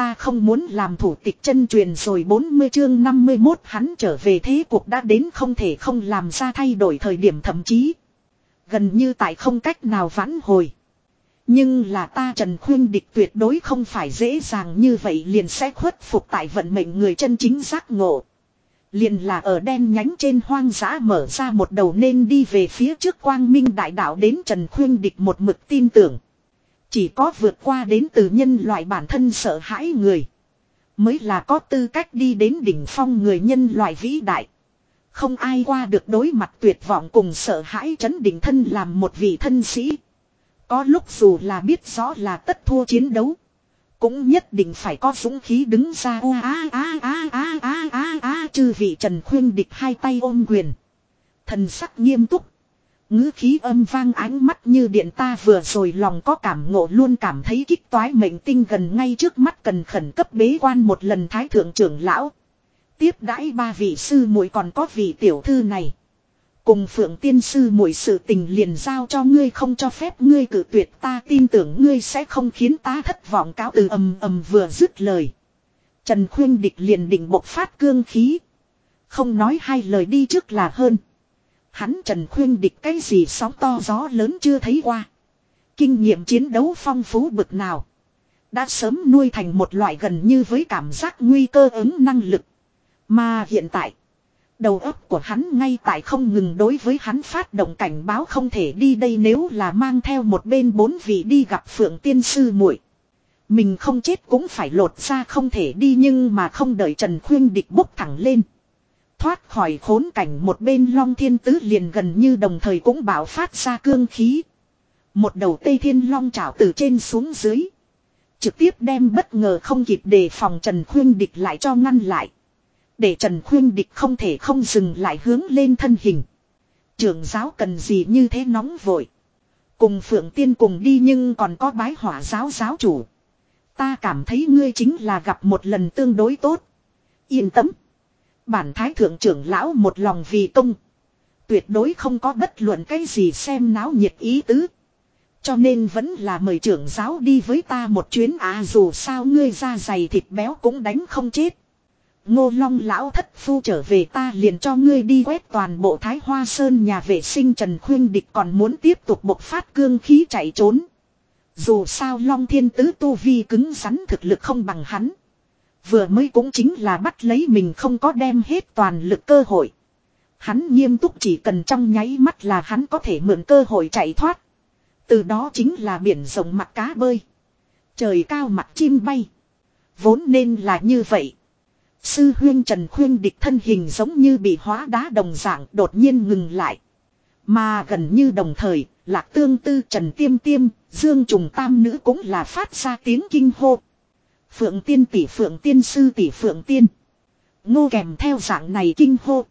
ta không muốn làm thủ tịch chân truyền rồi 40 chương 51 hắn trở về thế cuộc đã đến không thể không làm ra thay đổi thời điểm thậm chí. Gần như tại không cách nào vãn hồi. Nhưng là ta Trần Khuyên địch tuyệt đối không phải dễ dàng như vậy liền sẽ khuất phục tại vận mệnh người chân chính giác ngộ. Liền là ở đen nhánh trên hoang dã mở ra một đầu nên đi về phía trước quang minh đại đạo đến Trần Khuyên địch một mực tin tưởng. Chỉ có vượt qua đến từ nhân loại bản thân sợ hãi người. Mới là có tư cách đi đến đỉnh phong người nhân loại vĩ đại. Không ai qua được đối mặt tuyệt vọng cùng sợ hãi chấn đỉnh thân làm một vị thân sĩ. Có lúc dù là biết rõ là tất thua chiến đấu. Cũng nhất định phải có dũng khí đứng ra a a a a a a a chư vị Trần Khuyên địch hai tay ôm quyền. Thần sắc nghiêm túc ngữ khí âm vang ánh mắt như điện ta vừa rồi lòng có cảm ngộ luôn cảm thấy kích toái mệnh tinh gần ngay trước mắt cần khẩn cấp bế quan một lần thái thượng trưởng lão. Tiếp đãi ba vị sư muội còn có vị tiểu thư này. Cùng phượng tiên sư muội sự tình liền giao cho ngươi không cho phép ngươi cử tuyệt ta tin tưởng ngươi sẽ không khiến ta thất vọng cáo từ ầm ầm vừa dứt lời. Trần khuyên địch liền định bộc phát cương khí. Không nói hai lời đi trước là hơn. Hắn Trần khuyên địch cái gì sóng to gió lớn chưa thấy qua. Kinh nghiệm chiến đấu phong phú bực nào. Đã sớm nuôi thành một loại gần như với cảm giác nguy cơ ứng năng lực. Mà hiện tại. Đầu óc của hắn ngay tại không ngừng đối với hắn phát động cảnh báo không thể đi đây nếu là mang theo một bên bốn vị đi gặp phượng tiên sư muội Mình không chết cũng phải lột ra không thể đi nhưng mà không đợi Trần Khuyên địch bốc thẳng lên. Thoát khỏi khốn cảnh một bên long thiên tứ liền gần như đồng thời cũng bảo phát ra cương khí. Một đầu tây thiên long trảo từ trên xuống dưới. Trực tiếp đem bất ngờ không kịp đề phòng Trần Khuyên địch lại cho ngăn lại. Để Trần Khuyên Địch không thể không dừng lại hướng lên thân hình. Trưởng giáo cần gì như thế nóng vội. Cùng Phượng Tiên cùng đi nhưng còn có bái hỏa giáo giáo chủ. Ta cảm thấy ngươi chính là gặp một lần tương đối tốt. Yên tâm. Bản thái thượng trưởng lão một lòng vì công. Tuyệt đối không có bất luận cái gì xem náo nhiệt ý tứ. Cho nên vẫn là mời trưởng giáo đi với ta một chuyến à dù sao ngươi ra dày thịt béo cũng đánh không chết. Ngô Long lão thất phu trở về ta liền cho ngươi đi quét toàn bộ Thái Hoa Sơn nhà vệ sinh Trần Khuyên Địch còn muốn tiếp tục bộc phát cương khí chạy trốn. Dù sao Long Thiên Tứ Tu Vi cứng rắn thực lực không bằng hắn. Vừa mới cũng chính là bắt lấy mình không có đem hết toàn lực cơ hội. Hắn nghiêm túc chỉ cần trong nháy mắt là hắn có thể mượn cơ hội chạy thoát. Từ đó chính là biển rộng mặt cá bơi. Trời cao mặt chim bay. Vốn nên là như vậy. Sư huyên Trần Khuyên địch thân hình giống như bị hóa đá đồng dạng đột nhiên ngừng lại. Mà gần như đồng thời, lạc tương tư Trần Tiêm Tiêm, Dương Trùng Tam Nữ cũng là phát ra tiếng kinh hô. Phượng tiên tỷ, phượng tiên sư tỷ, phượng tiên. Ngô kèm theo dạng này kinh hô.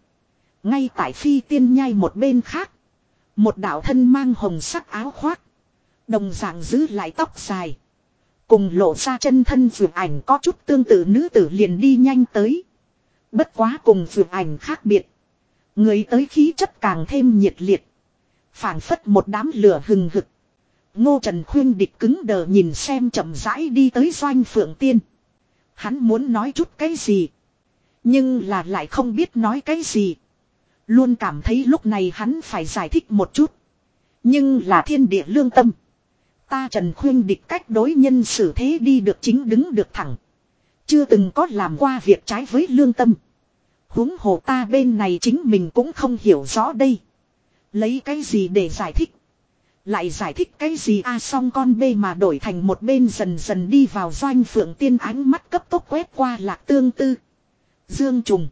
Ngay tại phi tiên nhai một bên khác. Một đạo thân mang hồng sắc áo khoác. Đồng dạng giữ lại tóc dài. Cùng lộ ra chân thân vượt ảnh có chút tương tự nữ tử liền đi nhanh tới. Bất quá cùng vượt ảnh khác biệt. Người tới khí chất càng thêm nhiệt liệt. phảng phất một đám lửa hừng hực. Ngô Trần Khuyên địch cứng đờ nhìn xem chậm rãi đi tới doanh phượng tiên. Hắn muốn nói chút cái gì. Nhưng là lại không biết nói cái gì. Luôn cảm thấy lúc này hắn phải giải thích một chút. Nhưng là thiên địa lương tâm. Ta Trần Khuyên địch cách đối nhân xử thế đi được chính đứng được thẳng. Chưa từng có làm qua việc trái với lương tâm. huống hồ ta bên này chính mình cũng không hiểu rõ đây. Lấy cái gì để giải thích. Lại giải thích cái gì a à, xong con bê mà đổi thành một bên dần dần đi vào doanh phượng tiên ánh mắt cấp tốc quét qua lạc tương tư. Dương trùng.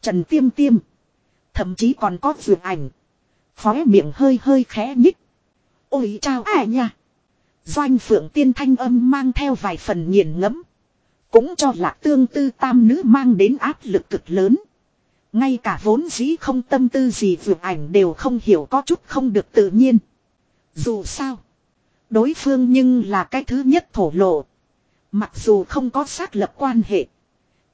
Trần tiêm tiêm. Thậm chí còn có vượt ảnh. Khóe miệng hơi hơi khẽ nhích. Ôi chào à nha. Doanh phượng tiên thanh âm mang theo vài phần nghiền ngẫm Cũng cho lạc tương tư tam nữ mang đến áp lực cực lớn. Ngay cả vốn dĩ không tâm tư gì vượt ảnh đều không hiểu có chút không được tự nhiên. Dù sao. Đối phương nhưng là cái thứ nhất thổ lộ. Mặc dù không có xác lập quan hệ.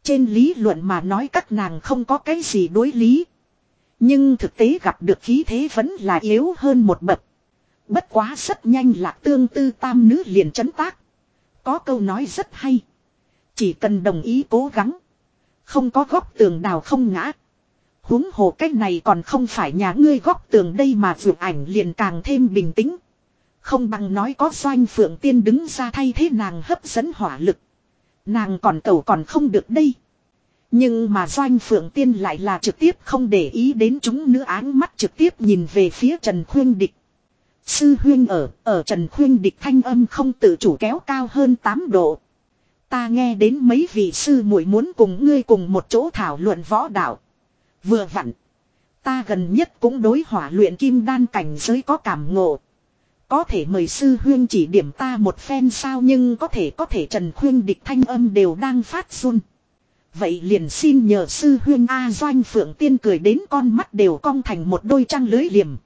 Trên lý luận mà nói các nàng không có cái gì đối lý. Nhưng thực tế gặp được khí thế vẫn là yếu hơn một bậc. Bất quá rất nhanh là tương tư tam nữ liền chấn tác. Có câu nói rất hay. Chỉ cần đồng ý cố gắng. Không có góc tường nào không ngã huống hồ cách này còn không phải nhà ngươi góc tường đây mà vượt ảnh liền càng thêm bình tĩnh. Không bằng nói có doanh phượng tiên đứng ra thay thế nàng hấp dẫn hỏa lực. Nàng còn cầu còn không được đây. Nhưng mà doanh phượng tiên lại là trực tiếp không để ý đến chúng nữa áng mắt trực tiếp nhìn về phía Trần Khuyên Địch. Sư huyên ở, ở Trần Khuyên Địch thanh âm không tự chủ kéo cao hơn 8 độ. Ta nghe đến mấy vị sư muội muốn cùng ngươi cùng một chỗ thảo luận võ đạo. Vừa vặn. Ta gần nhất cũng đối hỏa luyện kim đan cảnh giới có cảm ngộ. Có thể mời sư huyên chỉ điểm ta một phen sao nhưng có thể có thể Trần Khuyên địch thanh âm đều đang phát run. Vậy liền xin nhờ sư huyên A Doanh Phượng Tiên cười đến con mắt đều cong thành một đôi trăng lưới liềm.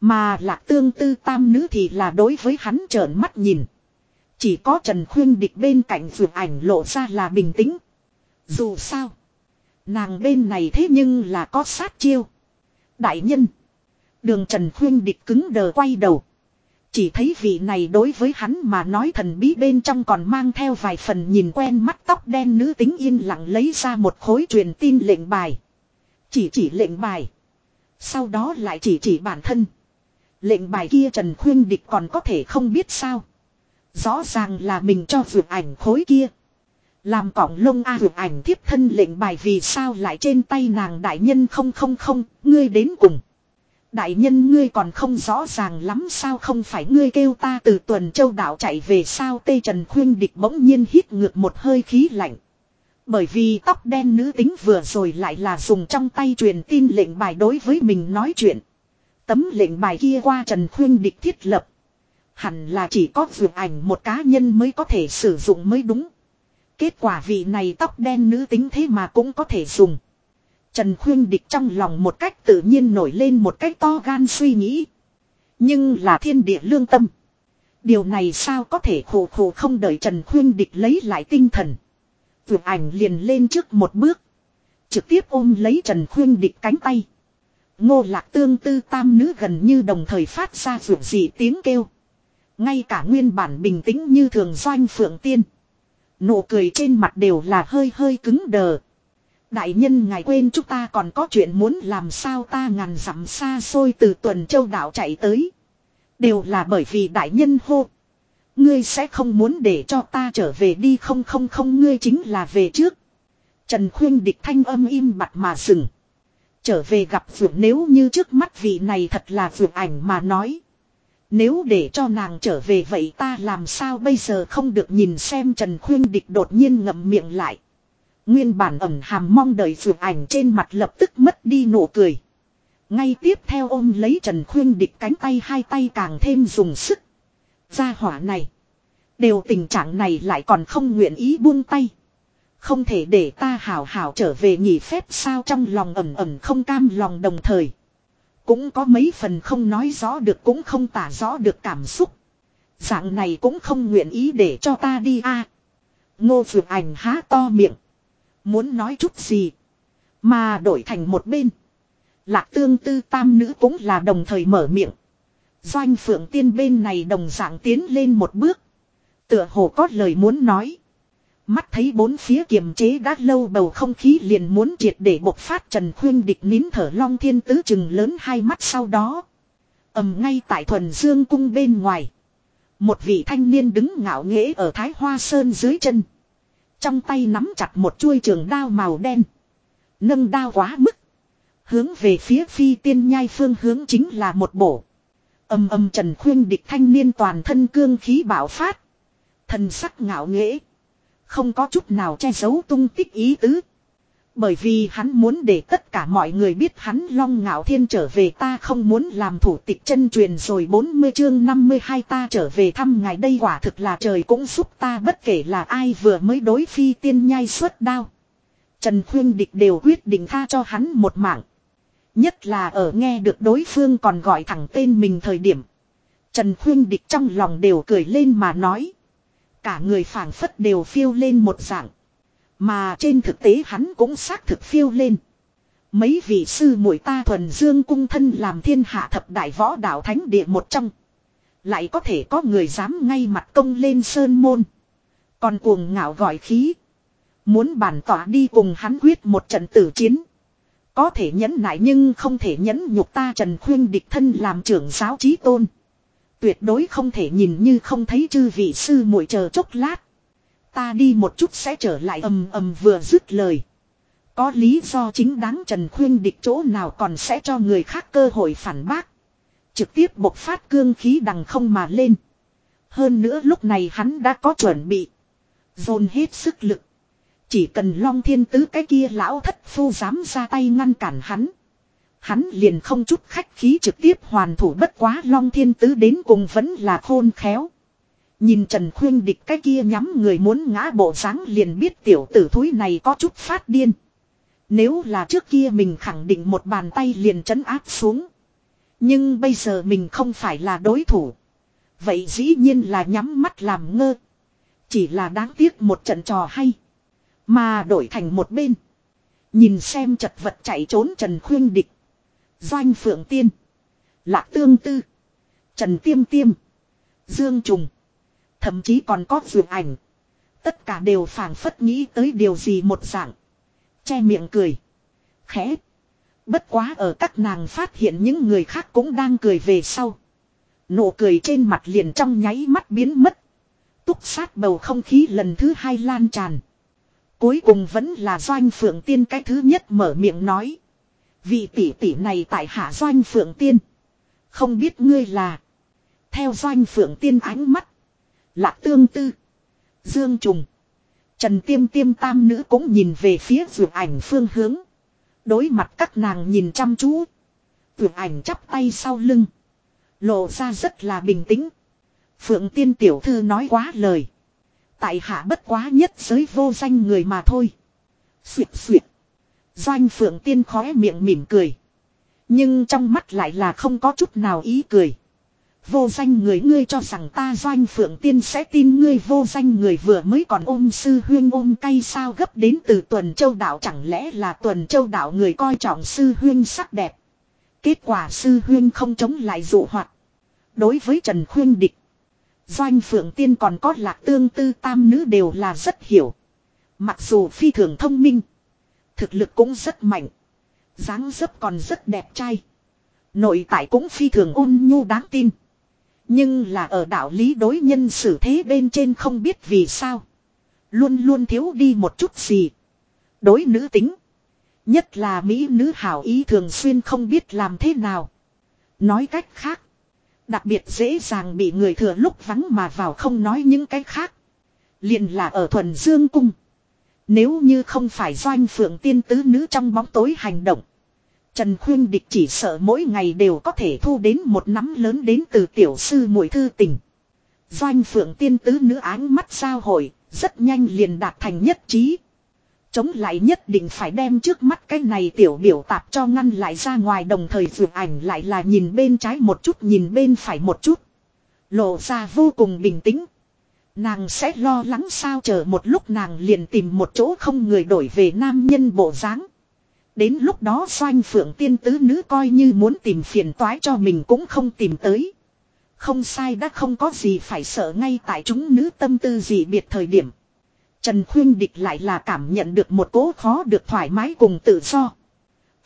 Mà lạc tương tư tam nữ thì là đối với hắn trợn mắt nhìn. Chỉ có Trần Khuyên địch bên cạnh vượt ảnh lộ ra là bình tĩnh. Dù sao. Nàng bên này thế nhưng là có sát chiêu. Đại nhân. Đường Trần Khuyên địch cứng đờ quay đầu. Chỉ thấy vị này đối với hắn mà nói thần bí bên trong còn mang theo vài phần nhìn quen mắt tóc đen nữ tính yên lặng lấy ra một khối truyền tin lệnh bài. Chỉ chỉ lệnh bài. Sau đó lại chỉ chỉ bản thân. Lệnh bài kia Trần Khuyên Địch còn có thể không biết sao. Rõ ràng là mình cho vượt ảnh khối kia. Làm cỏng lông A vượt ảnh thiếp thân lệnh bài vì sao lại trên tay nàng đại nhân không không không, ngươi đến cùng. Đại nhân ngươi còn không rõ ràng lắm sao không phải ngươi kêu ta từ tuần châu đảo chạy về sao tê trần khuyên địch bỗng nhiên hít ngược một hơi khí lạnh. Bởi vì tóc đen nữ tính vừa rồi lại là dùng trong tay truyền tin lệnh bài đối với mình nói chuyện. Tấm lệnh bài kia qua trần khuyên địch thiết lập. Hẳn là chỉ có vượt ảnh một cá nhân mới có thể sử dụng mới đúng. Kết quả vị này tóc đen nữ tính thế mà cũng có thể dùng. Trần Khuyên Địch trong lòng một cách tự nhiên nổi lên một cách to gan suy nghĩ. Nhưng là thiên địa lương tâm. Điều này sao có thể khổ khổ không đợi Trần Khuyên Địch lấy lại tinh thần. Vượt ảnh liền lên trước một bước. Trực tiếp ôm lấy Trần Khuyên Địch cánh tay. Ngô lạc tương tư tam nữ gần như đồng thời phát ra vượt dị tiếng kêu. Ngay cả nguyên bản bình tĩnh như thường doanh phượng tiên. Nụ cười trên mặt đều là hơi hơi cứng đờ. Đại nhân ngài quên chúng ta còn có chuyện muốn làm sao ta ngàn dặm xa xôi từ tuần châu đảo chạy tới. Đều là bởi vì đại nhân hô. Ngươi sẽ không muốn để cho ta trở về đi không không không, ngươi chính là về trước. Trần khuyên địch thanh âm im bặt mà dừng. Trở về gặp vượt nếu như trước mắt vị này thật là vượt ảnh mà nói. Nếu để cho nàng trở về vậy ta làm sao bây giờ không được nhìn xem Trần Khuyên Địch đột nhiên ngậm miệng lại. Nguyên bản ẩm hàm mong đợi vượt ảnh trên mặt lập tức mất đi nụ cười. Ngay tiếp theo ôm lấy Trần Khuyên Địch cánh tay hai tay càng thêm dùng sức. Gia hỏa này. Đều tình trạng này lại còn không nguyện ý buông tay. Không thể để ta hảo hảo trở về nghỉ phép sao trong lòng ẩm ẩm không cam lòng đồng thời. Cũng có mấy phần không nói rõ được cũng không tả rõ được cảm xúc. Dạng này cũng không nguyện ý để cho ta đi a. Ngô Phượng Ảnh há to miệng. Muốn nói chút gì. Mà đổi thành một bên. Lạc tương tư tam nữ cũng là đồng thời mở miệng. Doanh Phượng Tiên bên này đồng dạng tiến lên một bước. Tựa hồ có lời muốn nói. Mắt thấy bốn phía kiềm chế đã lâu bầu không khí liền muốn triệt để bộc phát Trần Khuyên địch nín thở long thiên tứ chừng lớn hai mắt sau đó. ầm ngay tại thuần dương cung bên ngoài. Một vị thanh niên đứng ngạo nghễ ở Thái Hoa Sơn dưới chân. Trong tay nắm chặt một chuôi trường đao màu đen. Nâng đao quá mức. Hướng về phía phi tiên nhai phương hướng chính là một bổ. Âm âm Trần Khuyên địch thanh niên toàn thân cương khí bạo phát. Thần sắc ngạo nghễ. Không có chút nào che giấu tung tích ý tứ. Bởi vì hắn muốn để tất cả mọi người biết hắn long ngạo thiên trở về ta không muốn làm thủ tịch chân truyền rồi 40 chương 52 ta trở về thăm ngài đây quả thực là trời cũng giúp ta bất kể là ai vừa mới đối phi tiên nhai xuất đao. Trần Khuyên Địch đều quyết định tha cho hắn một mạng. Nhất là ở nghe được đối phương còn gọi thẳng tên mình thời điểm. Trần Khuyên Địch trong lòng đều cười lên mà nói. Cả người phảng phất đều phiêu lên một dạng. Mà trên thực tế hắn cũng xác thực phiêu lên. Mấy vị sư muội ta thuần dương cung thân làm thiên hạ thập đại võ đạo thánh địa một trong. Lại có thể có người dám ngay mặt công lên sơn môn. Còn cuồng ngạo gọi khí. Muốn bản tỏa đi cùng hắn quyết một trận tử chiến. Có thể nhẫn nại nhưng không thể nhẫn nhục ta Trần Khuyên địch thân làm trưởng giáo trí tôn. Tuyệt đối không thể nhìn như không thấy chư vị sư muội chờ chốc lát. Ta đi một chút sẽ trở lại ầm ầm vừa dứt lời. Có lý do chính đáng Trần Khuyên địch chỗ nào còn sẽ cho người khác cơ hội phản bác. Trực tiếp bộc phát cương khí đằng không mà lên. Hơn nữa lúc này hắn đã có chuẩn bị. Dồn hết sức lực. Chỉ cần long thiên tứ cái kia lão thất phu dám ra tay ngăn cản hắn. Hắn liền không chút khách khí trực tiếp hoàn thủ bất quá long thiên tứ đến cùng vẫn là khôn khéo. Nhìn Trần Khuyên địch cái kia nhắm người muốn ngã bộ dáng liền biết tiểu tử thúi này có chút phát điên. Nếu là trước kia mình khẳng định một bàn tay liền trấn áp xuống. Nhưng bây giờ mình không phải là đối thủ. Vậy dĩ nhiên là nhắm mắt làm ngơ. Chỉ là đáng tiếc một trận trò hay. Mà đổi thành một bên. Nhìn xem chật vật chạy trốn Trần Khuyên Địch. Doanh Phượng Tiên. Lạc Tương Tư. Trần Tiêm Tiêm. Dương Trùng. Thậm chí còn có vượt ảnh. Tất cả đều phảng phất nghĩ tới điều gì một dạng. Che miệng cười. Khẽ. Bất quá ở các nàng phát hiện những người khác cũng đang cười về sau. Nụ cười trên mặt liền trong nháy mắt biến mất. Túc sát bầu không khí lần thứ hai lan tràn. Cuối cùng vẫn là Doanh Phượng Tiên cái thứ nhất mở miệng nói. Vị tỷ tỷ này tại hạ Doanh Phượng Tiên. Không biết ngươi là. Theo Doanh Phượng Tiên ánh mắt. Lạc tương tư. Dương Trùng. Trần Tiêm Tiêm tam nữ cũng nhìn về phía vượt ảnh phương hướng. Đối mặt các nàng nhìn chăm chú. Vượt ảnh chắp tay sau lưng. Lộ ra rất là bình tĩnh. Phượng Tiên Tiểu Thư nói quá lời. Tại hạ bất quá nhất giới vô danh người mà thôi. Xuyệt xuyệt. Doanh Phượng Tiên khóe miệng mỉm cười. Nhưng trong mắt lại là không có chút nào ý cười. Vô danh người ngươi cho rằng ta doanh phượng tiên sẽ tin ngươi, vô danh người vừa mới còn ôm sư huyên ôm cay sao gấp đến từ tuần châu đạo, chẳng lẽ là tuần châu đạo người coi trọng sư huyên sắc đẹp. Kết quả sư huyên không chống lại dụ hoạt. Đối với Trần Khuyên Địch. Doanh Phượng Tiên còn có lạc tương tư tam nữ đều là rất hiểu. Mặc dù phi thường thông minh. Thực lực cũng rất mạnh. dáng dấp còn rất đẹp trai. Nội tại cũng phi thường ôn nhu đáng tin. Nhưng là ở đạo lý đối nhân xử thế bên trên không biết vì sao. Luôn luôn thiếu đi một chút gì. Đối nữ tính. Nhất là Mỹ nữ hảo ý thường xuyên không biết làm thế nào. Nói cách khác. Đặc biệt dễ dàng bị người thừa lúc vắng mà vào không nói những cái khác. liền là ở thuần dương cung. Nếu như không phải doanh phượng tiên tứ nữ trong bóng tối hành động. Trần Khuyên Địch chỉ sợ mỗi ngày đều có thể thu đến một nắm lớn đến từ tiểu sư muội thư tình. Doanh phượng tiên tứ nữ áng mắt giao hội, rất nhanh liền đạt thành nhất trí. Chống lại nhất định phải đem trước mắt cái này tiểu biểu tạp cho ngăn lại ra ngoài đồng thời vượt ảnh lại là nhìn bên trái một chút nhìn bên phải một chút. Lộ ra vô cùng bình tĩnh. Nàng sẽ lo lắng sao chờ một lúc nàng liền tìm một chỗ không người đổi về nam nhân bộ dáng. Đến lúc đó doanh phượng tiên tứ nữ coi như muốn tìm phiền toái cho mình cũng không tìm tới. Không sai đã không có gì phải sợ ngay tại chúng nữ tâm tư gì biệt thời điểm. Trần Khuyên Địch lại là cảm nhận được một cố khó được thoải mái cùng tự do.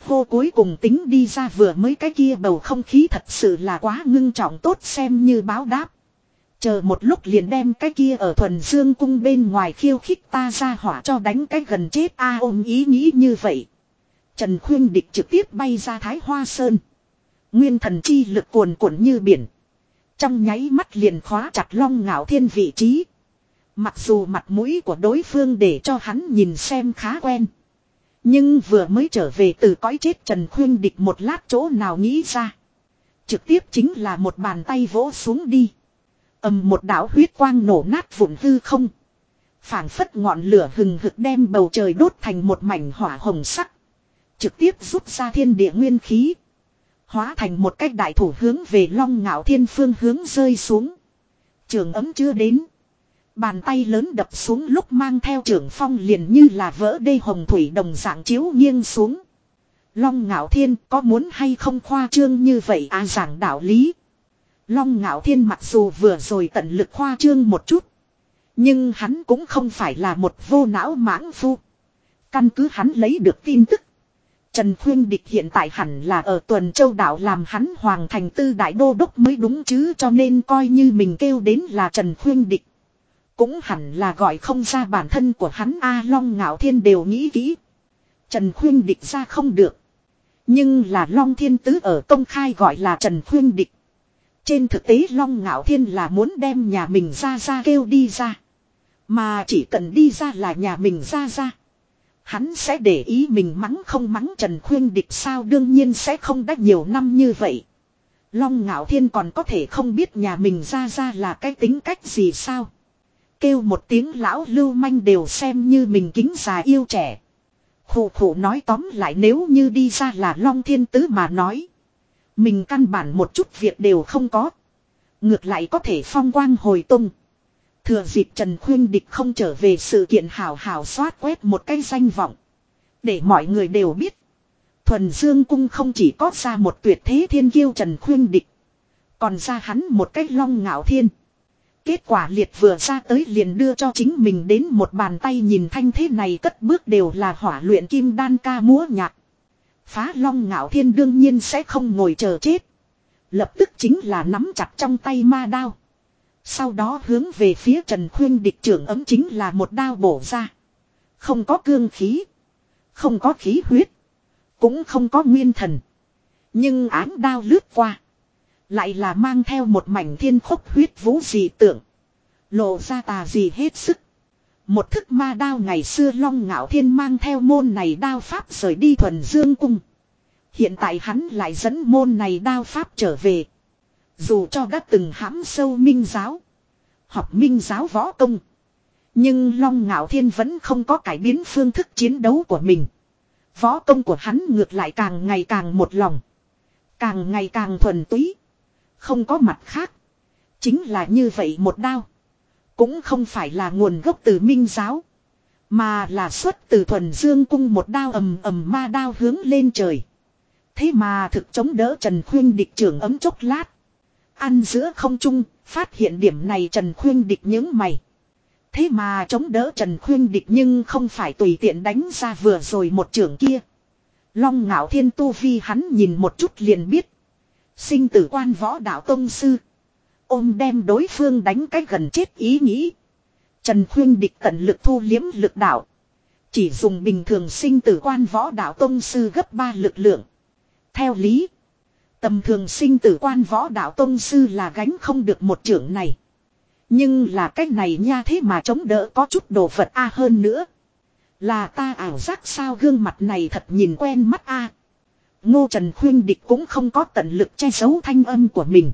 Hô cuối cùng tính đi ra vừa mới cái kia bầu không khí thật sự là quá ngưng trọng tốt xem như báo đáp. Chờ một lúc liền đem cái kia ở thuần dương cung bên ngoài khiêu khích ta ra hỏa cho đánh cái gần chết a, ôm ý nghĩ như vậy. Trần Khuyên Địch trực tiếp bay ra Thái Hoa Sơn. Nguyên thần chi lực cuồn cuộn như biển. Trong nháy mắt liền khóa chặt long ngạo thiên vị trí. Mặc dù mặt mũi của đối phương để cho hắn nhìn xem khá quen. Nhưng vừa mới trở về từ cõi chết Trần Khuyên Địch một lát chỗ nào nghĩ ra. Trực tiếp chính là một bàn tay vỗ xuống đi ầm một đảo huyết quang nổ nát vụn hư không. phảng phất ngọn lửa hừng hực đem bầu trời đốt thành một mảnh hỏa hồng sắc. Trực tiếp rút ra thiên địa nguyên khí. Hóa thành một cách đại thủ hướng về long ngạo thiên phương hướng rơi xuống. Trường ấm chưa đến. Bàn tay lớn đập xuống lúc mang theo trưởng phong liền như là vỡ đê hồng thủy đồng dạng chiếu nghiêng xuống. Long ngạo thiên có muốn hay không khoa trương như vậy à giảng đạo lý. Long ngạo thiên mặc dù vừa rồi tận lực khoa trương một chút. Nhưng hắn cũng không phải là một vô não mãng phu. Căn cứ hắn lấy được tin tức. Trần Khuyên Địch hiện tại hẳn là ở tuần châu đảo làm hắn hoàng thành tư đại đô đốc mới đúng chứ, cho nên coi như mình kêu đến là Trần Khuyên Địch. Cũng hẳn là gọi không ra bản thân của hắn A Long Ngạo Thiên đều nghĩ kỹ. Trần Khuyên Địch ra không được. Nhưng là Long Thiên Tứ ở công khai gọi là Trần Khuyên Địch. Trên thực tế Long Ngạo Thiên là muốn đem nhà mình ra ra kêu đi ra. Mà chỉ cần đi ra là nhà mình ra ra. Hắn sẽ để ý mình mắng không mắng Trần Khuyên Địch sao đương nhiên sẽ không đắt nhiều năm như vậy. Long Ngạo Thiên còn có thể không biết nhà mình ra ra là cái tính cách gì sao. Kêu một tiếng lão lưu manh đều xem như mình kính già yêu trẻ. Khủ khủ nói tóm lại nếu như đi ra là Long Thiên Tứ mà nói. Mình căn bản một chút việc đều không có. Ngược lại có thể phong quang hồi tung. Thừa dịp Trần Khuyên Địch không trở về sự kiện hào hào xoát quét một cái danh vọng. Để mọi người đều biết. Thuần Dương Cung không chỉ có ra một tuyệt thế thiên kiêu Trần Khuyên Địch. Còn ra hắn một cách long ngạo thiên. Kết quả liệt vừa ra tới liền đưa cho chính mình đến một bàn tay nhìn thanh thế này cất bước đều là hỏa luyện kim đan ca múa nhạc. Phá long ngạo thiên đương nhiên sẽ không ngồi chờ chết. Lập tức chính là nắm chặt trong tay ma đao. Sau đó hướng về phía Trần Khuyên địch trưởng ấm chính là một đao bổ ra. Không có cương khí. Không có khí huyết. Cũng không có nguyên thần. Nhưng án đao lướt qua. Lại là mang theo một mảnh thiên khốc huyết vũ dị tượng. Lộ ra tà gì hết sức. Một thức ma đao ngày xưa long ngạo thiên mang theo môn này đao pháp rời đi thuần dương cung. Hiện tại hắn lại dẫn môn này đao pháp trở về. Dù cho đã từng hãm sâu minh giáo. Học minh giáo võ công. Nhưng Long Ngạo Thiên vẫn không có cải biến phương thức chiến đấu của mình. Võ công của hắn ngược lại càng ngày càng một lòng. Càng ngày càng thuần túy. Không có mặt khác. Chính là như vậy một đao. Cũng không phải là nguồn gốc từ minh giáo. Mà là xuất từ thuần dương cung một đao ầm ầm ma đao hướng lên trời. Thế mà thực chống đỡ Trần Khuyên địch trưởng ấm chốc lát. Ăn giữa không trung, phát hiện điểm này Trần Khuyên địch những mày. Thế mà chống đỡ Trần Khuyên địch nhưng không phải tùy tiện đánh ra vừa rồi một trưởng kia. Long ngạo thiên tu vi hắn nhìn một chút liền biết. Sinh tử quan võ đạo tông sư. Ôm đem đối phương đánh cách gần chết ý nghĩ. Trần Khuyên địch tận lực thu liếm lực đạo. Chỉ dùng bình thường sinh tử quan võ đạo tông sư gấp 3 lực lượng. Theo lý. Tầm thường sinh tử quan võ đạo tông sư là gánh không được một trưởng này. Nhưng là cách này nha thế mà chống đỡ có chút đồ vật a hơn nữa. Là ta ảo giác sao gương mặt này thật nhìn quen mắt a. Ngô Trần Khuyên Địch cũng không có tận lực che giấu thanh âm của mình.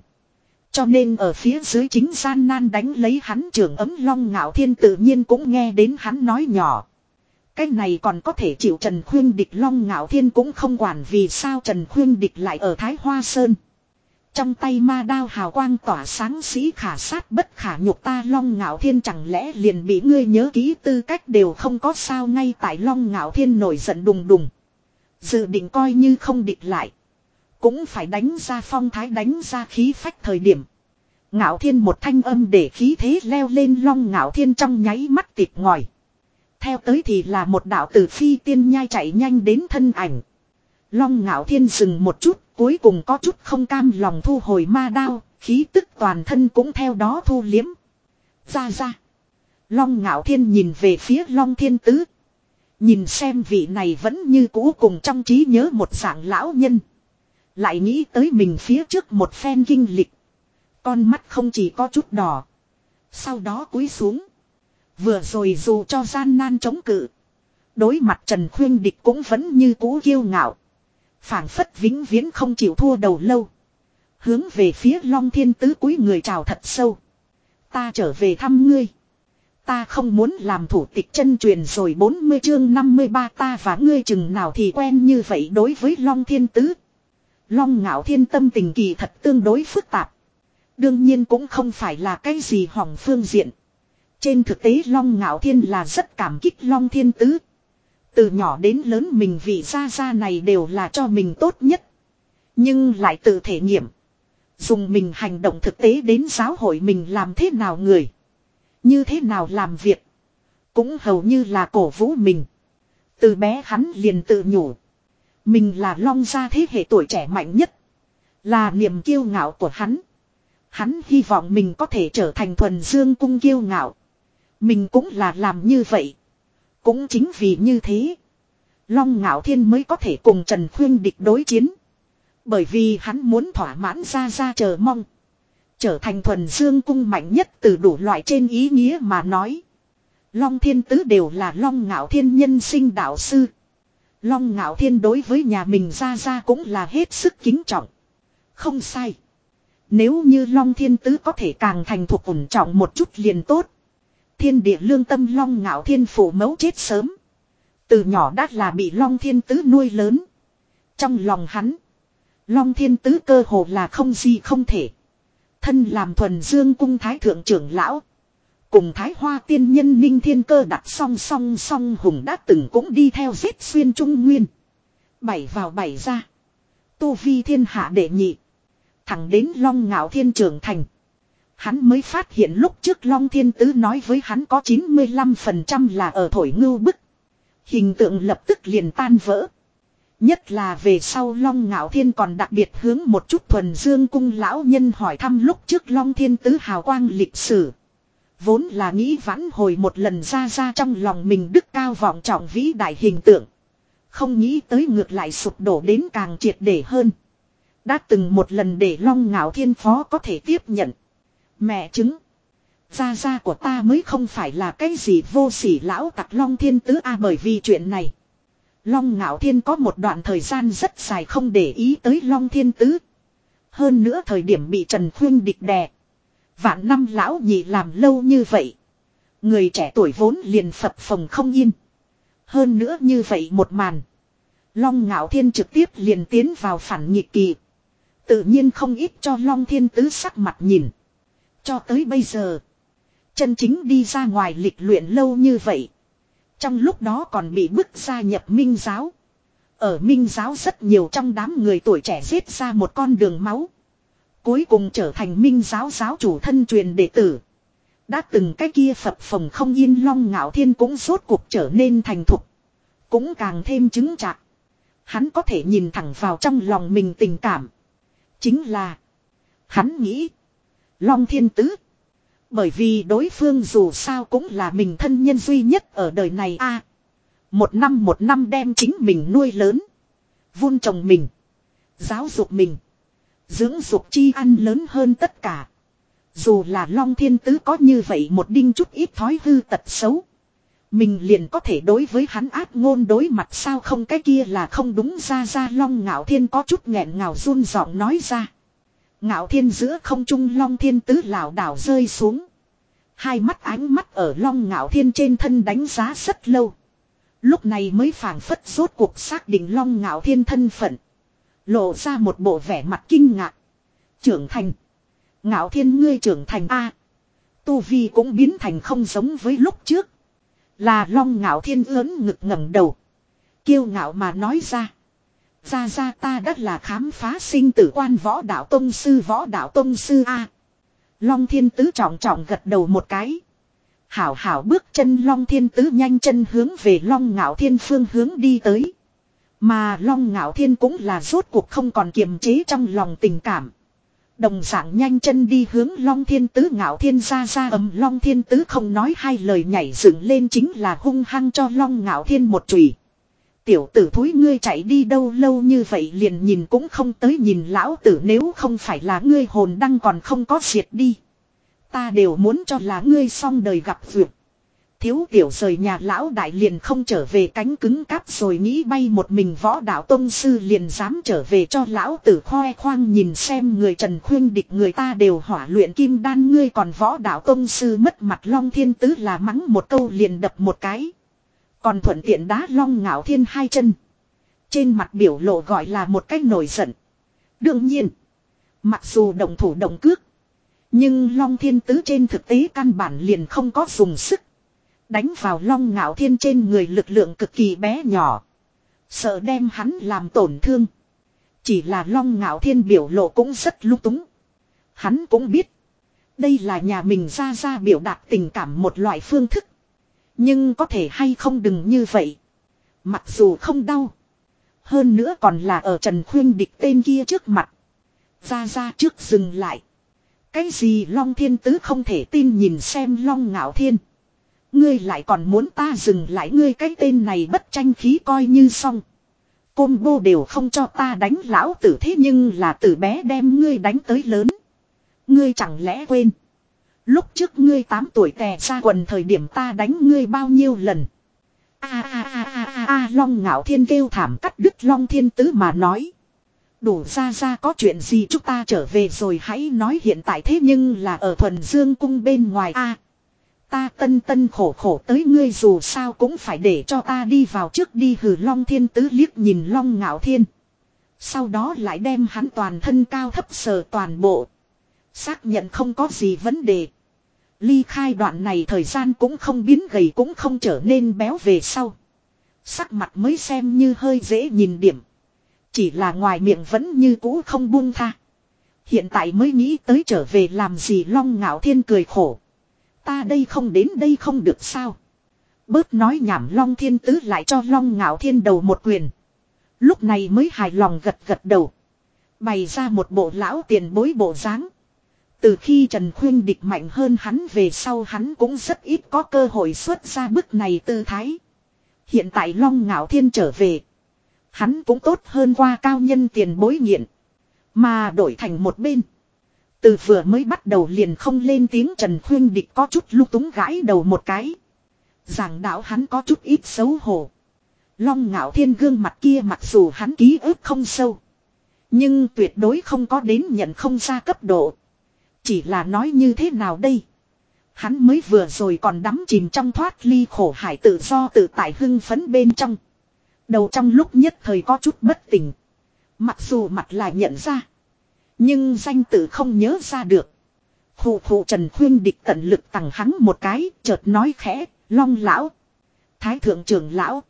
Cho nên ở phía dưới chính gian nan đánh lấy hắn trưởng ấm long ngạo thiên tự nhiên cũng nghe đến hắn nói nhỏ. Cái này còn có thể chịu Trần Khuyên Địch Long Ngạo Thiên cũng không quản vì sao Trần Khuyên Địch lại ở Thái Hoa Sơn. Trong tay ma đao hào quang tỏa sáng sĩ khả sát bất khả nhục ta Long Ngạo Thiên chẳng lẽ liền bị ngươi nhớ ký tư cách đều không có sao ngay tại Long Ngạo Thiên nổi giận đùng đùng. Dự định coi như không địch lại. Cũng phải đánh ra phong thái đánh ra khí phách thời điểm. Ngạo Thiên một thanh âm để khí thế leo lên Long Ngạo Thiên trong nháy mắt tịt ngòi. Theo tới thì là một đạo tử phi tiên nhai chạy nhanh đến thân ảnh. Long ngạo thiên dừng một chút, cuối cùng có chút không cam lòng thu hồi ma đao, khí tức toàn thân cũng theo đó thu liếm. Ra ra. Long ngạo thiên nhìn về phía long thiên tứ. Nhìn xem vị này vẫn như cũ cùng trong trí nhớ một dạng lão nhân. Lại nghĩ tới mình phía trước một phen kinh lịch. Con mắt không chỉ có chút đỏ. Sau đó cúi xuống. Vừa rồi dù cho gian nan chống cự. Đối mặt Trần Khuyên Địch cũng vẫn như cũ kiêu ngạo. phảng phất vĩnh viễn không chịu thua đầu lâu. Hướng về phía Long Thiên Tứ cúi người chào thật sâu. Ta trở về thăm ngươi. Ta không muốn làm thủ tịch chân truyền rồi 40 chương 53 ta và ngươi chừng nào thì quen như vậy đối với Long Thiên Tứ. Long ngạo thiên tâm tình kỳ thật tương đối phức tạp. Đương nhiên cũng không phải là cái gì hỏng phương diện. Trên thực tế Long Ngạo Thiên là rất cảm kích Long Thiên Tứ. Từ nhỏ đến lớn mình vì ra ra này đều là cho mình tốt nhất. Nhưng lại tự thể nghiệm. Dùng mình hành động thực tế đến giáo hội mình làm thế nào người. Như thế nào làm việc. Cũng hầu như là cổ vũ mình. Từ bé hắn liền tự nhủ. Mình là long gia thế hệ tuổi trẻ mạnh nhất. Là niềm kiêu ngạo của hắn. Hắn hy vọng mình có thể trở thành thuần dương cung kiêu ngạo. Mình cũng là làm như vậy. Cũng chính vì như thế. Long ngạo thiên mới có thể cùng Trần Khuyên địch đối chiến. Bởi vì hắn muốn thỏa mãn ra ra chờ mong. Trở thành thuần dương cung mạnh nhất từ đủ loại trên ý nghĩa mà nói. Long thiên tứ đều là long ngạo thiên nhân sinh đạo sư. Long ngạo thiên đối với nhà mình ra ra cũng là hết sức kính trọng. Không sai. Nếu như long thiên tứ có thể càng thành thuộc ổn trọng một chút liền tốt. Thiên địa lương tâm long ngạo thiên phủ mẫu chết sớm. Từ nhỏ đã là bị long thiên tứ nuôi lớn. Trong lòng hắn. Long thiên tứ cơ hồ là không gì không thể. Thân làm thuần dương cung thái thượng trưởng lão. Cùng thái hoa tiên nhân ninh thiên cơ đặt song song song hùng đã từng cũng đi theo giết xuyên trung nguyên. Bảy vào bảy ra. Tu vi thiên hạ đệ nhị. Thẳng đến long ngạo thiên trưởng thành. Hắn mới phát hiện lúc trước long thiên tứ nói với hắn có 95% là ở thổi ngưu bức. Hình tượng lập tức liền tan vỡ. Nhất là về sau Long Ngạo Thiên còn đặc biệt hướng một chút thuần dương cung lão nhân hỏi thăm lúc trước Long Thiên Tứ hào quang lịch sử. Vốn là nghĩ vãn hồi một lần ra ra trong lòng mình đức cao vọng trọng vĩ đại hình tượng. Không nghĩ tới ngược lại sụp đổ đến càng triệt để hơn. Đã từng một lần để Long Ngạo Thiên Phó có thể tiếp nhận. Mẹ chứng. Gia gia của ta mới không phải là cái gì vô sỉ lão tặc Long Thiên Tứ a bởi vì chuyện này. Long Ngạo Thiên có một đoạn thời gian rất dài không để ý tới Long Thiên Tứ. Hơn nữa thời điểm bị Trần Khuyên địch đè. Vạn năm lão nhị làm lâu như vậy. Người trẻ tuổi vốn liền phập phồng không yên. Hơn nữa như vậy một màn. Long Ngạo Thiên trực tiếp liền tiến vào phản nhị kỳ. Tự nhiên không ít cho Long Thiên Tứ sắc mặt nhìn. Cho tới bây giờ. Chân chính đi ra ngoài lịch luyện lâu như vậy. Trong lúc đó còn bị bức gia nhập minh giáo. Ở minh giáo rất nhiều trong đám người tuổi trẻ giết ra một con đường máu. Cuối cùng trở thành minh giáo giáo chủ thân truyền đệ tử. Đã từng cái kia phập phồng không yên long ngạo thiên cũng rốt cuộc trở nên thành thục. Cũng càng thêm chứng chạc. Hắn có thể nhìn thẳng vào trong lòng mình tình cảm. Chính là. Hắn nghĩ. Long thiên tứ. Bởi vì đối phương dù sao cũng là mình thân nhân duy nhất ở đời này a Một năm một năm đem chính mình nuôi lớn. Vun trồng mình. Giáo dục mình. Dưỡng dục chi ăn lớn hơn tất cả. Dù là Long Thiên Tứ có như vậy một đinh chút ít thói hư tật xấu. Mình liền có thể đối với hắn ác ngôn đối mặt sao không cái kia là không đúng ra ra Long Ngạo Thiên có chút nghẹn ngào run giọng nói ra. Ngạo thiên giữa không trung long thiên tứ lảo đảo rơi xuống. Hai mắt ánh mắt ở long ngạo thiên trên thân đánh giá rất lâu. Lúc này mới phảng phất rốt cuộc xác định long ngạo thiên thân phận. Lộ ra một bộ vẻ mặt kinh ngạc. Trưởng thành. Ngạo thiên ngươi trưởng thành A. Tu Vi cũng biến thành không giống với lúc trước. Là long ngạo thiên ớn ngực ngẩng đầu. Kiêu ngạo mà nói ra. Ra ra ta đã là khám phá sinh tử quan võ đạo tông sư, võ đạo tông sư A. Long thiên tứ trọng trọng gật đầu một cái. Hảo hảo bước chân long thiên tứ nhanh chân hướng về long ngạo thiên phương hướng đi tới. Mà long ngạo thiên cũng là rốt cuộc không còn kiềm chế trong lòng tình cảm. Đồng dạng nhanh chân đi hướng long thiên tứ ngạo thiên ra ra ầm long thiên tứ không nói hai lời nhảy dựng lên chính là hung hăng cho long ngạo thiên một chùy Tiểu tử thúi ngươi chạy đi đâu lâu như vậy liền nhìn cũng không tới nhìn lão tử nếu không phải là ngươi hồn đăng còn không có diệt đi. Ta đều muốn cho là ngươi xong đời gặp vượt. Thiếu tiểu rời nhà lão đại liền không trở về cánh cứng cáp rồi nghĩ bay một mình võ đạo tông sư liền dám trở về cho lão tử khoe khoang nhìn xem người trần khuyên địch người ta đều hỏa luyện kim đan ngươi còn võ đạo tông sư mất mặt long thiên tứ là mắng một câu liền đập một cái. Còn thuận tiện đá long ngạo thiên hai chân. Trên mặt biểu lộ gọi là một cách nổi giận. Đương nhiên. Mặc dù đồng thủ đồng cước. Nhưng long thiên tứ trên thực tế căn bản liền không có dùng sức. Đánh vào long ngạo thiên trên người lực lượng cực kỳ bé nhỏ. Sợ đem hắn làm tổn thương. Chỉ là long ngạo thiên biểu lộ cũng rất lúc túng. Hắn cũng biết. Đây là nhà mình ra ra biểu đạt tình cảm một loại phương thức. Nhưng có thể hay không đừng như vậy. Mặc dù không đau. Hơn nữa còn là ở Trần Khuyên địch tên kia trước mặt. Ra ra trước dừng lại. Cái gì Long Thiên Tứ không thể tin nhìn xem Long Ngạo Thiên. Ngươi lại còn muốn ta dừng lại ngươi cái tên này bất tranh khí coi như xong. Côn bô đều không cho ta đánh lão tử thế nhưng là từ bé đem ngươi đánh tới lớn. Ngươi chẳng lẽ quên. Lúc trước ngươi 8 tuổi tè ra quần thời điểm ta đánh ngươi bao nhiêu lần. A a a a a a, long ngạo thiên kêu thảm cắt đứt long thiên tứ mà nói. Đủ ra ra có chuyện gì chúng ta trở về rồi hãy nói hiện tại thế nhưng là ở thuần dương cung bên ngoài a Ta tân tân khổ khổ tới ngươi dù sao cũng phải để cho ta đi vào trước đi hử long thiên tứ liếc nhìn long ngạo thiên. Sau đó lại đem hắn toàn thân cao thấp sờ toàn bộ. Xác nhận không có gì vấn đề. Ly khai đoạn này thời gian cũng không biến gầy cũng không trở nên béo về sau. Sắc mặt mới xem như hơi dễ nhìn điểm. Chỉ là ngoài miệng vẫn như cũ không buông tha. Hiện tại mới nghĩ tới trở về làm gì long ngạo thiên cười khổ. Ta đây không đến đây không được sao. Bớt nói nhảm long thiên tứ lại cho long ngạo thiên đầu một quyền. Lúc này mới hài lòng gật gật đầu. Bày ra một bộ lão tiền bối bộ dáng. Từ khi Trần Khuyên địch mạnh hơn hắn về sau hắn cũng rất ít có cơ hội xuất ra bức này tư thái. Hiện tại Long Ngạo Thiên trở về. Hắn cũng tốt hơn qua cao nhân tiền bối nghiện. Mà đổi thành một bên. Từ vừa mới bắt đầu liền không lên tiếng Trần Khuyên Địch có chút lúc túng gãi đầu một cái. Giảng đạo hắn có chút ít xấu hổ. Long ngạo thiên gương mặt kia mặc dù hắn ký ức không sâu. Nhưng tuyệt đối không có đến nhận không ra cấp độ. Chỉ là nói như thế nào đây? Hắn mới vừa rồi còn đắm chìm trong thoát ly khổ hải tự do tự tại hưng phấn bên trong. Đầu trong lúc nhất thời có chút bất tỉnh. Mặc dù mặt lại nhận ra. Nhưng danh tự không nhớ ra được. Khủ khủ Trần Khuyên địch tận lực tặng hắn một cái, chợt nói khẽ, long lão. Thái thượng trưởng lão.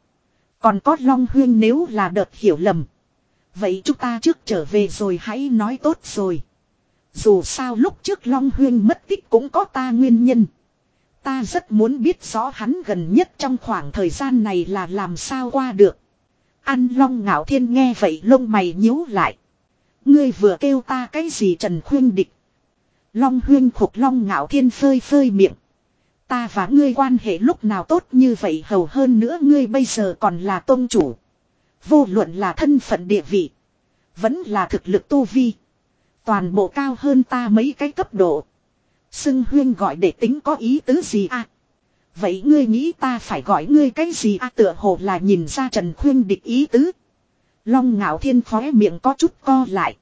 Còn có long huyên nếu là đợt hiểu lầm. Vậy chúng ta trước trở về rồi hãy nói tốt rồi. Dù sao lúc trước long huyên mất tích cũng có ta nguyên nhân. Ta rất muốn biết rõ hắn gần nhất trong khoảng thời gian này là làm sao qua được. Ăn long ngạo thiên nghe vậy lông mày nhíu lại. Ngươi vừa kêu ta cái gì Trần Khuyên địch. Long huyên khục long ngạo thiên phơi phơi miệng. Ta và ngươi quan hệ lúc nào tốt như vậy hầu hơn nữa ngươi bây giờ còn là tôn chủ. Vô luận là thân phận địa vị. Vẫn là thực lực tu vi. Toàn bộ cao hơn ta mấy cái cấp độ. Xưng huyên gọi để tính có ý tứ gì à? Vậy ngươi nghĩ ta phải gọi ngươi cái gì à tựa hồ là nhìn ra Trần Khuyên địch ý tứ. Long ngạo thiên khóe miệng có chút co lại.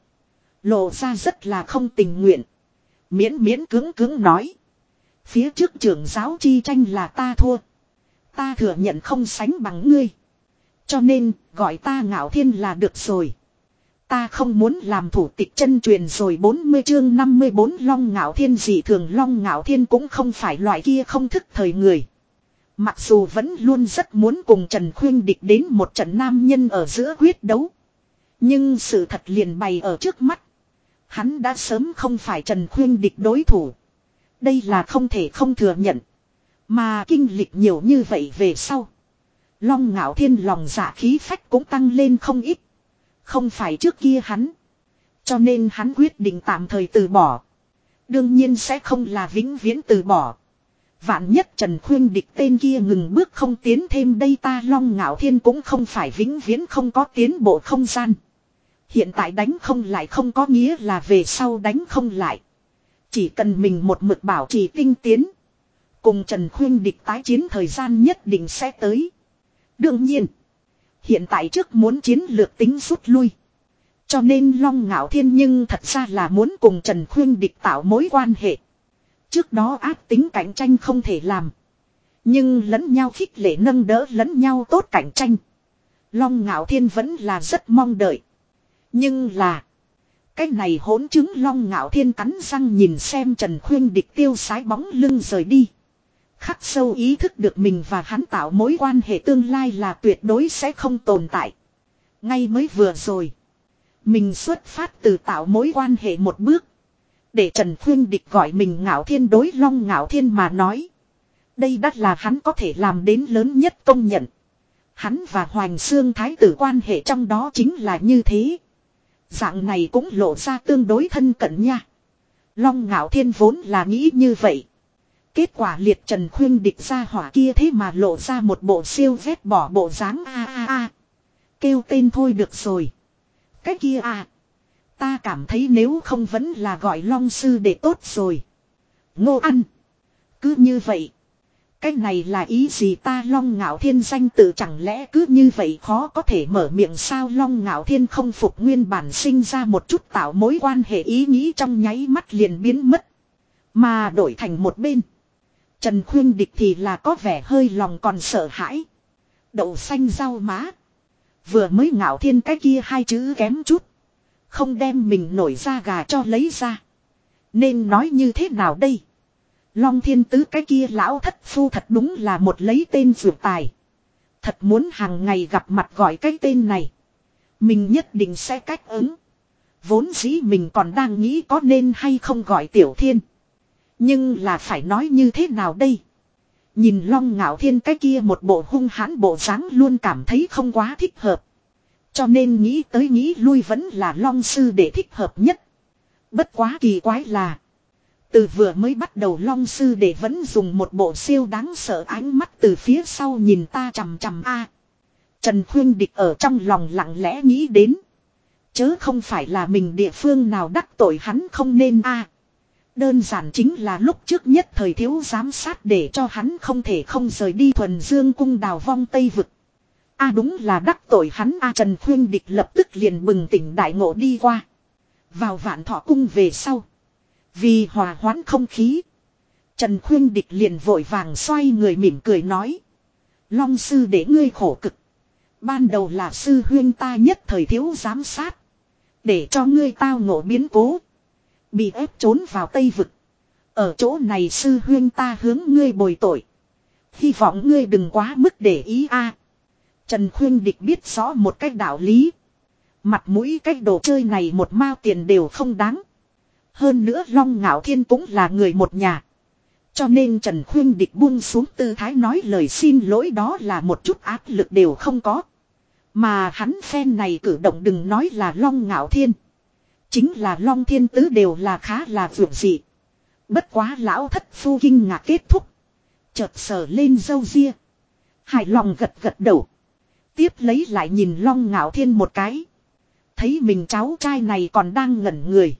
Lộ ra rất là không tình nguyện. Miễn miễn cứng cứng nói. Phía trước trưởng giáo chi tranh là ta thua. Ta thừa nhận không sánh bằng ngươi. Cho nên, gọi ta ngạo thiên là được rồi. Ta không muốn làm thủ tịch chân truyền rồi 40 chương 54 long ngạo thiên gì thường long ngạo thiên cũng không phải loại kia không thức thời người. Mặc dù vẫn luôn rất muốn cùng Trần Khuyên địch đến một trận nam nhân ở giữa quyết đấu. Nhưng sự thật liền bày ở trước mắt. Hắn đã sớm không phải Trần Khuyên địch đối thủ. Đây là không thể không thừa nhận. Mà kinh lịch nhiều như vậy về sau. Long ngạo thiên lòng dạ khí phách cũng tăng lên không ít. Không phải trước kia hắn. Cho nên hắn quyết định tạm thời từ bỏ. Đương nhiên sẽ không là vĩnh viễn từ bỏ. Vạn nhất Trần Khuyên địch tên kia ngừng bước không tiến thêm đây ta long ngạo thiên cũng không phải vĩnh viễn không có tiến bộ không gian. Hiện tại đánh không lại không có nghĩa là về sau đánh không lại. Chỉ cần mình một mực bảo trì tinh tiến. Cùng Trần Khuyên địch tái chiến thời gian nhất định sẽ tới. Đương nhiên. Hiện tại trước muốn chiến lược tính rút lui. Cho nên Long Ngạo Thiên nhưng thật ra là muốn cùng Trần Khuyên địch tạo mối quan hệ. Trước đó ác tính cạnh tranh không thể làm. Nhưng lẫn nhau khích lệ nâng đỡ lẫn nhau tốt cạnh tranh. Long Ngạo Thiên vẫn là rất mong đợi. Nhưng là. Cái này hỗn chứng Long Ngạo Thiên cắn răng nhìn xem Trần Khuyên địch tiêu sái bóng lưng rời đi. Khắc sâu ý thức được mình và hắn tạo mối quan hệ tương lai là tuyệt đối sẽ không tồn tại. Ngay mới vừa rồi. Mình xuất phát từ tạo mối quan hệ một bước. Để Trần Khuyên Địch gọi mình ngạo thiên đối long ngạo thiên mà nói. Đây đắt là hắn có thể làm đến lớn nhất công nhận. Hắn và Hoành Sương Thái tử quan hệ trong đó chính là như thế. Dạng này cũng lộ ra tương đối thân cận nha. Long ngạo thiên vốn là nghĩ như vậy. Kết quả liệt trần khuyên địch ra hỏa kia thế mà lộ ra một bộ siêu vét bỏ bộ dáng a a a. Kêu tên thôi được rồi. Cái kia à. Ta cảm thấy nếu không vẫn là gọi long sư để tốt rồi. Ngô ăn. Cứ như vậy. Cái này là ý gì ta long ngạo thiên danh tự chẳng lẽ cứ như vậy khó có thể mở miệng sao long ngạo thiên không phục nguyên bản sinh ra một chút tạo mối quan hệ ý nghĩ trong nháy mắt liền biến mất. Mà đổi thành một bên. Trần khuyên địch thì là có vẻ hơi lòng còn sợ hãi. Đậu xanh rau má. Vừa mới ngạo thiên cái kia hai chữ kém chút. Không đem mình nổi ra gà cho lấy ra. Nên nói như thế nào đây? Long thiên tứ cái kia lão thất phu thật đúng là một lấy tên dược tài. Thật muốn hàng ngày gặp mặt gọi cái tên này. Mình nhất định sẽ cách ứng. Vốn dĩ mình còn đang nghĩ có nên hay không gọi tiểu thiên. Nhưng là phải nói như thế nào đây? Nhìn long ngạo thiên cái kia một bộ hung hãn bộ dáng luôn cảm thấy không quá thích hợp. Cho nên nghĩ tới nghĩ lui vẫn là long sư để thích hợp nhất. Bất quá kỳ quái là. Từ vừa mới bắt đầu long sư để vẫn dùng một bộ siêu đáng sợ ánh mắt từ phía sau nhìn ta chằm chằm a. Trần Khuyên Địch ở trong lòng lặng lẽ nghĩ đến. Chớ không phải là mình địa phương nào đắc tội hắn không nên a. Đơn giản chính là lúc trước nhất thời thiếu giám sát để cho hắn không thể không rời đi thuần dương cung đào vong Tây Vực a đúng là đắc tội hắn, a Trần Khuyên Địch lập tức liền bừng tỉnh đại ngộ đi qua. Vào vạn thọ cung về sau. Vì hòa hoãn không khí. Trần Khuyên Địch liền vội vàng xoay người mỉm cười nói. Long sư để ngươi khổ cực. Ban đầu là sư huyên ta nhất thời thiếu giám sát. Để cho ngươi tao ngộ biến cố. Bị ép trốn vào Tây Vực. Ở chỗ này sư huyên ta hướng ngươi bồi tội. Hy vọng ngươi đừng quá mức để ý a. Trần Khuyên Địch biết rõ một cách đạo lý. Mặt mũi cách đồ chơi này một mao tiền đều không đáng. Hơn nữa Long Ngạo Thiên cũng là người một nhà. Cho nên Trần Khuyên Địch buông xuống tư thái nói lời xin lỗi đó là một chút áp lực đều không có. Mà hắn phen này cử động đừng nói là Long Ngạo Thiên. Chính là Long Thiên Tứ đều là khá là vượt dị. Bất quá lão thất phu kinh ngạc kết thúc. Chợt sờ lên dâu ria. Hài lòng gật gật đầu. Tiếp lấy lại nhìn Long Ngạo Thiên một cái. Thấy mình cháu trai này còn đang ngẩn người.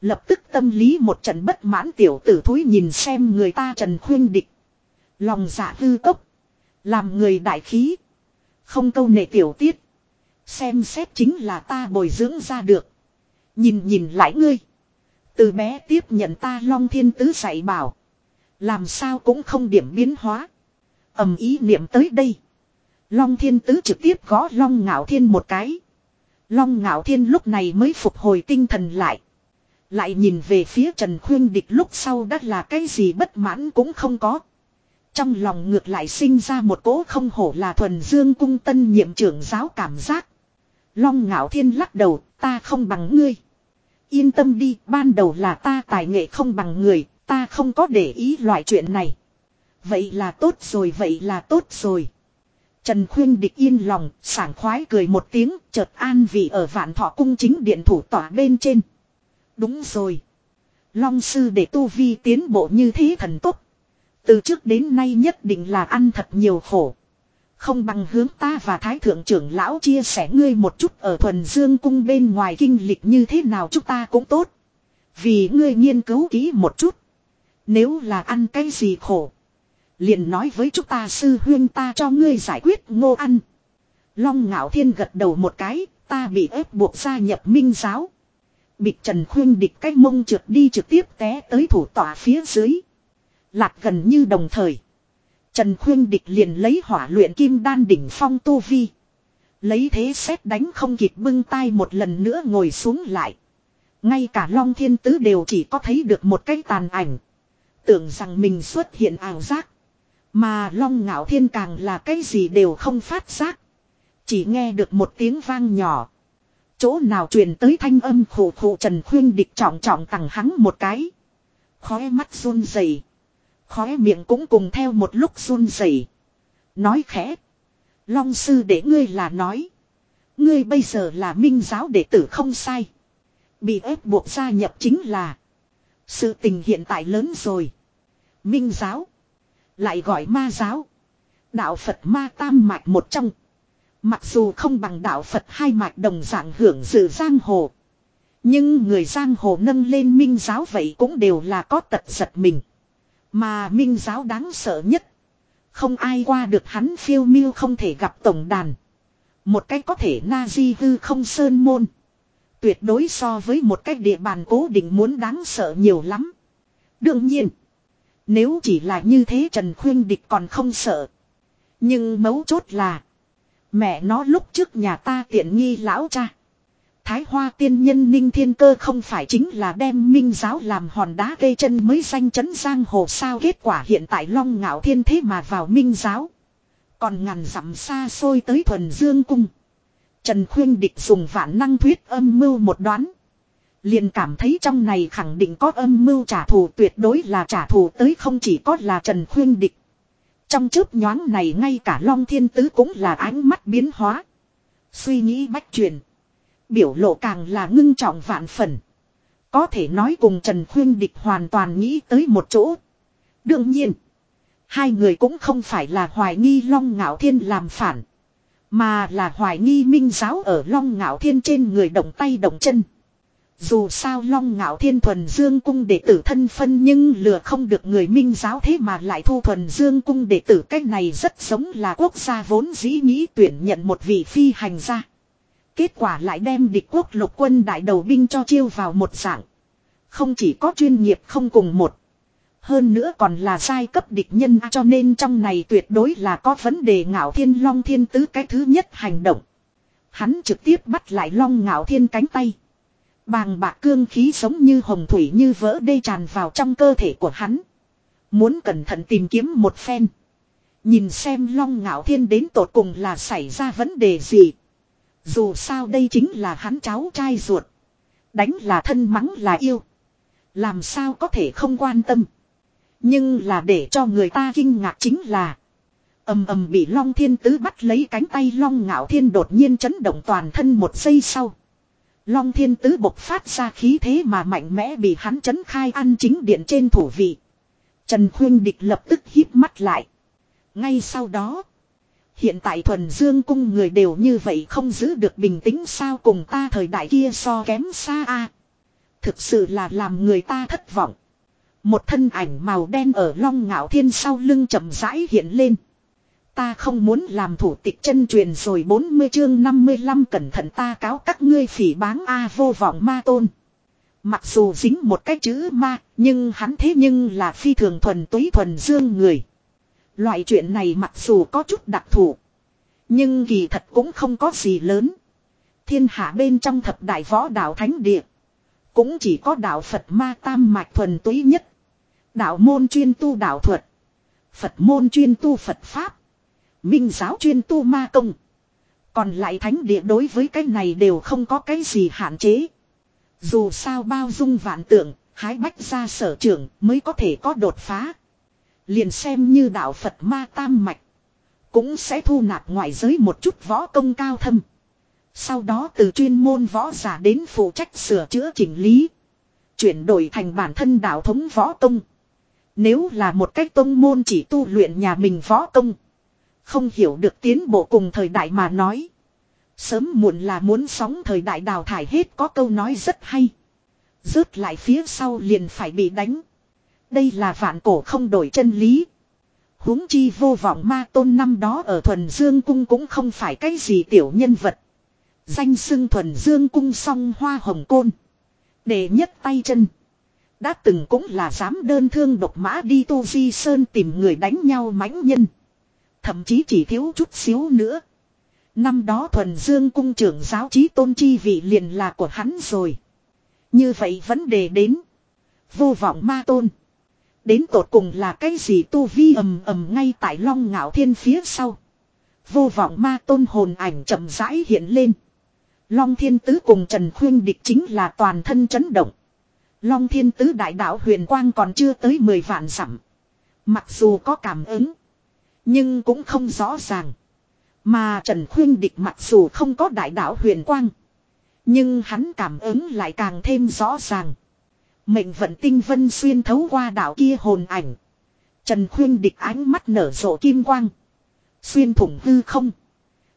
Lập tức tâm lý một trận bất mãn tiểu tử thúi nhìn xem người ta trần khuyên địch. Lòng dạ hư cốc. Làm người đại khí. Không câu nệ tiểu tiết. Xem xét chính là ta bồi dưỡng ra được. Nhìn nhìn lại ngươi. Từ bé tiếp nhận ta long thiên tứ dạy bảo. Làm sao cũng không điểm biến hóa. ầm ý niệm tới đây. Long thiên tứ trực tiếp gõ long ngạo thiên một cái. Long ngạo thiên lúc này mới phục hồi tinh thần lại. Lại nhìn về phía Trần Khuyên Địch lúc sau đã là cái gì bất mãn cũng không có. Trong lòng ngược lại sinh ra một cỗ không hổ là thuần dương cung tân nhiệm trưởng giáo cảm giác. Long ngạo thiên lắc đầu, ta không bằng ngươi. Yên tâm đi, ban đầu là ta tài nghệ không bằng người, ta không có để ý loại chuyện này. Vậy là tốt rồi, vậy là tốt rồi. Trần Khuyên địch yên lòng, sảng khoái cười một tiếng, chợt an vị ở vạn thọ cung chính điện thủ tỏa bên trên. Đúng rồi. Long sư để tu vi tiến bộ như thế thần tốc. Từ trước đến nay nhất định là ăn thật nhiều khổ. Không bằng hướng ta và Thái Thượng trưởng lão chia sẻ ngươi một chút ở thuần dương cung bên ngoài kinh lịch như thế nào chúng ta cũng tốt. Vì ngươi nghiên cứu kỹ một chút. Nếu là ăn cái gì khổ. Liền nói với chúng ta sư huyên ta cho ngươi giải quyết ngô ăn. Long ngạo thiên gật đầu một cái, ta bị ép buộc gia nhập minh giáo. Bịch trần khuyên địch cách mông trượt đi trực tiếp té tới thủ tỏa phía dưới. Lạc gần như đồng thời. Trần khuyên địch liền lấy hỏa luyện kim đan đỉnh phong tu vi. Lấy thế xét đánh không kịp bưng tay một lần nữa ngồi xuống lại. Ngay cả Long Thiên Tứ đều chỉ có thấy được một cái tàn ảnh. Tưởng rằng mình xuất hiện ảo giác. Mà Long Ngạo Thiên càng là cái gì đều không phát giác. Chỉ nghe được một tiếng vang nhỏ. Chỗ nào truyền tới thanh âm khổ khổ Trần Khuyên địch trọng trọng tặng hắn một cái. Khóe mắt run rẩy, Khóe miệng cũng cùng theo một lúc run rẩy. Nói khẽ. Long sư để ngươi là nói. Ngươi bây giờ là minh giáo đệ tử không sai. Bị ép buộc gia nhập chính là. Sự tình hiện tại lớn rồi. Minh giáo. Lại gọi ma giáo. Đạo Phật ma tam mạch một trong. Mặc dù không bằng đạo Phật hai mạch đồng dạng hưởng dự giang hồ. Nhưng người giang hồ nâng lên minh giáo vậy cũng đều là có tật giật mình. Mà minh giáo đáng sợ nhất. Không ai qua được hắn phiêu miêu không thể gặp tổng đàn. Một cách có thể na di hư không sơn môn. Tuyệt đối so với một cách địa bàn cố định muốn đáng sợ nhiều lắm. Đương nhiên. Nếu chỉ là như thế Trần Khuyên Địch còn không sợ. Nhưng mấu chốt là. Mẹ nó lúc trước nhà ta tiện nghi lão cha. Thái hoa tiên nhân ninh thiên cơ không phải chính là đem minh giáo làm hòn đá gây chân mới danh chấn giang hồ sao kết quả hiện tại long ngạo thiên thế mà vào minh giáo. Còn ngàn dặm xa xôi tới thuần dương cung. Trần Khuyên Địch dùng vạn năng thuyết âm mưu một đoán. Liền cảm thấy trong này khẳng định có âm mưu trả thù tuyệt đối là trả thù tới không chỉ có là Trần Khuyên Địch. Trong chớp nhoáng này ngay cả Long Thiên Tứ cũng là ánh mắt biến hóa. Suy nghĩ bách truyền. Biểu lộ càng là ngưng trọng vạn phần. Có thể nói cùng Trần Khuyên Địch hoàn toàn nghĩ tới một chỗ. Đương nhiên. Hai người cũng không phải là hoài nghi Long Ngạo Thiên làm phản. Mà là hoài nghi minh giáo ở Long Ngạo Thiên trên người động tay động chân. Dù sao Long Ngạo Thiên thuần dương cung đệ tử thân phân nhưng lừa không được người minh giáo thế mà lại thu thuần dương cung đệ tử cách này rất giống là quốc gia vốn dĩ nghĩ tuyển nhận một vị phi hành gia. Kết quả lại đem địch quốc lục quân đại đầu binh cho chiêu vào một dạng. Không chỉ có chuyên nghiệp không cùng một. Hơn nữa còn là sai cấp địch nhân, cho nên trong này tuyệt đối là có vấn đề ngạo thiên long thiên tứ cái thứ nhất hành động. Hắn trực tiếp bắt lại long ngạo thiên cánh tay. Bàng bạc cương khí giống như hồng thủy như vỡ đê tràn vào trong cơ thể của hắn. Muốn cẩn thận tìm kiếm một phen. Nhìn xem long ngạo thiên đến tột cùng là xảy ra vấn đề gì. Dù sao đây chính là hắn cháu trai ruột. Đánh là thân mắng là yêu. Làm sao có thể không quan tâm. Nhưng là để cho người ta kinh ngạc chính là. ầm ầm bị Long Thiên Tứ bắt lấy cánh tay Long Ngạo Thiên đột nhiên chấn động toàn thân một giây sau. Long Thiên Tứ bộc phát ra khí thế mà mạnh mẽ bị hắn chấn khai ăn chính điện trên thủ vị. Trần Khuyên Địch lập tức hít mắt lại. Ngay sau đó. Hiện tại thuần dương cung người đều như vậy không giữ được bình tĩnh sao cùng ta thời đại kia so kém xa a Thực sự là làm người ta thất vọng. Một thân ảnh màu đen ở long ngạo thiên sau lưng chậm rãi hiện lên. Ta không muốn làm thủ tịch chân truyền rồi 40 chương 55 cẩn thận ta cáo các ngươi phỉ báng A vô vọng ma tôn. Mặc dù dính một cái chữ ma, nhưng hắn thế nhưng là phi thường thuần túy thuần dương người. Loại chuyện này mặc dù có chút đặc thù. Nhưng kỳ thật cũng không có gì lớn. Thiên hạ bên trong thập đại võ đạo thánh địa. Cũng chỉ có đạo Phật ma tam mạch thuần túy nhất. Đạo môn chuyên tu đạo thuật. Phật môn chuyên tu Phật Pháp. Minh giáo chuyên tu ma công. Còn lại thánh địa đối với cái này đều không có cái gì hạn chế. Dù sao bao dung vạn tượng, hái bách ra sở trưởng mới có thể có đột phá. Liền xem như đạo Phật ma tam mạch. Cũng sẽ thu nạp ngoại giới một chút võ công cao thâm. Sau đó từ chuyên môn võ giả đến phụ trách sửa chữa chỉnh lý. Chuyển đổi thành bản thân đạo thống võ công. Nếu là một cách tông môn chỉ tu luyện nhà mình võ công. Không hiểu được tiến bộ cùng thời đại mà nói. Sớm muộn là muốn sóng thời đại đào thải hết có câu nói rất hay. Rớt lại phía sau liền phải bị đánh. Đây là vạn cổ không đổi chân lý. huống chi vô vọng ma tôn năm đó ở thuần dương cung cũng không phải cái gì tiểu nhân vật. Danh xưng thuần dương cung song hoa hồng côn. Để nhất tay chân. Đã từng cũng là dám đơn thương độc mã đi tu di sơn tìm người đánh nhau mãnh nhân. Thậm chí chỉ thiếu chút xíu nữa. Năm đó thuần dương cung trưởng giáo trí tôn chi vị liền là của hắn rồi. Như vậy vấn đề đến. Vô vọng ma tôn. Đến tột cùng là cái gì tu vi ầm ầm ngay tại long ngạo thiên phía sau. Vô vọng ma tôn hồn ảnh chậm rãi hiện lên. Long Thiên Tứ cùng Trần Khuyên Địch chính là toàn thân chấn động. Long Thiên Tứ đại đạo huyền quang còn chưa tới 10 vạn dặm. Mặc dù có cảm ứng. Nhưng cũng không rõ ràng. Mà Trần Khuyên Địch mặc dù không có đại đạo huyền quang. Nhưng hắn cảm ứng lại càng thêm rõ ràng. Mệnh vận tinh vân xuyên thấu qua đạo kia hồn ảnh. Trần Khuyên Địch ánh mắt nở rộ kim quang. Xuyên thủng hư không.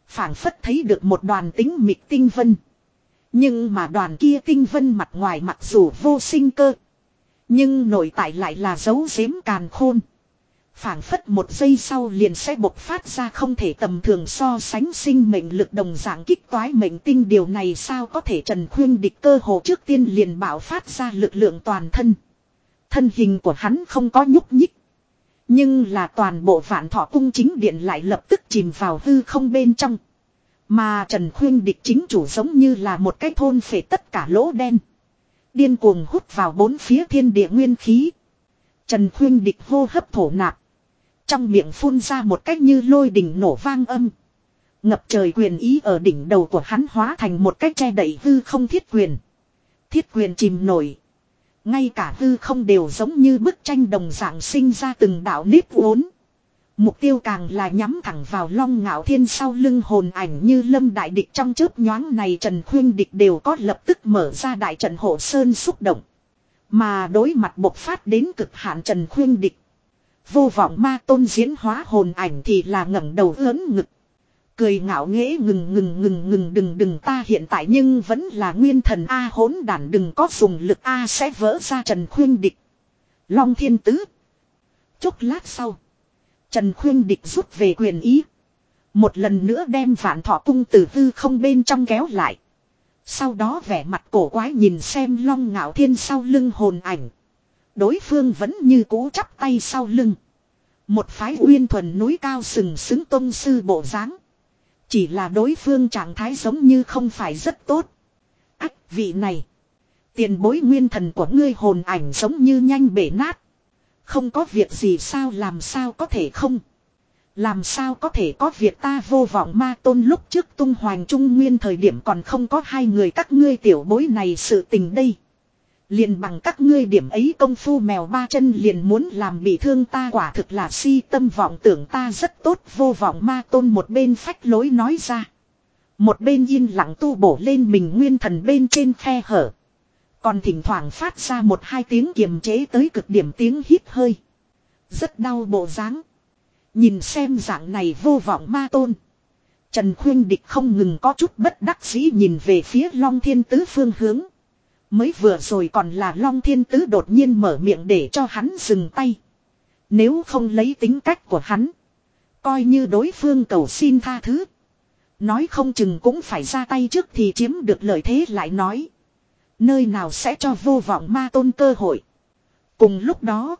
phảng phất thấy được một đoàn tính mịt tinh vân. Nhưng mà đoàn kia tinh vân mặt ngoài mặc dù vô sinh cơ. Nhưng nội tại lại là dấu giếm càn khôn phảng phất một giây sau liền sẽ bộc phát ra không thể tầm thường so sánh sinh mệnh lực đồng dạng kích toái mệnh tinh. Điều này sao có thể trần khuyên địch cơ hồ trước tiên liền bảo phát ra lực lượng toàn thân. Thân hình của hắn không có nhúc nhích. Nhưng là toàn bộ vạn thọ cung chính điện lại lập tức chìm vào hư không bên trong. Mà trần khuyên địch chính chủ giống như là một cái thôn phệ tất cả lỗ đen. Điên cuồng hút vào bốn phía thiên địa nguyên khí. Trần Khuyên địch hô hấp thổ nạp. Trong miệng phun ra một cách như lôi đỉnh nổ vang âm. Ngập trời quyền ý ở đỉnh đầu của hắn hóa thành một cách che đậy hư không thiết quyền. Thiết quyền chìm nổi. Ngay cả hư không đều giống như bức tranh đồng dạng sinh ra từng đạo nếp uốn. Mục tiêu càng là nhắm thẳng vào long ngạo thiên sau lưng hồn ảnh như lâm đại địch trong chớp nhoáng này Trần Khuyên địch đều có lập tức mở ra đại trận hộ sơn xúc động. Mà đối mặt bộc phát đến cực hạn Trần Khuyên địch. Vô vọng ma tôn diễn hóa hồn ảnh thì là ngẩng đầu lớn ngực. Cười ngạo nghễ ngừng ngừng ngừng ngừng đừng đừng ta hiện tại nhưng vẫn là nguyên thần A hỗn đản đừng có dùng lực A sẽ vỡ ra Trần Khuyên Địch. Long thiên tứ. Chút lát sau. Trần Khuyên Địch rút về quyền ý. Một lần nữa đem vạn thọ cung từ hư không bên trong kéo lại. Sau đó vẻ mặt cổ quái nhìn xem long ngạo thiên sau lưng hồn ảnh. Đối phương vẫn như cũ chắp tay sau lưng. Một phái uyên thuần núi cao sừng sững tôn sư bộ dáng Chỉ là đối phương trạng thái giống như không phải rất tốt. Ách, vị này. Tiền bối nguyên thần của ngươi hồn ảnh giống như nhanh bể nát. Không có việc gì sao làm sao có thể không. Làm sao có thể có việc ta vô vọng ma tôn lúc trước tung hoàng trung nguyên thời điểm còn không có hai người các ngươi tiểu bối này sự tình đây. Liền bằng các ngươi điểm ấy công phu mèo ba chân liền muốn làm bị thương ta quả thực là si tâm vọng tưởng ta rất tốt, vô vọng ma tôn một bên phách lối nói ra. Một bên yên lặng tu bổ lên mình nguyên thần bên trên khe hở. Còn thỉnh thoảng phát ra một hai tiếng kiềm chế tới cực điểm tiếng hít hơi. Rất đau bộ dáng. Nhìn xem dạng này vô vọng ma tôn. Trần Khuyên Địch không ngừng có chút bất đắc dĩ nhìn về phía Long Thiên Tứ phương hướng. Mới vừa rồi còn là Long Thiên Tứ đột nhiên mở miệng để cho hắn dừng tay. Nếu không lấy tính cách của hắn. Coi như đối phương cầu xin tha thứ. Nói không chừng cũng phải ra tay trước thì chiếm được lợi thế lại nói. Nơi nào sẽ cho vô vọng ma tôn cơ hội. Cùng lúc đó.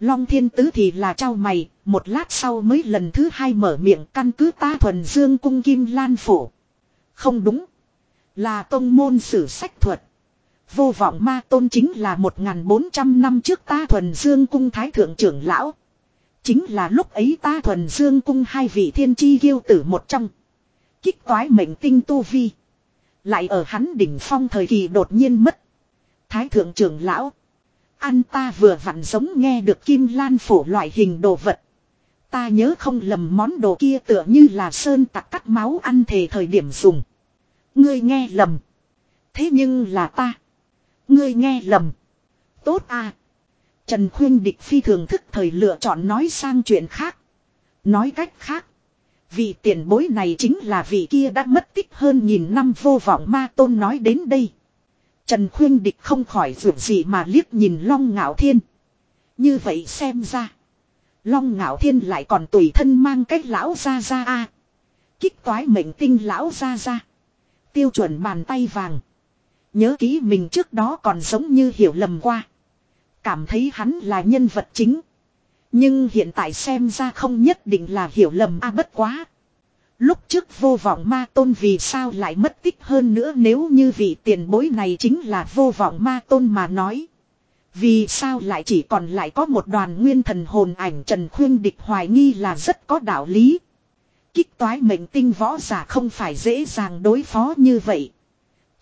Long thiên tứ thì là trao mày. Một lát sau mới lần thứ hai mở miệng căn cứ ta thuần dương cung kim lan phổ. Không đúng. Là tông môn sử sách thuật. Vô vọng ma tôn chính là 1.400 năm trước ta thuần dương cung thái thượng trưởng lão. Chính là lúc ấy ta thuần dương cung hai vị thiên chi ghiêu tử một trong. Kích toái mệnh tinh tu vi. Lại ở hắn đỉnh phong thời kỳ đột nhiên mất. Thái thượng trưởng lão. anh ta vừa vặn giống nghe được kim lan phổ loại hình đồ vật. Ta nhớ không lầm món đồ kia tựa như là sơn tặc cắt máu ăn thề thời điểm dùng. Ngươi nghe lầm. Thế nhưng là ta. Ngươi nghe lầm. Tốt à. Trần Khuyên Địch phi thường thức thời lựa chọn nói sang chuyện khác. Nói cách khác. Vị tiền bối này chính là vị kia đã mất tích hơn nghìn năm vô vọng ma tôn nói đến đây. Trần Khuyên Địch không khỏi vượt gì mà liếc nhìn Long Ngạo Thiên. Như vậy xem ra. Long Ngạo Thiên lại còn tùy thân mang cách lão ra ra a Kích toái mệnh tinh lão ra ra. Tiêu chuẩn bàn tay vàng. Nhớ kỹ mình trước đó còn giống như hiểu lầm qua. Cảm thấy hắn là nhân vật chính. Nhưng hiện tại xem ra không nhất định là hiểu lầm a bất quá. Lúc trước vô vọng ma tôn vì sao lại mất tích hơn nữa nếu như vị tiền bối này chính là vô vọng ma tôn mà nói. Vì sao lại chỉ còn lại có một đoàn nguyên thần hồn ảnh Trần Khuyên Địch hoài nghi là rất có đạo lý. Kích toái mệnh tinh võ giả không phải dễ dàng đối phó như vậy.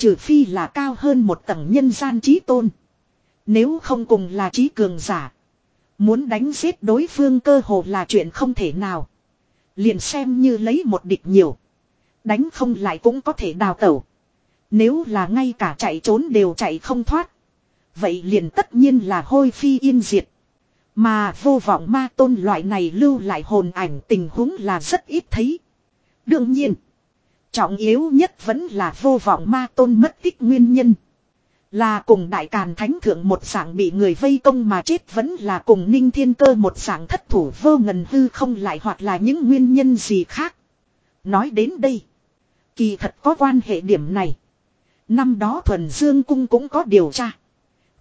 Trừ phi là cao hơn một tầng nhân gian trí tôn. Nếu không cùng là trí cường giả. Muốn đánh giết đối phương cơ hồ là chuyện không thể nào. Liền xem như lấy một địch nhiều. Đánh không lại cũng có thể đào tẩu. Nếu là ngay cả chạy trốn đều chạy không thoát. Vậy liền tất nhiên là hôi phi yên diệt. Mà vô vọng ma tôn loại này lưu lại hồn ảnh tình huống là rất ít thấy. Đương nhiên. Trọng yếu nhất vẫn là vô vọng ma tôn mất tích nguyên nhân. Là cùng đại càn thánh thượng một dạng bị người vây công mà chết vẫn là cùng ninh thiên cơ một dạng thất thủ vô ngần hư không lại hoặc là những nguyên nhân gì khác. Nói đến đây. Kỳ thật có quan hệ điểm này. Năm đó thuần dương cung cũng có điều tra.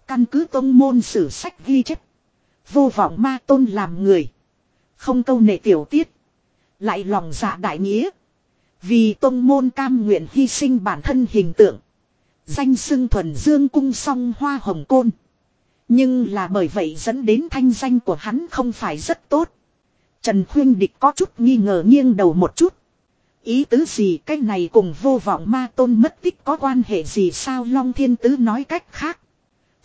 Căn cứ tông môn sử sách ghi chép. Vô vọng ma tôn làm người. Không câu nệ tiểu tiết. Lại lòng dạ đại nghĩa. Vì tông môn cam nguyện hy sinh bản thân hình tượng. Danh xưng thuần dương cung song hoa hồng côn. Nhưng là bởi vậy dẫn đến thanh danh của hắn không phải rất tốt. Trần Khuyên Địch có chút nghi ngờ nghiêng đầu một chút. Ý tứ gì cái này cùng vô vọng ma tôn mất tích có quan hệ gì sao Long Thiên Tứ nói cách khác.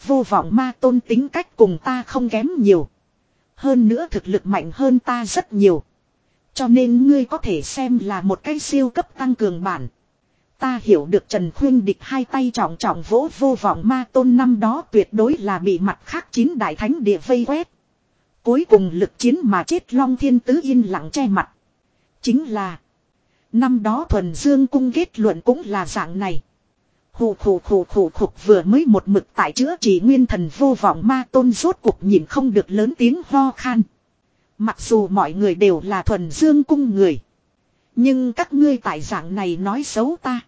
Vô vọng ma tôn tính cách cùng ta không kém nhiều. Hơn nữa thực lực mạnh hơn ta rất nhiều. Cho nên ngươi có thể xem là một cái siêu cấp tăng cường bản. Ta hiểu được Trần Khuyên địch hai tay trọng trọng vỗ vô vọng ma tôn năm đó tuyệt đối là bị mặt khác chín đại thánh địa vây quét. Cuối cùng lực chiến mà chết Long Thiên Tứ yên lặng che mặt. Chính là. Năm đó thuần dương cung kết luận cũng là dạng này. Hù khủ khủ khủ khục vừa mới một mực tại chữa chỉ nguyên thần vô vọng ma tôn rốt cục nhìn không được lớn tiếng ho khan. Mặc dù mọi người đều là thuần dương cung người. Nhưng các ngươi tại dạng này nói xấu ta.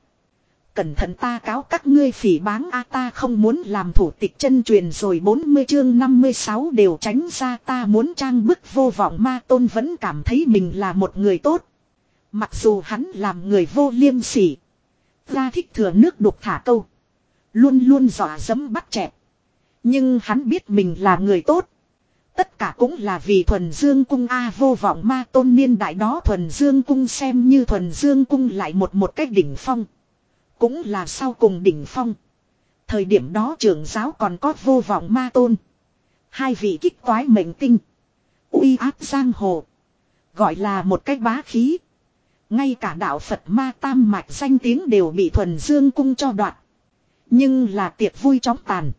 Cẩn thận ta cáo các ngươi phỉ báng a ta không muốn làm thủ tịch chân truyền rồi 40 chương 56 đều tránh ra ta muốn trang bức vô vọng ma tôn vẫn cảm thấy mình là một người tốt. Mặc dù hắn làm người vô liêm sỉ. Ra thích thừa nước đục thả câu. Luôn luôn dọa dẫm bắt chẹp. Nhưng hắn biết mình là người tốt. Tất cả cũng là vì thuần dương cung A vô vọng ma tôn niên đại đó thuần dương cung xem như thuần dương cung lại một một cách đỉnh phong. Cũng là sau cùng đỉnh phong. Thời điểm đó trưởng giáo còn có vô vọng ma tôn. Hai vị kích toái mệnh tinh. uy áp giang hồ. Gọi là một cách bá khí. Ngay cả đạo Phật ma tam mạch danh tiếng đều bị thuần dương cung cho đoạn. Nhưng là tiệc vui chóng tàn.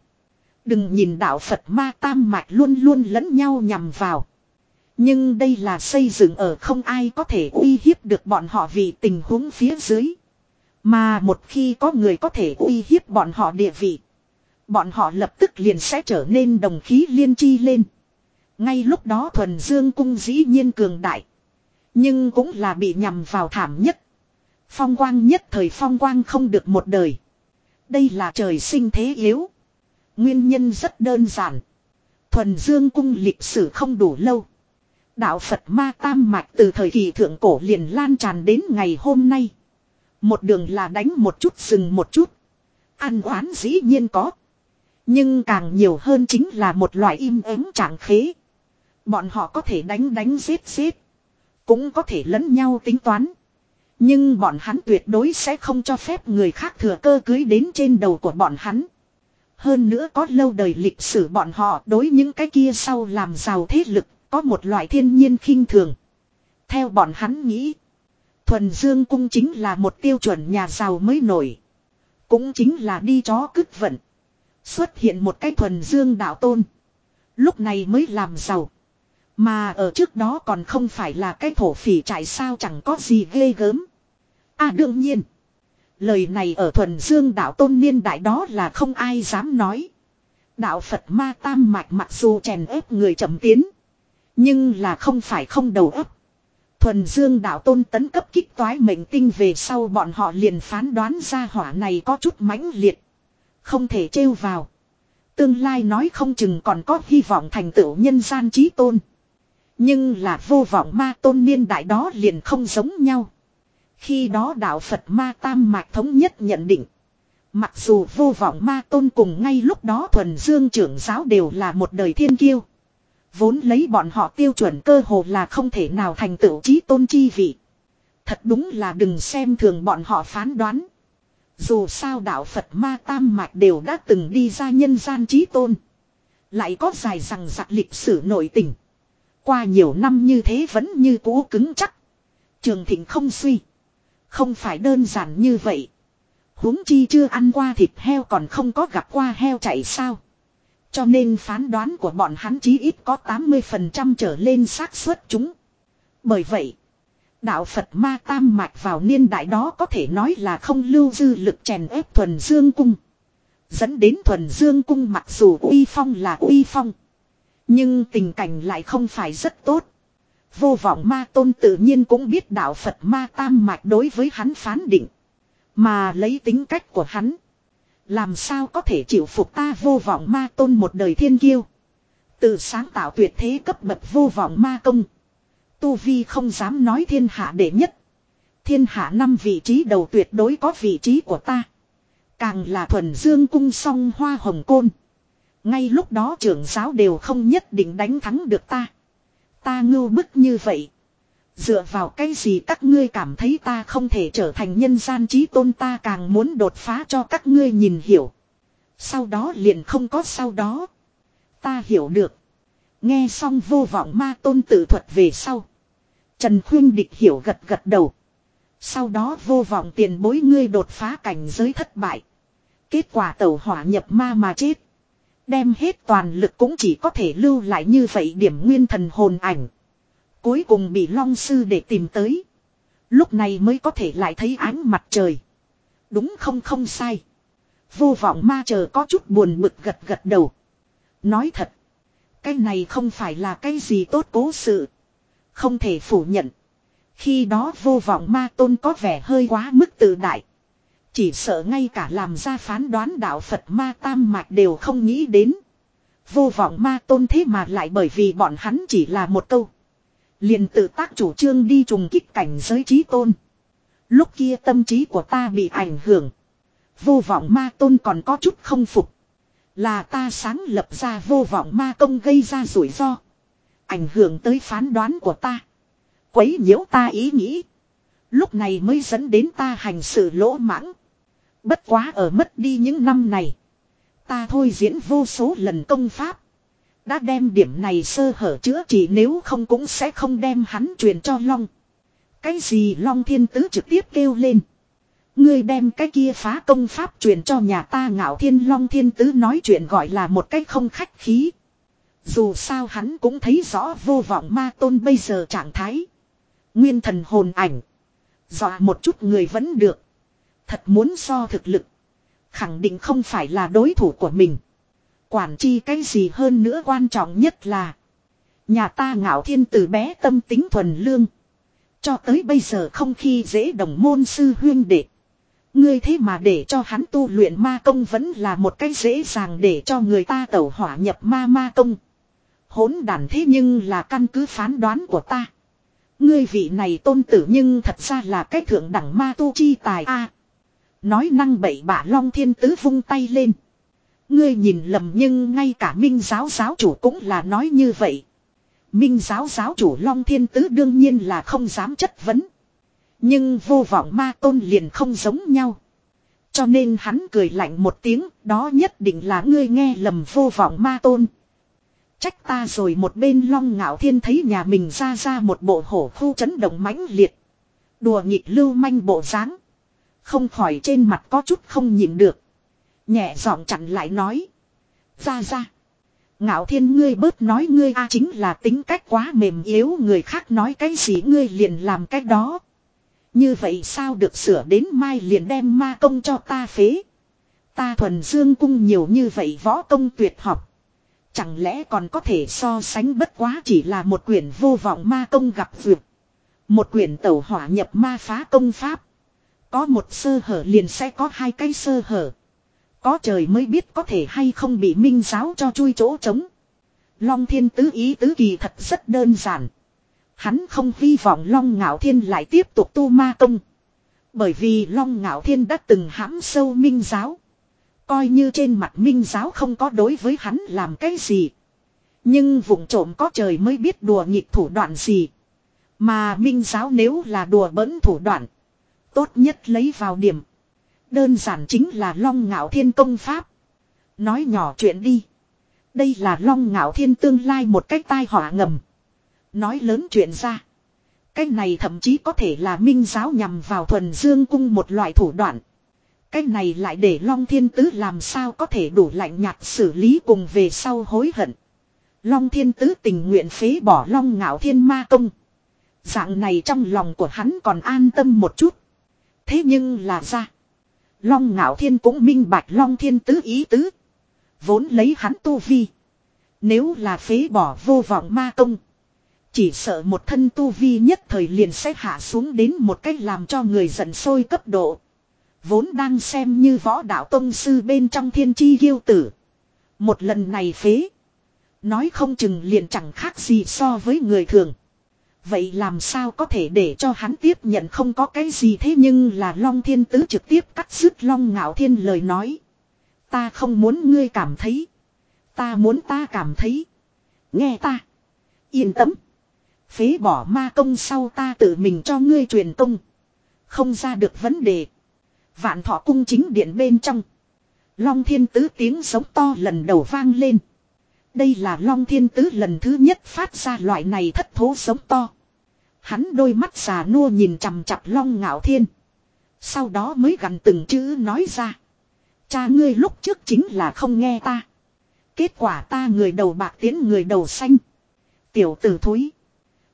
Đừng nhìn đạo Phật ma tam mạch luôn luôn lẫn nhau nhằm vào. Nhưng đây là xây dựng ở không ai có thể uy hiếp được bọn họ vì tình huống phía dưới. Mà một khi có người có thể uy hiếp bọn họ địa vị. Bọn họ lập tức liền sẽ trở nên đồng khí liên chi lên. Ngay lúc đó thuần dương cung dĩ nhiên cường đại. Nhưng cũng là bị nhằm vào thảm nhất. Phong quang nhất thời phong quang không được một đời. Đây là trời sinh thế yếu. Nguyên nhân rất đơn giản. Thuần Dương cung lịch sử không đủ lâu. Đạo Phật ma tam mạch từ thời kỳ thượng cổ liền lan tràn đến ngày hôm nay. Một đường là đánh một chút, dừng một chút. Ăn oán dĩ nhiên có. Nhưng càng nhiều hơn chính là một loại im ắng trạng khế. Bọn họ có thể đánh đánh giết giết. Cũng có thể lẫn nhau tính toán. Nhưng bọn hắn tuyệt đối sẽ không cho phép người khác thừa cơ cưới đến trên đầu của bọn hắn. Hơn nữa có lâu đời lịch sử bọn họ đối những cái kia sau làm giàu thế lực, có một loại thiên nhiên khinh thường. Theo bọn hắn nghĩ, thuần dương cung chính là một tiêu chuẩn nhà giàu mới nổi. Cũng chính là đi chó cứt vận. Xuất hiện một cái thuần dương đạo tôn. Lúc này mới làm giàu. Mà ở trước đó còn không phải là cái thổ phỉ trại sao chẳng có gì ghê gớm. À đương nhiên. Lời này ở thuần dương đạo tôn niên đại đó là không ai dám nói. Đạo Phật ma tam mạch mặc dù chèn ép người chậm tiến. Nhưng là không phải không đầu ấp. Thuần dương đạo tôn tấn cấp kích toái mệnh tinh về sau bọn họ liền phán đoán ra hỏa này có chút mãnh liệt. Không thể trêu vào. Tương lai nói không chừng còn có hy vọng thành tựu nhân gian trí tôn. Nhưng là vô vọng ma tôn niên đại đó liền không giống nhau. Khi đó đạo Phật ma tam mạch thống nhất nhận định. Mặc dù vô vọng ma tôn cùng ngay lúc đó thuần dương trưởng giáo đều là một đời thiên kiêu. Vốn lấy bọn họ tiêu chuẩn cơ hồ là không thể nào thành tựu trí tôn chi vị. Thật đúng là đừng xem thường bọn họ phán đoán. Dù sao đạo Phật ma tam mạch đều đã từng đi ra nhân gian trí tôn. Lại có dài rằng giặc lịch sử nội tình. Qua nhiều năm như thế vẫn như cũ cứng chắc. Trường thịnh không suy. Không phải đơn giản như vậy. huống chi chưa ăn qua thịt heo còn không có gặp qua heo chạy sao. Cho nên phán đoán của bọn hắn chí ít có 80% trở lên xác suất chúng. Bởi vậy, đạo Phật ma tam mạch vào niên đại đó có thể nói là không lưu dư lực chèn ép thuần dương cung. Dẫn đến thuần dương cung mặc dù uy phong là uy phong. Nhưng tình cảnh lại không phải rất tốt. Vô vọng ma tôn tự nhiên cũng biết đạo Phật ma tam mạch đối với hắn phán định. Mà lấy tính cách của hắn. Làm sao có thể chịu phục ta vô vọng ma tôn một đời thiên kiêu. Từ sáng tạo tuyệt thế cấp bậc vô vọng ma công. Tu Vi không dám nói thiên hạ đệ nhất. Thiên hạ năm vị trí đầu tuyệt đối có vị trí của ta. Càng là thuần dương cung song hoa hồng côn. Ngay lúc đó trưởng giáo đều không nhất định đánh thắng được ta. Ta ngưu bức như vậy. Dựa vào cái gì các ngươi cảm thấy ta không thể trở thành nhân gian trí tôn ta càng muốn đột phá cho các ngươi nhìn hiểu. Sau đó liền không có sau đó. Ta hiểu được. Nghe xong vô vọng ma tôn tự thuật về sau. Trần Khuyên Địch hiểu gật gật đầu. Sau đó vô vọng tiền bối ngươi đột phá cảnh giới thất bại. Kết quả tẩu hỏa nhập ma mà chết. Đem hết toàn lực cũng chỉ có thể lưu lại như vậy điểm nguyên thần hồn ảnh. Cuối cùng bị long sư để tìm tới. Lúc này mới có thể lại thấy ánh mặt trời. Đúng không không sai. Vô vọng ma chờ có chút buồn bực gật gật đầu. Nói thật. Cái này không phải là cái gì tốt cố sự. Không thể phủ nhận. Khi đó vô vọng ma tôn có vẻ hơi quá mức tự đại. Chỉ sợ ngay cả làm ra phán đoán đạo Phật ma tam mạch đều không nghĩ đến. Vô vọng ma tôn thế mà lại bởi vì bọn hắn chỉ là một câu. liền tự tác chủ trương đi trùng kích cảnh giới trí tôn. Lúc kia tâm trí của ta bị ảnh hưởng. Vô vọng ma tôn còn có chút không phục. Là ta sáng lập ra vô vọng ma công gây ra rủi ro. Ảnh hưởng tới phán đoán của ta. Quấy nhiễu ta ý nghĩ. Lúc này mới dẫn đến ta hành sự lỗ mãng. Bất quá ở mất đi những năm này. Ta thôi diễn vô số lần công pháp. Đã đem điểm này sơ hở chữa chỉ nếu không cũng sẽ không đem hắn truyền cho Long. Cái gì Long Thiên Tứ trực tiếp kêu lên. Ngươi đem cái kia phá công pháp truyền cho nhà ta ngạo thiên Long Thiên Tứ nói chuyện gọi là một cách không khách khí. Dù sao hắn cũng thấy rõ vô vọng ma tôn bây giờ trạng thái. Nguyên thần hồn ảnh. Dọa một chút người vẫn được. Thật muốn so thực lực. Khẳng định không phải là đối thủ của mình. Quản chi cái gì hơn nữa quan trọng nhất là. Nhà ta ngạo thiên từ bé tâm tính thuần lương. Cho tới bây giờ không khi dễ đồng môn sư huyên đệ. Ngươi thế mà để cho hắn tu luyện ma công vẫn là một cách dễ dàng để cho người ta tẩu hỏa nhập ma ma công. Hỗn đàn thế nhưng là căn cứ phán đoán của ta. Ngươi vị này tôn tử nhưng thật ra là cái thượng đẳng ma tu chi tài a nói năng bậy bạ long thiên tứ vung tay lên. Ngươi nhìn lầm nhưng ngay cả minh giáo giáo chủ cũng là nói như vậy. Minh giáo giáo chủ long thiên tứ đương nhiên là không dám chất vấn. Nhưng vô vọng ma tôn liền không giống nhau. Cho nên hắn cười lạnh một tiếng, đó nhất định là ngươi nghe lầm vô vọng ma tôn. Trách ta rồi một bên long ngạo thiên thấy nhà mình ra ra một bộ hổ khu chấn động mãnh liệt. Đùa nghịch lưu manh bộ dáng không khỏi trên mặt có chút không nhìn được. Nhẹ giọng chặn lại nói. Ra ra. Ngạo thiên ngươi bớt nói ngươi a chính là tính cách quá mềm yếu, người khác nói cái gì ngươi liền làm cái đó. Như vậy sao được sửa đến mai liền đem ma công cho ta phế. Ta thuần dương cung nhiều như vậy võ công tuyệt học. Chẳng lẽ còn có thể so sánh bất quá chỉ là một quyển vô vọng ma công gặp vượt. Một quyển tẩu hỏa nhập ma phá công pháp. Có một sơ hở liền sẽ có hai cái sơ hở. Có trời mới biết có thể hay không bị minh giáo cho chui chỗ trống. Long thiên tứ ý tứ kỳ thật rất đơn giản. Hắn không hy vọng Long Ngạo Thiên lại tiếp tục tu ma công. Bởi vì Long Ngạo Thiên đã từng hãm sâu minh giáo. Coi như trên mặt minh giáo không có đối với hắn làm cái gì. Nhưng vùng trộm có trời mới biết đùa nghịch thủ đoạn gì. Mà minh giáo nếu là đùa bỡn thủ đoạn. Tốt nhất lấy vào điểm. Đơn giản chính là long ngạo thiên công pháp. Nói nhỏ chuyện đi. Đây là long ngạo thiên tương lai một cách tai họa ngầm. Nói lớn chuyện ra. Cái này thậm chí có thể là minh giáo nhằm vào thuần dương cung một loại thủ đoạn. Cái này lại để Long Thiên Tứ làm sao có thể đủ lạnh nhạt xử lý cùng về sau hối hận. Long Thiên Tứ tình nguyện phế bỏ Long Ngạo Thiên Ma Công. Dạng này trong lòng của hắn còn an tâm một chút. Thế nhưng là ra. Long Ngạo Thiên cũng minh bạch Long Thiên Tứ ý tứ. Vốn lấy hắn tu vi. Nếu là phế bỏ vô vọng ma công. Chỉ sợ một thân tu vi nhất thời liền sẽ hạ xuống đến một cách làm cho người giận sôi cấp độ. Vốn đang xem như võ đạo tông sư bên trong thiên chi ghiêu tử. Một lần này phế. Nói không chừng liền chẳng khác gì so với người thường. Vậy làm sao có thể để cho hắn tiếp nhận không có cái gì thế nhưng là Long Thiên Tứ trực tiếp cắt dứt Long Ngạo Thiên lời nói. Ta không muốn ngươi cảm thấy. Ta muốn ta cảm thấy. Nghe ta. Yên tâm. Phế bỏ ma công sau ta tự mình cho ngươi truyền công. Không ra được vấn đề. Vạn thọ cung chính điện bên trong. Long thiên tứ tiếng sống to lần đầu vang lên. Đây là long thiên tứ lần thứ nhất phát ra loại này thất thố sống to. Hắn đôi mắt xà nua nhìn chằm chặp long ngạo thiên. Sau đó mới gần từng chữ nói ra. Cha ngươi lúc trước chính là không nghe ta. Kết quả ta người đầu bạc tiến người đầu xanh. Tiểu tử thúi.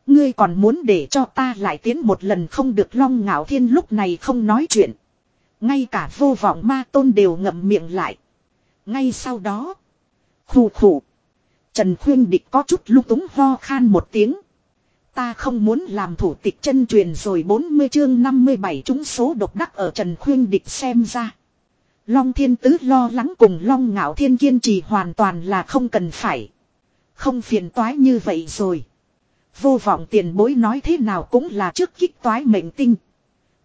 Ngươi còn muốn để cho ta lại tiến một lần không được long ngạo thiên lúc này không nói chuyện. Ngay cả vô vọng ma tôn đều ngậm miệng lại. Ngay sau đó. Khủ khủ. Trần Khuyên Địch có chút lung túng ho khan một tiếng. Ta không muốn làm thủ tịch chân truyền rồi 40 chương 57 chúng số độc đắc ở Trần Khuyên Địch xem ra. Long Thiên Tứ lo lắng cùng Long Ngạo Thiên kiên trì hoàn toàn là không cần phải. Không phiền toái như vậy rồi. Vô vọng tiền bối nói thế nào cũng là trước kích toái mệnh tinh.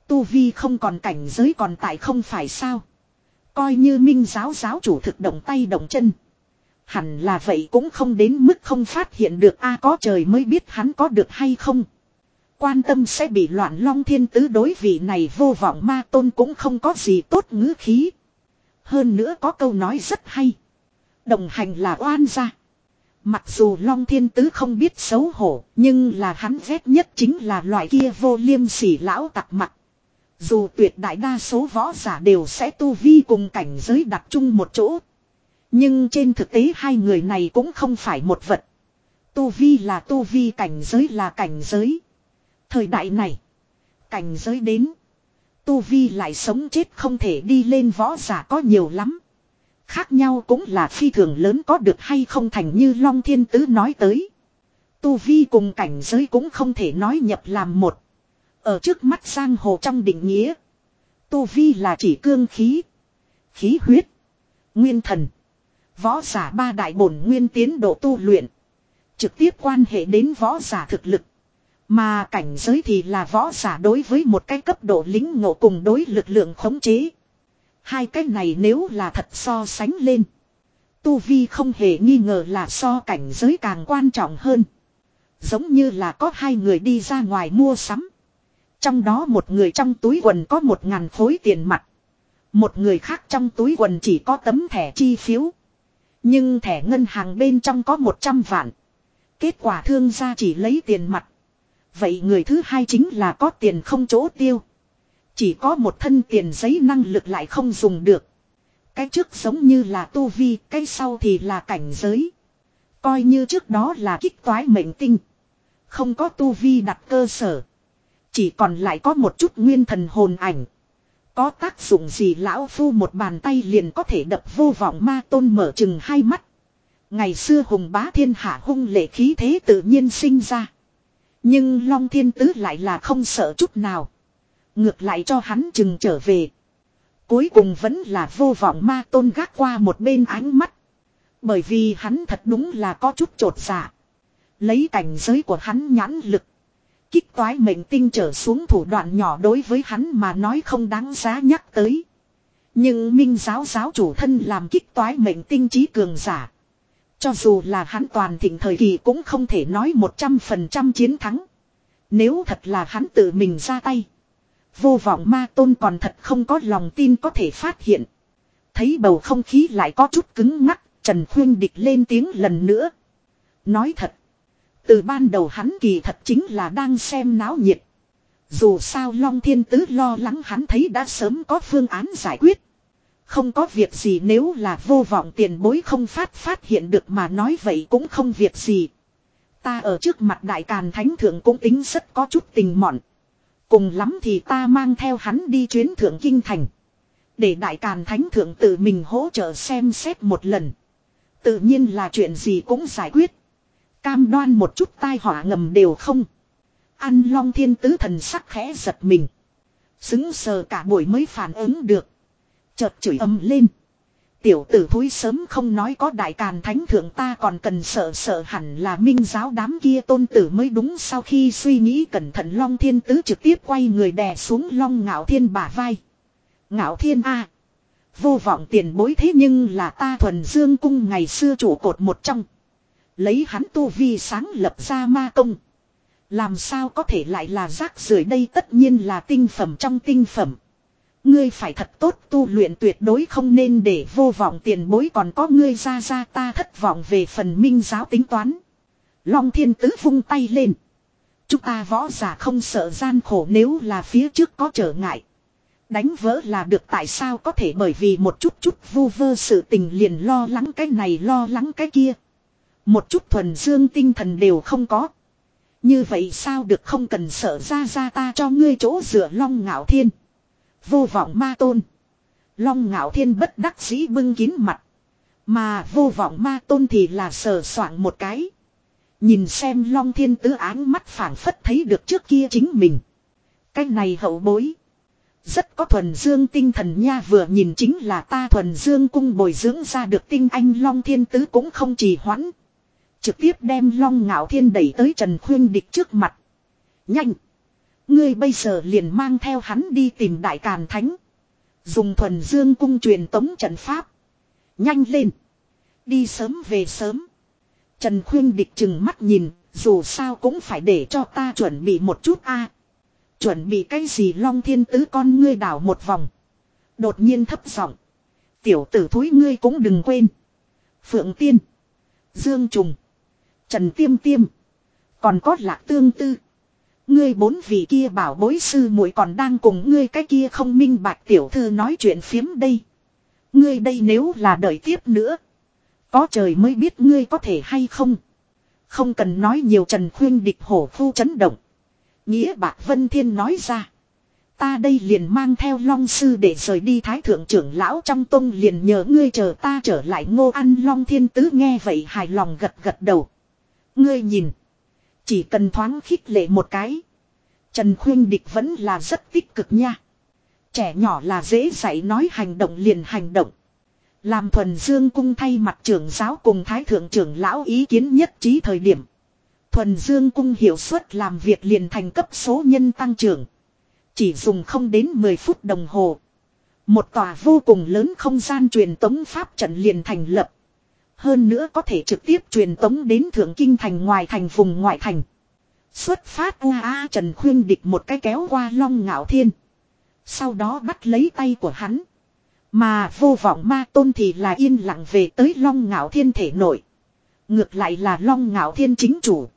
Tu Vi không còn cảnh giới còn tại không phải sao. Coi như minh giáo giáo chủ thực động tay động chân. Hẳn là vậy cũng không đến mức không phát hiện được a có trời mới biết hắn có được hay không. Quan tâm sẽ bị loạn long thiên tứ đối vị này vô vọng ma tôn cũng không có gì tốt ngữ khí. Hơn nữa có câu nói rất hay. Đồng hành là oan gia. Mặc dù Long Thiên Tứ không biết xấu hổ, nhưng là hắn ghét nhất chính là loại kia vô liêm sỉ lão tặc mặt. Dù tuyệt đại đa số võ giả đều sẽ tu vi cùng cảnh giới đặt chung một chỗ. Nhưng trên thực tế hai người này cũng không phải một vật. Tu vi là tu vi cảnh giới là cảnh giới. Thời đại này, cảnh giới đến. Tu vi lại sống chết không thể đi lên võ giả có nhiều lắm. Khác nhau cũng là phi thường lớn có được hay không thành như Long Thiên Tứ nói tới. Tu vi cùng cảnh giới cũng không thể nói nhập làm một. Ở trước mắt giang hồ trong định nghĩa. Tu vi là chỉ cương khí. Khí huyết. Nguyên thần. Võ giả ba đại bổn nguyên tiến độ tu luyện. Trực tiếp quan hệ đến võ giả thực lực. Mà cảnh giới thì là võ giả đối với một cái cấp độ lính ngộ cùng đối lực lượng khống chế. Hai cái này nếu là thật so sánh lên. Tu vi không hề nghi ngờ là so cảnh giới càng quan trọng hơn. Giống như là có hai người đi ra ngoài mua sắm. Trong đó một người trong túi quần có một ngàn khối tiền mặt. Một người khác trong túi quần chỉ có tấm thẻ chi phiếu. Nhưng thẻ ngân hàng bên trong có 100 vạn. Kết quả thương gia chỉ lấy tiền mặt. Vậy người thứ hai chính là có tiền không chỗ tiêu. Chỉ có một thân tiền giấy năng lực lại không dùng được. Cái trước giống như là tu vi, cái sau thì là cảnh giới. Coi như trước đó là kích toái mệnh tinh. Không có tu vi đặt cơ sở. Chỉ còn lại có một chút nguyên thần hồn ảnh. Có tác dụng gì lão phu một bàn tay liền có thể đập vô vọng ma tôn mở chừng hai mắt. Ngày xưa hùng bá thiên hạ hung lệ khí thế tự nhiên sinh ra. Nhưng Long Thiên Tứ lại là không sợ chút nào. Ngược lại cho hắn chừng trở về. Cuối cùng vẫn là vô vọng ma tôn gác qua một bên ánh mắt. Bởi vì hắn thật đúng là có chút trột dạ. Lấy cảnh giới của hắn nhãn lực. Kích toái mệnh tinh trở xuống thủ đoạn nhỏ đối với hắn mà nói không đáng giá nhắc tới. Nhưng minh giáo giáo chủ thân làm kích toái mệnh tinh trí cường giả. Cho dù là hắn toàn thịnh thời kỳ cũng không thể nói 100% chiến thắng. Nếu thật là hắn tự mình ra tay. Vô vọng ma tôn còn thật không có lòng tin có thể phát hiện. Thấy bầu không khí lại có chút cứng ngắc, Trần Khuyên địch lên tiếng lần nữa. Nói thật. Từ ban đầu hắn kỳ thật chính là đang xem náo nhiệt. Dù sao Long Thiên Tứ lo lắng hắn thấy đã sớm có phương án giải quyết. Không có việc gì nếu là vô vọng tiền bối không phát phát hiện được mà nói vậy cũng không việc gì. Ta ở trước mặt đại càn thánh thượng cũng tính rất có chút tình mọn. Cùng lắm thì ta mang theo hắn đi chuyến thượng kinh thành. Để đại càn thánh thượng tự mình hỗ trợ xem xét một lần. Tự nhiên là chuyện gì cũng giải quyết. Cam đoan một chút tai họa ngầm đều không. Ăn long thiên tứ thần sắc khẽ giật mình. Xứng sờ cả buổi mới phản ứng được. Chợt chửi âm lên. Tiểu tử thúi sớm không nói có đại càn thánh thượng ta còn cần sợ sợ hẳn là minh giáo đám kia tôn tử mới đúng sau khi suy nghĩ cẩn thận long thiên tứ trực tiếp quay người đè xuống long ngạo thiên bả vai. Ngạo thiên a Vô vọng tiền bối thế nhưng là ta thuần dương cung ngày xưa chủ cột một trong. Lấy hắn tu vi sáng lập ra ma công. Làm sao có thể lại là rác rưởi đây tất nhiên là tinh phẩm trong tinh phẩm. Ngươi phải thật tốt tu luyện tuyệt đối không nên để vô vọng tiền bối còn có ngươi ra ra ta thất vọng về phần minh giáo tính toán. Long thiên tứ vung tay lên. Chúng ta võ giả không sợ gian khổ nếu là phía trước có trở ngại. Đánh vỡ là được tại sao có thể bởi vì một chút chút vu vơ sự tình liền lo lắng cái này lo lắng cái kia. Một chút thuần dương tinh thần đều không có. Như vậy sao được không cần sợ ra ra ta cho ngươi chỗ dựa long ngạo thiên. Vô vọng ma tôn. Long ngạo thiên bất đắc dĩ bưng kín mặt. Mà vô vọng ma tôn thì là sờ soạn một cái. Nhìn xem long thiên tứ áng mắt phảng phất thấy được trước kia chính mình. Cái này hậu bối. Rất có thuần dương tinh thần nha vừa nhìn chính là ta thuần dương cung bồi dưỡng ra được tinh anh long thiên tứ cũng không trì hoãn. Trực tiếp đem long ngạo thiên đẩy tới Trần Khuyên Địch trước mặt. Nhanh! Ngươi bây giờ liền mang theo hắn đi tìm Đại Càn Thánh. Dùng thuần dương cung truyền tống trận pháp. Nhanh lên! Đi sớm về sớm. Trần Khuyên Địch chừng mắt nhìn, dù sao cũng phải để cho ta chuẩn bị một chút a. Chuẩn bị cái gì long thiên tứ con ngươi đảo một vòng. Đột nhiên thấp giọng. Tiểu tử thúi ngươi cũng đừng quên. Phượng Tiên. Dương Trùng. Trần Tiêm Tiêm. Còn có lạc tương tư. Ngươi bốn vị kia bảo bối sư muội còn đang cùng ngươi cái kia không minh bạch tiểu thư nói chuyện phiếm đây. Ngươi đây nếu là đợi tiếp nữa. Có trời mới biết ngươi có thể hay không. Không cần nói nhiều Trần Khuyên địch hổ phu chấn động. Nghĩa Bạc Vân Thiên nói ra. Ta đây liền mang theo long sư để rời đi thái thượng trưởng lão trong tông liền nhờ ngươi chờ ta trở lại ngô ăn long thiên tứ nghe vậy hài lòng gật gật đầu. Ngươi nhìn. Chỉ cần thoáng khích lệ một cái. Trần Khuyên Địch vẫn là rất tích cực nha. Trẻ nhỏ là dễ dạy nói hành động liền hành động. Làm thuần dương cung thay mặt trưởng giáo cùng thái thượng trưởng lão ý kiến nhất trí thời điểm. Thuần Dương cung hiệu suất làm việc liền thành cấp số nhân tăng trưởng. Chỉ dùng không đến 10 phút đồng hồ. Một tòa vô cùng lớn không gian truyền tống pháp trận liền thành lập. Hơn nữa có thể trực tiếp truyền tống đến Thượng Kinh thành ngoài thành vùng ngoại thành. Xuất phát a a Trần Khuyên địch một cái kéo qua Long Ngạo Thiên. Sau đó bắt lấy tay của hắn. Mà vô vọng ma tôn thì là yên lặng về tới Long Ngạo Thiên thể nội. Ngược lại là Long Ngạo Thiên chính chủ.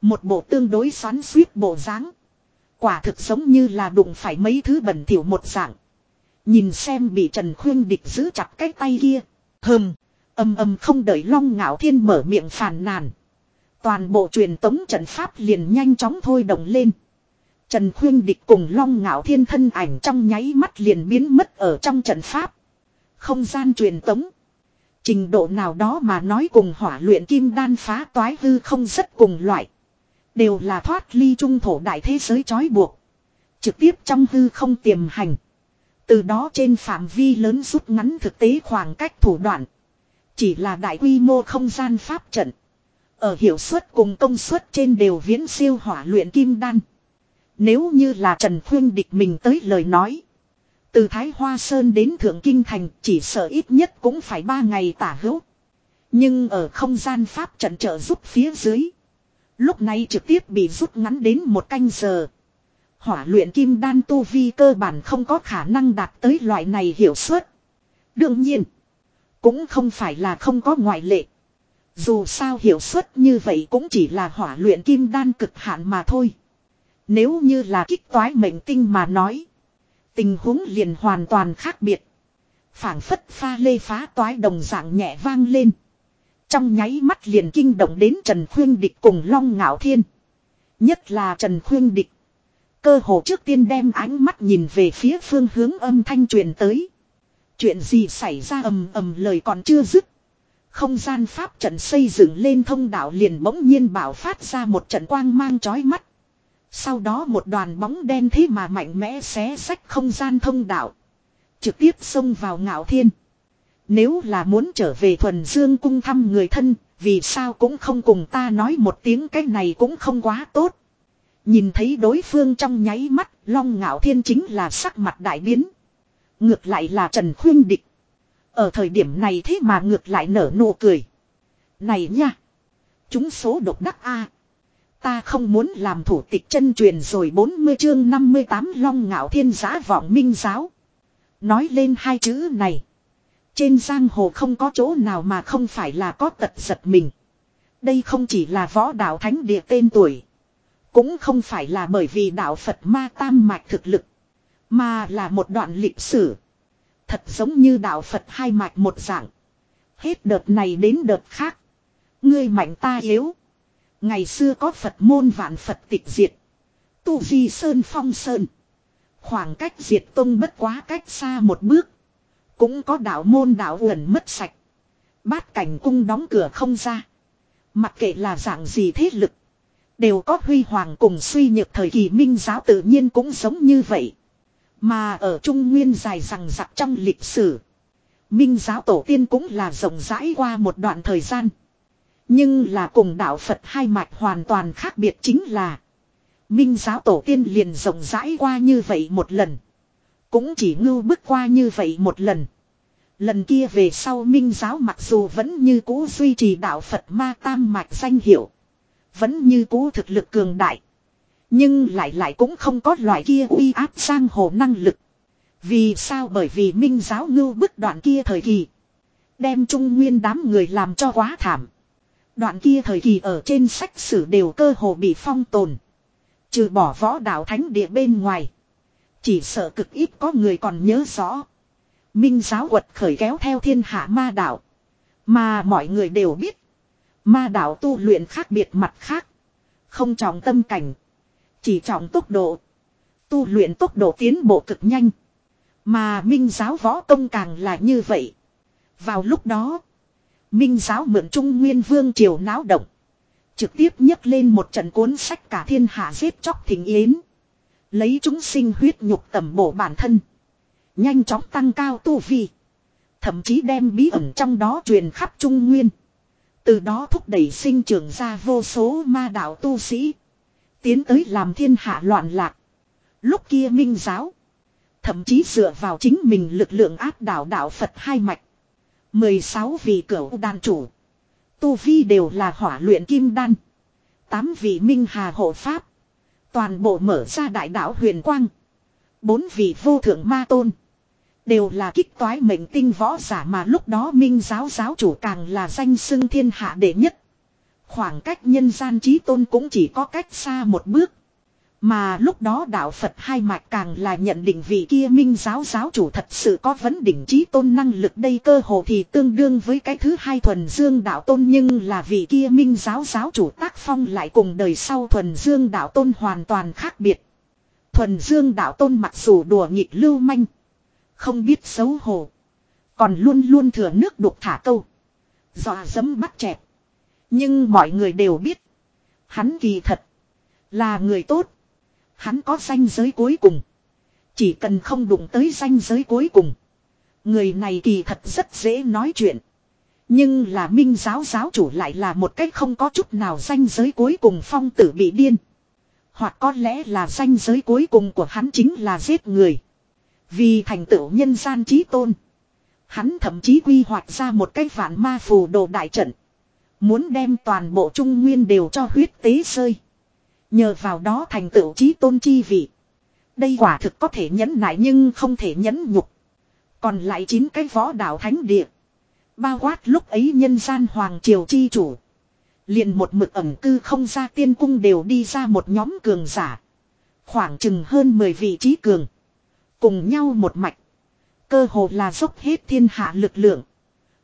Một bộ tương đối xoắn suýt bộ dáng. Quả thực giống như là đụng phải mấy thứ bẩn thỉu một dạng. Nhìn xem bị Trần Khuyên địch giữ chặt cái tay kia. Hừm, âm âm không đợi Long Ngạo Thiên mở miệng phàn nàn. Toàn bộ truyền tống trận pháp liền nhanh chóng thôi động lên. Trần Khuyên địch cùng Long Ngạo Thiên thân ảnh trong nháy mắt liền biến mất ở trong trận pháp. Không gian truyền tống. Trình độ nào đó mà nói cùng hỏa luyện kim đan phá toái hư không rất cùng loại. Đều là thoát ly trung thổ đại thế giới trói buộc. Trực tiếp trong hư không tiềm hành. Từ đó trên phạm vi lớn rút ngắn thực tế khoảng cách thủ đoạn. Chỉ là đại quy mô không gian pháp trận. Ở hiệu suất cùng công suất trên đều viễn siêu hỏa luyện kim đan. Nếu như là Trần Khuyên địch mình tới lời nói. Từ Thái Hoa Sơn đến Thượng Kinh Thành chỉ sợ ít nhất cũng phải ba ngày tả hữu. Nhưng ở không gian pháp trận trợ giúp phía dưới. Lúc này trực tiếp bị rút ngắn đến một canh giờ. Hỏa luyện kim đan tu vi cơ bản không có khả năng đạt tới loại này hiệu suất. Đương nhiên, cũng không phải là không có ngoại lệ. Dù sao hiệu suất như vậy cũng chỉ là hỏa luyện kim đan cực hạn mà thôi. Nếu như là kích toái mệnh tinh mà nói. Tình huống liền hoàn toàn khác biệt. phảng phất pha lê phá toái đồng dạng nhẹ vang lên. Trong nháy mắt liền kinh động đến Trần Khuyên Địch cùng Long Ngạo Thiên. Nhất là Trần Khuyên Địch. Cơ hồ trước tiên đem ánh mắt nhìn về phía phương hướng âm thanh truyền tới. Chuyện gì xảy ra ầm ầm lời còn chưa dứt. Không gian pháp trận xây dựng lên thông đạo liền bỗng nhiên bảo phát ra một trận quang mang chói mắt. Sau đó một đoàn bóng đen thế mà mạnh mẽ xé sách không gian thông đạo. Trực tiếp xông vào ngạo thiên. Nếu là muốn trở về thuần dương cung thăm người thân, vì sao cũng không cùng ta nói một tiếng cái này cũng không quá tốt. Nhìn thấy đối phương trong nháy mắt, long ngạo thiên chính là sắc mặt đại biến. Ngược lại là Trần Khuyên Địch. Ở thời điểm này thế mà ngược lại nở nụ cười. Này nha! Chúng số độc đắc A. Ta không muốn làm thủ tịch chân truyền rồi 40 chương 58 long ngạo thiên giá vọng minh giáo. Nói lên hai chữ này. Trên giang hồ không có chỗ nào mà không phải là có tật giật mình. Đây không chỉ là võ đạo thánh địa tên tuổi. Cũng không phải là bởi vì đạo Phật ma tam mạch thực lực. Mà là một đoạn lịch sử. Thật giống như đạo Phật hai mạch một dạng. Hết đợt này đến đợt khác. Ngươi mạnh ta yếu. Ngày xưa có Phật môn vạn Phật tịch diệt. Tu vi sơn phong sơn. Khoảng cách diệt tông bất quá cách xa một bước. Cũng có đạo môn đạo uẩn mất sạch. Bát cảnh cung đóng cửa không ra. Mặc kệ là dạng gì thế lực. Đều có huy hoàng cùng suy nhược thời kỳ minh giáo tự nhiên cũng giống như vậy. Mà ở Trung Nguyên dài rằng rặc trong lịch sử. Minh giáo tổ tiên cũng là rộng rãi qua một đoạn thời gian. Nhưng là cùng đạo Phật hai mạch hoàn toàn khác biệt chính là. Minh giáo tổ tiên liền rộng rãi qua như vậy một lần. Cũng chỉ ngưu bước qua như vậy một lần. Lần kia về sau minh giáo mặc dù vẫn như cũ duy trì đạo Phật ma tam mạch danh hiệu. Vẫn như cũ thực lực cường đại. Nhưng lại lại cũng không có loại kia uy áp sang hồ năng lực. Vì sao bởi vì minh giáo ngưu bức đoạn kia thời kỳ. Đem trung nguyên đám người làm cho quá thảm. Đoạn kia thời kỳ ở trên sách sử đều cơ hồ bị phong tồn. Trừ bỏ võ đạo thánh địa bên ngoài. Chỉ sợ cực ít có người còn nhớ rõ. Minh giáo quật khởi kéo theo thiên hạ ma đạo. Mà mọi người đều biết. Ma đạo tu luyện khác biệt mặt khác. Không trọng tâm cảnh. Chỉ trọng tốc độ. Tu luyện tốc độ tiến bộ cực nhanh. Mà minh giáo võ công càng là như vậy. Vào lúc đó. Minh giáo mượn Trung Nguyên Vương triều náo động. Trực tiếp nhấc lên một trận cuốn sách cả thiên hạ giết chóc thỉnh yến. Lấy chúng sinh huyết nhục tẩm bổ bản thân. Nhanh chóng tăng cao tu vi. Thậm chí đem bí ẩn trong đó truyền khắp Trung Nguyên. Từ đó thúc đẩy sinh trưởng ra vô số ma đạo tu sĩ. Tiến tới làm thiên hạ loạn lạc. Lúc kia minh giáo. Thậm chí dựa vào chính mình lực lượng áp đảo đạo Phật hai mạch. 16 vị cửu đan chủ. Tu vi đều là hỏa luyện kim đan. 8 vị minh hà hộ pháp. Toàn bộ mở ra đại đạo huyền quang. Bốn vị vô thượng ma tôn. Đều là kích toái mệnh tinh võ giả mà lúc đó minh giáo giáo chủ càng là danh xưng thiên hạ đệ nhất. Khoảng cách nhân gian trí tôn cũng chỉ có cách xa một bước. Mà lúc đó đạo Phật hai mạch càng là nhận định vị kia minh giáo giáo chủ thật sự có vấn đỉnh trí tôn năng lực đây cơ hồ thì tương đương với cái thứ hai thuần dương đạo tôn nhưng là vị kia minh giáo giáo chủ tác phong lại cùng đời sau thuần dương đạo tôn hoàn toàn khác biệt. Thuần dương đạo tôn mặc dù đùa nghịch lưu manh, không biết xấu hổ, còn luôn luôn thừa nước đục thả câu, dọa dẫm bắt chẹp. Nhưng mọi người đều biết, hắn kỳ thật là người tốt Hắn có danh giới cuối cùng. Chỉ cần không đụng tới danh giới cuối cùng. Người này kỳ thật rất dễ nói chuyện. Nhưng là minh giáo giáo chủ lại là một cách không có chút nào danh giới cuối cùng phong tử bị điên. Hoặc có lẽ là danh giới cuối cùng của hắn chính là giết người. Vì thành tựu nhân gian trí tôn. Hắn thậm chí quy hoạch ra một cái vạn ma phù đồ đại trận. Muốn đem toàn bộ trung nguyên đều cho huyết tế rơi. Nhờ vào đó thành tựu trí tôn chi vị. Đây quả thực có thể nhẫn nại nhưng không thể nhẫn nhục. Còn lại chín cái võ đạo thánh địa. Bao quát lúc ấy nhân gian hoàng triều chi chủ. liền một mực ẩm cư không ra tiên cung đều đi ra một nhóm cường giả. Khoảng chừng hơn 10 vị trí cường. Cùng nhau một mạch. Cơ hồ là dốc hết thiên hạ lực lượng.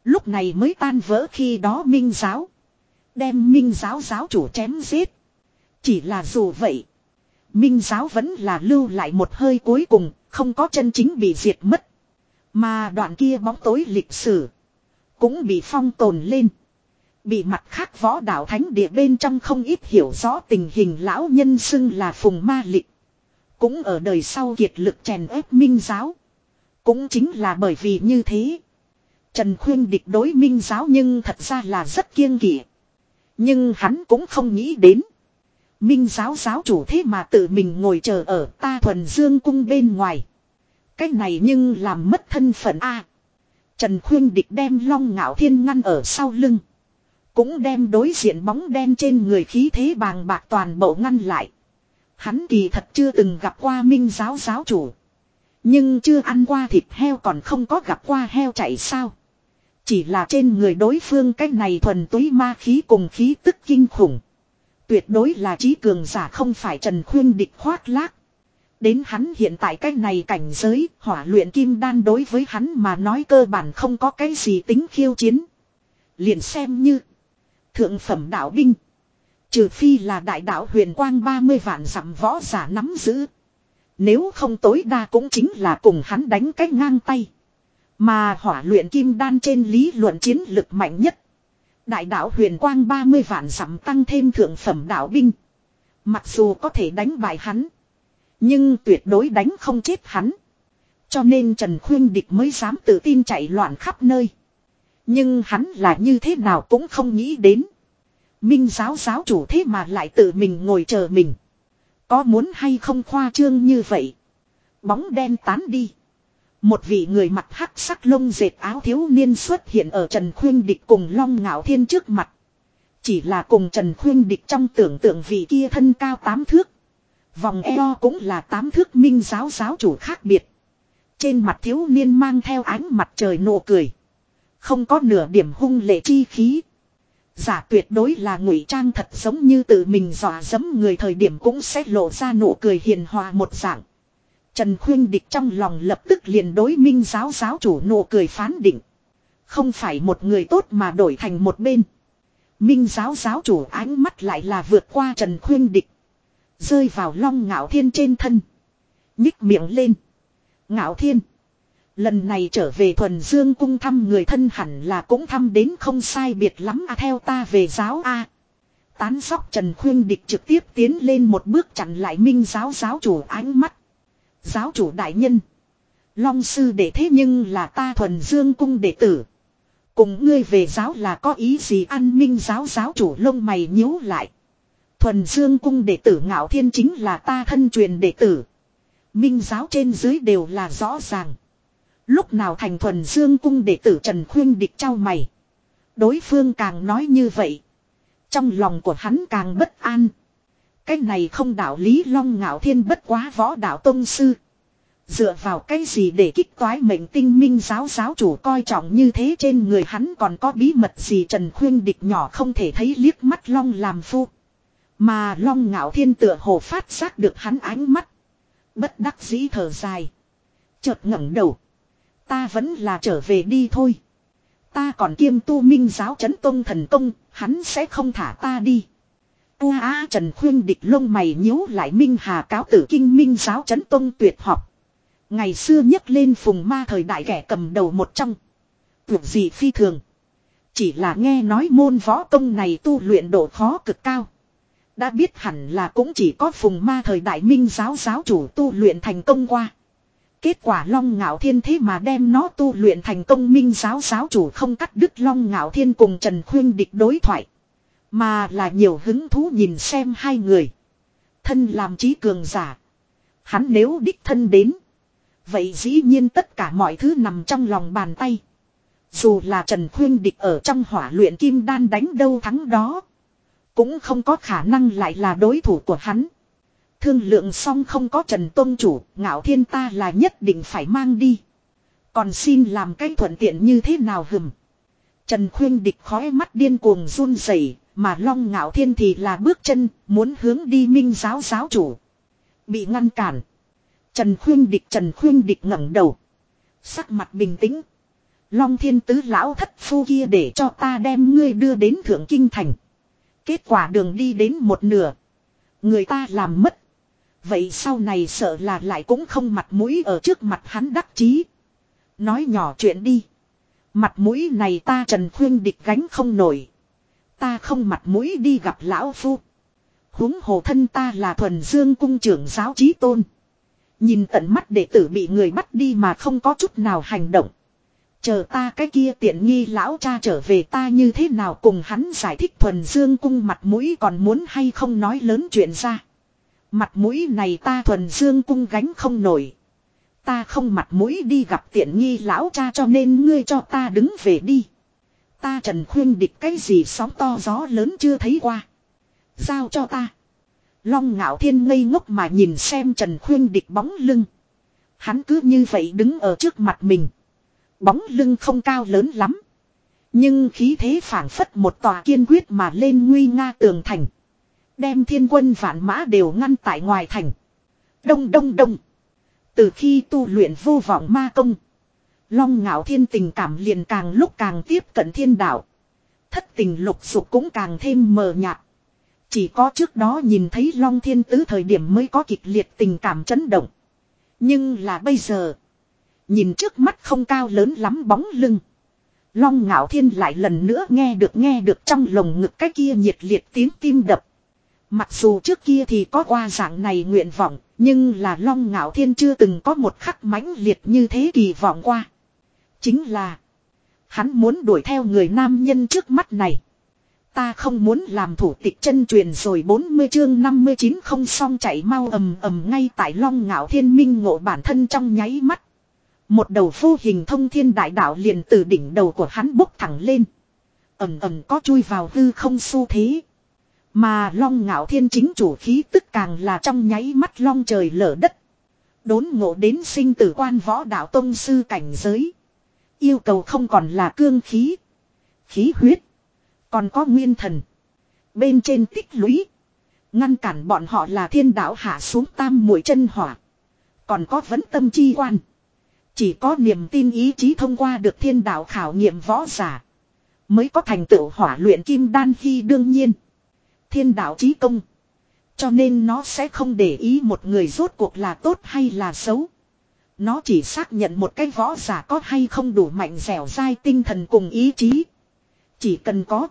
Lúc này mới tan vỡ khi đó minh giáo. Đem minh giáo giáo chủ chém giết. Chỉ là dù vậy. Minh giáo vẫn là lưu lại một hơi cuối cùng. Không có chân chính bị diệt mất. Mà đoạn kia bóng tối lịch sử. Cũng bị phong tồn lên. Bị mặt khác võ đạo thánh địa bên trong không ít hiểu rõ tình hình lão nhân xưng là phùng ma lịch. Cũng ở đời sau kiệt lực chèn ép minh giáo. Cũng chính là bởi vì như thế. Trần Khuyên địch đối minh giáo nhưng thật ra là rất kiêng kỵ. Nhưng hắn cũng không nghĩ đến. Minh giáo giáo chủ thế mà tự mình ngồi chờ ở ta thuần dương cung bên ngoài. Cái này nhưng làm mất thân phận A. Trần Khuyên địch đem long ngạo thiên ngăn ở sau lưng. Cũng đem đối diện bóng đen trên người khí thế bàng bạc toàn bộ ngăn lại. Hắn kỳ thật chưa từng gặp qua minh giáo giáo chủ. Nhưng chưa ăn qua thịt heo còn không có gặp qua heo chạy sao. Chỉ là trên người đối phương cái này thuần túy ma khí cùng khí tức kinh khủng. Tuyệt đối là trí cường giả không phải Trần Khuyên địch khoác lác. Đến hắn hiện tại cái này cảnh giới, hỏa luyện kim đan đối với hắn mà nói cơ bản không có cái gì tính khiêu chiến. Liền xem như thượng phẩm đạo binh. Trừ phi là đại đạo huyền quang 30 vạn dặm võ giả nắm giữ. Nếu không tối đa cũng chính là cùng hắn đánh cái ngang tay. Mà hỏa luyện kim đan trên lý luận chiến lực mạnh nhất. Đại đạo huyền quang 30 vạn sắm tăng thêm thượng phẩm đạo binh. Mặc dù có thể đánh bại hắn. Nhưng tuyệt đối đánh không chết hắn. Cho nên Trần Khuyên Địch mới dám tự tin chạy loạn khắp nơi. Nhưng hắn là như thế nào cũng không nghĩ đến. Minh giáo giáo chủ thế mà lại tự mình ngồi chờ mình. Có muốn hay không khoa trương như vậy. Bóng đen tán đi. Một vị người mặt hắc sắc lông dệt áo thiếu niên xuất hiện ở Trần Khuyên Địch cùng Long Ngạo Thiên trước mặt. Chỉ là cùng Trần Khuyên Địch trong tưởng tượng vị kia thân cao tám thước. Vòng eo cũng là tám thước minh giáo giáo chủ khác biệt. Trên mặt thiếu niên mang theo ánh mặt trời nụ cười. Không có nửa điểm hung lệ chi khí. Giả tuyệt đối là ngụy trang thật giống như tự mình dọa dẫm người thời điểm cũng sẽ lộ ra nụ cười hiền hòa một dạng. Trần Khuyên Địch trong lòng lập tức liền đối minh giáo giáo chủ nụ cười phán định. Không phải một người tốt mà đổi thành một bên. Minh giáo giáo chủ ánh mắt lại là vượt qua Trần Khuyên Địch. Rơi vào long ngạo thiên trên thân. Nhích miệng lên. Ngạo thiên. Lần này trở về thuần dương cung thăm người thân hẳn là cũng thăm đến không sai biệt lắm à theo ta về giáo a Tán sóc Trần Khuyên Địch trực tiếp tiến lên một bước chặn lại minh giáo giáo chủ ánh mắt. Giáo chủ đại nhân. Long sư đệ thế nhưng là ta thuần dương cung đệ tử. Cùng ngươi về giáo là có ý gì an minh giáo giáo chủ lông mày nhíu lại. Thuần dương cung đệ tử ngạo thiên chính là ta thân truyền đệ tử. Minh giáo trên dưới đều là rõ ràng. Lúc nào thành thuần dương cung đệ tử Trần Khuyên địch trao mày. Đối phương càng nói như vậy. Trong lòng của hắn càng bất an. Cái này không đạo lý long ngạo thiên bất quá võ đạo tôn sư. Dựa vào cái gì để kích toái mệnh tinh minh giáo giáo chủ coi trọng như thế trên người hắn còn có bí mật gì Trần Khuyên địch nhỏ không thể thấy liếc mắt long làm phu. Mà long ngạo thiên tựa hồ phát giác được hắn ánh mắt. Bất đắc dĩ thở dài. Chợt ngẩng đầu. Ta vẫn là trở về đi thôi. Ta còn kiêm tu minh giáo chấn tông thần công, hắn sẽ không thả ta đi. Ua a Trần Khuyên địch lông mày nhíu lại Minh Hà cáo tử kinh minh giáo chấn tông tuyệt học. Ngày xưa nhấc lên phùng ma thời đại kẻ cầm đầu một trong. Tưởng gì phi thường. Chỉ là nghe nói môn võ công này tu luyện độ khó cực cao. Đã biết hẳn là cũng chỉ có phùng ma thời đại minh giáo giáo chủ tu luyện thành công qua. Kết quả Long Ngạo Thiên thế mà đem nó tu luyện thành công minh giáo giáo chủ không cắt đứt Long Ngạo Thiên cùng Trần Khuyên địch đối thoại. Mà là nhiều hứng thú nhìn xem hai người. Thân làm trí cường giả. Hắn nếu đích thân đến. Vậy dĩ nhiên tất cả mọi thứ nằm trong lòng bàn tay. Dù là Trần Khuyên Địch ở trong hỏa luyện kim đan đánh đâu thắng đó. Cũng không có khả năng lại là đối thủ của hắn. Thương lượng xong không có Trần Tôn Chủ, ngạo thiên ta là nhất định phải mang đi. Còn xin làm cái thuận tiện như thế nào hừm. Trần Khuyên Địch khói mắt điên cuồng run rẩy mà Long Ngạo Thiên thì là bước chân, muốn hướng đi minh giáo giáo chủ. Bị ngăn cản. Trần Khuyên Địch Trần Khuyên Địch ngẩng đầu. Sắc mặt bình tĩnh. Long Thiên Tứ lão thất phu kia để cho ta đem ngươi đưa đến Thượng Kinh Thành. Kết quả đường đi đến một nửa. Người ta làm mất. Vậy sau này sợ là lại cũng không mặt mũi ở trước mặt hắn đắc chí. Nói nhỏ chuyện đi. Mặt mũi này ta Trần Khuyên địch gánh không nổi. Ta không mặt mũi đi gặp lão phu. huống hồ thân ta là thuần dương cung trưởng giáo trí tôn. Nhìn tận mắt đệ tử bị người bắt đi mà không có chút nào hành động. Chờ ta cái kia tiện nghi lão cha trở về ta như thế nào cùng hắn giải thích thuần dương cung mặt mũi còn muốn hay không nói lớn chuyện ra. Mặt mũi này ta thuần dương cung gánh không nổi. Ta không mặt mũi đi gặp tiện nghi lão cha cho nên ngươi cho ta đứng về đi. Ta trần khuyên địch cái gì sóng to gió lớn chưa thấy qua. Giao cho ta. Long ngạo thiên ngây ngốc mà nhìn xem trần khuyên địch bóng lưng. Hắn cứ như vậy đứng ở trước mặt mình. Bóng lưng không cao lớn lắm. Nhưng khí thế phảng phất một tòa kiên quyết mà lên nguy nga tường thành. Đem thiên quân vạn mã đều ngăn tại ngoài thành. Đông đông đông. Từ khi tu luyện vô vọng ma công. Long ngạo thiên tình cảm liền càng lúc càng tiếp cận thiên đạo. Thất tình lục dục cũng càng thêm mờ nhạt. Chỉ có trước đó nhìn thấy Long Thiên Tứ thời điểm mới có kịch liệt tình cảm chấn động. Nhưng là bây giờ. Nhìn trước mắt không cao lớn lắm bóng lưng. Long ngạo thiên lại lần nữa nghe được nghe được trong lồng ngực cái kia nhiệt liệt tiếng tim đập. Mặc dù trước kia thì có qua dạng này nguyện vọng, nhưng là Long Ngạo Thiên chưa từng có một khắc mãnh liệt như thế kỳ vọng qua. Chính là, hắn muốn đuổi theo người nam nhân trước mắt này. Ta không muốn làm thủ tịch chân truyền rồi 40 chương 59 không xong chạy mau ầm ầm ngay tại Long Ngạo Thiên minh ngộ bản thân trong nháy mắt. Một đầu vô hình thông thiên đại đạo liền từ đỉnh đầu của hắn bốc thẳng lên. ầm ầm có chui vào hư không xu thế. Mà long ngạo thiên chính chủ khí tức càng là trong nháy mắt long trời lở đất. Đốn ngộ đến sinh tử quan võ đạo tông sư cảnh giới. Yêu cầu không còn là cương khí. Khí huyết. Còn có nguyên thần. Bên trên tích lũy. Ngăn cản bọn họ là thiên đạo hạ xuống tam mũi chân hỏa. Còn có vấn tâm chi quan. Chỉ có niềm tin ý chí thông qua được thiên đạo khảo nghiệm võ giả. Mới có thành tựu hỏa luyện kim đan khi đương nhiên thiên đạo chí công. Cho nên nó sẽ không để ý một người rốt cuộc là tốt hay là xấu. Nó chỉ xác nhận một cái võ giả có hay không đủ mạnh dẻo dai tinh thần cùng ý chí. Chỉ cần có.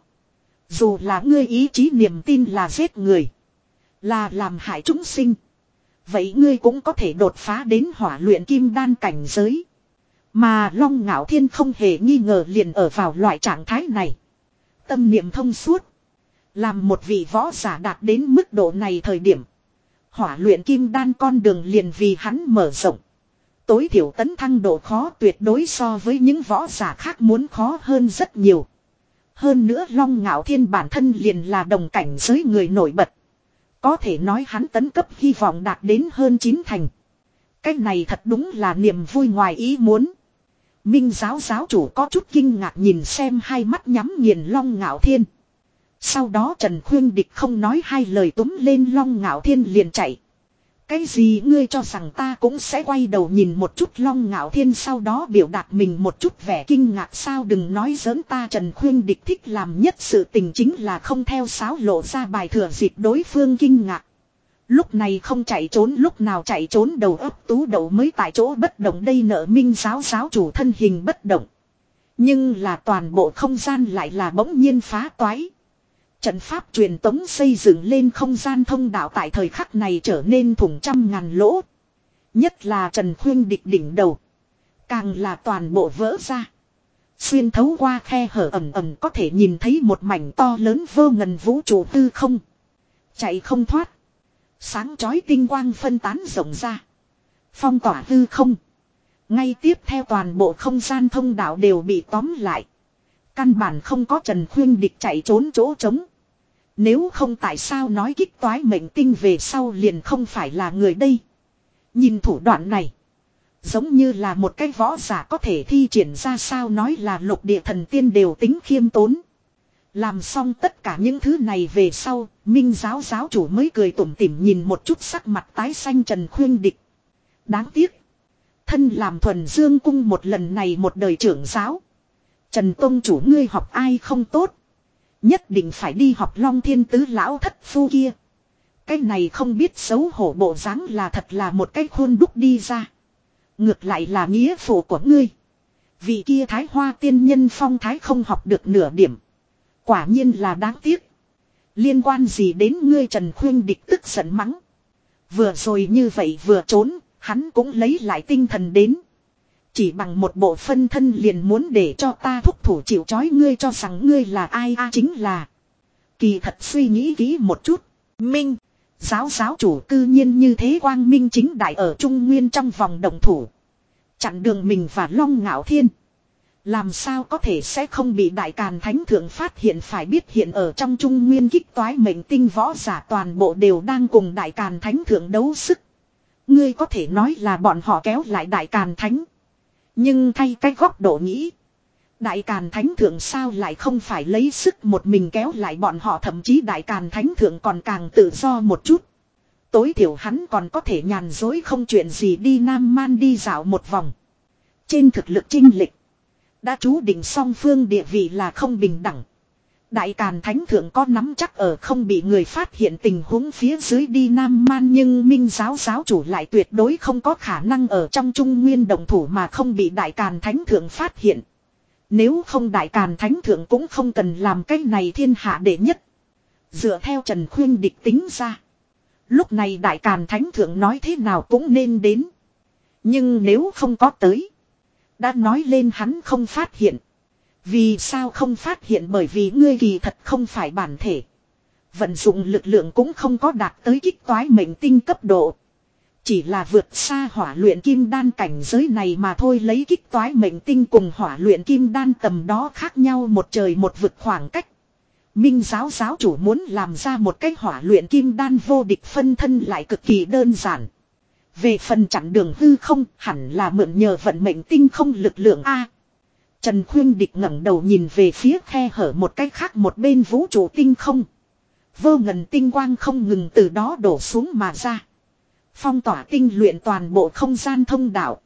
Dù là ngươi ý chí niềm tin là giết người. Là làm hại chúng sinh. Vậy ngươi cũng có thể đột phá đến hỏa luyện kim đan cảnh giới. Mà Long Ngạo Thiên không hề nghi ngờ liền ở vào loại trạng thái này. Tâm niệm thông suốt. Làm một vị võ giả đạt đến mức độ này thời điểm. Hỏa luyện kim đan con đường liền vì hắn mở rộng. Tối thiểu tấn thăng độ khó tuyệt đối so với những võ giả khác muốn khó hơn rất nhiều. Hơn nữa Long Ngạo Thiên bản thân liền là đồng cảnh giới người nổi bật. Có thể nói hắn tấn cấp hy vọng đạt đến hơn chín thành. Cái này thật đúng là niềm vui ngoài ý muốn. Minh giáo giáo chủ có chút kinh ngạc nhìn xem hai mắt nhắm nghiền Long Ngạo Thiên. Sau đó Trần Khuyên Địch không nói hai lời túm lên Long Ngạo Thiên liền chạy. Cái gì ngươi cho rằng ta cũng sẽ quay đầu nhìn một chút Long Ngạo Thiên sau đó biểu đạt mình một chút vẻ kinh ngạc sao đừng nói giỡn ta Trần Khuyên Địch thích làm nhất sự tình chính là không theo sáo lộ ra bài thừa dịp đối phương kinh ngạc. Lúc này không chạy trốn, lúc nào chạy trốn đầu ấp tú đầu mới tại chỗ bất động đây nợ minh giáo giáo chủ thân hình bất động. Nhưng là toàn bộ không gian lại là bỗng nhiên phá toái. Trận pháp truyền tống xây dựng lên không gian thông đạo tại thời khắc này trở nên thủng trăm ngàn lỗ. Nhất là Trần Khuyên địch đỉnh đầu. Càng là toàn bộ vỡ ra. Xuyên thấu qua khe hở ẩm ẩm có thể nhìn thấy một mảnh to lớn vô ngần vũ trụ tư không. Chạy không thoát. Sáng chói tinh quang phân tán rộng ra. Phong tỏa tư không. Ngay tiếp theo toàn bộ không gian thông đạo đều bị tóm lại. Căn bản không có Trần Khuyên Địch chạy trốn chỗ trống. Nếu không tại sao nói kích toái mệnh tinh về sau liền không phải là người đây. Nhìn thủ đoạn này. Giống như là một cái võ giả có thể thi triển ra sao nói là lục địa thần tiên đều tính khiêm tốn. Làm xong tất cả những thứ này về sau, Minh giáo giáo chủ mới cười tủm tỉm nhìn một chút sắc mặt tái xanh Trần Khuyên Địch. Đáng tiếc. Thân làm thuần dương cung một lần này một đời trưởng giáo. Trần Tông chủ ngươi học ai không tốt. Nhất định phải đi học long thiên tứ lão thất phu kia. Cái này không biết xấu hổ bộ dáng là thật là một cái khuôn đúc đi ra. Ngược lại là nghĩa phụ của ngươi. Vị kia thái hoa tiên nhân phong thái không học được nửa điểm. Quả nhiên là đáng tiếc. Liên quan gì đến ngươi Trần Khuyên địch tức giận mắng. Vừa rồi như vậy vừa trốn, hắn cũng lấy lại tinh thần đến. Chỉ bằng một bộ phân thân liền muốn để cho ta thúc thủ chịu chói ngươi cho rằng ngươi là ai, a chính là. Kỳ thật suy nghĩ kỹ một chút. Minh. Giáo giáo chủ cư nhiên như thế quang minh chính đại ở Trung Nguyên trong vòng đồng thủ. Chặn đường mình và long ngạo thiên. Làm sao có thể sẽ không bị đại càn thánh thượng phát hiện phải biết hiện ở trong trung nguyên kích toái mệnh tinh võ giả toàn bộ đều đang cùng đại càn thánh thượng đấu sức. Ngươi có thể nói là bọn họ kéo lại đại càn thánh. Nhưng thay cái góc độ nghĩ. Đại Càn Thánh Thượng sao lại không phải lấy sức một mình kéo lại bọn họ, thậm chí Đại Càn Thánh Thượng còn càng tự do một chút. Tối thiểu hắn còn có thể nhàn dối không chuyện gì đi Nam Man đi dạo một vòng. Trên thực lực trinh lịch. Đã chú định song phương địa vị là không bình đẳng. Đại Càn Thánh Thượng có nắm chắc ở không bị người phát hiện tình huống phía dưới đi Nam Man, nhưng Minh giáo giáo chủ lại tuyệt đối không có khả năng ở trong Trung Nguyên đồng thủ mà không bị Đại Càn Thánh Thượng phát hiện. Nếu không Đại Càn Thánh Thượng cũng không cần làm cái này thiên hạ đệ nhất. Dựa theo Trần Khuyên địch tính ra. Lúc này Đại Càn Thánh Thượng nói thế nào cũng nên đến. Nhưng nếu không có tới. Đã nói lên hắn không phát hiện. Vì sao không phát hiện bởi vì ngươi kỳ thật không phải bản thể. Vận dụng lực lượng cũng không có đạt tới kích toái mệnh tinh cấp độ. Chỉ là vượt xa hỏa luyện kim đan cảnh giới này mà thôi lấy kích toái mệnh tinh cùng hỏa luyện kim đan tầm đó khác nhau một trời một vực khoảng cách. Minh giáo giáo chủ muốn làm ra một cách hỏa luyện kim đan vô địch phân thân lại cực kỳ đơn giản. Về phần chặn đường hư không, hẳn là mượn nhờ vận mệnh tinh không lực lượng A. Trần Khuyên Địch ngẩng đầu nhìn về phía khe hở một cách khác một bên vũ trụ tinh không. Vô ngần tinh quang không ngừng từ đó đổ xuống mà ra. Phong tỏa tinh luyện toàn bộ không gian thông đạo.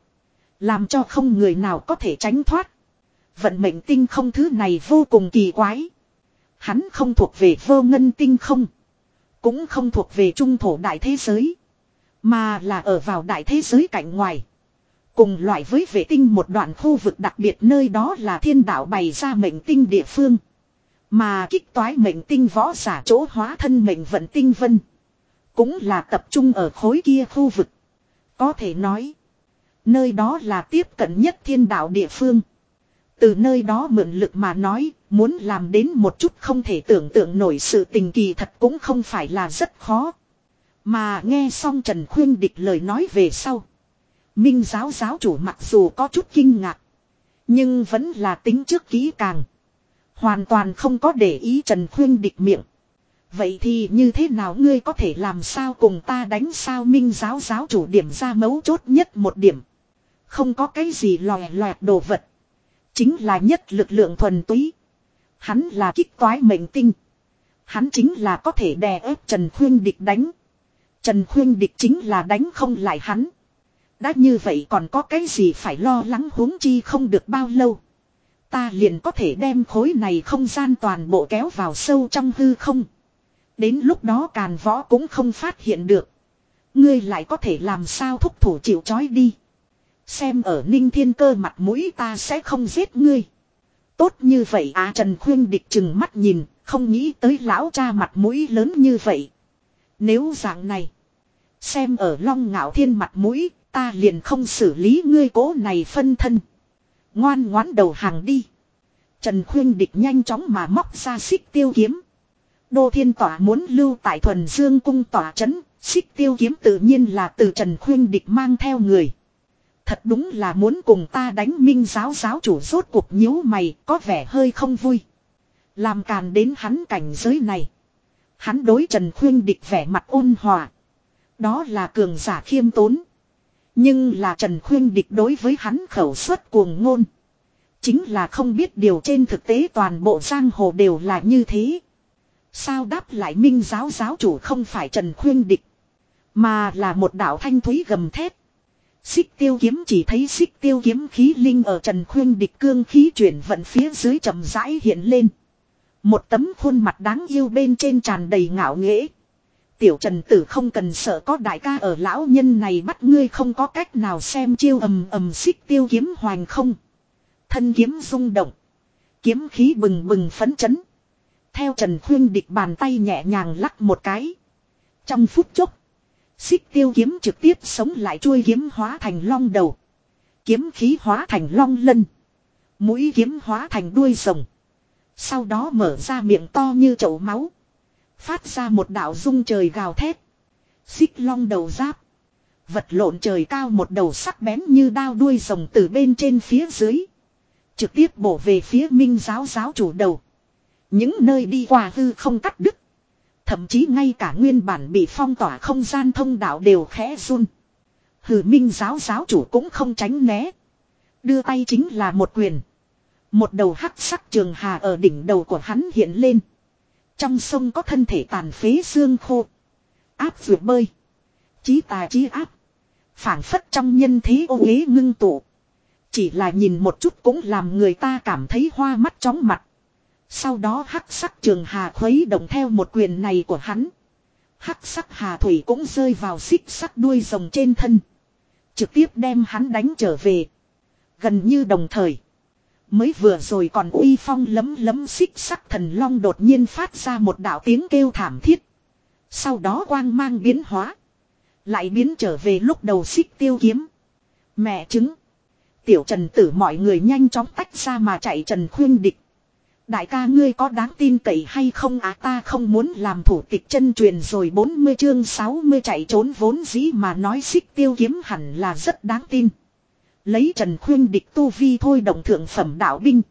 Làm cho không người nào có thể tránh thoát. Vận mệnh tinh không thứ này vô cùng kỳ quái. Hắn không thuộc về vô ngân tinh không. Cũng không thuộc về trung thổ đại thế giới. Mà là ở vào đại thế giới cạnh ngoài. Cùng loại với vệ tinh một đoạn khu vực đặc biệt nơi đó là thiên đạo bày ra mệnh tinh địa phương. Mà kích toái mệnh tinh võ giả chỗ hóa thân mệnh vận tinh vân. Cũng là tập trung ở khối kia khu vực. Có thể nói. Nơi đó là tiếp cận nhất thiên đạo địa phương. Từ nơi đó mượn lực mà nói, muốn làm đến một chút không thể tưởng tượng nổi sự tình kỳ thật cũng không phải là rất khó. Mà nghe xong Trần Khuyên Địch lời nói về sau. Minh giáo giáo chủ mặc dù có chút kinh ngạc. Nhưng vẫn là tính trước kỹ càng. Hoàn toàn không có để ý Trần Khuyên địch miệng. Vậy thì như thế nào ngươi có thể làm sao cùng ta đánh sao minh giáo giáo chủ điểm ra mấu chốt nhất một điểm. Không có cái gì lòe loẹt đồ vật. Chính là nhất lực lượng thuần túy. Hắn là kích toái mệnh tinh. Hắn chính là có thể đè ép Trần Khuyên địch đánh. Trần Khuyên địch chính là đánh không lại hắn. Đã như vậy còn có cái gì phải lo lắng huống chi không được bao lâu. Ta liền có thể đem khối này không gian toàn bộ kéo vào sâu trong hư không. Đến lúc đó càn võ cũng không phát hiện được. Ngươi lại có thể làm sao thúc thủ chịu chói đi. Xem ở ninh thiên cơ mặt mũi ta sẽ không giết ngươi. Tốt như vậy à Trần Khuyên địch chừng mắt nhìn, không nghĩ tới lão cha mặt mũi lớn như vậy. Nếu dạng này, xem ở long ngạo thiên mặt mũi, Ta liền không xử lý ngươi cố này phân thân. Ngoan ngoãn đầu hàng đi. Trần Khuyên Địch nhanh chóng mà móc ra xích tiêu kiếm. Đô Thiên Tỏa muốn lưu tại thuần dương cung tỏa chấn, xích tiêu kiếm tự nhiên là từ Trần Khuyên Địch mang theo người. Thật đúng là muốn cùng ta đánh minh giáo giáo chủ rốt cuộc nhíu mày có vẻ hơi không vui. Làm càn đến hắn cảnh giới này. Hắn đối Trần Khuyên địch vẻ mặt ôn hòa. Đó là cường giả khiêm tốn. Nhưng là Trần Khuyên địch đối với hắn khẩu suất cuồng ngôn. Chính là không biết điều trên thực tế toàn bộ giang hồ đều là như thế. Sao đáp lại minh giáo giáo chủ không phải Trần Khuyên địch. Mà là một đạo thanh thúy gầm thét. Xích tiêu kiếm chỉ thấy xích tiêu kiếm khí linh ở Trần Khuyên địch cương khí chuyển vận phía dưới chậm rãi hiện lên. Một tấm khuôn mặt đáng yêu bên trên tràn đầy ngạo nghễ. Tiểu Trần Tử không cần sợ có đại ca ở lão nhân này bắt ngươi không có cách nào xem chiêu ầm ầm xích tiêu kiếm hoành không. Thân kiếm rung động. Kiếm khí bừng bừng phấn chấn. Theo Trần Khuyên địch bàn tay nhẹ nhàng lắc một cái. Trong phút chốc. Xích tiêu kiếm trực tiếp sống lại chuôi kiếm hóa thành long đầu. Kiếm khí hóa thành long lân. Mũi kiếm hóa thành đuôi rồng. Sau đó mở ra miệng to như chậu máu. Phát ra một đạo rung trời gào thét. Xích long đầu giáp. Vật lộn trời cao một đầu sắc bén như đao đuôi rồng từ bên trên phía dưới. Trực tiếp bổ về phía minh giáo giáo chủ đầu. Những nơi đi qua hư không cắt đứt. Thậm chí ngay cả nguyên bản bị phong tỏa không gian thông đạo đều khẽ run. Hử minh giáo giáo chủ cũng không tránh né. Đưa tay chính là một quyền. Một đầu hắc sắc trường hà ở đỉnh đầu của hắn hiện lên. Trong sông có thân thể tàn phế xương khô. Áp vượt bơi. Chí tà chí áp. phản phất trong nhân thế ô ghế ngưng tụ. Chỉ là nhìn một chút cũng làm người ta cảm thấy hoa mắt chóng mặt. Sau đó hắc sắc trường hà khuấy động theo một quyền này của hắn. Hắc sắc hà thủy cũng rơi vào xích sắc đuôi rồng trên thân. Trực tiếp đem hắn đánh trở về. Gần như đồng thời. Mới vừa rồi còn uy phong lấm lấm xích sắc thần long đột nhiên phát ra một đạo tiếng kêu thảm thiết. Sau đó quang mang biến hóa. Lại biến trở về lúc đầu xích tiêu kiếm. Mẹ chứng. Tiểu trần tử mọi người nhanh chóng tách ra mà chạy trần khuyên địch. Đại ca ngươi có đáng tin cậy hay không à ta không muốn làm thủ tịch chân truyền rồi 40 chương 60 chạy trốn vốn dĩ mà nói xích tiêu kiếm hẳn là rất đáng tin. Lấy Trần Khuyên địch tu vi thôi động thượng phẩm đạo binh.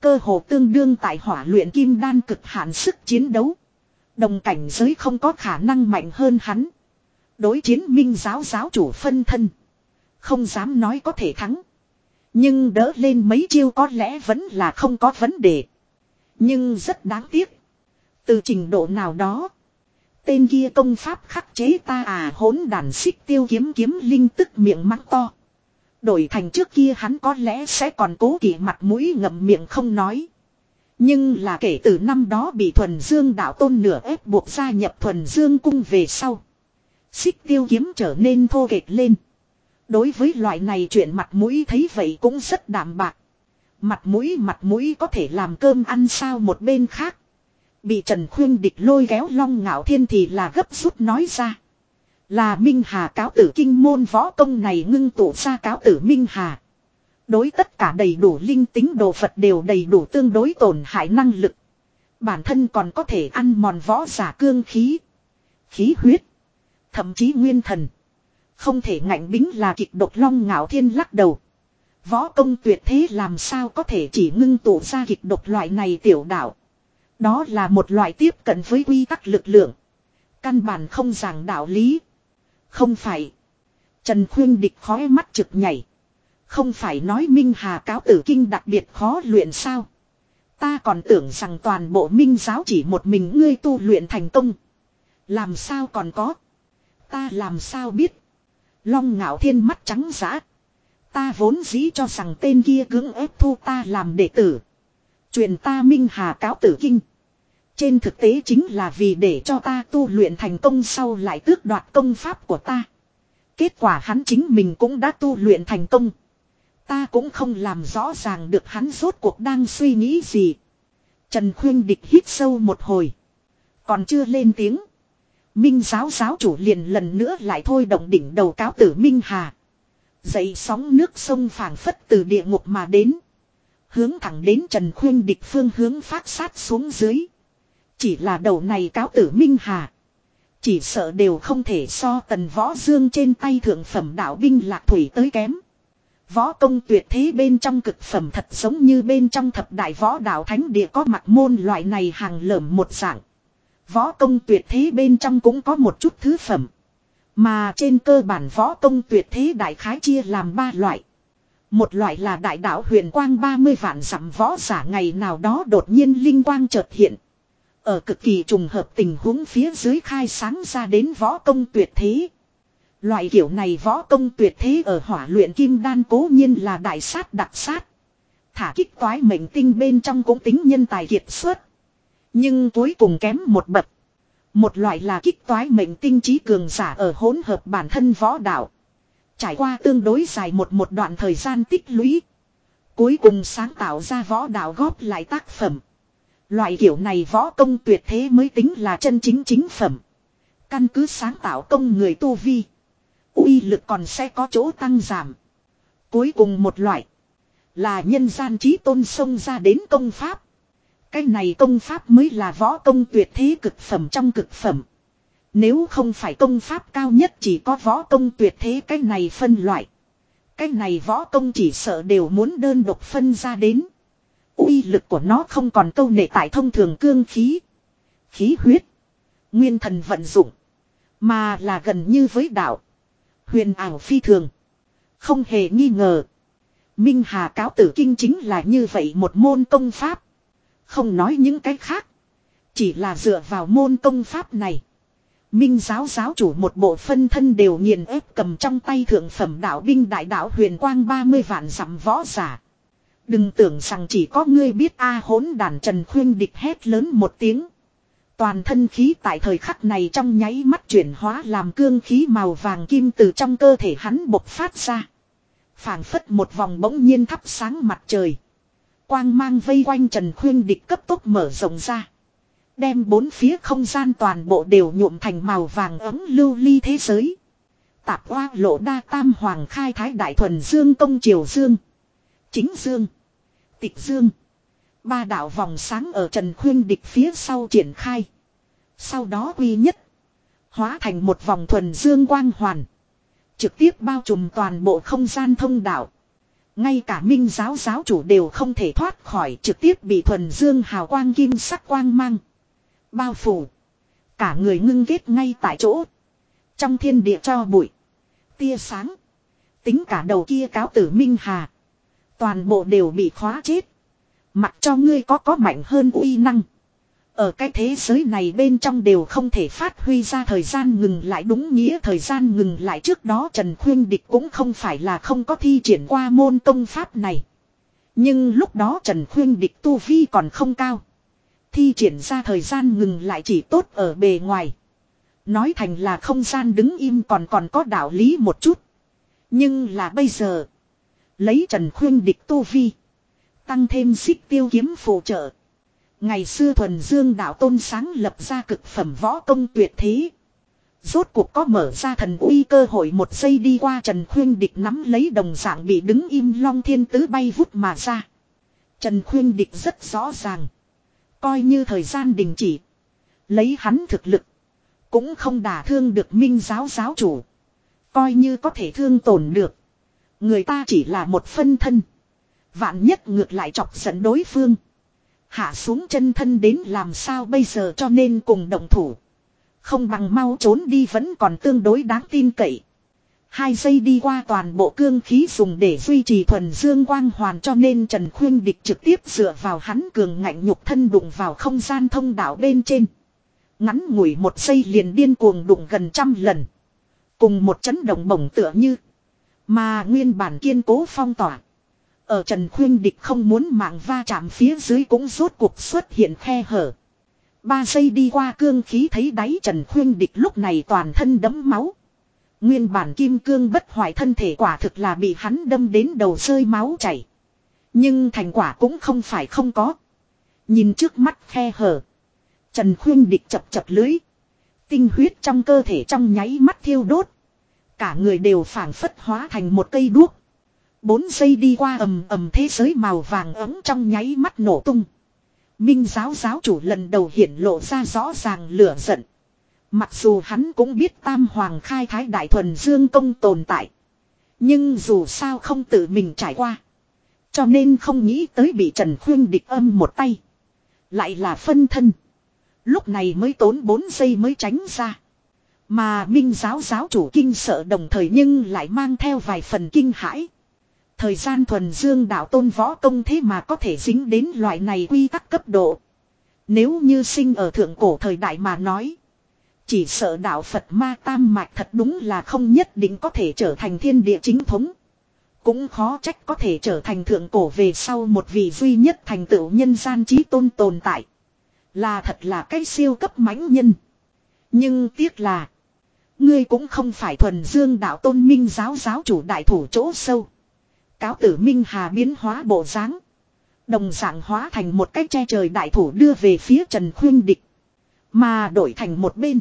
Cơ hồ tương đương tại hỏa luyện kim đan cực hạn sức chiến đấu. Đồng cảnh giới không có khả năng mạnh hơn hắn. Đối chiến minh giáo giáo chủ phân thân. Không dám nói có thể thắng. Nhưng đỡ lên mấy chiêu có lẽ vẫn là không có vấn đề. Nhưng rất đáng tiếc. Từ trình độ nào đó. Tên kia công pháp khắc chế ta à hỗn đàn xích tiêu kiếm kiếm linh tức miệng mắng to. Đổi thành trước kia hắn có lẽ sẽ còn cố kỵ mặt mũi ngậm miệng không nói. Nhưng là kể từ năm đó bị thuần dương đạo tôn nửa ép buộc gia nhập thuần dương cung về sau. Xích tiêu kiếm trở nên thô kệch lên. Đối với loại này chuyện mặt mũi thấy vậy cũng rất đạm bạc. Mặt mũi mặt mũi có thể làm cơm ăn sao một bên khác. Bị Trần Khuyên địch lôi kéo long ngạo thiên thì là gấp rút nói ra. Là Minh Hà cáo tử kinh môn võ công này ngưng tụ ra cáo tử Minh Hà. Đối tất cả đầy đủ linh tính đồ Phật đều đầy đủ tương đối tổn hại năng lực. Bản thân còn có thể ăn mòn võ giả cương khí. Khí huyết. Thậm chí nguyên thần. Không thể ngạnh bính là kịch độc long ngạo thiên lắc đầu. Võ công tuyệt thế làm sao có thể chỉ ngưng tụ ra kịch độc loại này tiểu đạo. Đó là một loại tiếp cận với quy tắc lực lượng. Căn bản không giảng đạo lý. Không phải. Trần Khuyên địch khói mắt trực nhảy. Không phải nói Minh Hà cáo tử kinh đặc biệt khó luyện sao. Ta còn tưởng rằng toàn bộ minh giáo chỉ một mình ngươi tu luyện thành công. Làm sao còn có. Ta làm sao biết. Long ngạo thiên mắt trắng giã. Ta vốn dĩ cho rằng tên kia cưỡng ép thu ta làm đệ tử. Truyền ta minh hà cáo tử kinh. Trên thực tế chính là vì để cho ta tu luyện thành công sau lại tước đoạt công pháp của ta. Kết quả hắn chính mình cũng đã tu luyện thành công. Ta cũng không làm rõ ràng được hắn rốt cuộc đang suy nghĩ gì. Trần Khuyên Địch hít sâu một hồi. Còn chưa lên tiếng. Minh giáo giáo chủ liền lần nữa lại thôi động đỉnh đầu cáo tử Minh Hà. Dậy sóng nước sông phảng phất từ địa ngục mà đến. Hướng thẳng đến Trần Khuyên Địch phương hướng phát sát xuống dưới. Chỉ là đầu này cáo tử Minh Hà. Chỉ sợ đều không thể so tần võ dương trên tay thượng phẩm đạo binh lạc thủy tới kém. Võ công tuyệt thế bên trong cực phẩm thật giống như bên trong thập đại võ đạo thánh địa có mặt môn loại này hàng lởm một dạng. Võ công tuyệt thế bên trong cũng có một chút thứ phẩm. Mà trên cơ bản võ công tuyệt thế đại khái chia làm ba loại. Một loại là đại đạo huyền quang 30 vạn dặm võ giả ngày nào đó đột nhiên linh quang chợt hiện. Ở cực kỳ trùng hợp tình huống phía dưới khai sáng ra đến võ công tuyệt thế. Loại kiểu này võ công tuyệt thế ở hỏa luyện kim đan cố nhiên là đại sát đặc sát. Thả kích toái mệnh tinh bên trong cũng tính nhân tài kiệt xuất. Nhưng cuối cùng kém một bậc. Một loại là kích toái mệnh tinh trí cường giả ở hỗn hợp bản thân võ đạo. Trải qua tương đối dài một một đoạn thời gian tích lũy. Cuối cùng sáng tạo ra võ đạo góp lại tác phẩm. Loại kiểu này võ công tuyệt thế mới tính là chân chính chính phẩm. Căn cứ sáng tạo công người tu vi. uy lực còn sẽ có chỗ tăng giảm. Cuối cùng một loại. Là nhân gian trí tôn sông ra đến công pháp. Cái này công pháp mới là võ công tuyệt thế cực phẩm trong cực phẩm. Nếu không phải công pháp cao nhất chỉ có võ công tuyệt thế cái này phân loại. Cái này võ công chỉ sợ đều muốn đơn độc phân ra đến uy lực của nó không còn câu nệ tại thông thường cương khí. Khí huyết. Nguyên thần vận dụng. Mà là gần như với đạo. Huyền ảo phi thường. Không hề nghi ngờ. Minh Hà cáo tử kinh chính là như vậy một môn công pháp. Không nói những cái khác. Chỉ là dựa vào môn công pháp này. Minh giáo giáo chủ một bộ phân thân đều nghiền ép cầm trong tay thượng phẩm đạo binh đại đạo huyền quang 30 vạn dặm võ giả. Đừng tưởng rằng chỉ có ngươi biết A hỗn đàn trần khuyên địch hét lớn một tiếng. Toàn thân khí tại thời khắc này trong nháy mắt chuyển hóa làm cương khí màu vàng kim từ trong cơ thể hắn bộc phát ra. phảng phất một vòng bỗng nhiên thắp sáng mặt trời. Quang mang vây quanh Trần Khuyên Địch cấp tốc mở rộng ra. Đem bốn phía không gian toàn bộ đều nhuộm thành màu vàng ấm lưu ly thế giới. Tạp hoa lộ đa tam hoàng khai thái đại thuần dương công triều dương. Chính dương. Tịch dương. Ba đạo vòng sáng ở Trần Khuyên Địch phía sau triển khai. Sau đó quy nhất. Hóa thành một vòng thuần dương quang hoàn. Trực tiếp bao trùm toàn bộ không gian thông đạo. Ngay cả minh giáo giáo chủ đều không thể thoát khỏi trực tiếp bị thuần dương hào quang kim sắc quang mang. Bao phủ. Cả người ngưng ghét ngay tại chỗ. Trong thiên địa cho bụi. Tia sáng. Tính cả đầu kia cáo tử Minh Hà. Toàn bộ đều bị khóa chết. Mặc cho ngươi có có mạnh hơn uy năng. Ở cái thế giới này bên trong đều không thể phát huy ra thời gian ngừng lại đúng nghĩa thời gian ngừng lại trước đó Trần Khuyên Địch cũng không phải là không có thi triển qua môn công pháp này. Nhưng lúc đó Trần Khuyên Địch tu vi còn không cao. Thi triển ra thời gian ngừng lại chỉ tốt ở bề ngoài. Nói thành là không gian đứng im còn còn có đạo lý một chút. Nhưng là bây giờ. Lấy Trần Khuyên Địch tu vi. Tăng thêm xích tiêu kiếm phụ trợ. Ngày xưa thuần dương đạo tôn sáng lập ra cực phẩm võ công tuyệt thế. Rốt cuộc có mở ra thần uy cơ hội một giây đi qua Trần Khuyên Địch nắm lấy đồng dạng bị đứng im long thiên tứ bay vút mà ra. Trần Khuyên Địch rất rõ ràng. Coi như thời gian đình chỉ. Lấy hắn thực lực. Cũng không đả thương được minh giáo giáo chủ. Coi như có thể thương tổn được. Người ta chỉ là một phân thân. Vạn nhất ngược lại chọc giận đối phương. Hạ xuống chân thân đến làm sao bây giờ cho nên cùng động thủ. Không bằng mau trốn đi vẫn còn tương đối đáng tin cậy. Hai giây đi qua toàn bộ cương khí dùng để duy trì thuần dương quang hoàn cho nên Trần Khuyên Địch trực tiếp dựa vào hắn cường ngạnh nhục thân đụng vào không gian thông đạo bên trên. Ngắn ngủi một giây liền điên cuồng đụng gần trăm lần. Cùng một chấn động bổng tựa như. Mà nguyên bản kiên cố phong tỏa. Ở Trần Khuyên Địch không muốn mạng va chạm phía dưới cũng rốt cuộc xuất hiện khe hở. Ba giây đi qua cương khí thấy đáy Trần Khuyên Địch lúc này toàn thân đấm máu. Nguyên bản kim cương bất hoại thân thể quả thực là bị hắn đâm đến đầu rơi máu chảy. Nhưng thành quả cũng không phải không có. Nhìn trước mắt khe hở. Trần Khuyên Địch chập chập lưới. Tinh huyết trong cơ thể trong nháy mắt thiêu đốt. Cả người đều phản phất hóa thành một cây đuốc. Bốn giây đi qua ầm ầm thế giới màu vàng ấm trong nháy mắt nổ tung. Minh giáo giáo chủ lần đầu hiển lộ ra rõ ràng lửa giận. Mặc dù hắn cũng biết tam hoàng khai thái đại thuần dương công tồn tại. Nhưng dù sao không tự mình trải qua. Cho nên không nghĩ tới bị Trần Khuyên địch âm một tay. Lại là phân thân. Lúc này mới tốn 4 giây mới tránh ra. Mà minh giáo giáo chủ kinh sợ đồng thời nhưng lại mang theo vài phần kinh hãi. Thời gian thuần dương đạo tôn võ công thế mà có thể dính đến loại này quy tắc cấp độ. Nếu như sinh ở thượng cổ thời đại mà nói. Chỉ sợ đạo Phật ma tam mạch thật đúng là không nhất định có thể trở thành thiên địa chính thống. Cũng khó trách có thể trở thành thượng cổ về sau một vị duy nhất thành tựu nhân gian trí tôn tồn tại. Là thật là cái siêu cấp mãnh nhân. Nhưng tiếc là. Ngươi cũng không phải thuần dương đạo tôn minh giáo giáo chủ đại thủ chỗ sâu. Cáo tử Minh Hà biến hóa bộ dáng Đồng dạng hóa thành một cái che trời đại thủ đưa về phía Trần Khuyên Địch. Mà đổi thành một bên.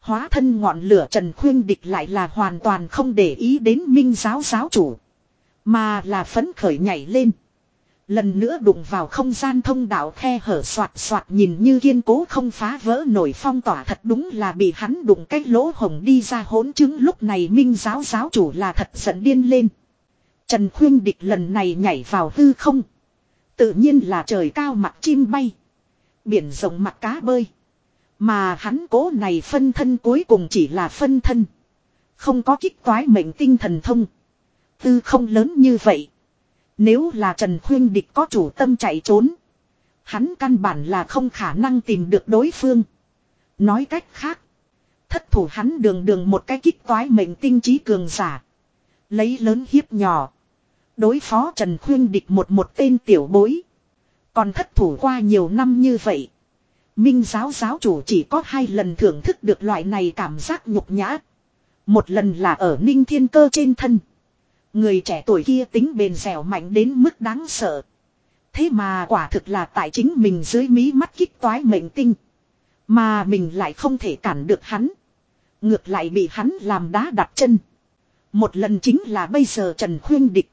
Hóa thân ngọn lửa Trần Khuyên Địch lại là hoàn toàn không để ý đến minh giáo giáo chủ. Mà là phấn khởi nhảy lên. Lần nữa đụng vào không gian thông đạo khe hở soạt soạt nhìn như kiên cố không phá vỡ nổi phong tỏa thật đúng là bị hắn đụng cái lỗ hồng đi ra hỗn chứng lúc này minh giáo giáo chủ là thật giận điên lên. Trần Khuyên Địch lần này nhảy vào hư không. Tự nhiên là trời cao mặt chim bay. Biển rộng mặt cá bơi. Mà hắn cố này phân thân cuối cùng chỉ là phân thân. Không có kích toái mệnh tinh thần thông. Tư không lớn như vậy. Nếu là Trần Khuyên Địch có chủ tâm chạy trốn. Hắn căn bản là không khả năng tìm được đối phương. Nói cách khác. Thất thủ hắn đường đường một cái kích toái mệnh tinh trí cường giả. Lấy lớn hiếp nhỏ. Đối phó Trần Khuyên Địch một một tên tiểu bối. Còn thất thủ qua nhiều năm như vậy. Minh giáo giáo chủ chỉ có hai lần thưởng thức được loại này cảm giác nhục nhã. Một lần là ở ninh thiên cơ trên thân. Người trẻ tuổi kia tính bền dẻo mạnh đến mức đáng sợ. Thế mà quả thực là tại chính mình dưới mí mắt kích toái mệnh tinh. Mà mình lại không thể cản được hắn. Ngược lại bị hắn làm đá đặt chân. Một lần chính là bây giờ Trần Khuyên Địch.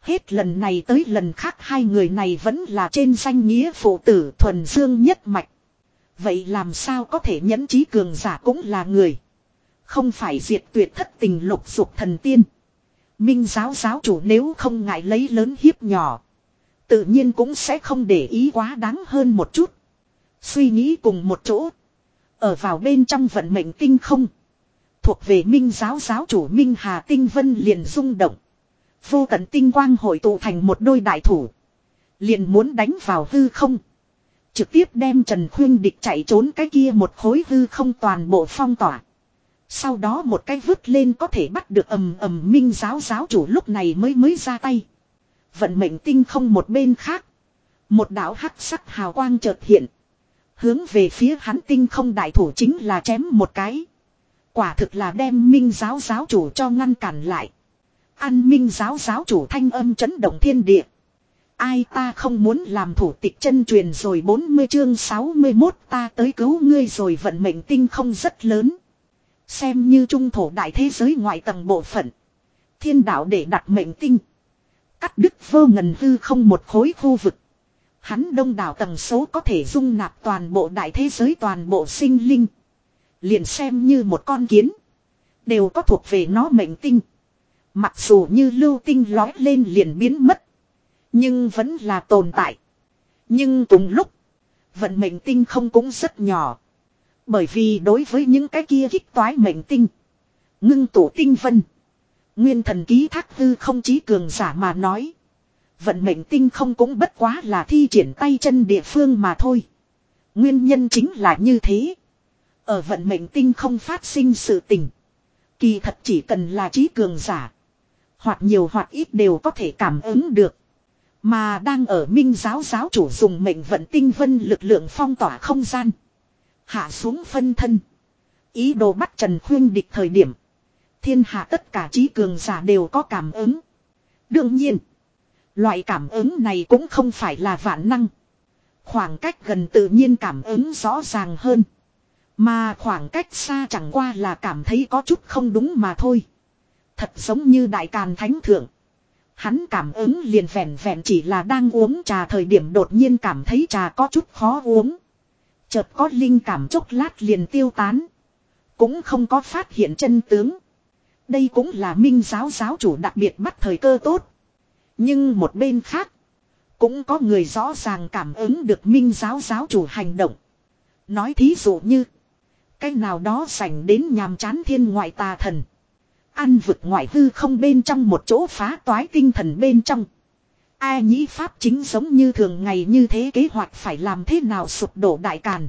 Hết lần này tới lần khác hai người này vẫn là trên danh nghĩa phụ tử thuần dương nhất mạch. Vậy làm sao có thể nhẫn trí cường giả cũng là người. Không phải diệt tuyệt thất tình lục dục thần tiên. Minh giáo giáo chủ nếu không ngại lấy lớn hiếp nhỏ. Tự nhiên cũng sẽ không để ý quá đáng hơn một chút. Suy nghĩ cùng một chỗ. Ở vào bên trong vận mệnh tinh không. Thuộc về minh giáo giáo chủ Minh Hà Tinh Vân liền rung động. Vô tận tinh quang hội tụ thành một đôi đại thủ. Liền muốn đánh vào hư không. Trực tiếp đem Trần Khuyên địch chạy trốn cái kia một khối hư không toàn bộ phong tỏa. Sau đó một cái vứt lên có thể bắt được ầm ầm minh giáo giáo chủ lúc này mới mới ra tay. Vận mệnh tinh không một bên khác. Một đạo hắc sắc hào quang chợt hiện. Hướng về phía hắn tinh không đại thủ chính là chém một cái. Quả thực là đem minh giáo giáo chủ cho ngăn cản lại. An minh giáo giáo chủ thanh âm chấn động thiên địa. Ai ta không muốn làm thủ tịch chân truyền rồi 40 chương 61 ta tới cứu ngươi rồi vận mệnh tinh không rất lớn. Xem như trung thổ đại thế giới ngoại tầng bộ phận. Thiên đạo để đặt mệnh tinh. Cắt đứt vô ngần hư không một khối khu vực. Hắn đông đảo tầng số có thể dung nạp toàn bộ đại thế giới toàn bộ sinh linh. Liền xem như một con kiến. Đều có thuộc về nó mệnh tinh. Mặc dù như lưu tinh lói lên liền biến mất. Nhưng vẫn là tồn tại. Nhưng cùng lúc. Vận mệnh tinh không cũng rất nhỏ. Bởi vì đối với những cái kia kích toái mệnh tinh. Ngưng tụ tinh vân. Nguyên thần ký thác hư không chí cường giả mà nói. Vận mệnh tinh không cũng bất quá là thi triển tay chân địa phương mà thôi. Nguyên nhân chính là như thế. Ở vận mệnh tinh không phát sinh sự tình. Kỳ thật chỉ cần là trí cường giả. Hoặc nhiều hoặc ít đều có thể cảm ứng được. Mà đang ở minh giáo giáo chủ dùng mệnh vận tinh vân lực lượng phong tỏa không gian. Hạ xuống phân thân. Ý đồ bắt Trần Khuyên địch thời điểm. Thiên hạ tất cả trí cường giả đều có cảm ứng. Đương nhiên. Loại cảm ứng này cũng không phải là vạn năng. Khoảng cách gần tự nhiên cảm ứng rõ ràng hơn. Mà khoảng cách xa chẳng qua là cảm thấy có chút không đúng mà thôi. Thật giống như đại càn thánh thượng. Hắn cảm ứng liền vẹn vẹn chỉ là đang uống trà thời điểm đột nhiên cảm thấy trà có chút khó uống. Chợt có linh cảm chốc lát liền tiêu tán. Cũng không có phát hiện chân tướng. Đây cũng là minh giáo giáo chủ đặc biệt bắt thời cơ tốt. Nhưng một bên khác. Cũng có người rõ ràng cảm ứng được minh giáo giáo chủ hành động. Nói thí dụ như. Cái nào đó sảnh đến nhàm chán thiên ngoại tà thần. Ăn vực ngoại hư không bên trong một chỗ phá toái tinh thần bên trong. Ai nhĩ pháp chính giống như thường ngày như thế kế hoạch phải làm thế nào sụp đổ đại càn.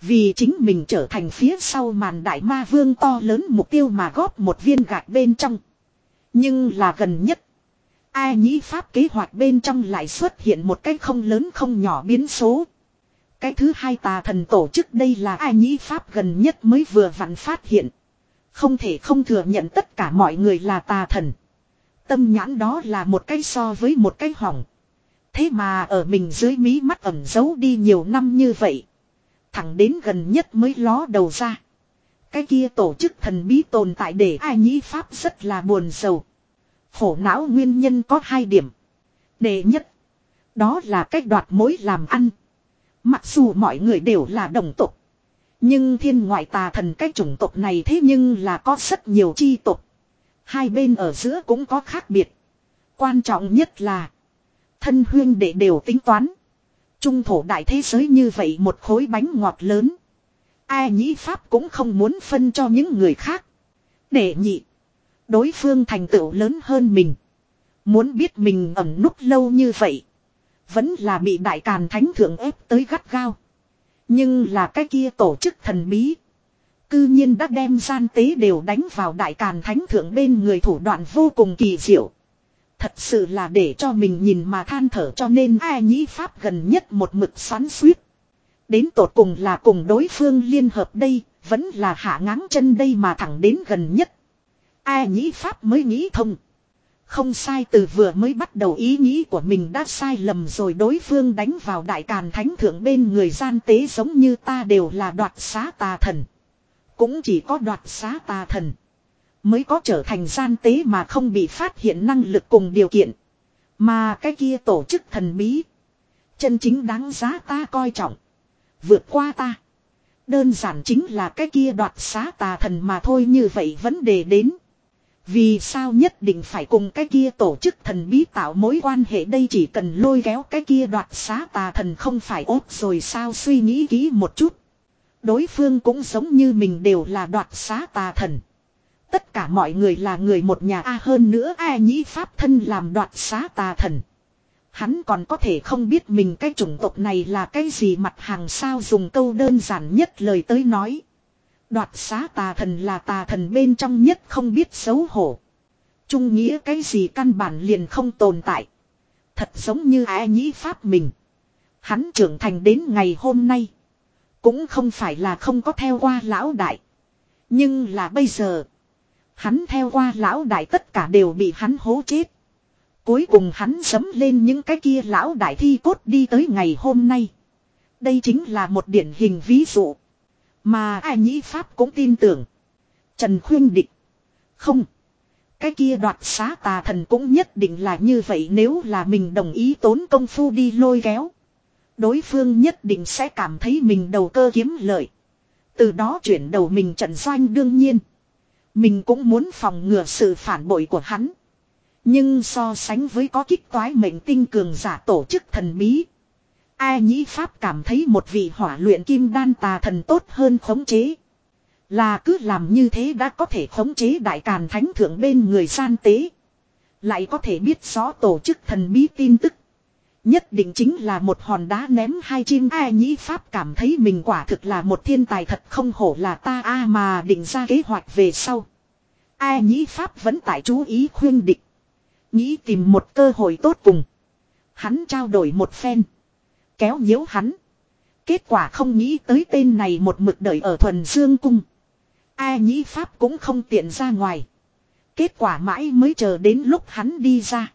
Vì chính mình trở thành phía sau màn đại ma vương to lớn mục tiêu mà góp một viên gạch bên trong. Nhưng là gần nhất. Ai nhĩ pháp kế hoạch bên trong lại xuất hiện một cái không lớn không nhỏ biến số. Cái thứ hai tà thần tổ chức đây là ai nhĩ pháp gần nhất mới vừa vặn phát hiện. Không thể không thừa nhận tất cả mọi người là tà thần. Tâm nhãn đó là một cái so với một cái hỏng. Thế mà ở mình dưới mí mắt ẩm giấu đi nhiều năm như vậy. Thẳng đến gần nhất mới ló đầu ra. Cái kia tổ chức thần bí tồn tại để ai nhĩ pháp rất là buồn sầu. Khổ não nguyên nhân có hai điểm. Đệ nhất. Đó là cách đoạt mối làm ăn. Mặc dù mọi người đều là đồng tộc. Nhưng thiên ngoại tà thần cái chủng tộc này thế nhưng là có rất nhiều chi tộc. Hai bên ở giữa cũng có khác biệt. Quan trọng nhất là. Thân huyên đệ đều tính toán. Trung thổ đại thế giới như vậy một khối bánh ngọt lớn. Ai nhĩ Pháp cũng không muốn phân cho những người khác. Để nhị. Đối phương thành tựu lớn hơn mình. Muốn biết mình ẩn núp lâu như vậy. Vẫn là bị đại càn thánh thượng ép tới gắt gao. Nhưng là cái kia tổ chức thần bí. Cư nhiên đã đem gian tế đều đánh vào đại càn thánh thượng bên người thủ đoạn vô cùng kỳ diệu. Thật sự là để cho mình nhìn mà than thở cho nên ai nhĩ pháp gần nhất một mực xoắn suýt. Đến tột cùng là cùng đối phương liên hợp đây, vẫn là hạ ngáng chân đây mà thẳng đến gần nhất. Ai nhĩ pháp mới nghĩ thông. Không sai từ vừa mới bắt đầu ý nghĩ của mình đã sai lầm rồi đối phương đánh vào đại càn thánh thượng bên người gian tế giống như ta đều là đoạt xá tà thần. Cũng chỉ có đoạt xá tà thần. Mới có trở thành gian tế mà không bị phát hiện năng lực cùng điều kiện. Mà cái kia tổ chức thần bí. Chân chính đáng giá ta coi trọng. Vượt qua ta. Đơn giản chính là cái kia đoạt xá tà thần mà thôi như vậy vấn đề đến. Vì sao nhất định phải cùng cái kia tổ chức thần bí tạo mối quan hệ đây chỉ cần lôi kéo cái kia đoạt xá tà thần không phải ốt rồi sao suy nghĩ kỹ một chút. Đối phương cũng giống như mình đều là đoạt xá tà thần. Tất cả mọi người là người một nhà A hơn nữa ai nhĩ pháp thân làm đoạt xá tà thần. Hắn còn có thể không biết mình cái chủng tộc này là cái gì mặt hàng sao dùng câu đơn giản nhất lời tới nói. Đoạt xá tà thần là tà thần bên trong nhất không biết xấu hổ. Trung nghĩa cái gì căn bản liền không tồn tại. Thật giống như ai nhĩ pháp mình. Hắn trưởng thành đến ngày hôm nay. Cũng không phải là không có theo qua lão đại. Nhưng là bây giờ. Hắn theo qua lão đại tất cả đều bị hắn hố chết. Cuối cùng hắn sấm lên những cái kia lão đại thi cốt đi tới ngày hôm nay. Đây chính là một điển hình ví dụ. Mà ai nhĩ Pháp cũng tin tưởng. Trần Khuyên Địch. Không. Cái kia đoạt xá tà thần cũng nhất định là như vậy nếu là mình đồng ý tốn công phu đi lôi kéo. Đối phương nhất định sẽ cảm thấy mình đầu cơ kiếm lợi. Từ đó chuyển đầu mình trận doanh đương nhiên. Mình cũng muốn phòng ngừa sự phản bội của hắn. Nhưng so sánh với có kích toái mệnh tinh cường giả tổ chức thần bí. Ai nhĩ Pháp cảm thấy một vị hỏa luyện kim đan tà thần tốt hơn khống chế. Là cứ làm như thế đã có thể khống chế đại càn thánh thượng bên người gian tế. Lại có thể biết rõ tổ chức thần bí tin tức. Nhất định chính là một hòn đá ném hai chim ai nhĩ Pháp cảm thấy mình quả thực là một thiên tài thật không hổ là ta a mà định ra kế hoạch về sau. Ai nhĩ Pháp vẫn tại chú ý khuyên địch. Nghĩ tìm một cơ hội tốt cùng. Hắn trao đổi một phen. Kéo nhiễu hắn. Kết quả không nghĩ tới tên này một mực đợi ở thuần dương cung. Ai nhĩ Pháp cũng không tiện ra ngoài. Kết quả mãi mới chờ đến lúc hắn đi ra.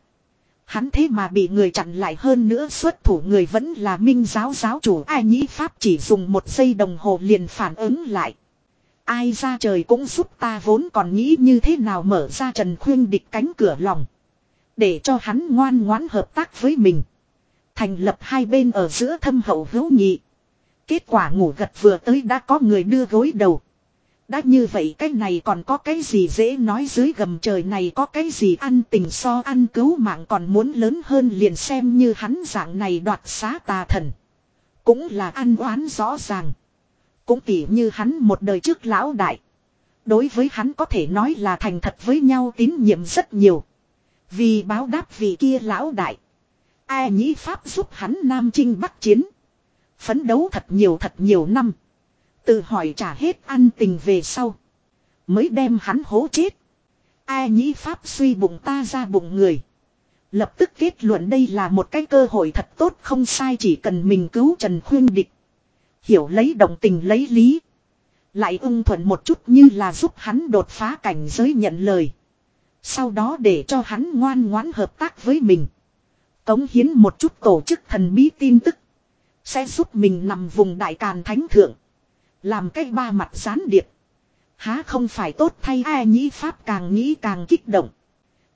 Hắn thế mà bị người chặn lại hơn nữa xuất thủ người vẫn là minh giáo giáo chủ ai nhĩ Pháp chỉ dùng một giây đồng hồ liền phản ứng lại. Ai ra trời cũng giúp ta vốn còn nghĩ như thế nào mở ra Trần Khuyên địch cánh cửa lòng. Để cho hắn ngoan ngoãn hợp tác với mình. Thành lập hai bên ở giữa thâm hậu hữu nhị. Kết quả ngủ gật vừa tới đã có người đưa gối đầu. Đã như vậy cái này còn có cái gì dễ nói dưới gầm trời này có cái gì ăn tình so ăn cứu mạng còn muốn lớn hơn liền xem như hắn dạng này đoạt xá tà thần. Cũng là ăn oán rõ ràng. Cũng tỉ như hắn một đời trước lão đại. Đối với hắn có thể nói là thành thật với nhau tín nhiệm rất nhiều. Vì báo đáp vị kia lão đại. Ai nhĩ Pháp giúp hắn Nam Trinh Bắc Chiến. Phấn đấu thật nhiều thật nhiều năm từ hỏi trả hết ăn tình về sau. Mới đem hắn hố chết. Ai nhĩ Pháp suy bụng ta ra bụng người. Lập tức kết luận đây là một cái cơ hội thật tốt không sai chỉ cần mình cứu Trần Khuyên Địch. Hiểu lấy đồng tình lấy lý. Lại ung thuận một chút như là giúp hắn đột phá cảnh giới nhận lời. Sau đó để cho hắn ngoan ngoãn hợp tác với mình. Cống hiến một chút tổ chức thần bí tin tức. Sẽ giúp mình nằm vùng đại càn thánh thượng. Làm cách ba mặt gián điệp. Há không phải tốt thay ai nhĩ pháp càng nghĩ càng kích động.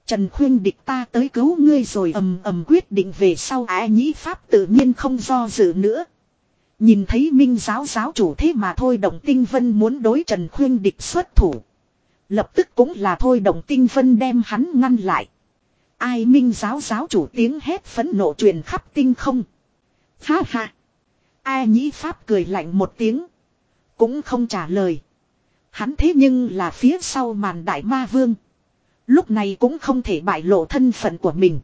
Trần khuyên địch ta tới cứu ngươi rồi ầm ầm quyết định về sau ai nhĩ pháp tự nhiên không do dự nữa. Nhìn thấy minh giáo giáo chủ thế mà thôi động tinh vân muốn đối Trần khuyên địch xuất thủ. Lập tức cũng là thôi động tinh vân đem hắn ngăn lại. Ai minh giáo giáo chủ tiếng hét phẫn nộ truyền khắp tinh không. Ha ha. Ai nhĩ pháp cười lạnh một tiếng. Cũng không trả lời. Hắn thế nhưng là phía sau màn đại ma vương. Lúc này cũng không thể bại lộ thân phận của mình.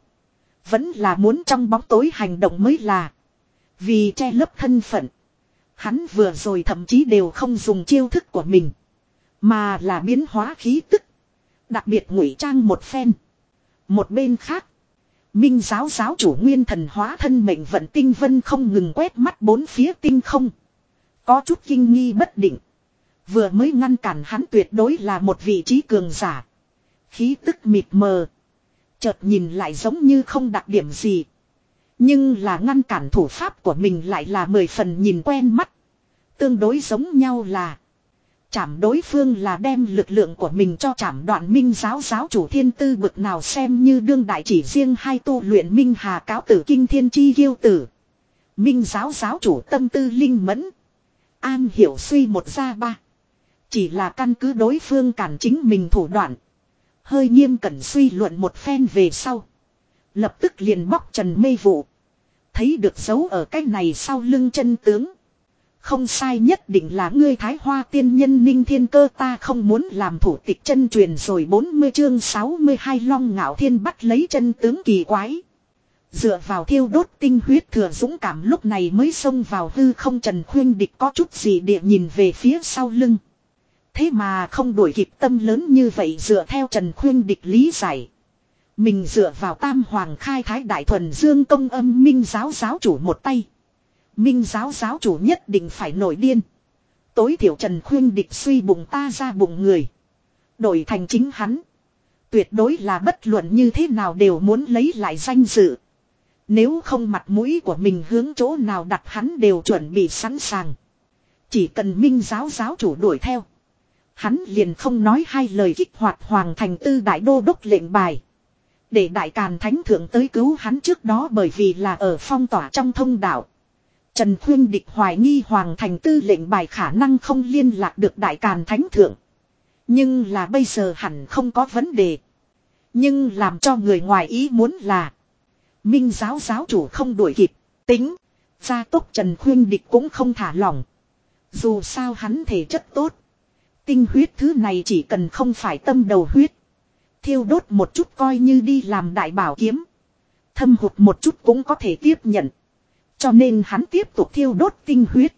Vẫn là muốn trong bóng tối hành động mới là. Vì che lấp thân phận. Hắn vừa rồi thậm chí đều không dùng chiêu thức của mình. Mà là biến hóa khí tức. Đặc biệt ngụy trang một phen. Một bên khác. Minh giáo giáo chủ nguyên thần hóa thân mệnh vận tinh vân không ngừng quét mắt bốn phía tinh không. Có chút kinh nghi bất định. Vừa mới ngăn cản hắn tuyệt đối là một vị trí cường giả. Khí tức mịt mờ. Chợt nhìn lại giống như không đặc điểm gì. Nhưng là ngăn cản thủ pháp của mình lại là mười phần nhìn quen mắt. Tương đối giống nhau là. Chảm đối phương là đem lực lượng của mình cho chảm đoạn minh giáo giáo chủ thiên tư bực nào xem như đương đại chỉ riêng hai tu luyện minh hà cáo tử kinh thiên chi yêu tử. Minh giáo giáo chủ tâm tư linh mẫn. An hiểu suy một ra ba. Chỉ là căn cứ đối phương cản chính mình thủ đoạn. Hơi nghiêm cẩn suy luận một phen về sau. Lập tức liền bóc trần mê vụ. Thấy được dấu ở cái này sau lưng chân tướng. Không sai nhất định là ngươi thái hoa tiên nhân ninh thiên cơ ta không muốn làm thủ tịch chân truyền rồi 40 chương 62 long ngạo thiên bắt lấy chân tướng kỳ quái. Dựa vào thiêu đốt tinh huyết thừa dũng cảm lúc này mới xông vào hư không trần khuyên địch có chút gì địa nhìn về phía sau lưng. Thế mà không đuổi kịp tâm lớn như vậy dựa theo trần khuyên địch lý giải. Mình dựa vào tam hoàng khai thái đại thuần dương công âm minh giáo giáo chủ một tay. Minh giáo giáo chủ nhất định phải nổi điên. Tối thiểu Trần Khuyên địch suy bụng ta ra bụng người. Đổi thành chính hắn. Tuyệt đối là bất luận như thế nào đều muốn lấy lại danh dự. Nếu không mặt mũi của mình hướng chỗ nào đặt hắn đều chuẩn bị sẵn sàng. Chỉ cần minh giáo giáo chủ đuổi theo. Hắn liền không nói hai lời kích hoạt hoàng thành tư đại đô đốc lệnh bài. Để đại càn thánh thượng tới cứu hắn trước đó bởi vì là ở phong tỏa trong thông đạo. Trần Khuyên Địch hoài nghi Hoàng Thành Tư lệnh bài khả năng không liên lạc được Đại Càn Thánh Thượng. Nhưng là bây giờ hẳn không có vấn đề. Nhưng làm cho người ngoài ý muốn là. Minh giáo giáo chủ không đuổi kịp. Tính. Gia tốc Trần Khuyên Địch cũng không thả lỏng. Dù sao hắn thể chất tốt. Tinh huyết thứ này chỉ cần không phải tâm đầu huyết. Thiêu đốt một chút coi như đi làm đại bảo kiếm. Thâm hụt một chút cũng có thể tiếp nhận. Cho nên hắn tiếp tục thiêu đốt tinh huyết.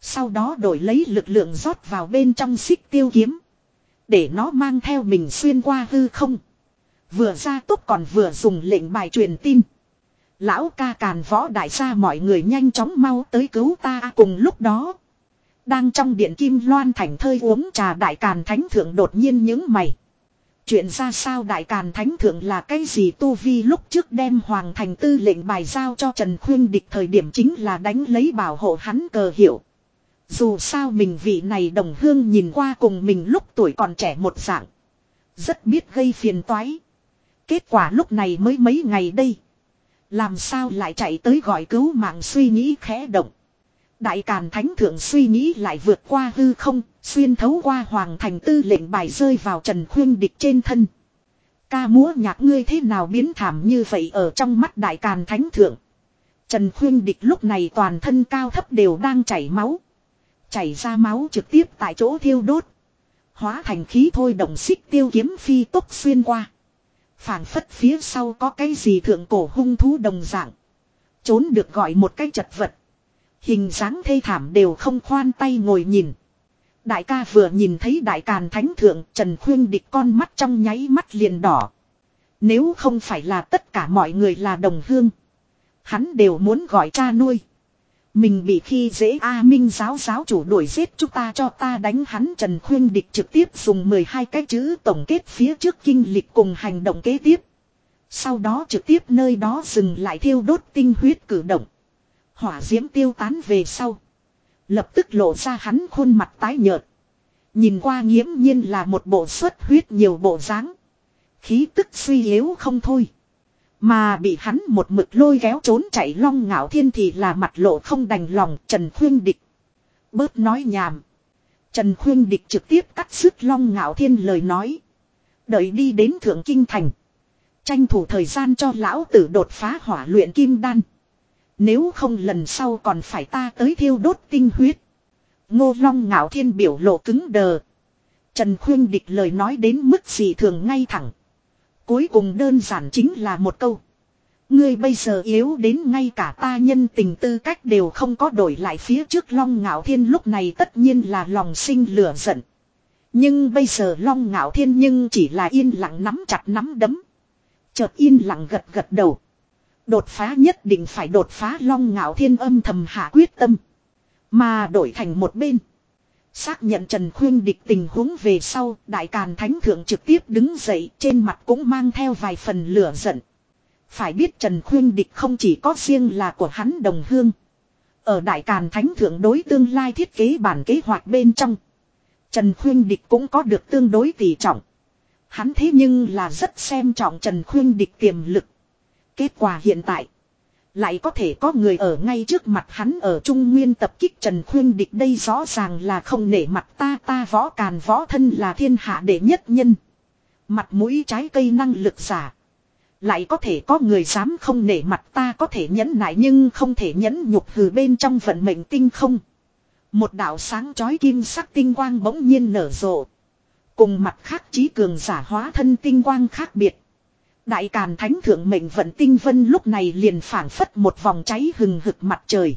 Sau đó đổi lấy lực lượng rót vào bên trong xích tiêu kiếm. Để nó mang theo mình xuyên qua hư không. Vừa ra tốc còn vừa dùng lệnh bài truyền tin. Lão ca càn võ đại gia mọi người nhanh chóng mau tới cứu ta cùng lúc đó. Đang trong điện kim loan thành thơi uống trà đại càn thánh thượng đột nhiên những mày. Chuyện ra sao Đại Càn Thánh Thượng là cái gì Tu Vi lúc trước đem Hoàng Thành Tư lệnh bài giao cho Trần Khuyên Địch thời điểm chính là đánh lấy bảo hộ hắn cờ hiệu. Dù sao mình vị này đồng hương nhìn qua cùng mình lúc tuổi còn trẻ một dạng. Rất biết gây phiền toái. Kết quả lúc này mới mấy ngày đây. Làm sao lại chạy tới gọi cứu mạng suy nghĩ khẽ động. Đại Càn Thánh Thượng suy nghĩ lại vượt qua hư không, xuyên thấu qua Hoàng Thành Tư lệnh bài rơi vào Trần Khuyên Địch trên thân. Ca múa nhạc ngươi thế nào biến thảm như vậy ở trong mắt Đại Càn Thánh Thượng. Trần Khuyên Địch lúc này toàn thân cao thấp đều đang chảy máu. Chảy ra máu trực tiếp tại chỗ thiêu đốt. Hóa thành khí thôi động xích tiêu kiếm phi tốc xuyên qua phảng phất phía sau có cái gì thượng cổ hung thú đồng dạng. Trốn được gọi một cái chật vật. Hình dáng thê thảm đều không khoan tay ngồi nhìn. Đại ca vừa nhìn thấy đại càn thánh thượng, Trần Khuyên địch con mắt trong nháy mắt liền đỏ. Nếu không phải là tất cả mọi người là đồng hương. Hắn đều muốn gọi cha nuôi. Mình bị khi dễ A Minh giáo giáo chủ đuổi giết chúng ta cho ta đánh hắn Trần Khuyên Địch trực tiếp dùng 12 cái chữ tổng kết phía trước kinh lịch cùng hành động kế tiếp. Sau đó trực tiếp nơi đó dừng lại thiêu đốt tinh huyết cử động. Hỏa diễm tiêu tán về sau. Lập tức lộ ra hắn khuôn mặt tái nhợt. Nhìn qua nghiễm nhiên là một bộ xuất huyết nhiều bộ dáng Khí tức suy yếu không thôi. Mà bị hắn một mực lôi kéo trốn chạy long ngạo thiên thì là mặt lộ không đành lòng, Trần Khuyên Địch. Bớt nói nhảm. Trần Khuyên Địch trực tiếp cắt sức long ngạo thiên lời nói. Đợi đi đến Thượng Kinh Thành. Tranh thủ thời gian cho lão tử đột phá hỏa luyện kim đan. Nếu không lần sau còn phải ta tới thiêu đốt tinh huyết. Ngô Long ngạo thiên biểu lộ cứng đờ. Trần Khuyên Địch lời nói đến mức gì thường ngay thẳng. Cuối cùng đơn giản chính là một câu. Ngươi bây giờ yếu đến ngay cả ta nhân tình tư cách đều không có đổi lại phía trước Long Ngạo Thiên lúc này tất nhiên là lòng sinh lửa giận. Nhưng bây giờ Long Ngạo Thiên nhưng chỉ là yên lặng nắm chặt nắm đấm. Chợt yên lặng gật gật đầu. Đột phá nhất định phải đột phá Long Ngạo Thiên âm thầm hạ quyết tâm. Mà đổi thành một bên. Xác nhận Trần Khuyên địch tình huống về sau, Đại Càn Thánh Thượng trực tiếp đứng dậy, trên mặt cũng mang theo vài phần lửa giận. Phải biết Trần Khuyên địch không chỉ có riêng là của hắn đồng hương. Ở Đại Càn Thánh Thượng đối tương lai thiết kế bản kế hoạch bên trong. Trần Khuyên địch cũng có được tương đối tỷ trọng. Hắn thế nhưng là rất xem trọng Trần Khuyên địch tiềm lực. Kết quả hiện tại. Lại có thể có người ở ngay trước mặt hắn ở Trung Nguyên tập kích Trần Khuyên Địch đây rõ ràng là không nể mặt ta ta võ càn võ thân là thiên hạ đệ nhất nhân. Mặt mũi trái cây năng lực giả. Lại có thể có người dám không nể mặt ta có thể nhẫn nại nhưng không thể nhẫn nhục hừ bên trong vận mệnh tinh không. Một đạo sáng chói kim sắc tinh quang bỗng nhiên nở rộ. Cùng mặt khác trí cường giả hóa thân tinh quang khác biệt. Đại Càn Thánh Thượng mệnh vận tinh vân lúc này liền phản phất một vòng cháy hừng hực mặt trời.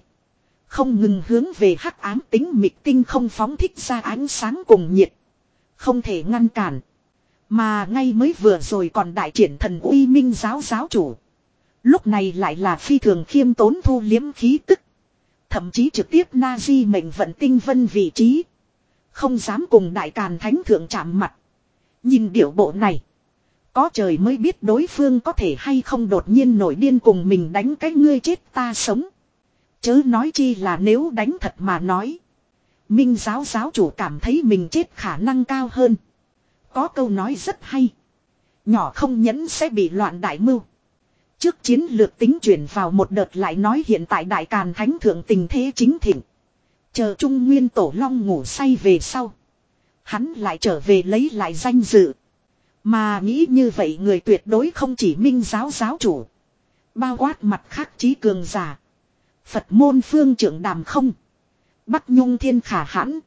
Không ngừng hướng về hắc ám tính mịt tinh không phóng thích ra ánh sáng cùng nhiệt. Không thể ngăn cản. Mà ngay mới vừa rồi còn đại triển thần uy minh giáo giáo chủ. Lúc này lại là phi thường khiêm tốn thu liếm khí tức. Thậm chí trực tiếp na di mệnh vận tinh vân vị trí. Không dám cùng đại càn thánh thượng chạm mặt. Nhìn điệu bộ này. Có trời mới biết đối phương có thể hay không đột nhiên nổi điên cùng mình đánh cái ngươi chết ta sống. Chớ nói chi là nếu đánh thật mà nói. Minh giáo giáo chủ cảm thấy mình chết khả năng cao hơn. Có câu nói rất hay. Nhỏ không nhẫn sẽ bị loạn đại mưu. Trước chiến lược tính chuyển vào một đợt lại nói hiện tại đại càn thánh thượng tình thế chính thịnh. Chờ Trung Nguyên Tổ Long ngủ say về sau. Hắn lại trở về lấy lại danh dự. Mà nghĩ như vậy người tuyệt đối không chỉ minh giáo giáo chủ. Bao quát mặt khác trí cường giả. Phật môn phương trưởng đàm không. Bắc nhung thiên khả hãn.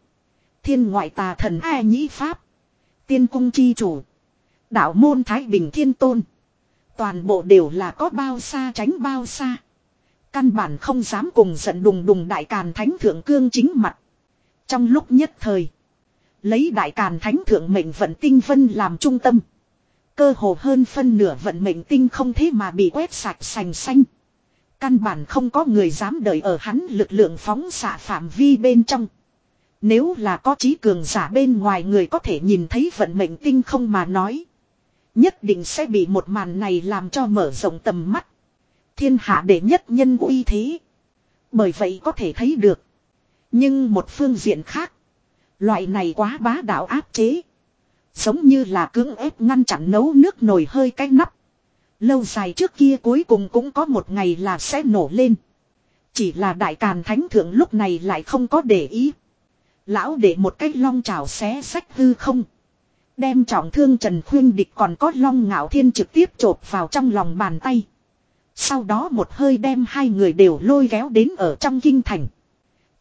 Thiên ngoại tà thần ai nhĩ pháp. Tiên cung chi chủ. Đạo môn Thái Bình Thiên Tôn. Toàn bộ đều là có bao xa tránh bao xa. Căn bản không dám cùng giận đùng đùng đại càn thánh thượng cương chính mặt. Trong lúc nhất thời. Lấy đại càn thánh thượng mệnh vận tinh vân làm trung tâm. Cơ hồ hơn phân nửa vận mệnh tinh không thế mà bị quét sạch sành xanh. Căn bản không có người dám đợi ở hắn lực lượng phóng xạ phạm vi bên trong. Nếu là có trí cường giả bên ngoài người có thể nhìn thấy vận mệnh tinh không mà nói. Nhất định sẽ bị một màn này làm cho mở rộng tầm mắt. Thiên hạ đệ nhất nhân uy thế. Bởi vậy có thể thấy được. Nhưng một phương diện khác. Loại này quá bá đạo áp chế. Giống như là cưỡng ép ngăn chặn nấu nước nồi hơi cái nắp. Lâu dài trước kia cuối cùng cũng có một ngày là sẽ nổ lên. Chỉ là đại càn thánh thượng lúc này lại không có để ý. Lão để một cái long trào xé sách hư không. Đem trọng thương Trần Khuyên Địch còn có long ngạo thiên trực tiếp chộp vào trong lòng bàn tay. Sau đó một hơi đem hai người đều lôi kéo đến ở trong kinh thành.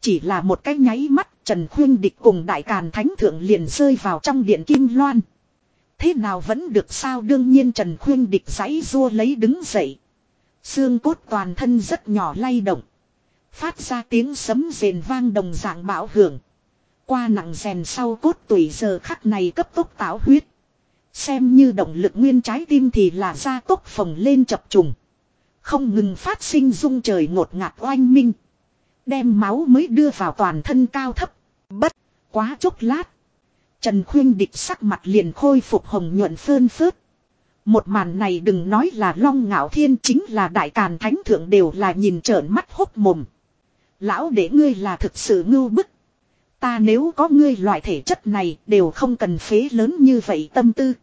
Chỉ là một cái nháy mắt Trần Khuyên Địch cùng Đại Càn Thánh Thượng liền rơi vào trong điện Kim Loan. Thế nào vẫn được sao đương nhiên Trần Khuyên Địch giãy rua lấy đứng dậy. Xương cốt toàn thân rất nhỏ lay động. Phát ra tiếng sấm rền vang đồng dạng bão hưởng. Qua nặng rèn sau cốt tùy giờ khắc này cấp tốc táo huyết. Xem như động lực nguyên trái tim thì là ra tốc phồng lên chập trùng. Không ngừng phát sinh rung trời ngột ngạt oanh minh. Đem máu mới đưa vào toàn thân cao thấp. Bất, quá chốc lát. Trần Khuyên địch sắc mặt liền khôi phục hồng nhuận phơn phớt. Một màn này đừng nói là long ngạo thiên chính là đại càn thánh thượng đều là nhìn trợn mắt hốc mồm. Lão để ngươi là thực sự ngưu bức. Ta nếu có ngươi loại thể chất này đều không cần phế lớn như vậy tâm tư.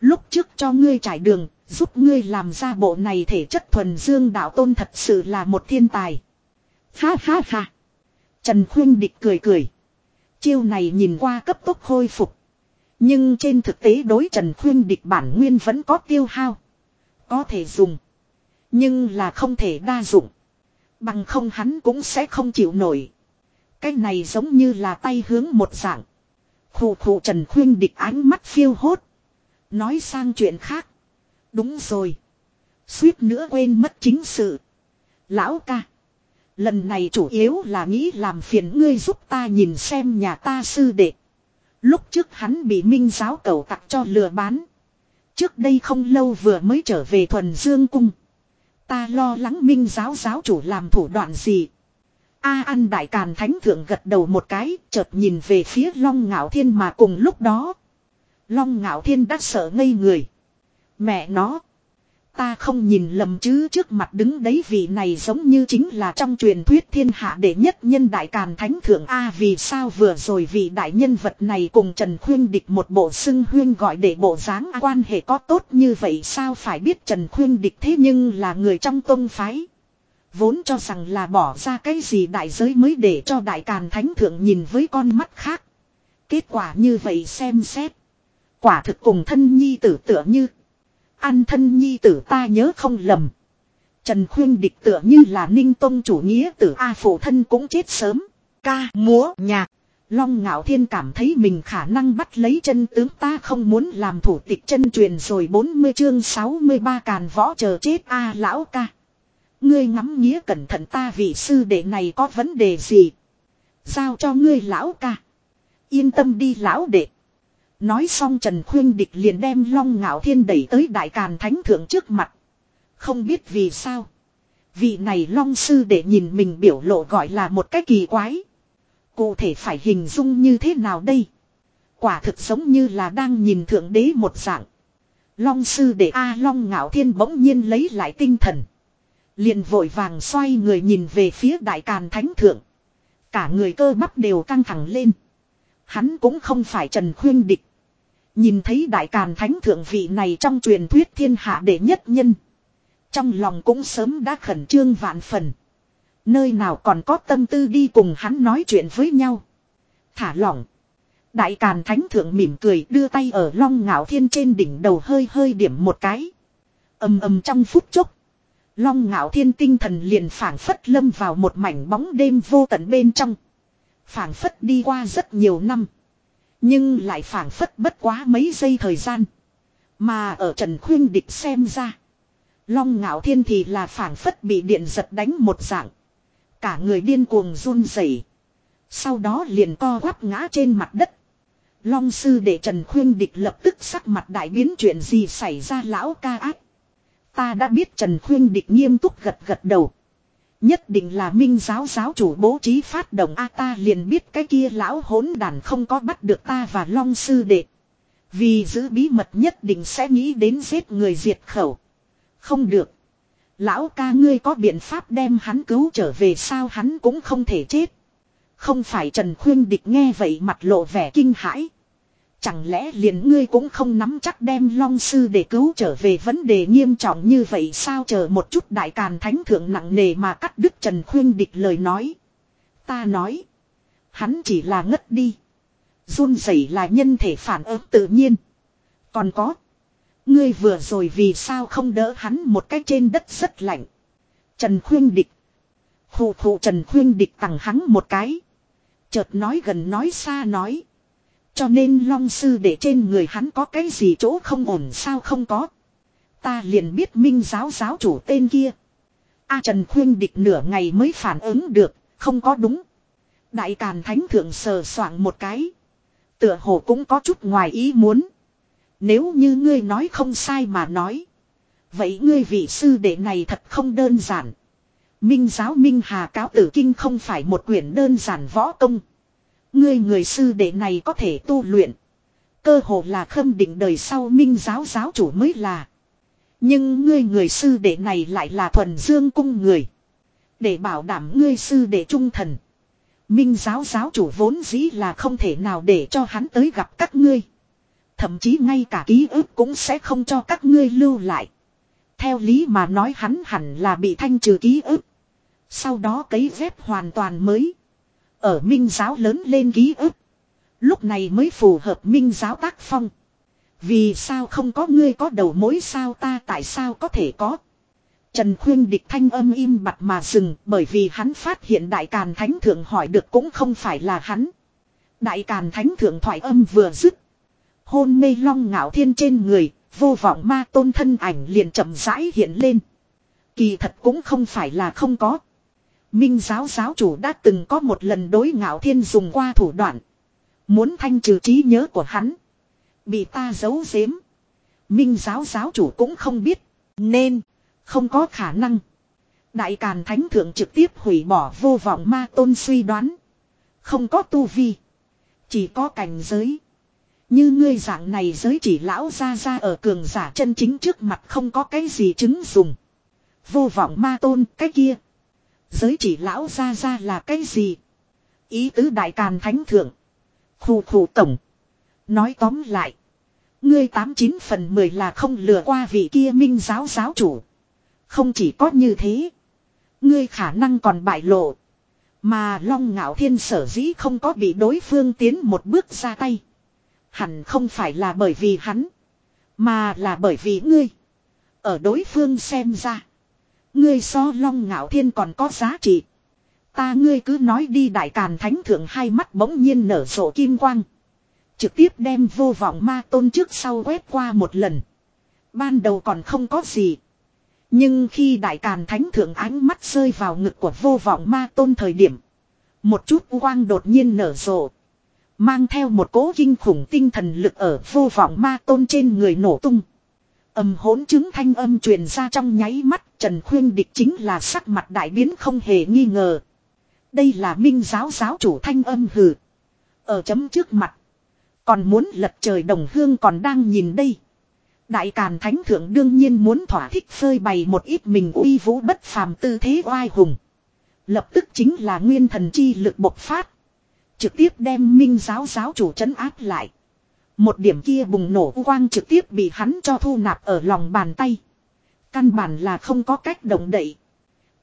Lúc trước cho ngươi trải đường, giúp ngươi làm ra bộ này thể chất thuần dương đạo tôn thật sự là một thiên tài. Ha ha ha. Trần Khuyên Địch cười cười. Chiêu này nhìn qua cấp tốc khôi phục. Nhưng trên thực tế đối Trần Khuyên Địch bản nguyên vẫn có tiêu hao. Có thể dùng. Nhưng là không thể đa dụng. Bằng không hắn cũng sẽ không chịu nổi. Cái này giống như là tay hướng một dạng. Khủ khủ Trần Khuyên Địch ánh mắt phiêu hốt. Nói sang chuyện khác. Đúng rồi. Suýt nữa quên mất chính sự. Lão ca. Lần này chủ yếu là nghĩ làm phiền ngươi giúp ta nhìn xem nhà ta sư đệ. Lúc trước hắn bị minh giáo cầu tặc cho lừa bán. Trước đây không lâu vừa mới trở về thuần dương cung. Ta lo lắng minh giáo giáo chủ làm thủ đoạn gì. A à, ăn đại càn thánh thượng gật đầu một cái, chợt nhìn về phía long ngạo thiên mà cùng lúc đó. Long ngạo thiên đã sợ ngây người. Mẹ nó. Ta không nhìn lầm chứ trước mặt đứng đấy vị này giống như chính là trong truyền thuyết thiên hạ đệ nhất nhân đại càn thánh thượng A, vì sao vừa rồi vị đại nhân vật này cùng Trần Khuyên địch một bộ xưng huyên gọi để bộ dáng quan hệ có tốt như vậy sao phải biết Trần Khuyên địch thế nhưng là người trong tông phái. Vốn cho rằng là bỏ ra cái gì đại giới mới để cho đại càn thánh thượng nhìn với con mắt khác. Kết quả như vậy xem xét. Quả thực cùng thân nhi tử tựa như. An thân nhi tử ta nhớ không lầm. Trần Khuyên địch tựa như là ninh tông chủ nghĩa tử A phụ thân cũng chết sớm. Ca, múa, nhạc. Long ngạo thiên cảm thấy mình khả năng bắt lấy chân tướng ta không muốn làm thủ tịch chân truyền rồi 40 chương 63 càn võ chờ chết A lão ca. Ngươi ngắm nghĩa cẩn thận ta vị sư đệ này có vấn đề gì. Giao cho ngươi lão ca. Yên tâm đi lão đệ. Nói xong Trần Khuyên Địch liền đem Long Ngạo Thiên đẩy tới Đại Càn Thánh Thượng trước mặt. Không biết vì sao. Vị này Long Sư để nhìn mình biểu lộ gọi là một cái kỳ quái. Cụ thể phải hình dung như thế nào đây? Quả thực giống như là đang nhìn Thượng Đế một dạng. Long Sư để A Long Ngạo Thiên bỗng nhiên lấy lại tinh thần. Liền vội vàng xoay người nhìn về phía Đại Càn Thánh Thượng. Cả người cơ bắp đều căng thẳng lên. Hắn cũng không phải Trần Khuyên Địch. Nhìn thấy đại càn thánh thượng vị này trong truyền thuyết thiên hạ đệ nhất nhân. Trong lòng cũng sớm đã khẩn trương vạn phần. Nơi nào còn có tâm tư đi cùng hắn nói chuyện với nhau. Thả lỏng. Đại càn thánh thượng mỉm cười đưa tay ở long ngạo thiên trên đỉnh đầu hơi hơi điểm một cái. ầm ầm trong phút chốc. Long ngạo thiên tinh thần liền phảng phất lâm vào một mảnh bóng đêm vô tận bên trong phảng phất đi qua rất nhiều năm. Nhưng lại phảng phất bất quá mấy giây thời gian. Mà ở Trần Khuyên Địch xem ra. Long ngạo thiên thì là phảng phất bị điện giật đánh một dạng. Cả người điên cuồng run rẩy. Sau đó liền co quắp ngã trên mặt đất. Long sư để Trần Khuyên Địch lập tức sắc mặt đại biến chuyện gì xảy ra lão ca ác. Ta đã biết Trần Khuyên Địch nghiêm túc gật gật đầu. Nhất định là minh giáo giáo chủ bố trí phát động A ta liền biết cái kia lão hỗn đàn không có bắt được ta và long sư đệ. Vì giữ bí mật nhất định sẽ nghĩ đến giết người diệt khẩu. Không được. Lão ca ngươi có biện pháp đem hắn cứu trở về sao hắn cũng không thể chết. Không phải Trần Khuyên Địch nghe vậy mặt lộ vẻ kinh hãi. Chẳng lẽ liền ngươi cũng không nắm chắc đem long sư để cứu trở về vấn đề nghiêm trọng như vậy sao chờ một chút đại càn thánh thượng nặng nề mà cắt đứt Trần Khuyên địch lời nói. Ta nói. Hắn chỉ là ngất đi. run rẩy là nhân thể phản ứng tự nhiên. Còn có. Ngươi vừa rồi vì sao không đỡ hắn một cái trên đất rất lạnh. Trần Khuyên địch. Khủ khủ Trần Khuyên địch tặng hắn một cái. Chợt nói gần nói xa nói. Cho nên long sư để trên người hắn có cái gì chỗ không ổn sao không có. Ta liền biết minh giáo giáo chủ tên kia. A Trần Khuyên địch nửa ngày mới phản ứng được, không có đúng. Đại Càn Thánh Thượng sờ soạng một cái. Tựa hồ cũng có chút ngoài ý muốn. Nếu như ngươi nói không sai mà nói. Vậy ngươi vị sư đệ này thật không đơn giản. Minh giáo Minh Hà cáo tử kinh không phải một quyển đơn giản võ công. Ngươi người sư đệ này có thể tu luyện. Cơ hồ là khâm định đời sau Minh giáo giáo chủ mới là. Nhưng ngươi người sư đệ này lại là thuần dương cung người. Để bảo đảm ngươi sư đệ trung thần. Minh giáo giáo chủ vốn dĩ là không thể nào để cho hắn tới gặp các ngươi. Thậm chí ngay cả ký ức cũng sẽ không cho các ngươi lưu lại. Theo lý mà nói hắn hẳn là bị thanh trừ ký ức. Sau đó cấy ghép hoàn toàn mới. Ở minh giáo lớn lên ký ức. Lúc này mới phù hợp minh giáo tác phong. Vì sao không có ngươi có đầu mối sao ta tại sao có thể có. Trần Khuyên địch thanh âm im bặt mà dừng bởi vì hắn phát hiện Đại Càn Thánh Thượng hỏi được cũng không phải là hắn. Đại Càn Thánh Thượng thoại âm vừa dứt. Hôn mê long ngạo thiên trên người, vô vọng ma tôn thân ảnh liền chậm rãi hiện lên. Kỳ thật cũng không phải là không có. Minh giáo giáo chủ đã từng có một lần đối ngạo thiên dùng qua thủ đoạn. Muốn thanh trừ trí nhớ của hắn. Bị ta giấu giếm. Minh giáo giáo chủ cũng không biết. Nên. Không có khả năng. Đại Càn Thánh Thượng trực tiếp hủy bỏ vô vọng ma tôn suy đoán. Không có tu vi. Chỉ có cảnh giới. Như ngươi dạng này giới chỉ lão ra ra ở cường giả chân chính trước mặt không có cái gì chứng dùng. Vô vọng ma tôn, cái kia. Giới chỉ lão ra ra là cái gì? Ý tứ đại càn thánh thượng. Khù khù tổng. Nói tóm lại. Ngươi tám chín phần mười là không lừa qua vị kia minh giáo giáo chủ. Không chỉ có như thế. Ngươi khả năng còn bại lộ. Mà Long Ngạo Thiên sở dĩ không có bị đối phương tiến một bước ra tay. Hẳn không phải là bởi vì hắn. Mà là bởi vì ngươi. Ở đối phương xem ra. Ngươi so Long Ngạo Thiên còn có giá trị. Ta ngươi cứ nói đi, đại càn thánh thượng hai mắt bỗng nhiên nở rộ kim quang. Trực tiếp đem vô vọng ma tôn trước sau quét qua một lần. Ban đầu còn không có gì. Nhưng khi đại càn thánh thượng ánh mắt rơi vào ngực của vô vọng ma tôn thời điểm. Một chút quang đột nhiên nở rộ. Mang theo một cố kinh khủng tinh thần lực ở vô vọng ma tôn trên người nổ tung. Âm hỗn chứng thanh âm truyền ra trong nháy mắt Trần Khuyên Địch chính là sắc mặt đại biến không hề nghi ngờ. Đây là minh giáo giáo chủ thanh âm hừ. Ở chấm trước mặt. Còn muốn lật trời đồng hương còn đang nhìn đây. Đại Càn Thánh Thượng đương nhiên muốn thỏa thích phơi bày một ít mình uy vũ bất phàm tư thế oai hùng. Lập tức chính là nguyên thần chi lực bộc phát. Trực tiếp đem minh giáo giáo chủ trấn áp lại. Một điểm kia bùng nổ quang trực tiếp bị hắn cho thu nạp ở lòng bàn tay. Căn bản là không có cách động đậy.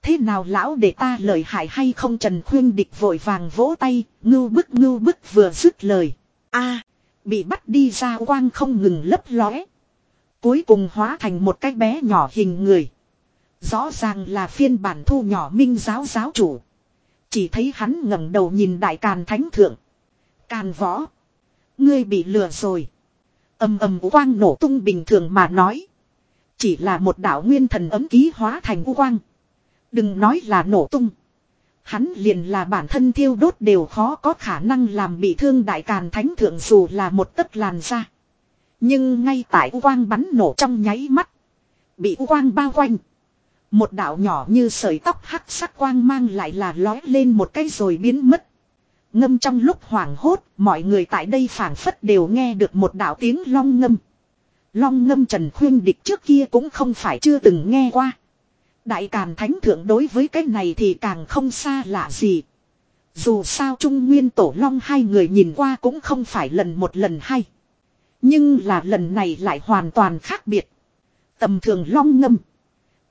Thế nào lão để ta lời hại hay không Trần Khuyên Địch vội vàng vỗ tay, ngưu bức ngưu bức vừa dứt lời. a bị bắt đi ra quang không ngừng lấp lóe. Cuối cùng hóa thành một cái bé nhỏ hình người. Rõ ràng là phiên bản thu nhỏ minh giáo giáo chủ. Chỉ thấy hắn ngẩng đầu nhìn đại càn thánh thượng. Càn võ. Ngươi bị lừa rồi. ầm ầm quang nổ tung bình thường mà nói. Chỉ là một đạo nguyên thần ấm ký hóa thành u quang. Đừng nói là nổ tung. Hắn liền là bản thân thiêu đốt đều khó có khả năng làm bị thương đại càn thánh thượng dù là một tấc làn ra. Nhưng ngay tại u quang bắn nổ trong nháy mắt. Bị u quang bao quanh. Một đạo nhỏ như sợi tóc hắc sắc quang mang lại là lói lên một cái rồi biến mất. Ngâm trong lúc hoảng hốt, mọi người tại đây phảng phất đều nghe được một đạo tiếng long ngâm. Long ngâm Trần Khuyên Địch trước kia cũng không phải chưa từng nghe qua. Đại Càn Thánh Thượng đối với cái này thì càng không xa lạ gì. Dù sao Trung Nguyên Tổ Long hai người nhìn qua cũng không phải lần một lần hay. Nhưng là lần này lại hoàn toàn khác biệt. Tầm thường long ngâm.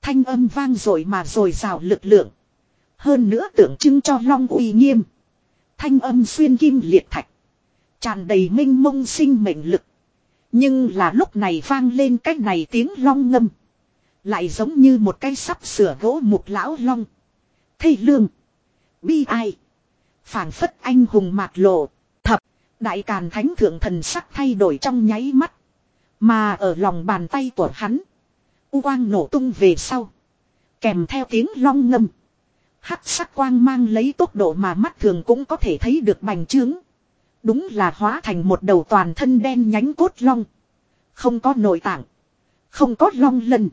Thanh âm vang rồi mà rồi rào lực lượng. Hơn nữa tượng trưng cho long uy nghiêm. Thanh âm xuyên kim liệt thạch. Tràn đầy minh mông sinh mệnh lực. Nhưng là lúc này vang lên cái này tiếng long ngâm. Lại giống như một cái sắp sửa gỗ mục lão long. Thây lương. Bi ai. phảng phất anh hùng mạt lộ. Thập. Đại càn thánh thượng thần sắc thay đổi trong nháy mắt. Mà ở lòng bàn tay của hắn. U quang nổ tung về sau. Kèm theo tiếng long ngâm. Hắc sắc quang mang lấy tốc độ mà mắt thường cũng có thể thấy được bành trướng. Đúng là hóa thành một đầu toàn thân đen nhánh cốt long. Không có nội tạng. Không có long lần.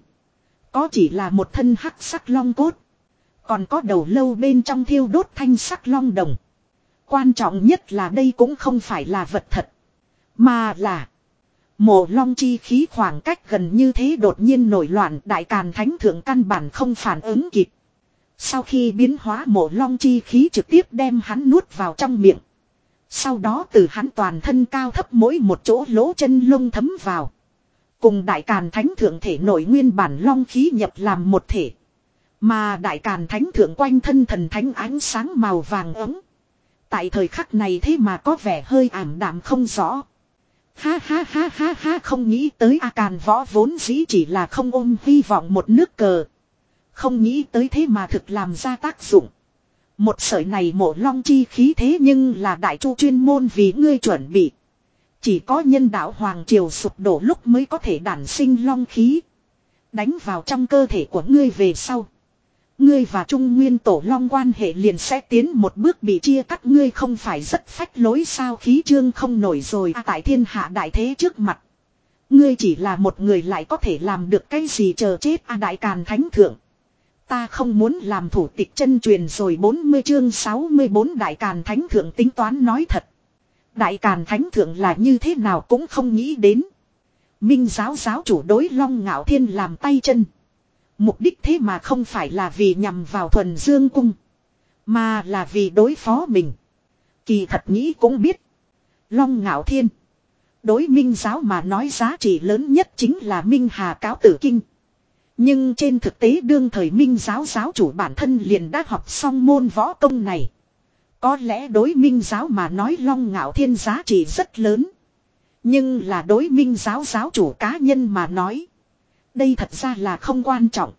Có chỉ là một thân hắc sắc long cốt. Còn có đầu lâu bên trong thiêu đốt thanh sắc long đồng. Quan trọng nhất là đây cũng không phải là vật thật. Mà là. Mộ long chi khí khoảng cách gần như thế đột nhiên nổi loạn, đại càn thánh thượng căn bản không phản ứng kịp. Sau khi biến hóa mộ long chi khí trực tiếp đem hắn nuốt vào trong miệng. Sau đó từ hắn toàn thân cao thấp mỗi một chỗ lỗ chân lông thấm vào. Cùng đại càn thánh thượng thể nổi nguyên bản long khí nhập làm một thể. Mà đại càn thánh thượng quanh thân thần thánh ánh sáng màu vàng ấm. Tại thời khắc này thế mà có vẻ hơi ảm đạm không rõ. Ha ha ha ha ha không nghĩ tới A Càn võ vốn dĩ chỉ là không ôm hy vọng một nước cờ. Không nghĩ tới thế mà thực làm ra tác dụng. Một sợi này mộ long chi khí thế nhưng là đại chu chuyên môn vì ngươi chuẩn bị. Chỉ có nhân đạo Hoàng Triều sụp đổ lúc mới có thể đản sinh long khí. Đánh vào trong cơ thể của ngươi về sau. Ngươi và Trung Nguyên Tổ Long quan hệ liền sẽ tiến một bước bị chia cắt ngươi không phải rất phách lối sao khí trương không nổi rồi à, tại thiên hạ đại thế trước mặt. Ngươi chỉ là một người lại có thể làm được cái gì chờ chết à đại càn thánh thượng. Ta không muốn làm thủ tịch chân truyền rồi 40 chương 64 đại càn thánh thượng tính toán nói thật. Đại càn thánh thượng là như thế nào cũng không nghĩ đến. Minh giáo giáo chủ đối long ngạo thiên làm tay chân. Mục đích thế mà không phải là vì nhằm vào thuần dương cung. Mà là vì đối phó mình. Kỳ thật nghĩ cũng biết. Long ngạo thiên. Đối minh giáo mà nói giá trị lớn nhất chính là minh hà cáo tử kinh. Nhưng trên thực tế đương thời minh giáo giáo chủ bản thân liền đã học xong môn võ công này. Có lẽ đối minh giáo mà nói long ngạo thiên giá trị rất lớn. Nhưng là đối minh giáo giáo chủ cá nhân mà nói. Đây thật ra là không quan trọng.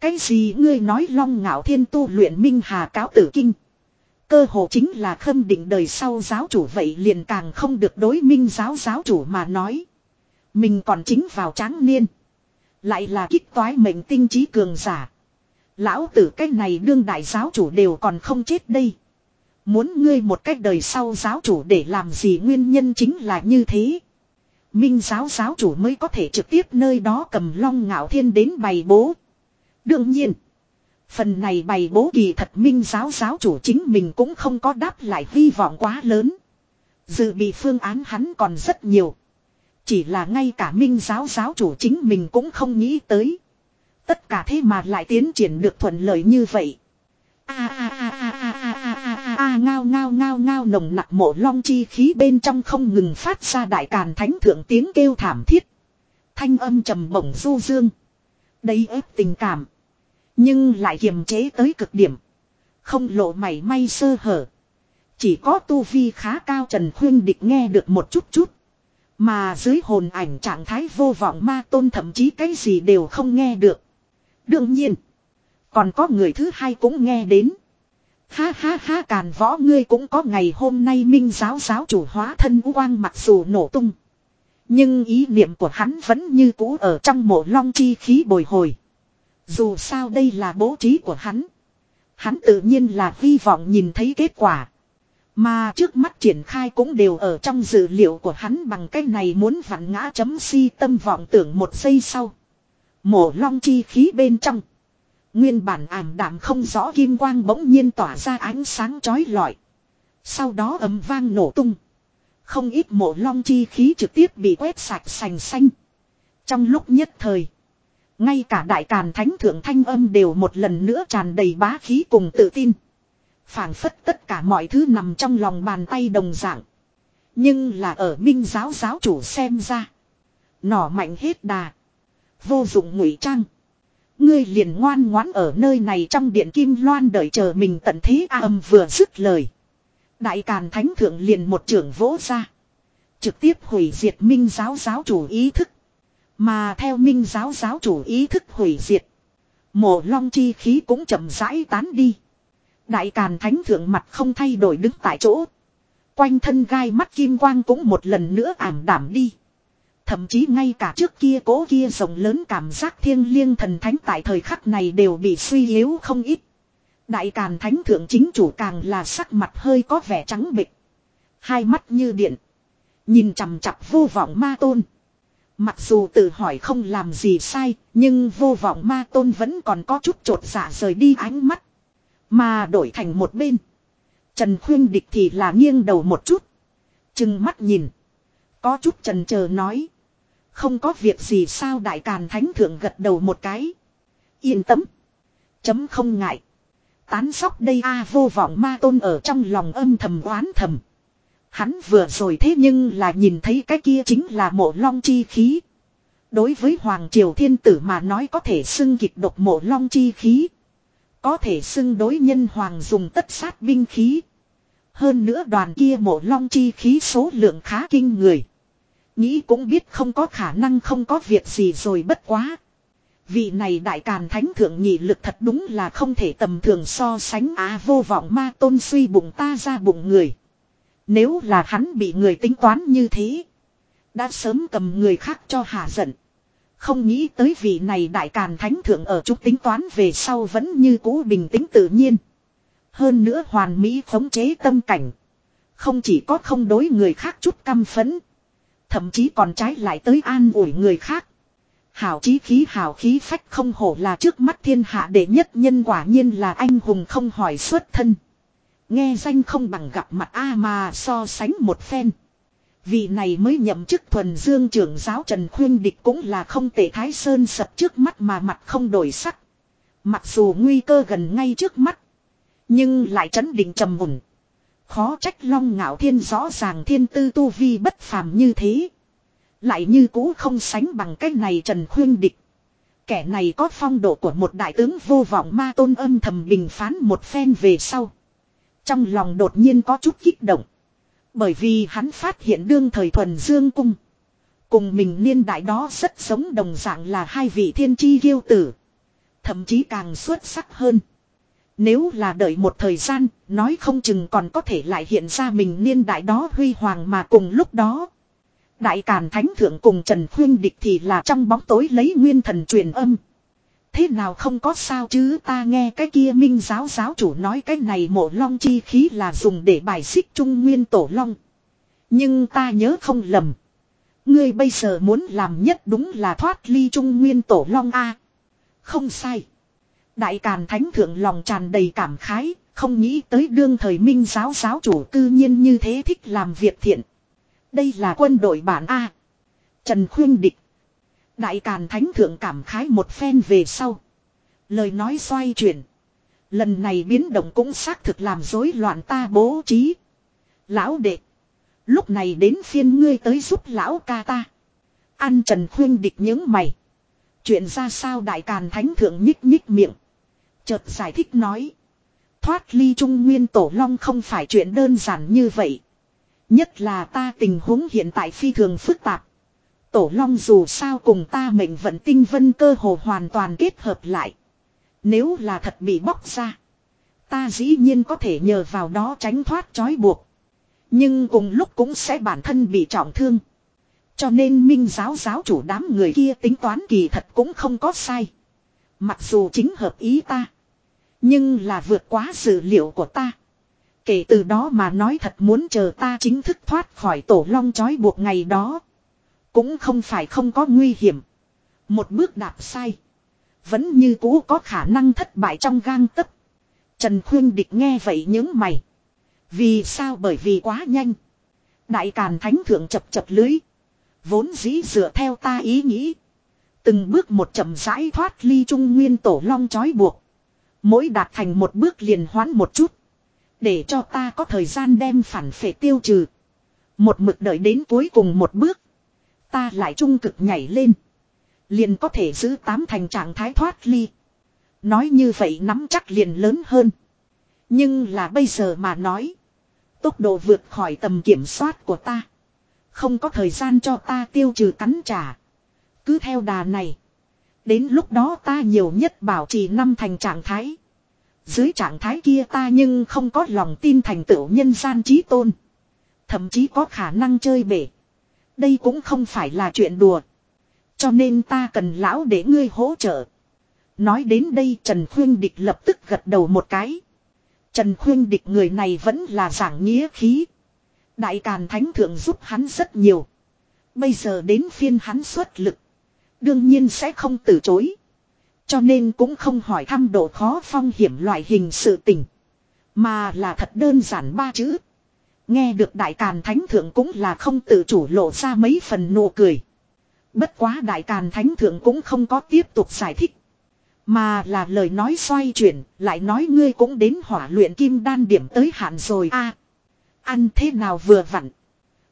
Cái gì ngươi nói long ngạo thiên tu luyện minh hà cáo tử kinh. Cơ hồ chính là khâm định đời sau giáo chủ vậy liền càng không được đối minh giáo giáo chủ mà nói. Mình còn chính vào tráng niên. Lại là kích toái mệnh tinh trí cường giả. Lão tử cái này đương đại giáo chủ đều còn không chết đây. Muốn ngươi một cách đời sau giáo chủ để làm gì nguyên nhân chính là như thế. Minh giáo giáo chủ mới có thể trực tiếp nơi đó cầm long ngạo thiên đến bày bố. Đương nhiên. Phần này bày bố kỳ thật minh giáo giáo chủ chính mình cũng không có đáp lại hy vọng quá lớn. Dự bị phương án hắn còn rất nhiều. Chỉ là ngay cả minh giáo giáo chủ chính mình cũng không nghĩ tới. Tất cả thế mà lại tiến triển được thuận lợi như vậy. A a a a a a a a a ngao ngao ngao ngao nồng nặc mộ long chi khí bên trong không ngừng phát ra đại càn thánh thượng tiếng kêu thảm thiết. Thanh âm trầm bổng du dương. Đây ép tình cảm. Nhưng lại kiềm chế tới cực điểm. Không lộ mảy may sơ hở. Chỉ có tu vi khá cao Trần Khuyên Địch nghe được một chút chút. Mà dưới hồn ảnh trạng thái vô vọng ma tôn thậm chí cái gì đều không nghe được. Đương nhiên. Còn có người thứ hai cũng nghe đến. Ha ha ha, càn võ ngươi cũng có ngày hôm nay minh giáo giáo chủ hóa thân quang mặc dù nổ tung. Nhưng ý niệm của hắn vẫn như cũ ở trong mộ long chi khí bồi hồi. Dù sao đây là bố trí của hắn. Hắn tự nhiên là hy vọng nhìn thấy kết quả. Mà trước mắt triển khai cũng đều ở trong dữ liệu của hắn bằng cách này muốn vặn ngã chấm si tâm vọng tưởng một giây sau. Mổ long chi khí bên trong. Nguyên bản ảm đạm không rõ kim quang bỗng nhiên tỏa ra ánh sáng chói lọi. Sau đó ấm vang nổ tung. Không ít mổ long chi khí trực tiếp bị quét sạch sành xanh. Trong lúc nhất thời. Ngay cả đại càn thánh thượng thanh âm đều một lần nữa tràn đầy bá khí cùng tự tin phảng phất tất cả mọi thứ nằm trong lòng bàn tay đồng dạng. Nhưng là ở minh giáo giáo chủ xem ra. Nỏ mạnh hết đà. Vô dụng ngụy trang. Ngươi liền ngoan ngoãn ở nơi này trong điện kim loan đợi chờ mình tận thế a âm vừa dứt lời. Đại Càn Thánh Thượng liền một trưởng vỗ ra. Trực tiếp hủy diệt minh giáo giáo chủ ý thức. Mà theo minh giáo giáo chủ ý thức hủy diệt. Mộ long chi khí cũng chậm rãi tán đi. Đại Càn Thánh Thượng mặt không thay đổi đứng tại chỗ. Quanh thân gai mắt kim quang cũng một lần nữa ảm đảm đi. Thậm chí ngay cả trước kia cố kia rồng lớn cảm giác thiêng liêng thần thánh tại thời khắc này đều bị suy yếu không ít. Đại Càn Thánh Thượng chính chủ càng là sắc mặt hơi có vẻ trắng bịch. Hai mắt như điện. Nhìn chằm chặp vô vọng ma tôn. Mặc dù tự hỏi không làm gì sai, nhưng vô vọng ma tôn vẫn còn có chút trột dạ rời đi ánh mắt. Mà đổi thành một bên. Trần Khuyên Địch thì là nghiêng đầu một chút. Chừng mắt nhìn. Có chút trần chờ nói. Không có việc gì sao đại càn thánh thượng gật đầu một cái. Yên tâm. Chấm không ngại. Tán sóc đây a vô vọng ma tôn ở trong lòng âm thầm oán thầm. Hắn vừa rồi thế nhưng là nhìn thấy cái kia chính là mộ long chi khí. Đối với Hoàng Triều Thiên Tử mà nói có thể xưng kịch độc mộ long chi khí. Có thể xưng đối nhân Hoàng dùng tất sát binh khí. Hơn nữa đoàn kia mộ long chi khí số lượng khá kinh người. Nghĩ cũng biết không có khả năng không có việc gì rồi bất quá. Vị này đại càn thánh thượng nhị lực thật đúng là không thể tầm thường so sánh á vô vọng ma tôn suy bụng ta ra bụng người. Nếu là hắn bị người tính toán như thế. Đã sớm cầm người khác cho hạ giận. Không nghĩ tới vị này đại càn thánh thượng ở chút tính toán về sau vẫn như cũ bình tĩnh tự nhiên. Hơn nữa hoàn mỹ khống chế tâm cảnh. Không chỉ có không đối người khác chút căm phẫn. Thậm chí còn trái lại tới an ủi người khác. Hảo chí khí, hảo khí phách không hổ là trước mắt thiên hạ đệ nhất nhân quả nhiên là anh hùng không hỏi xuất thân. Nghe danh không bằng gặp mặt A mà so sánh một phen. Vị này mới nhậm chức thuần dương trưởng giáo Trần Khuyên Địch cũng là không tệ Thái Sơn sập trước mắt mà mặt không đổi sắc. Mặc dù nguy cơ gần ngay trước mắt. Nhưng lại chấn định trầm ổn Khó trách long ngạo thiên rõ ràng thiên tư tu vi bất phàm như thế. Lại như cũ không sánh bằng cái này Trần Khuyên Địch. Kẻ này có phong độ của một đại tướng vô vọng ma tôn âm thầm bình phán một phen về sau. Trong lòng đột nhiên có chút kích động. Bởi vì hắn phát hiện đương thời thuần dương cung. Cùng mình niên đại đó rất giống đồng dạng là hai vị thiên chi kiêu tử. Thậm chí càng xuất sắc hơn. Nếu là đợi một thời gian, nói không chừng còn có thể lại hiện ra mình niên đại đó huy hoàng mà cùng lúc đó. Đại Càn Thánh Thượng cùng Trần Khuyên Địch thì là trong bóng tối lấy nguyên thần truyền âm. Thế nào không có sao chứ ta nghe cái kia minh giáo giáo chủ nói cái này mộ long chi khí là dùng để bài xích trung nguyên tổ long. Nhưng ta nhớ không lầm. Ngươi bây giờ muốn làm nhất đúng là thoát ly trung nguyên tổ long A. Không sai. Đại Càn Thánh Thượng lòng tràn đầy cảm khái, không nghĩ tới đương thời minh giáo giáo chủ cư nhiên như thế thích làm việc thiện. Đây là quân đội bản A. Trần Khuyên Địch. Đại Càn Thánh Thượng cảm khái một phen về sau. Lời nói xoay chuyển. Lần này biến động cũng xác thực làm rối loạn ta bố trí. Lão đệ. Lúc này đến phiên ngươi tới giúp lão ca ta. An Trần Khuyên Địch những mày. Chuyện ra sao Đại Càn Thánh Thượng nhích nhích miệng. Chợt giải thích nói. Thoát ly trung nguyên tổ long không phải chuyện đơn giản như vậy. Nhất là ta tình huống hiện tại phi thường phức tạp. Tổ long dù sao cùng ta mệnh vận tinh vân cơ hồ hoàn toàn kết hợp lại. Nếu là thật bị bóc ra. Ta dĩ nhiên có thể nhờ vào đó tránh thoát trói buộc. Nhưng cùng lúc cũng sẽ bản thân bị trọng thương. Cho nên minh giáo giáo chủ đám người kia tính toán kỳ thật cũng không có sai. Mặc dù chính hợp ý ta. Nhưng là vượt quá dự liệu của ta. Kể từ đó mà nói thật muốn chờ ta chính thức thoát khỏi tổ long trói buộc ngày đó. Cũng không phải không có nguy hiểm. Một bước đạp sai. Vẫn như cũ có khả năng thất bại trong gang tấc. Trần Khuyên Địch nghe vậy những mày. Vì sao bởi vì quá nhanh. Đại Càn Thánh Thượng chập chập lưới. Vốn dĩ dựa theo ta ý nghĩ. Từng bước một chậm rãi thoát ly trung nguyên tổ long trói buộc. Mỗi đạt thành một bước liền hoán một chút. Để cho ta có thời gian đem phản phệ tiêu trừ. Một mực đợi đến cuối cùng một bước. Ta lại trung cực nhảy lên. Liền có thể giữ tám thành trạng thái thoát ly. Nói như vậy nắm chắc liền lớn hơn. Nhưng là bây giờ mà nói. Tốc độ vượt khỏi tầm kiểm soát của ta. Không có thời gian cho ta tiêu trừ cắn trả. Cứ theo đà này. Đến lúc đó ta nhiều nhất bảo trì năm thành trạng thái. Dưới trạng thái kia ta nhưng không có lòng tin thành tựu nhân gian trí tôn. Thậm chí có khả năng chơi bể. Đây cũng không phải là chuyện đùa. Cho nên ta cần lão để ngươi hỗ trợ. Nói đến đây Trần Khuyên Địch lập tức gật đầu một cái. Trần Khuyên Địch người này vẫn là giảng nghĩa khí. Đại Càn Thánh Thượng giúp hắn rất nhiều. Bây giờ đến phiên hắn xuất lực. Đương nhiên sẽ không từ chối. Cho nên cũng không hỏi thăm độ khó phong hiểm loại hình sự tình. Mà là thật đơn giản ba chữ. Nghe được Đại Càn Thánh Thượng cũng là không tự chủ lộ ra mấy phần nụ cười. Bất quá Đại Càn Thánh Thượng cũng không có tiếp tục giải thích. Mà là lời nói xoay chuyển, lại nói ngươi cũng đến hỏa luyện kim đan điểm tới hạn rồi a Ăn thế nào vừa vặn.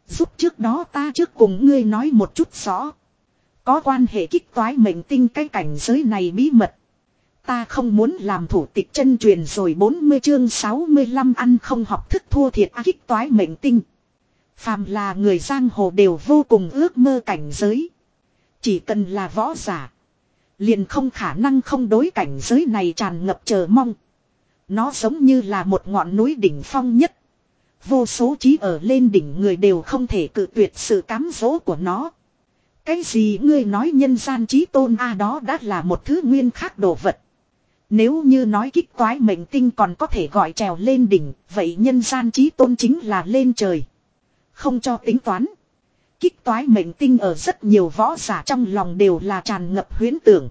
Giúp trước đó ta trước cùng ngươi nói một chút rõ. Có quan hệ kích toái mệnh tinh cái cảnh giới này bí mật. Ta không muốn làm thủ tịch chân truyền rồi 40 chương 65 ăn không học thức thua thiệt à, kích toái mệnh tinh. Phàm là người giang hồ đều vô cùng ước mơ cảnh giới. Chỉ cần là võ giả. Liền không khả năng không đối cảnh giới này tràn ngập chờ mong. Nó giống như là một ngọn núi đỉnh phong nhất. Vô số trí ở lên đỉnh người đều không thể cự tuyệt sự cám dỗ của nó. Cái gì ngươi nói nhân gian trí tôn a đó đã là một thứ nguyên khác đồ vật. Nếu như nói kích toái mệnh tinh còn có thể gọi trèo lên đỉnh, vậy nhân gian trí tôn chính là lên trời. Không cho tính toán. Kích toái mệnh tinh ở rất nhiều võ giả trong lòng đều là tràn ngập huyến tưởng.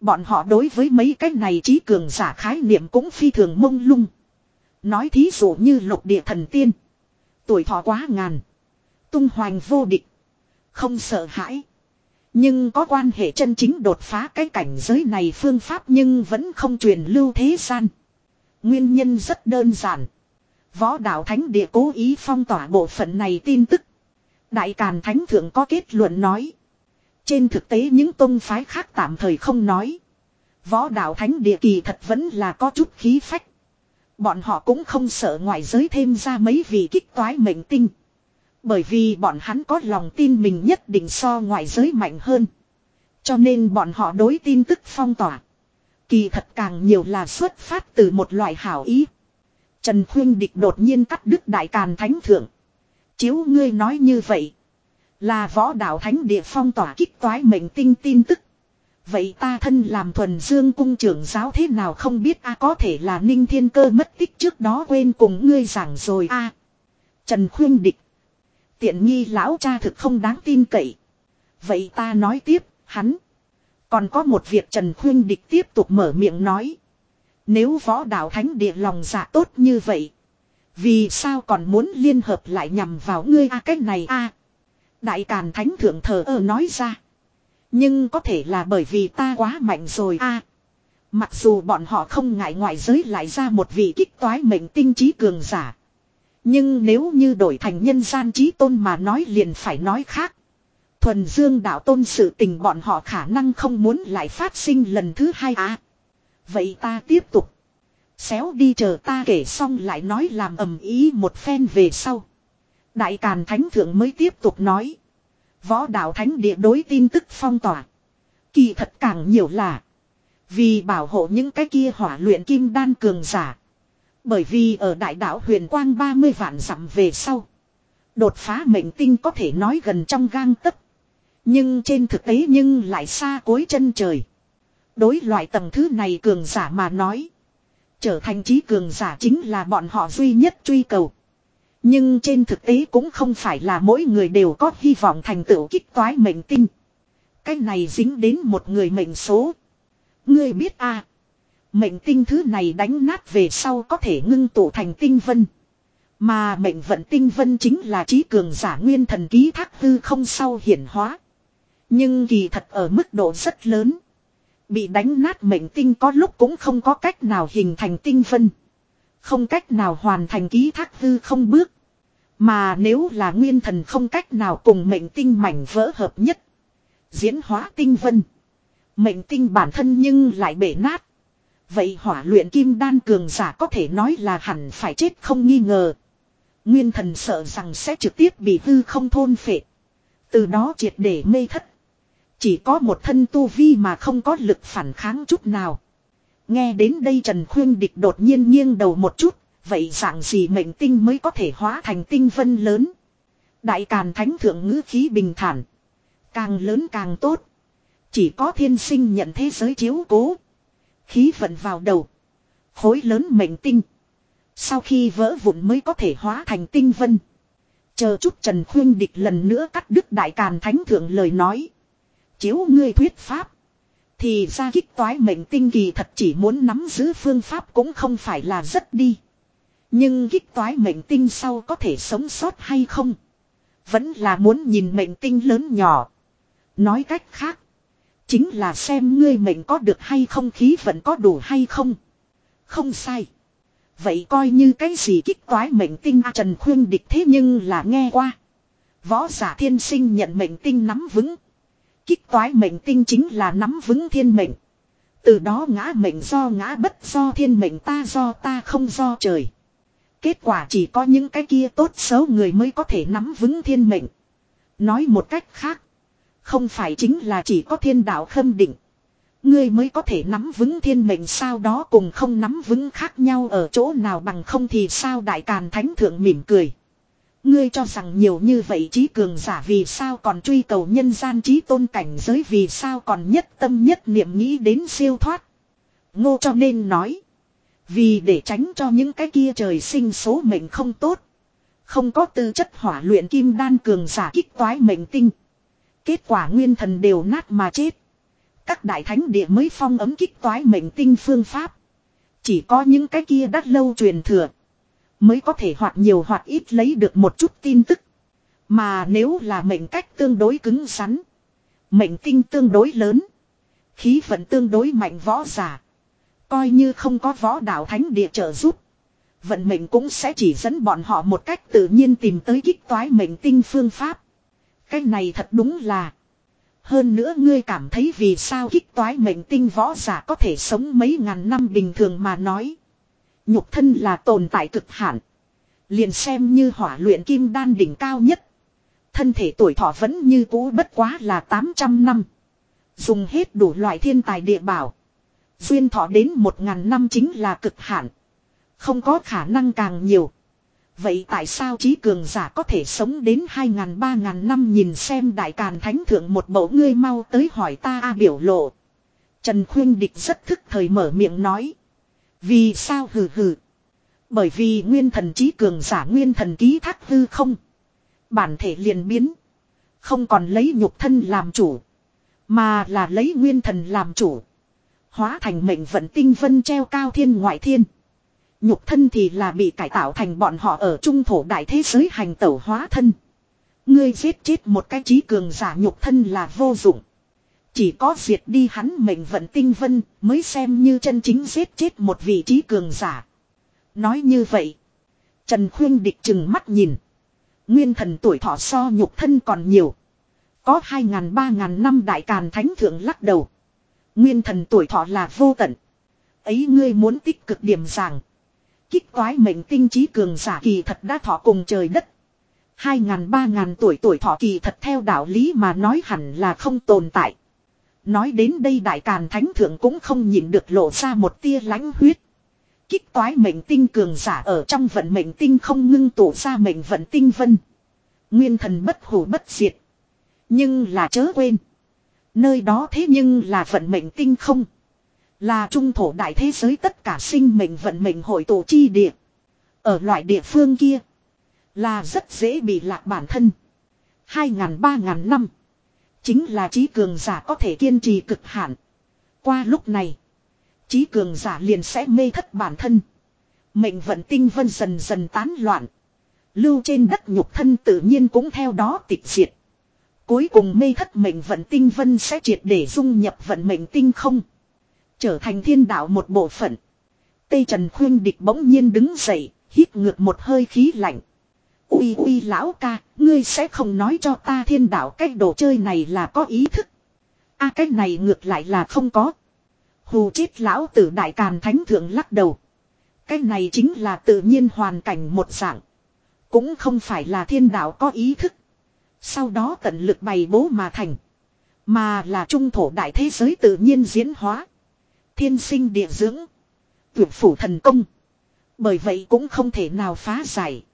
Bọn họ đối với mấy cái này trí cường giả khái niệm cũng phi thường mông lung. Nói thí dụ như lục địa thần tiên. Tuổi thọ quá ngàn. Tung hoành vô địch. Không sợ hãi. Nhưng có quan hệ chân chính đột phá cái cảnh giới này phương pháp nhưng vẫn không truyền lưu thế gian. Nguyên nhân rất đơn giản. Võ đạo thánh địa cố ý phong tỏa bộ phận này tin tức. Đại Càn Thánh Thượng có kết luận nói. Trên thực tế những tôn phái khác tạm thời không nói. Võ đạo thánh địa kỳ thật vẫn là có chút khí phách. Bọn họ cũng không sợ ngoại giới thêm ra mấy vị kích toái mệnh tinh. Bởi vì bọn hắn có lòng tin mình nhất định so ngoại giới mạnh hơn. Cho nên bọn họ đối tin tức phong tỏa. Kỳ thật càng nhiều là xuất phát từ một loại hảo ý. Trần Khuyên Địch đột nhiên cắt đứt đại càn thánh thượng. Chiếu ngươi nói như vậy. Là võ đạo thánh địa phong tỏa kích toái mệnh tinh tin tức. Vậy ta thân làm thuần dương cung trưởng giáo thế nào không biết a, có thể là ninh thiên cơ mất tích trước đó quên cùng ngươi giảng rồi a Trần Khuyên Địch. Tiện nghi lão cha thực không đáng tin cậy. Vậy ta nói tiếp, hắn. Còn có một việc Trần Khuyên Địch tiếp tục mở miệng nói. Nếu võ đạo thánh địa lòng dạ tốt như vậy. Vì sao còn muốn liên hợp lại nhằm vào ngươi a à, cách này a Đại Càn Thánh Thượng thờ ơ nói ra. Nhưng có thể là bởi vì ta quá mạnh rồi a Mặc dù bọn họ không ngại ngoại giới lại ra một vị kích toái mệnh tinh trí cường giả. Nhưng nếu như đổi thành nhân gian trí tôn mà nói liền phải nói khác. Thuần dương đạo tôn sự tình bọn họ khả năng không muốn lại phát sinh lần thứ hai à. Vậy ta tiếp tục. Xéo đi chờ ta kể xong lại nói làm ầm ý một phen về sau. Đại Càn Thánh Thượng mới tiếp tục nói. Võ đạo Thánh địa đối tin tức phong tỏa. Kỳ thật càng nhiều là. Vì bảo hộ những cái kia hỏa luyện kim đan cường giả. Bởi vì ở đại đảo huyền quang 30 vạn dặm về sau. Đột phá mệnh tinh có thể nói gần trong gang tấc. Nhưng trên thực tế nhưng lại xa cuối chân trời. Đối loại tầng thứ này cường giả mà nói. Trở thành trí cường giả chính là bọn họ duy nhất truy cầu. Nhưng trên thực tế cũng không phải là mỗi người đều có hy vọng thành tựu kích toái mệnh tinh. Cái này dính đến một người mệnh số. Ngươi biết à. Mệnh tinh thứ này đánh nát về sau có thể ngưng tụ thành tinh vân. Mà mệnh vận tinh vân chính là trí cường giả nguyên thần ký thác hư không sau hiển hóa. Nhưng kỳ thật ở mức độ rất lớn. Bị đánh nát mệnh tinh có lúc cũng không có cách nào hình thành tinh vân. Không cách nào hoàn thành ký thác hư không bước. Mà nếu là nguyên thần không cách nào cùng mệnh tinh mảnh vỡ hợp nhất. Diễn hóa tinh vân. Mệnh tinh bản thân nhưng lại bể nát. Vậy hỏa luyện kim đan cường giả có thể nói là hẳn phải chết không nghi ngờ. Nguyên thần sợ rằng sẽ trực tiếp bị hư không thôn phệ. Từ đó triệt để mê thất. Chỉ có một thân tu vi mà không có lực phản kháng chút nào. Nghe đến đây Trần Khuyên Địch đột nhiên nghiêng đầu một chút. Vậy dạng gì mệnh tinh mới có thể hóa thành tinh vân lớn. Đại Càn Thánh Thượng ngữ khí bình thản. Càng lớn càng tốt. Chỉ có thiên sinh nhận thế giới chiếu cố. Khí vận vào đầu. Khối lớn mệnh tinh. Sau khi vỡ vụn mới có thể hóa thành tinh vân. Chờ chút Trần Khuyên Địch lần nữa cắt đứt Đại Càn Thánh Thượng lời nói. Chiếu ngươi thuyết pháp. Thì ra kích toái mệnh tinh kỳ thật chỉ muốn nắm giữ phương pháp cũng không phải là rất đi. Nhưng kích toái mệnh tinh sau có thể sống sót hay không? Vẫn là muốn nhìn mệnh tinh lớn nhỏ. Nói cách khác. Chính là xem ngươi mệnh có được hay không, khí vẫn có đủ hay không. Không sai. Vậy coi như cái gì kích toái mệnh tinh Trần Khuyên địch thế nhưng là nghe qua. Võ giả thiên sinh nhận mệnh tinh nắm vững. Kích toái mệnh tinh chính là nắm vững thiên mệnh. Từ đó ngã mệnh do ngã bất do thiên mệnh ta do ta không do trời. Kết quả chỉ có những cái kia tốt xấu người mới có thể nắm vững thiên mệnh. Nói một cách khác. Không phải chính là chỉ có thiên đạo khâm định. Ngươi mới có thể nắm vững thiên mệnh sao đó cùng không nắm vững khác nhau ở chỗ nào bằng không thì sao đại càn thánh thượng mỉm cười. Ngươi cho rằng nhiều như vậy trí cường giả vì sao còn truy cầu nhân gian trí tôn cảnh giới vì sao còn nhất tâm nhất niệm nghĩ đến siêu thoát. Ngô cho nên nói. Vì để tránh cho những cái kia trời sinh số mệnh không tốt. Không có tư chất hỏa luyện kim đan cường giả kích toái mệnh tinh. Kết quả nguyên thần đều nát mà chết. Các đại thánh địa mới phong ấm kích toái mệnh tinh phương pháp. Chỉ có những cái kia đắt lâu truyền thừa. Mới có thể hoặc nhiều hoặc ít lấy được một chút tin tức. Mà nếu là mệnh cách tương đối cứng rắn. Mệnh tinh tương đối lớn. Khí vận tương đối mạnh võ giả. Coi như không có võ đạo thánh địa trợ giúp. Vận mệnh cũng sẽ chỉ dẫn bọn họ một cách tự nhiên tìm tới kích toái mệnh tinh phương pháp. Cái này thật đúng là. Hơn nữa ngươi cảm thấy vì sao kích toái mệnh tinh võ giả có thể sống mấy ngàn năm bình thường mà nói. Nhục thân là tồn tại cực hạn. Liền xem như hỏa luyện kim đan đỉnh cao nhất. Thân thể tuổi thọ vẫn như cũ bất quá là 800 năm. Dùng hết đủ loại thiên tài địa bảo. Duyên thọ đến 1.000 năm chính là cực hạn. Không có khả năng càng nhiều. Vậy tại sao trí cường giả có thể sống đến 2.000 3.000 năm nhìn xem đại càn thánh thượng một mẫu ngươi mau tới hỏi ta a biểu lộ. Trần Khuyên Địch rất thức thời mở miệng nói. Vì sao hừ hừ. Bởi vì nguyên thần trí cường giả nguyên thần ký thác hư không. Bản thể liền biến. Không còn lấy nhục thân làm chủ. Mà là lấy nguyên thần làm chủ. Hóa thành mệnh vận tinh vân treo cao thiên ngoại thiên. Nhục thân thì là bị cải tạo thành bọn họ ở trung thổ đại thế giới hành tẩu hóa thân. Ngươi giết chết một cái trí cường giả nhục thân là vô dụng. Chỉ có diệt đi hắn mệnh vận tinh vân mới xem như chân chính giết chết một vị trí cường giả. Nói như vậy. Trần Khuyên địch chừng mắt nhìn. Nguyên thần tuổi thọ so nhục thân còn nhiều. Có hai ngàn ba ngàn năm đại càn thánh thượng lắc đầu. Nguyên thần tuổi thọ là vô tận. Ấy ngươi muốn tích cực điểm rằng Kích toái mệnh tinh trí cường giả kỳ thật đã thọ cùng trời đất. Hai ngàn ba ngàn tuổi tuổi thọ kỳ thật theo đạo lý mà nói hẳn là không tồn tại. Nói đến đây đại càn thánh thượng cũng không nhìn được lộ ra một tia lãnh huyết. Kích toái mệnh tinh cường giả ở trong vận mệnh tinh không ngưng tụ ra mệnh vận tinh vân. Nguyên thần bất hủ bất diệt. Nhưng là chớ quên. Nơi đó thế nhưng là vận mệnh tinh không. Là trung thổ đại thế giới tất cả sinh mệnh vận mệnh hội tổ chi địa. Ở loại địa phương kia. Là rất dễ bị lạc bản thân. Hai ngàn, ba ngàn năm. Chính là trí cường giả có thể kiên trì cực hạn. Qua lúc này. Trí cường giả liền sẽ mê thất bản thân. Mệnh vận tinh vân dần dần tán loạn. Lưu trên đất nhục thân tự nhiên cũng theo đó tịch diệt. Cuối cùng mê thất mệnh vận tinh vân sẽ triệt để dung nhập vận mệnh tinh không. Trở thành thiên đạo một bộ phận. Tây Trần Khuyên Địch bỗng nhiên đứng dậy, hít ngược một hơi khí lạnh. Uy uy lão ca, ngươi sẽ không nói cho ta thiên đạo cái đồ chơi này là có ý thức. a cái này ngược lại là không có. Hù chết lão tử đại càn thánh thượng lắc đầu. Cái này chính là tự nhiên hoàn cảnh một dạng. Cũng không phải là thiên đạo có ý thức. Sau đó tận lực bày bố mà thành. Mà là trung thổ đại thế giới tự nhiên diễn hóa. Thiên sinh địa dưỡng. Tuyệt phủ thần công. Bởi vậy cũng không thể nào phá giải.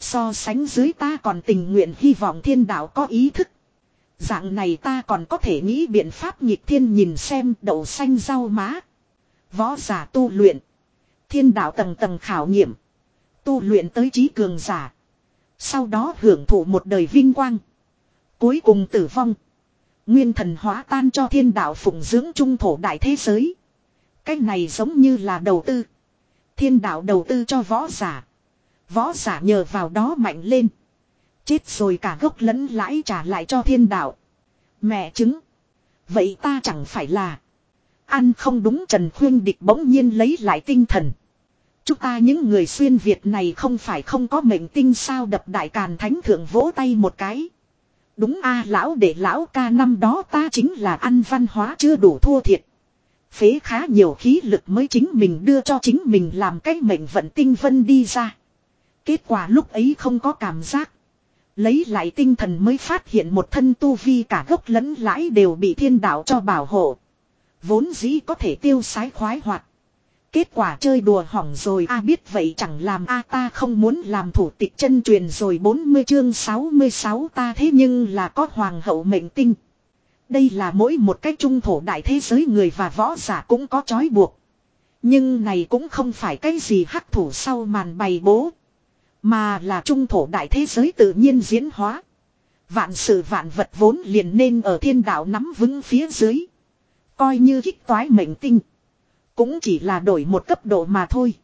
So sánh dưới ta còn tình nguyện hy vọng thiên đạo có ý thức. Dạng này ta còn có thể nghĩ biện pháp nhịp thiên nhìn xem đậu xanh rau má. Võ giả tu luyện. Thiên đạo tầng tầng khảo nghiệm. Tu luyện tới trí cường giả. Sau đó hưởng thụ một đời vinh quang. Cuối cùng tử vong. Nguyên thần hóa tan cho thiên đạo phụng dưỡng trung thổ đại thế giới. Cái này giống như là đầu tư. Thiên đạo đầu tư cho võ giả. Võ giả nhờ vào đó mạnh lên. Chết rồi cả gốc lẫn lãi trả lại cho thiên đạo. Mẹ chứng. Vậy ta chẳng phải là. Ăn không đúng Trần Khuyên Địch bỗng nhiên lấy lại tinh thần. Chúng ta những người xuyên Việt này không phải không có mệnh tinh sao đập đại càn thánh thượng vỗ tay một cái. Đúng a à, lão để lão ca năm đó ta chính là ăn văn hóa chưa đủ thua thiệt. Phế khá nhiều khí lực mới chính mình đưa cho chính mình làm cái mệnh vận tinh vân đi ra. Kết quả lúc ấy không có cảm giác. Lấy lại tinh thần mới phát hiện một thân tu vi cả gốc lẫn lãi đều bị thiên đạo cho bảo hộ. Vốn dĩ có thể tiêu sái khoái hoạt. Kết quả chơi đùa hỏng rồi, a biết vậy chẳng làm, a ta không muốn làm thủ tịch chân truyền rồi 40 chương 66 ta thế nhưng là có hoàng hậu mệnh tinh. Đây là mỗi một cái trung thổ đại thế giới người và võ giả cũng có trói buộc. Nhưng này cũng không phải cái gì hắc thủ sau màn bày bố. Mà là trung thổ đại thế giới tự nhiên diễn hóa. Vạn sự vạn vật vốn liền nên ở thiên đạo nắm vững phía dưới. Coi như kích toái mệnh tinh. Cũng chỉ là đổi một cấp độ mà thôi.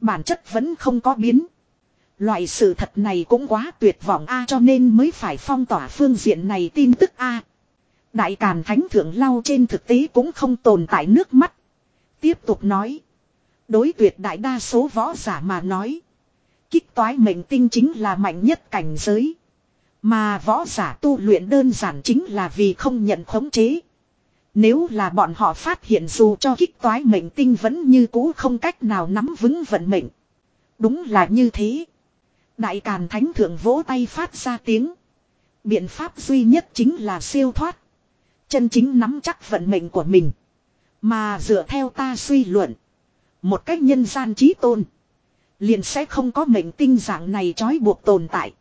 Bản chất vẫn không có biến. Loại sự thật này cũng quá tuyệt vọng a, cho nên mới phải phong tỏa phương diện này tin tức a. Đại Càn Thánh Thượng lau trên thực tế cũng không tồn tại nước mắt. Tiếp tục nói. Đối tuyệt đại đa số võ giả mà nói. Kích toái mệnh tinh chính là mạnh nhất cảnh giới. Mà võ giả tu luyện đơn giản chính là vì không nhận khống chế. Nếu là bọn họ phát hiện dù cho kích toái mệnh tinh vẫn như cũ không cách nào nắm vững vận mệnh. Đúng là như thế. Đại Càn Thánh Thượng vỗ tay phát ra tiếng. Biện pháp duy nhất chính là siêu thoát. Chân chính nắm chắc vận mệnh của mình. Mà dựa theo ta suy luận. Một cách nhân gian trí tôn. Liền sẽ không có mệnh tinh dạng này trói buộc tồn tại.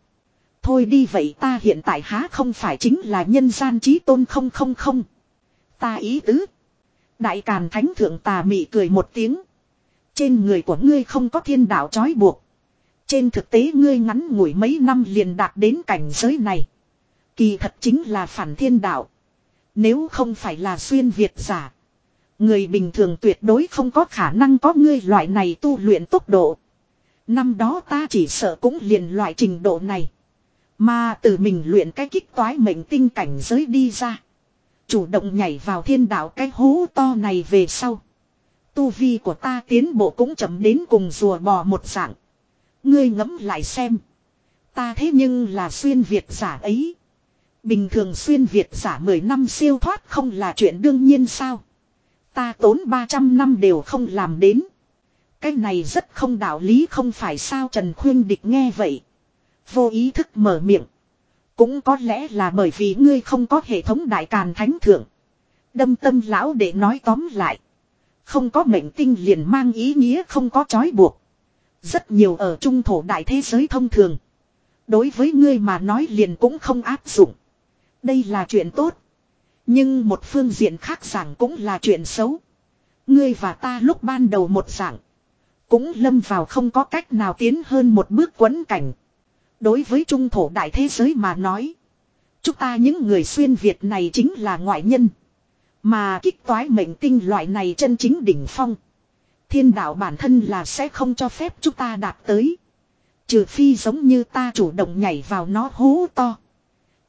Thôi đi vậy ta hiện tại há không phải chính là nhân gian trí tôn không không không. Ta ý tứ. Đại Càn Thánh Thượng tà mị cười một tiếng. Trên người của ngươi không có thiên đạo trói buộc. Trên thực tế ngươi ngắn ngủi mấy năm liền đạt đến cảnh giới này. Kỳ thật chính là phản thiên đạo. Nếu không phải là xuyên Việt giả. Người bình thường tuyệt đối không có khả năng có ngươi loại này tu luyện tốc độ. Năm đó ta chỉ sợ cũng liền loại trình độ này. Mà từ mình luyện cái kích toái mệnh tinh cảnh giới đi ra. Chủ động nhảy vào thiên đạo cái hố to này về sau. Tu vi của ta tiến bộ cũng chậm đến cùng rùa bò một dạng. Ngươi ngẫm lại xem. Ta thế nhưng là xuyên Việt giả ấy. Bình thường xuyên Việt giả 10 năm siêu thoát không là chuyện đương nhiên sao. Ta tốn 300 năm đều không làm đến. Cái này rất không đạo lý, không phải sao Trần Khuyên Địch nghe vậy. Vô ý thức mở miệng. Cũng có lẽ là bởi vì ngươi không có hệ thống đại càn thánh thượng. Đâm tâm lão để nói tóm lại. Không có mệnh tinh liền mang ý nghĩa không có trói buộc. Rất nhiều ở trung thổ đại thế giới thông thường. Đối với ngươi mà nói liền cũng không áp dụng. Đây là chuyện tốt. Nhưng một phương diện khác giảng cũng là chuyện xấu. Ngươi và ta lúc ban đầu một dạng. Cũng lâm vào không có cách nào tiến hơn một bước quấn cảnh. Đối với trung thổ đại thế giới mà nói. Chúng ta những người xuyên Việt này chính là ngoại nhân. Mà kích toái mệnh tinh loại này chân chính đỉnh phong. Thiên đạo bản thân là sẽ không cho phép chúng ta đạt tới. Trừ phi giống như ta chủ động nhảy vào nó hố to.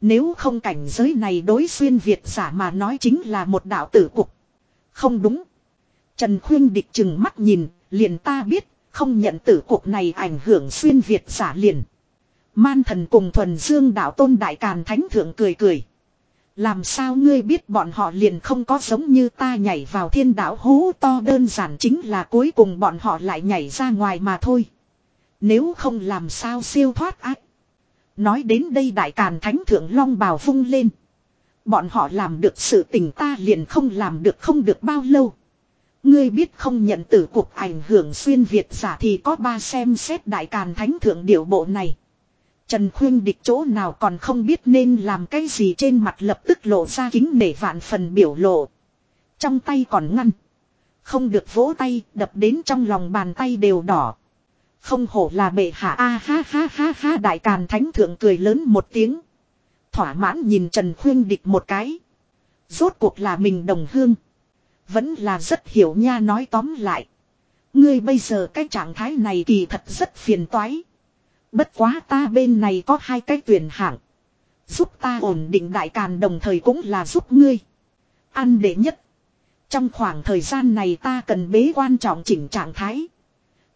Nếu không cảnh giới này đối xuyên Việt giả mà nói chính là một đạo tử cục. Không đúng. Trần Khuyên địch chừng mắt nhìn, liền ta biết, không nhận tử cục này ảnh hưởng xuyên Việt giả liền. Man thần cùng thuần dương đạo tôn đại càn thánh thượng cười cười. Làm sao ngươi biết bọn họ liền không có giống như ta nhảy vào thiên đạo hố to đơn giản chính là cuối cùng bọn họ lại nhảy ra ngoài mà thôi. Nếu không làm sao siêu thoát ác. Nói đến đây đại càn thánh thượng long bào vung lên. Bọn họ làm được sự tình ta liền không làm được không được bao lâu. Ngươi biết không nhận tử cuộc ảnh hưởng xuyên Việt giả thì có ba xem xét đại càn thánh thượng điệu bộ này. Trần Khuyên địch chỗ nào còn không biết nên làm cái gì trên mặt lập tức lộ ra kính nể vạn phần biểu lộ. Trong tay còn ngăn. Không được vỗ tay, đập đến trong lòng bàn tay đều đỏ. Không hổ là bệ hạ a ha ha ha ha, đại càn thánh thượng cười lớn một tiếng. Thỏa mãn nhìn Trần Khuyên địch một cái. Rốt cuộc là mình đồng hương. Vẫn là rất hiểu nha nói tóm lại. Ngươi bây giờ cái trạng thái này kỳ thật rất phiền toái. Bất quá ta bên này có hai cái tuyển hạng. Giúp ta ổn định đại càn đồng thời cũng là giúp ngươi. Ăn đệ nhất. Trong khoảng thời gian này ta cần bế quan trọng chỉnh trạng thái.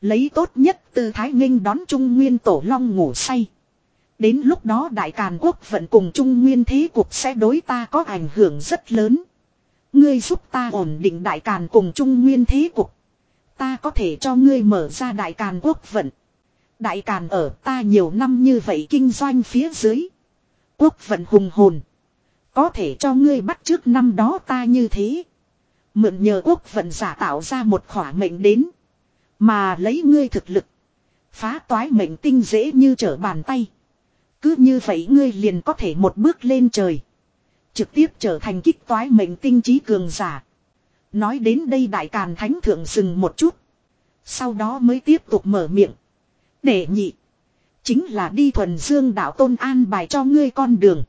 Lấy tốt nhất tư thái nghênh đón Trung Nguyên Tổ Long ngủ say. Đến lúc đó Đại Càn Quốc vận cùng Trung Nguyên thế cuộc sẽ đối ta có ảnh hưởng rất lớn. Ngươi giúp ta ổn định Đại Càn cùng Trung Nguyên thế cuộc Ta có thể cho ngươi mở ra Đại Càn Quốc vận. Đại Càn ở ta nhiều năm như vậy kinh doanh phía dưới. Quốc vận hùng hồn. Có thể cho ngươi bắt trước năm đó ta như thế. Mượn nhờ quốc vận giả tạo ra một khỏa mệnh đến. Mà lấy ngươi thực lực. Phá toái mệnh tinh dễ như trở bàn tay. Cứ như vậy ngươi liền có thể một bước lên trời. Trực tiếp trở thành kích toái mệnh tinh trí cường giả. Nói đến đây đại càn thánh thượng dừng một chút. Sau đó mới tiếp tục mở miệng. Để nhị. Chính là đi thuần dương đạo tôn an bài cho ngươi con đường.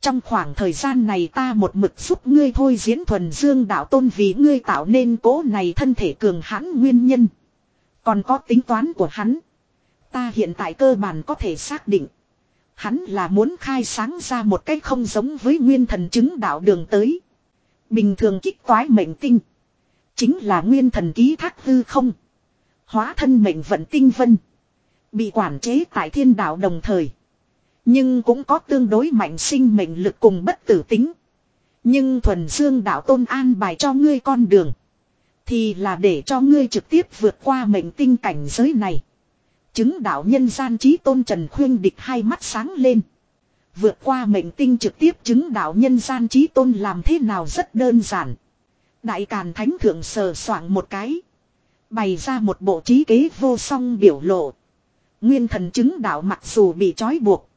Trong khoảng thời gian này ta một mực giúp ngươi thôi diễn thuần dương đạo tôn vì ngươi tạo nên cố này thân thể cường hãn nguyên nhân. Còn có tính toán của hắn. Ta hiện tại cơ bản có thể xác định. Hắn là muốn khai sáng ra một cách không giống với nguyên thần chứng đạo đường tới. Bình thường kích toái mệnh tinh. Chính là nguyên thần ký thác hư không. Hóa thân mệnh vận tinh vân. Bị quản chế tại thiên đạo đồng thời. Nhưng cũng có tương đối mạnh sinh mệnh lực cùng bất tử tính. Nhưng thuần dương đạo tôn an bài cho ngươi con đường. Thì là để cho ngươi trực tiếp vượt qua mệnh tinh cảnh giới này. Chứng đạo nhân gian trí tôn Trần Khuyên địch hai mắt sáng lên. Vượt qua mệnh tinh trực tiếp chứng đạo nhân gian trí tôn làm thế nào rất đơn giản. Đại Càn Thánh Thượng sờ soạng một cái. Bày ra một bộ trí kế vô song biểu lộ. Nguyên thần chứng đạo mặc dù bị trói buộc.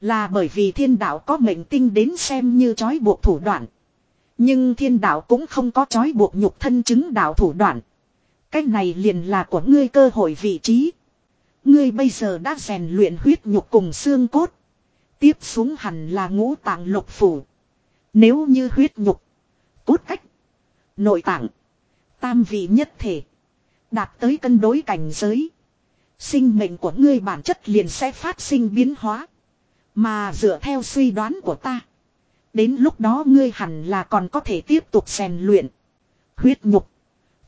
Là bởi vì thiên đạo có mệnh tinh đến xem như trói buộc thủ đoạn. Nhưng thiên đạo cũng không có trói buộc nhục thân chứng đạo thủ đoạn. Cái này liền là của ngươi cơ hội vị trí. Ngươi bây giờ đã rèn luyện huyết nhục cùng xương cốt. Tiếp xuống hẳn là ngũ tạng lục phủ. Nếu như huyết nhục, cốt cách, nội tạng, tam vị nhất thể. Đạt tới cân đối cảnh giới. Sinh mệnh của ngươi bản chất liền sẽ phát sinh biến hóa. Mà dựa theo suy đoán của ta. Đến lúc đó ngươi hẳn là còn có thể tiếp tục rèn luyện. Huyết nhục.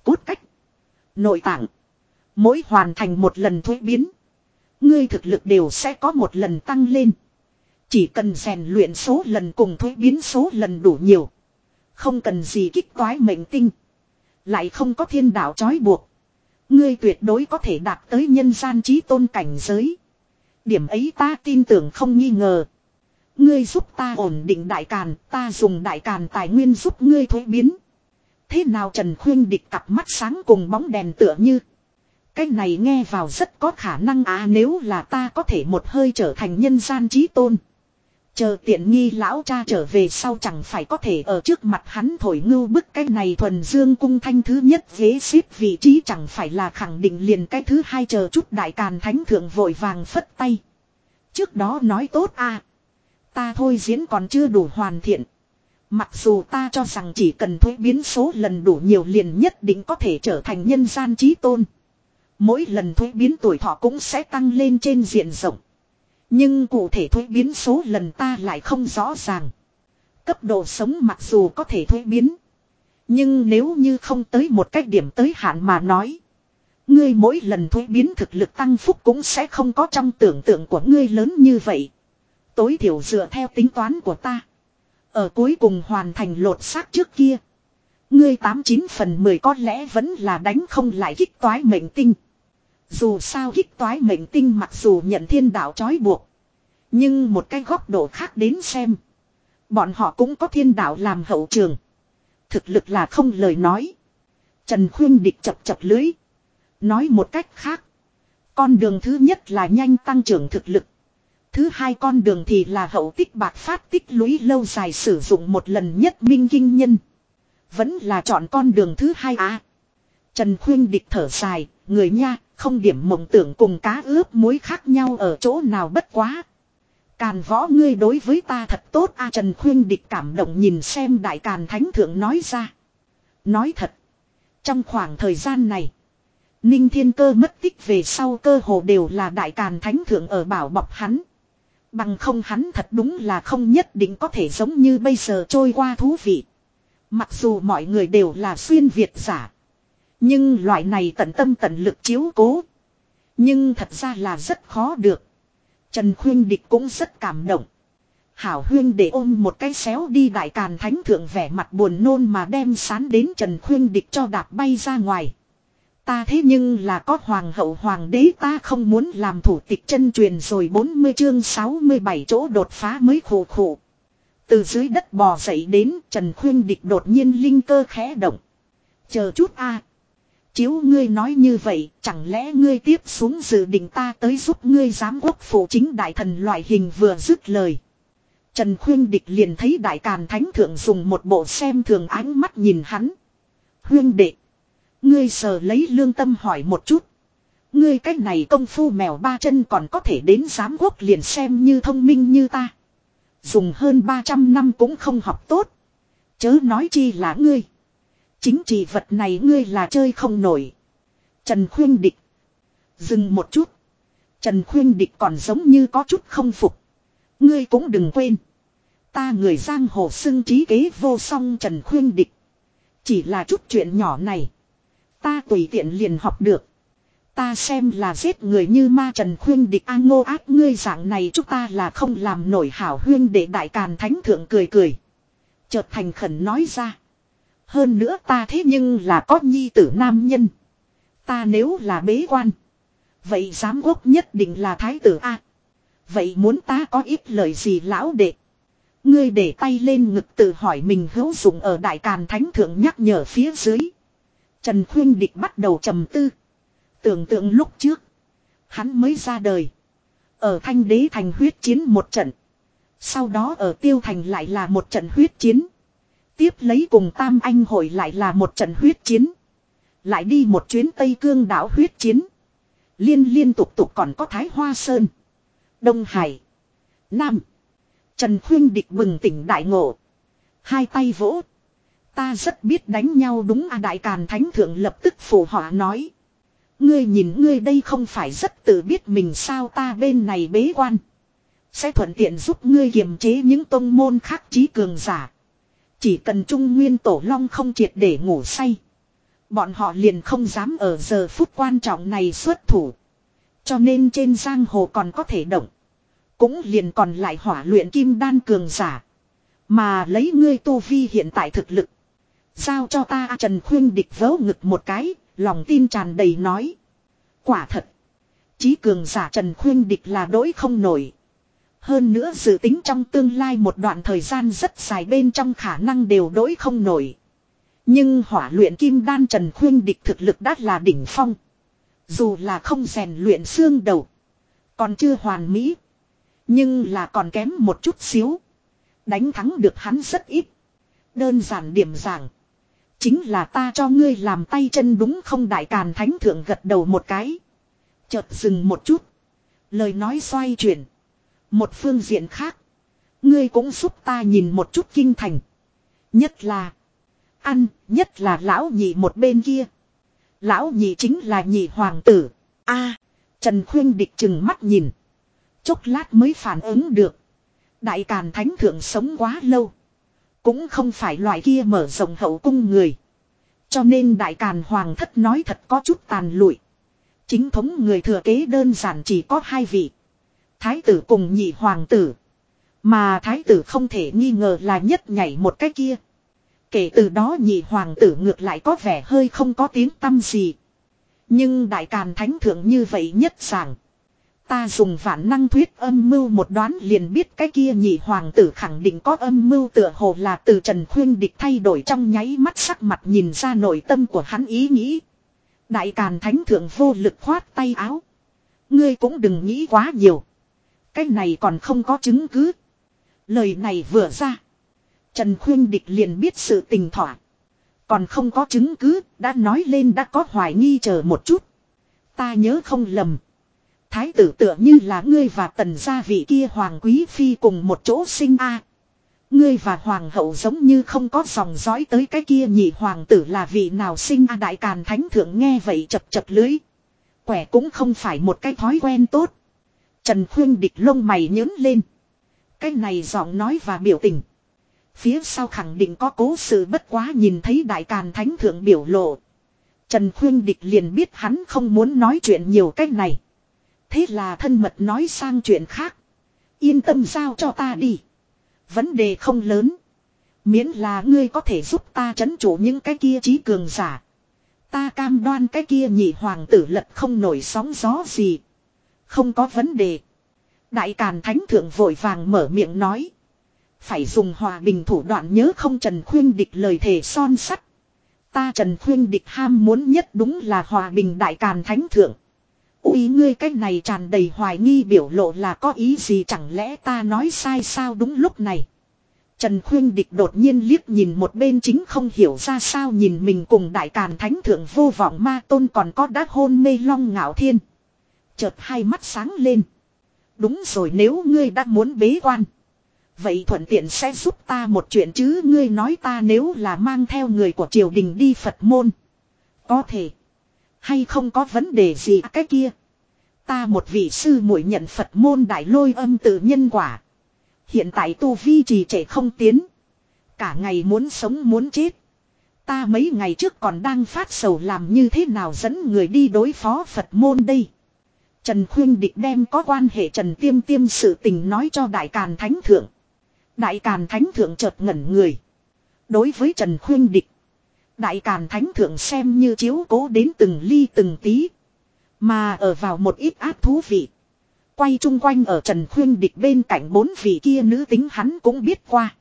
Cốt cách. Nội tạng. Mỗi hoàn thành một lần thuế biến. Ngươi thực lực đều sẽ có một lần tăng lên. Chỉ cần rèn luyện số lần cùng thuế biến số lần đủ nhiều. Không cần gì kích toái mệnh tinh. Lại không có thiên đạo trói buộc. Ngươi tuyệt đối có thể đạt tới nhân gian trí tôn cảnh giới. Điểm ấy ta tin tưởng không nghi ngờ. Ngươi giúp ta ổn định đại càn, ta dùng đại càn tài nguyên giúp ngươi thuế biến. Thế nào Trần Khuyên địch cặp mắt sáng cùng bóng đèn tựa như. Cái này nghe vào rất có khả năng à nếu là ta có thể một hơi trở thành nhân gian trí tôn. Chờ tiện nghi lão cha trở về sau chẳng phải có thể ở trước mặt hắn thổi ngưu bức cái này thuần dương cung thanh thứ nhất ghế xếp vị trí chẳng phải là khẳng định liền cái thứ hai chờ chút đại càn thánh thượng vội vàng phất tay. Trước đó nói tốt à. Ta thôi diễn còn chưa đủ hoàn thiện. Mặc dù ta cho rằng chỉ cần thuế biến số lần đủ nhiều liền nhất định có thể trở thành nhân gian trí tôn. Mỗi lần thuế biến tuổi thọ cũng sẽ tăng lên trên diện rộng. Nhưng cụ thể thuế biến số lần ta lại không rõ ràng. Cấp độ sống mặc dù có thể thuế biến. Nhưng nếu như không tới một cách điểm tới hạn mà nói. Ngươi mỗi lần thuế biến thực lực tăng phúc cũng sẽ không có trong tưởng tượng của ngươi lớn như vậy. Tối thiểu dựa theo tính toán của ta. Ở cuối cùng hoàn thành lột xác trước kia. Ngươi 89 phần 10 có lẽ vẫn là đánh không lại kích toái mệnh tinh. Dù sao kích toái mệnh tinh mặc dù nhận thiên đạo trói buộc. Nhưng một cái góc độ khác đến xem. Bọn họ cũng có thiên đạo làm hậu trường. Thực lực là không lời nói. Trần Khuyên Địch chập chập lưới. Nói một cách khác. Con đường thứ nhất là nhanh tăng trưởng thực lực. Thứ hai con đường thì là hậu tích bạc phát tích lũy lâu dài sử dụng một lần nhất minh kinh nhân. Vẫn là chọn con đường thứ hai à. Trần Khuyên Địch thở dài, người nha, không điểm mộng tưởng cùng cá ướp muối khác nhau ở chỗ nào bất quá. Càn võ ngươi đối với ta thật tốt a Trần Khuyên Địch cảm động nhìn xem đại càn thánh thượng nói ra. Nói thật. Trong khoảng thời gian này. Ninh thiên cơ mất tích về sau cơ hồ đều là đại càn thánh thượng ở bảo bọc hắn. Bằng không hắn thật đúng là không nhất định có thể giống như bây giờ trôi qua thú vị. Mặc dù mọi người đều là xuyên Việt giả. Nhưng loại này tận tâm tận lực chiếu cố. Nhưng thật ra là rất khó được. Trần Khuyên Địch cũng rất cảm động. Hảo Huyên để ôm một cái xéo đi đại càn thánh thượng vẻ mặt buồn nôn mà đem sán đến Trần Khuyên Địch cho đạp bay ra ngoài. Ta thế nhưng là có hoàng hậu hoàng đế ta không muốn làm thủ tịch chân truyền rồi 40 chương 67 chỗ đột phá mới khổ khổ. Từ dưới đất bò dậy đến Trần Khuyên Địch đột nhiên linh cơ khẽ động. Chờ chút a Chiếu ngươi nói như vậy, chẳng lẽ ngươi tiếp xuống dự định ta tới giúp ngươi giám quốc phụ chính đại thần loại hình vừa dứt lời. Trần Khuyên Địch liền thấy đại càn thánh thượng dùng một bộ xem thường ánh mắt nhìn hắn. Huyên đệ. Ngươi sờ lấy lương tâm hỏi một chút. Ngươi cách này công phu mèo ba chân còn có thể đến giám quốc liền xem như thông minh như ta. Dùng hơn 300 năm cũng không học tốt. Chớ nói chi là ngươi. Chính trị vật này ngươi là chơi không nổi. Trần Khuyên Địch. Dừng một chút. Trần Khuyên Địch còn giống như có chút không phục. Ngươi cũng đừng quên. Ta người giang hồ xưng trí kế vô song Trần Khuyên Địch. Chỉ là chút chuyện nhỏ này. Ta tùy tiện liền học được. Ta xem là giết người như ma Trần Khuyên Địch an ngô ác, ngươi dạng này chúng ta là không làm nổi hảo huyên để đại càn thánh thượng cười cười. Chợt thành khẩn nói ra. Hơn nữa ta thế nhưng là có nhi tử nam nhân. Ta nếu là bế quan. Vậy giám quốc nhất định là thái tử A. Vậy muốn ta có ít lời gì lão đệ. Ngươi để tay lên ngực tự hỏi mình hữu dụng ở đại càn thánh thượng nhắc nhở phía dưới. Trần Khuyên Địch bắt đầu trầm tư. Tưởng tượng lúc trước. Hắn mới ra đời. Ở thanh đế thành huyết chiến một trận. Sau đó ở tiêu thành lại là một trận huyết chiến. Tiếp lấy cùng Tam Anh hội lại là một trận huyết chiến. Lại đi một chuyến Tây Cương đảo huyết chiến. Liên liên tục tục còn có Thái Hoa Sơn. Đông Hải. Nam. Trần Khuyên Địch bừng tỉnh đại ngộ. Hai tay vỗ. Ta rất biết đánh nhau đúng à đại càn thánh thượng lập tức phù họa nói. Ngươi nhìn ngươi đây không phải rất tự biết mình sao ta bên này bế quan. Sẽ thuận tiện giúp ngươi kiềm chế những tông môn khác trí cường giả. Chỉ cần Trung Nguyên Tổ Long không triệt để ngủ say. Bọn họ liền không dám ở giờ phút quan trọng này xuất thủ. Cho nên trên giang hồ còn có thể động. Cũng liền còn lại hỏa luyện kim đan cường giả. Mà lấy ngươi tu vi hiện tại thực lực. Giao cho ta Trần Khuyên địch vớ ngực một cái, lòng tin tràn đầy nói. Quả thật. Chí cường giả Trần Khuyên địch là đối không nổi. Hơn nữa dự tính trong tương lai một đoạn thời gian rất dài bên trong khả năng đều đối không nổi. Nhưng hỏa luyện kim đan Trần Khuyên địch thực lực đắt là đỉnh phong. Dù là không rèn luyện xương đầu. Còn chưa hoàn mỹ. Nhưng là còn kém một chút xíu. Đánh thắng được hắn rất ít. Đơn giản điểm giảng. Chính là ta cho ngươi làm tay chân đúng không đại càn thánh thượng gật đầu một cái. Chợt dừng một chút. Lời nói xoay chuyển. Một phương diện khác. Ngươi cũng giúp ta nhìn một chút kinh thành. Nhất là. Ăn, nhất là lão nhị một bên kia. Lão nhị chính là nhị hoàng tử. a Trần Khuyên địch chừng mắt nhìn. Chốc lát mới phản ứng được. Đại Càn Thánh Thượng sống quá lâu. Cũng không phải loại kia mở rộng hậu cung người. Cho nên Đại Càn Hoàng thất nói thật có chút tàn lụi. Chính thống người thừa kế đơn giản chỉ có hai vị. Thái tử cùng nhị hoàng tử. Mà thái tử không thể nghi ngờ là nhất nhảy một cái kia. Kể từ đó nhị hoàng tử ngược lại có vẻ hơi không có tiếng tâm gì. Nhưng đại càn thánh thượng như vậy nhất sàng. Ta dùng phản năng thuyết âm mưu một đoán liền biết cái kia nhị hoàng tử khẳng định có âm mưu tựa hồ là từ Trần Khuyên Địch thay đổi trong nháy mắt sắc mặt nhìn ra nội tâm của hắn ý nghĩ. Đại Càn Thánh Thượng vô lực khoát tay áo. Ngươi cũng đừng nghĩ quá nhiều. Cái này còn không có chứng cứ. Lời này vừa ra. Trần Khuyên Địch liền biết sự tình thỏa. Còn không có chứng cứ, đã nói lên đã có hoài nghi chờ một chút. Ta nhớ không lầm. Thái tử tựa như là ngươi và tần gia vị kia hoàng quý phi cùng một chỗ sinh a. Ngươi và hoàng hậu giống như không có dòng dõi tới cái kia nhị hoàng tử là vị nào sinh a đại càn thánh thượng nghe vậy chập chập lưới. Quẻ cũng không phải một cái thói quen tốt. Trần khuyên địch lông mày nhớn lên. Cái này giọng nói và biểu tình. Phía sau khẳng định có cố sự bất quá nhìn thấy đại càn thánh thượng biểu lộ. Trần khuyên địch liền biết hắn không muốn nói chuyện nhiều cách này. Thế là thân mật nói sang chuyện khác. Yên tâm giao cho ta đi. Vấn đề không lớn. Miễn là ngươi có thể giúp ta chấn chủ những cái kia trí cường giả. Ta cam đoan cái kia nhị hoàng tử lật không nổi sóng gió gì. Không có vấn đề. Đại Càn Thánh Thượng vội vàng mở miệng nói. Phải dùng hòa bình thủ đoạn nhớ không Trần Khuyên Địch lời thề son sắt. Ta Trần Khuyên Địch ham muốn nhất đúng là hòa bình Đại Càn Thánh Thượng. Úi ngươi cách này tràn đầy hoài nghi biểu lộ là có ý gì chẳng lẽ ta nói sai sao đúng lúc này. Trần Khuyên Địch đột nhiên liếc nhìn một bên chính không hiểu ra sao nhìn mình cùng đại càn thánh thượng vô vọng ma tôn còn có đắc hôn mê long ngạo thiên. Chợt hai mắt sáng lên. Đúng rồi, nếu ngươi đã muốn bế quan. Vậy thuận tiện sẽ giúp ta một chuyện chứ ngươi nói ta nếu là mang theo người của triều đình đi Phật môn. Có thể. Hay không có vấn đề gì à, cái kia. Ta một vị sư muội nhận Phật môn đại lôi âm tự nhân quả. Hiện tại tu vi trì trệ không tiến. Cả ngày muốn sống muốn chết. Ta mấy ngày trước còn đang phát sầu làm như thế nào dẫn người đi đối phó Phật môn đây. Trần Khuyên Địch đem có quan hệ Trần Tiêm Tiêm sự tình nói cho Đại Càn Thánh Thượng. Đại Càn Thánh Thượng chợt ngẩn người. Đối với Trần Khuyên Địch. Đại Càn Thánh Thượng xem như chiếu cố đến từng ly từng tí. Mà ở vào một ít ác thú vị. Quay chung quanh ở Trần Khuyên Địch bên cạnh bốn vị kia nữ tính hắn cũng biết qua.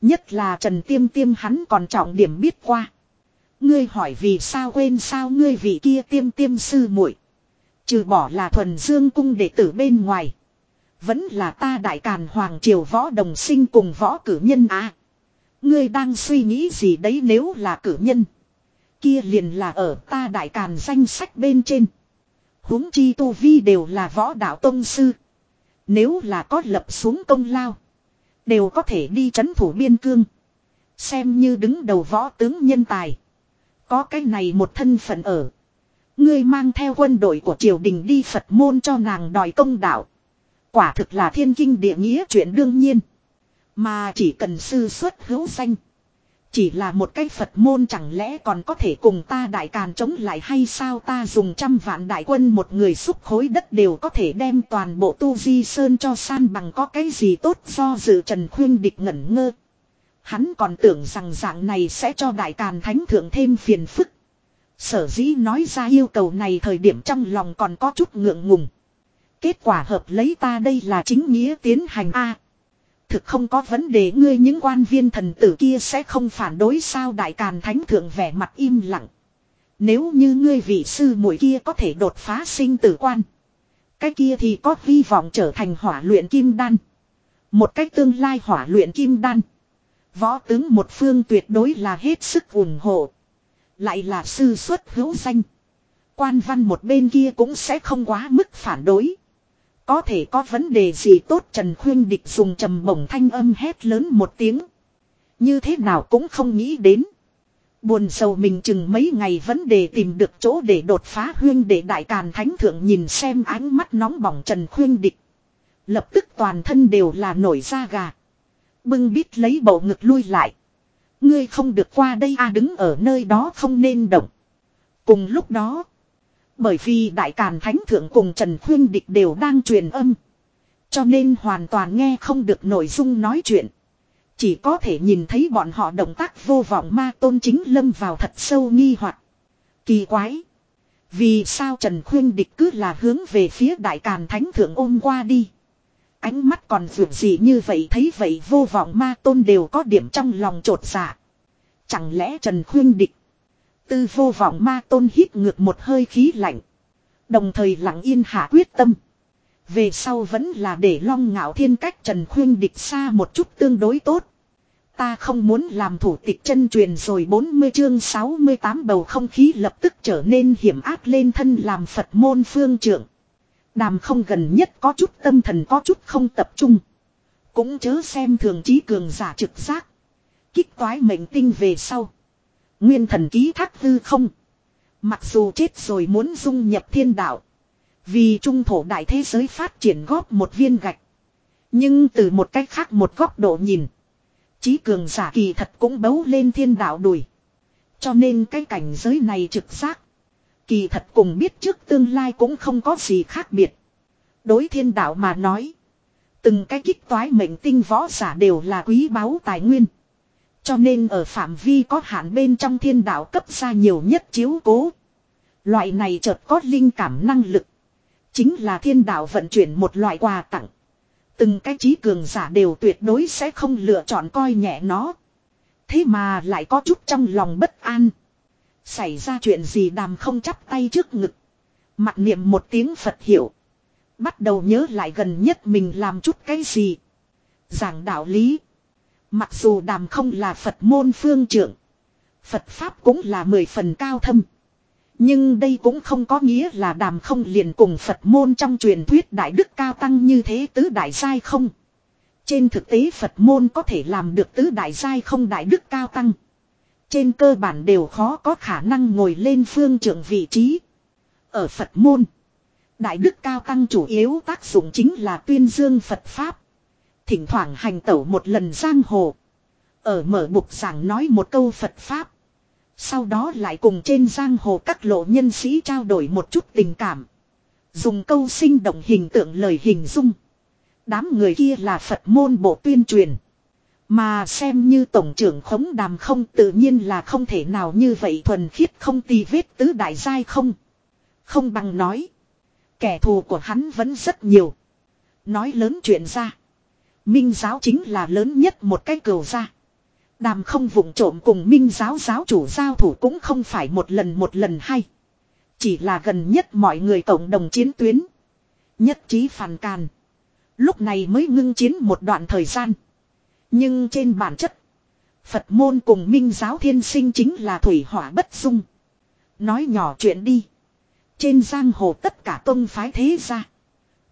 Nhất là Trần Tiêm Tiêm hắn còn trọng điểm biết qua. Ngươi hỏi vì sao quên sao ngươi vị kia tiêm tiêm sư muội Trừ bỏ là thuần dương cung đệ tử bên ngoài. Vẫn là ta đại càn hoàng triều võ đồng sinh cùng võ cử nhân à. Ngươi đang suy nghĩ gì đấy nếu là cử nhân. Kia liền là ở ta đại càn danh sách bên trên huống chi tu vi đều là võ đạo tông sư. Nếu là có lập xuống công lao. Đều có thể đi chấn thủ biên cương. Xem như đứng đầu võ tướng nhân tài. Có cái này một thân phận ở. Ngươi mang theo quân đội của triều đình đi Phật môn cho nàng đòi công đạo. Quả thực là thiên kinh địa nghĩa chuyện đương nhiên. Mà chỉ cần sư xuất hữu danh. Chỉ là một cái Phật môn chẳng lẽ còn có thể cùng ta đại càn chống lại hay sao ta dùng trăm vạn đại quân một người xúc khối đất đều có thể đem toàn bộ tu di sơn cho san bằng có cái gì tốt do dự trần khuyên địch ngẩn ngơ. Hắn còn tưởng rằng dạng này sẽ cho đại càn thánh thượng thêm phiền phức. Sở dĩ nói ra yêu cầu này thời điểm trong lòng còn có chút ngượng ngùng. Kết quả hợp lấy ta đây là chính nghĩa tiến hành A thực không có vấn đề, ngươi những quan viên thần tử kia sẽ không phản đối sao đại càn thánh thượng vẻ mặt im lặng. Nếu như ngươi vị sư muội kia có thể đột phá sinh tử quan. Cái kia thì có hy vọng trở thành hỏa luyện kim đan. Một cách tương lai hỏa luyện kim đan. Võ tướng một phương tuyệt đối là hết sức ủng hộ. Lại là sư xuất hữu danh. Quan văn một bên kia cũng sẽ không quá mức phản đối. Có thể có vấn đề gì tốt Trần Khuyên Địch dùng trầm bổng thanh âm hét lớn một tiếng. Như thế nào cũng không nghĩ đến. Buồn sầu mình chừng mấy ngày vấn đề tìm được chỗ để đột phá huyên để đại càn thánh thượng nhìn xem ánh mắt nóng bỏng Trần Khuyên Địch. Lập tức toàn thân đều là nổi da gà. Bưng bít lấy bầu ngực lui lại. Ngươi không được qua đây à đứng ở nơi đó không nên động. Cùng lúc đó. Bởi vì Đại Càn Thánh Thượng cùng Trần Khuyên Địch đều đang truyền âm. Cho nên hoàn toàn nghe không được nội dung nói chuyện. Chỉ có thể nhìn thấy bọn họ động tác vô vọng ma tôn chính lâm vào thật sâu nghi hoặc Kỳ quái. Vì sao Trần Khuyên Địch cứ là hướng về phía Đại Càn Thánh Thượng ôm qua đi. Ánh mắt còn vượt gì như vậy thấy vậy vô vọng ma tôn đều có điểm trong lòng trột dạ. Chẳng lẽ Trần Khuyên Địch. Tư vô vọng ma tôn hít ngược một hơi khí lạnh. Đồng thời lặng yên hạ quyết tâm. Về sau vẫn là để long ngạo thiên cách Trần Khuyên địch xa một chút tương đối tốt. Ta không muốn làm thủ tịch chân truyền rồi 40 chương 68 bầu không khí lập tức trở nên hiểm áp lên thân làm Phật môn phương trưởng. Đàm không gần nhất có chút tâm thần có chút không tập trung. Cũng chớ xem thường trí cường giả trực giác. Kích toái mệnh tinh về sau. Nguyên thần ký thác hư không. Mặc dù chết rồi muốn dung nhập thiên đạo. Vì trung thổ đại thế giới phát triển góp một viên gạch. Nhưng từ một cách khác một góc độ nhìn. Chí cường giả kỳ thật cũng bấu lên thiên đạo đùi. Cho nên cái cảnh giới này trực giác. Kỳ thật cùng biết trước tương lai cũng không có gì khác biệt. Đối thiên đạo mà nói. Từng cái kích toái mệnh tinh võ giả đều là quý báu tài nguyên. Cho nên ở phạm vi có hạn bên trong thiên đạo cấp ra nhiều nhất chiếu cố. Loại này chợt có linh cảm năng lực. Chính là thiên đạo vận chuyển một loại quà tặng. Từng cái trí cường giả đều tuyệt đối sẽ không lựa chọn coi nhẹ nó. Thế mà lại có chút trong lòng bất an. Xảy ra chuyện gì đàm không chắp tay trước ngực. Mặt niệm một tiếng Phật hiểu. Bắt đầu nhớ lại gần nhất mình làm chút cái gì. Giảng đạo lý. Mặc dù đàm không là Phật môn phương trưởng. Phật Pháp cũng là mười phần cao thâm. Nhưng đây cũng không có nghĩa là đàm không liền cùng Phật môn trong truyền thuyết đại đức cao tăng như thế tứ đại giai không. Trên thực tế Phật môn có thể làm được tứ đại giai không đại đức cao tăng. Trên cơ bản đều khó có khả năng ngồi lên phương trưởng vị trí. Ở Phật môn, đại đức cao tăng chủ yếu tác dụng chính là tuyên dương Phật Pháp. Thỉnh thoảng hành tẩu một lần giang hồ. Ở mở bục giảng nói một câu Phật Pháp. Sau đó lại cùng trên giang hồ các lộ nhân sĩ trao đổi một chút tình cảm. Dùng câu sinh động hình tượng lời hình dung. Đám người kia là Phật môn bộ tuyên truyền. Mà xem như tổng trưởng khống đàm không tự nhiên là không thể nào như vậy thuần khiết không tì vết tứ đại giai không. Không bằng nói. Kẻ thù của hắn vẫn rất nhiều. Nói lớn chuyện ra. Minh giáo chính là lớn nhất một cái cừu ra. Đàm không vụng trộm cùng minh giáo giáo chủ giao thủ cũng không phải một lần một lần hay. Chỉ là gần nhất mọi người cộng đồng chiến tuyến. Nhất trí phản càn. Lúc này mới ngưng chiến một đoạn thời gian. Nhưng trên bản chất. Phật môn cùng minh giáo thiên sinh chính là thủy hỏa bất dung. Nói nhỏ chuyện đi. Trên giang hồ tất cả tông phái thế ra.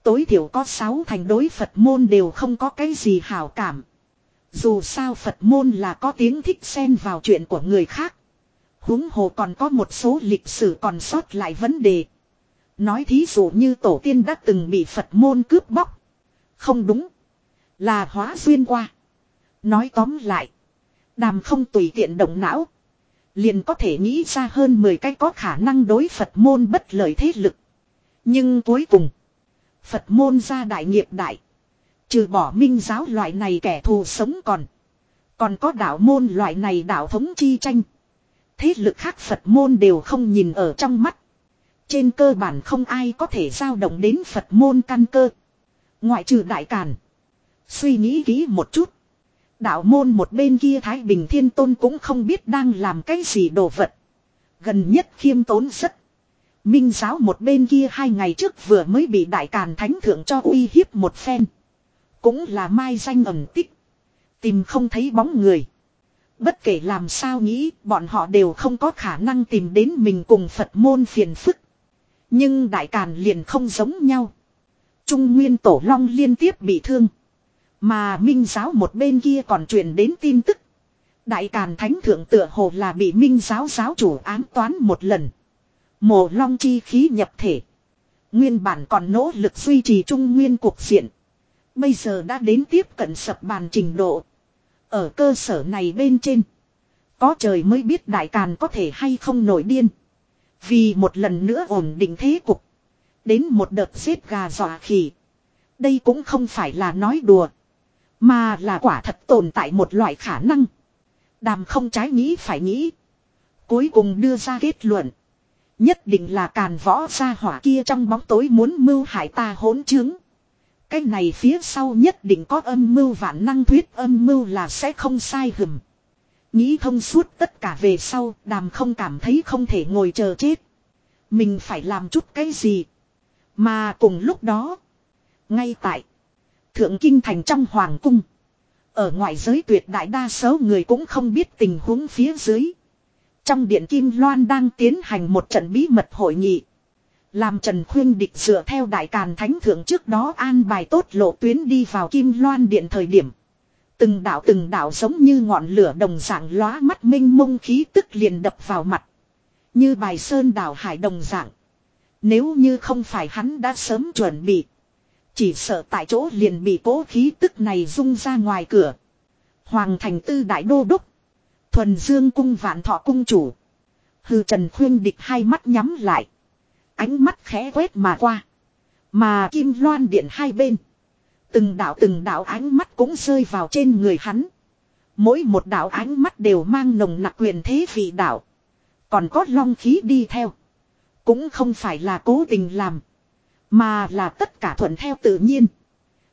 Tối thiểu có sáu thành đối Phật môn đều không có cái gì hảo cảm. Dù sao Phật môn là có tiếng thích xen vào chuyện của người khác. huống hồ còn có một số lịch sử còn sót lại vấn đề. Nói thí dụ như tổ tiên đã từng bị Phật môn cướp bóc. Không đúng. Là hóa duyên qua. Nói tóm lại. Đàm không tùy tiện động não. Liền có thể nghĩ ra hơn 10 cái có khả năng đối Phật môn bất lợi thế lực. Nhưng cuối cùng. Phật môn ra đại nghiệp đại. Trừ bỏ minh giáo loại này kẻ thù sống còn. Còn có đạo môn loại này đạo thống chi tranh. Thế lực khác Phật môn đều không nhìn ở trong mắt. Trên cơ bản không ai có thể giao động đến Phật môn căn cơ. Ngoại trừ đại càn. Suy nghĩ kỹ một chút. Đạo môn một bên kia Thái Bình Thiên Tôn cũng không biết đang làm cái gì đồ vật. Gần nhất khiêm tốn rất. Minh giáo một bên kia hai ngày trước vừa mới bị đại càn thánh thượng cho uy hiếp một phen. Cũng là mai danh ẩn tích. Tìm không thấy bóng người. Bất kể làm sao nghĩ, bọn họ đều không có khả năng tìm đến mình cùng Phật môn phiền phức. Nhưng đại càn liền không giống nhau. Trung Nguyên Tổ Long liên tiếp bị thương. Mà Minh giáo một bên kia còn truyền đến tin tức. Đại Càn Thánh Thượng tựa hồ là bị Minh giáo giáo chủ án toán một lần. Mộ Long chi khí nhập thể. Nguyên bản còn nỗ lực duy trì Trung Nguyên cuộc diện. Bây giờ đã đến tiếp cận sập bàn trình độ. Ở cơ sở này bên trên. Có trời mới biết Đại Càn có thể hay không nổi điên. Vì một lần nữa ổn định thế cục. Đến một đợt giết gà dọa khỉ. Đây cũng không phải là nói đùa. Mà là quả thật tồn tại một loại khả năng. Đàm không trái nghĩ phải nghĩ. Cuối cùng đưa ra kết luận. Nhất định là càn võ ra hỏa kia trong bóng tối muốn mưu hại ta hỗn chứng. Cái này phía sau nhất định có âm mưu vạn năng thuyết âm mưu là sẽ không sai hừm. Nghĩ thông suốt tất cả về sau, đàm không cảm thấy không thể ngồi chờ chết. Mình phải làm chút cái gì. Mà cùng lúc đó, ngay tại Thượng Kinh Thành trong Hoàng Cung. Ở ngoại giới tuyệt đại đa số người cũng không biết tình huống phía dưới. Trong điện Kim Loan đang tiến hành một trận bí mật hội nghị. Làm Trần Khuyên Địch dựa theo Đại Càn Thánh Thượng trước đó an bài tốt lộ tuyến đi vào Kim Loan Điện thời điểm. Từng đạo từng đạo giống như ngọn lửa đồng dạng lóa mắt minh mông khí tức liền đập vào mặt. Như bài sơn đảo hải đồng dạng. Nếu như không phải hắn đã sớm chuẩn bị. Chỉ sợ tại chỗ liền bị cố khí tức này rung ra ngoài cửa. Hoàng thành tư đại đô đốc. Thuần dương cung vạn thọ cung chủ. Hư trần khuyên địch hai mắt nhắm lại. Ánh mắt khẽ quét mà qua. Mà kim loan điện hai bên. Từng đạo từng đạo ánh mắt cũng rơi vào trên người hắn. Mỗi một đạo ánh mắt đều mang nồng nặc quyền thế vị đạo. Còn có long khí đi theo. Cũng không phải là cố tình làm. Mà là tất cả thuận theo tự nhiên.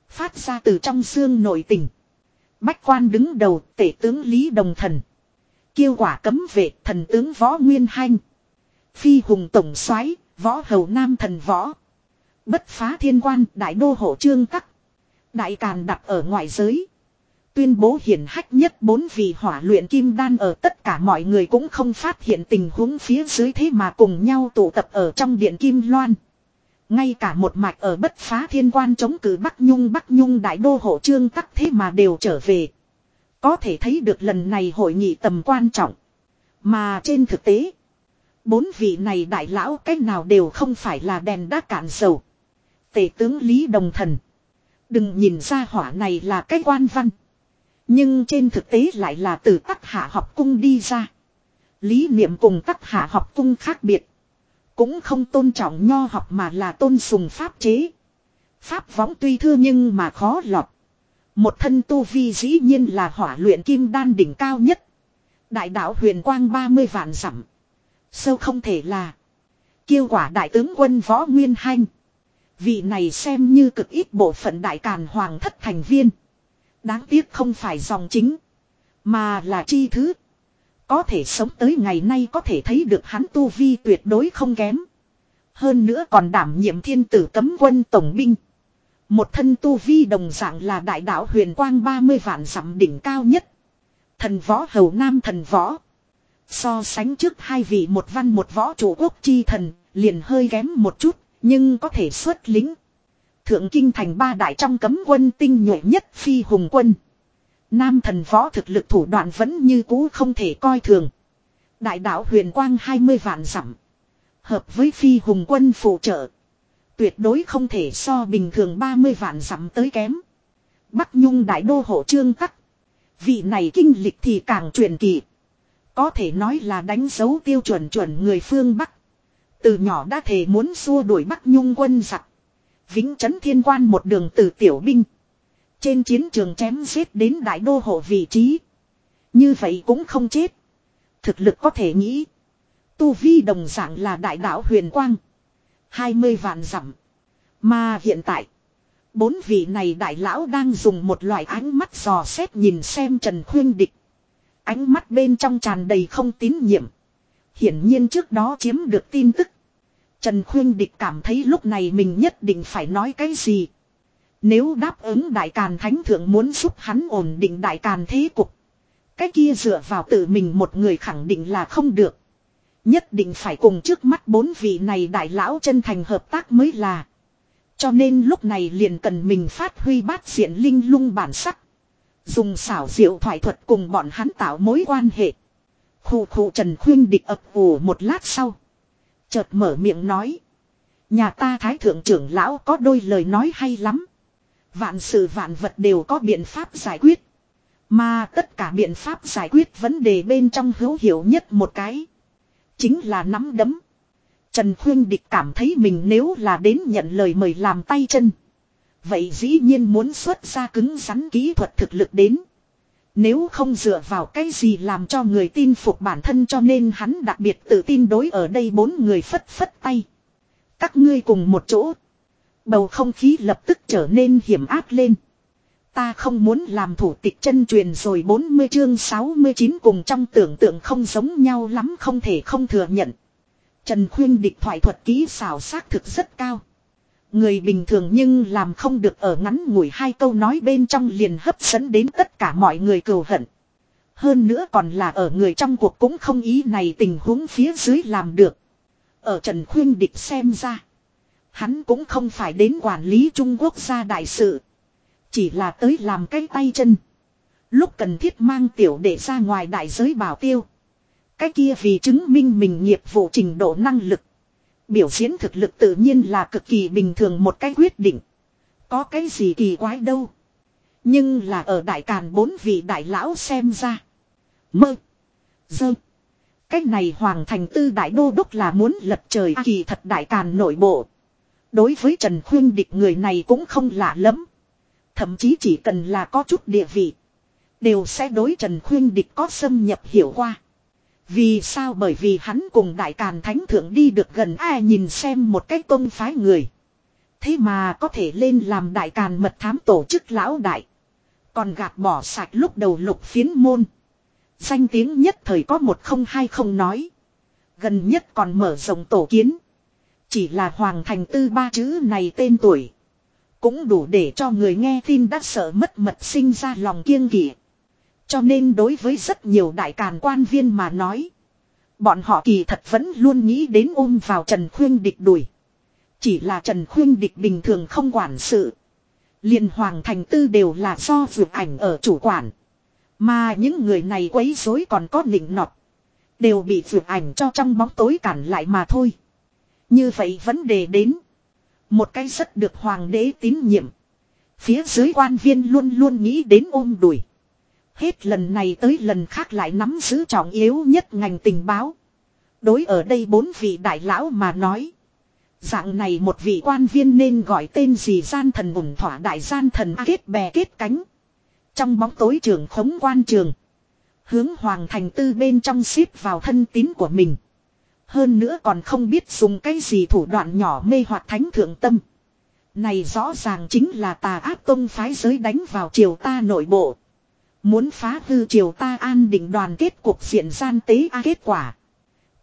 Phát ra từ trong xương nội tình. Bách quan đứng đầu tể tướng Lý Đồng Thần. Kiêu quả cấm vệ thần tướng Võ Nguyên Hanh. Phi hùng tổng soái, võ hầu nam thần võ. Bất phá thiên quan, đại đô hộ trương tắc. Đại càn đặt ở ngoại giới. Tuyên bố hiển hách nhất bốn vị hỏa luyện kim đan ở tất cả mọi người cũng không phát hiện tình huống phía dưới thế mà cùng nhau tụ tập ở trong điện kim loan. Ngay cả một mạch ở bất phá thiên quan chống cử Bắc Nhung Bắc Nhung, đại đô hộ trương tắc thế mà đều trở về. Có thể thấy được lần này hội nghị tầm quan trọng. Mà trên thực tế, bốn vị này đại lão cách nào đều không phải là đèn đã cạn dầu. Tể tướng Lý Đồng Thần. Đừng nhìn ra hỏa này là cái quan văn. Nhưng trên thực tế lại là từ tắc hạ học cung đi ra. Lý niệm cùng tắc hạ học cung khác biệt. Cũng không tôn trọng nho học mà là tôn sùng pháp chế. Pháp võng tuy thưa nhưng mà khó lọt. Một thân tu vi dĩ nhiên là hỏa luyện kim đan đỉnh cao nhất. Đại đạo huyền quang 30 vạn dặm Sâu không thể là. Kiêu quả đại tướng quân võ nguyên hanh. Vị này xem như cực ít bộ phận đại càn hoàng thất thành viên. Đáng tiếc không phải dòng chính. Mà là chi thứ. Có thể sống tới ngày nay có thể thấy được hắn tu vi tuyệt đối không kém. Hơn nữa còn đảm nhiệm thiên tử cấm quân tổng binh. Một thân tu vi đồng dạng là đại đạo huyền quang 30 vạn dặm đỉnh cao nhất. Thần võ hầu nam thần võ. So sánh trước hai vị một văn một võ chủ quốc chi thần, liền hơi kém một chút, nhưng có thể xuất lính. Thượng kinh thành ba đại trong cấm quân tinh nhuệ nhất phi hùng quân. Nam thần võ thực lực thủ đoạn vẫn như cũ không thể coi thường. Đại đạo huyền quang 20 vạn dặm. Hợp với phi hùng quân phụ trợ. Tuyệt đối không thể so bình thường 30 vạn dặm tới kém. Bắc Nhung đại đô hộ trương tắc. Vị này kinh lịch thì càng truyền kỳ. Có thể nói là đánh dấu tiêu chuẩn chuẩn người phương Bắc. Từ nhỏ đã thể muốn xua đuổi Bắc Nhung quân giặc. Vĩnh chấn thiên quan một đường từ tiểu binh. Trên chiến trường chém giết đến đại đô hộ vị trí. Như vậy cũng không chết. Thực lực có thể nghĩ. Tu vi đồng dạng là đại đạo huyền quang. 20 vạn dặm. Mà hiện tại. Bốn vị này đại lão đang dùng một loại ánh mắt dò xét nhìn xem Trần Khuyên Địch. Ánh mắt bên trong tràn đầy không tín nhiệm. Hiển nhiên trước đó chiếm được tin tức. Trần Khuyên Địch cảm thấy lúc này mình nhất định phải nói cái gì. Nếu đáp ứng Đại Càn Thánh Thượng muốn giúp hắn ổn định Đại Càn thế cục. Cái kia dựa vào tự mình một người khẳng định là không được. Nhất định phải cùng trước mắt bốn vị này đại lão chân thành hợp tác mới là. Cho nên lúc này liền cần mình phát huy bát diện linh lung bản sắc. Dùng xảo diệu thoại thuật cùng bọn hắn tạo mối quan hệ. khu khu Trần Khuyên địch ập ủ một lát sau. Chợt mở miệng nói. Nhà ta thái thượng trưởng lão có đôi lời nói hay lắm. Vạn sự vạn vật đều có biện pháp giải quyết. Mà tất cả biện pháp giải quyết vấn đề bên trong hữu hiệu nhất một cái. Chính là nắm đấm. Trần Khuyên Địch cảm thấy mình nếu là đến nhận lời mời làm tay chân. Vậy dĩ nhiên muốn xuất ra cứng rắn kỹ thuật thực lực đến. Nếu không dựa vào cái gì làm cho người tin phục bản thân cho nên hắn đặc biệt tự tin đối ở đây bốn người phất phất tay. Các ngươi cùng một chỗ. Bầu không khí lập tức trở nên hiểm áp lên. Ta không muốn làm thủ tịch chân truyền rồi 40 chương 69 cùng trong tưởng tượng không giống nhau lắm không thể không thừa nhận. Trần Khuyên địch thoại thuật kỹ xảo xác thực rất cao. Người bình thường nhưng làm không được ở ngắn ngủi hai câu nói bên trong liền hấp dẫn đến tất cả mọi người cầu hận. Hơn nữa còn là ở người trong cuộc cũng không ý này tình huống phía dưới làm được. Ở Trần Khuyên Địch xem ra. Hắn cũng không phải đến quản lý Trung Quốc gia đại sự. Chỉ là tới làm cái tay chân. Lúc cần thiết mang tiểu để ra ngoài đại giới bảo tiêu. Cái kia vì chứng minh mình nghiệp vụ trình độ năng lực. Biểu diễn thực lực tự nhiên là cực kỳ bình thường một cái quyết định. Có cái gì kỳ quái đâu. Nhưng là ở đại càn bốn vị đại lão xem ra. Mơ. Dơ. Cái này hoàng thành tư đại đô đốc là muốn lật trời kỳ thật đại càn nội bộ. Đối với Trần Khuyên địch người này cũng không lạ lắm. Thậm chí chỉ cần là có chút địa vị. Đều sẽ đối Trần Khuyên địch có xâm nhập hiểu qua. Vì sao bởi vì hắn cùng đại càn thánh thượng đi được gần, ai nhìn xem một cái công phái người. Thế mà có thể lên làm đại càn mật thám tổ chức lão đại. Còn gạt bỏ sạch lúc đầu lục phiến môn. Danh tiếng nhất thời có một không hai không nói. Gần nhất còn mở rộng tổ kiến. Chỉ là Hoàng Thành Tư ba chữ này tên tuổi. Cũng đủ để cho người nghe tin đã sợ mất mật sinh ra lòng kiêng kỵ. Cho nên đối với rất nhiều đại càn quan viên mà nói. Bọn họ kỳ thật vẫn luôn nghĩ đến ôm vào Trần Khuyên Địch đuổi. Chỉ là Trần Khuyên Địch bình thường không quản sự. liền Hoàng Thành Tư đều là do vượt ảnh ở chủ quản. Mà những người này quấy rối còn có nịnh nọt. Đều bị vượt ảnh cho trong bóng tối cản lại mà thôi. Như vậy vấn đề đến. Một cái rất được hoàng đế tín nhiệm. Phía dưới quan viên luôn luôn nghĩ đến ôm đuổi. Hết lần này tới lần khác lại nắm giữ trọng yếu nhất ngành tình báo. Đối ở đây bốn vị đại lão mà nói. Dạng này một vị quan viên nên gọi tên gì gian thần ủng thỏa đại gian thần kết bè kết cánh. Trong bóng tối trường khống quan trường. Hướng hoàng thành tư bên trong ship vào thân tín của mình. Hơn nữa còn không biết dùng cái gì thủ đoạn nhỏ mê hoặc thánh thượng tâm. Này rõ ràng chính là tà ác tông phái giới đánh vào triều ta nội bộ. Muốn phá hư triều ta an định đoàn kết cuộc diện gian tế a kết quả.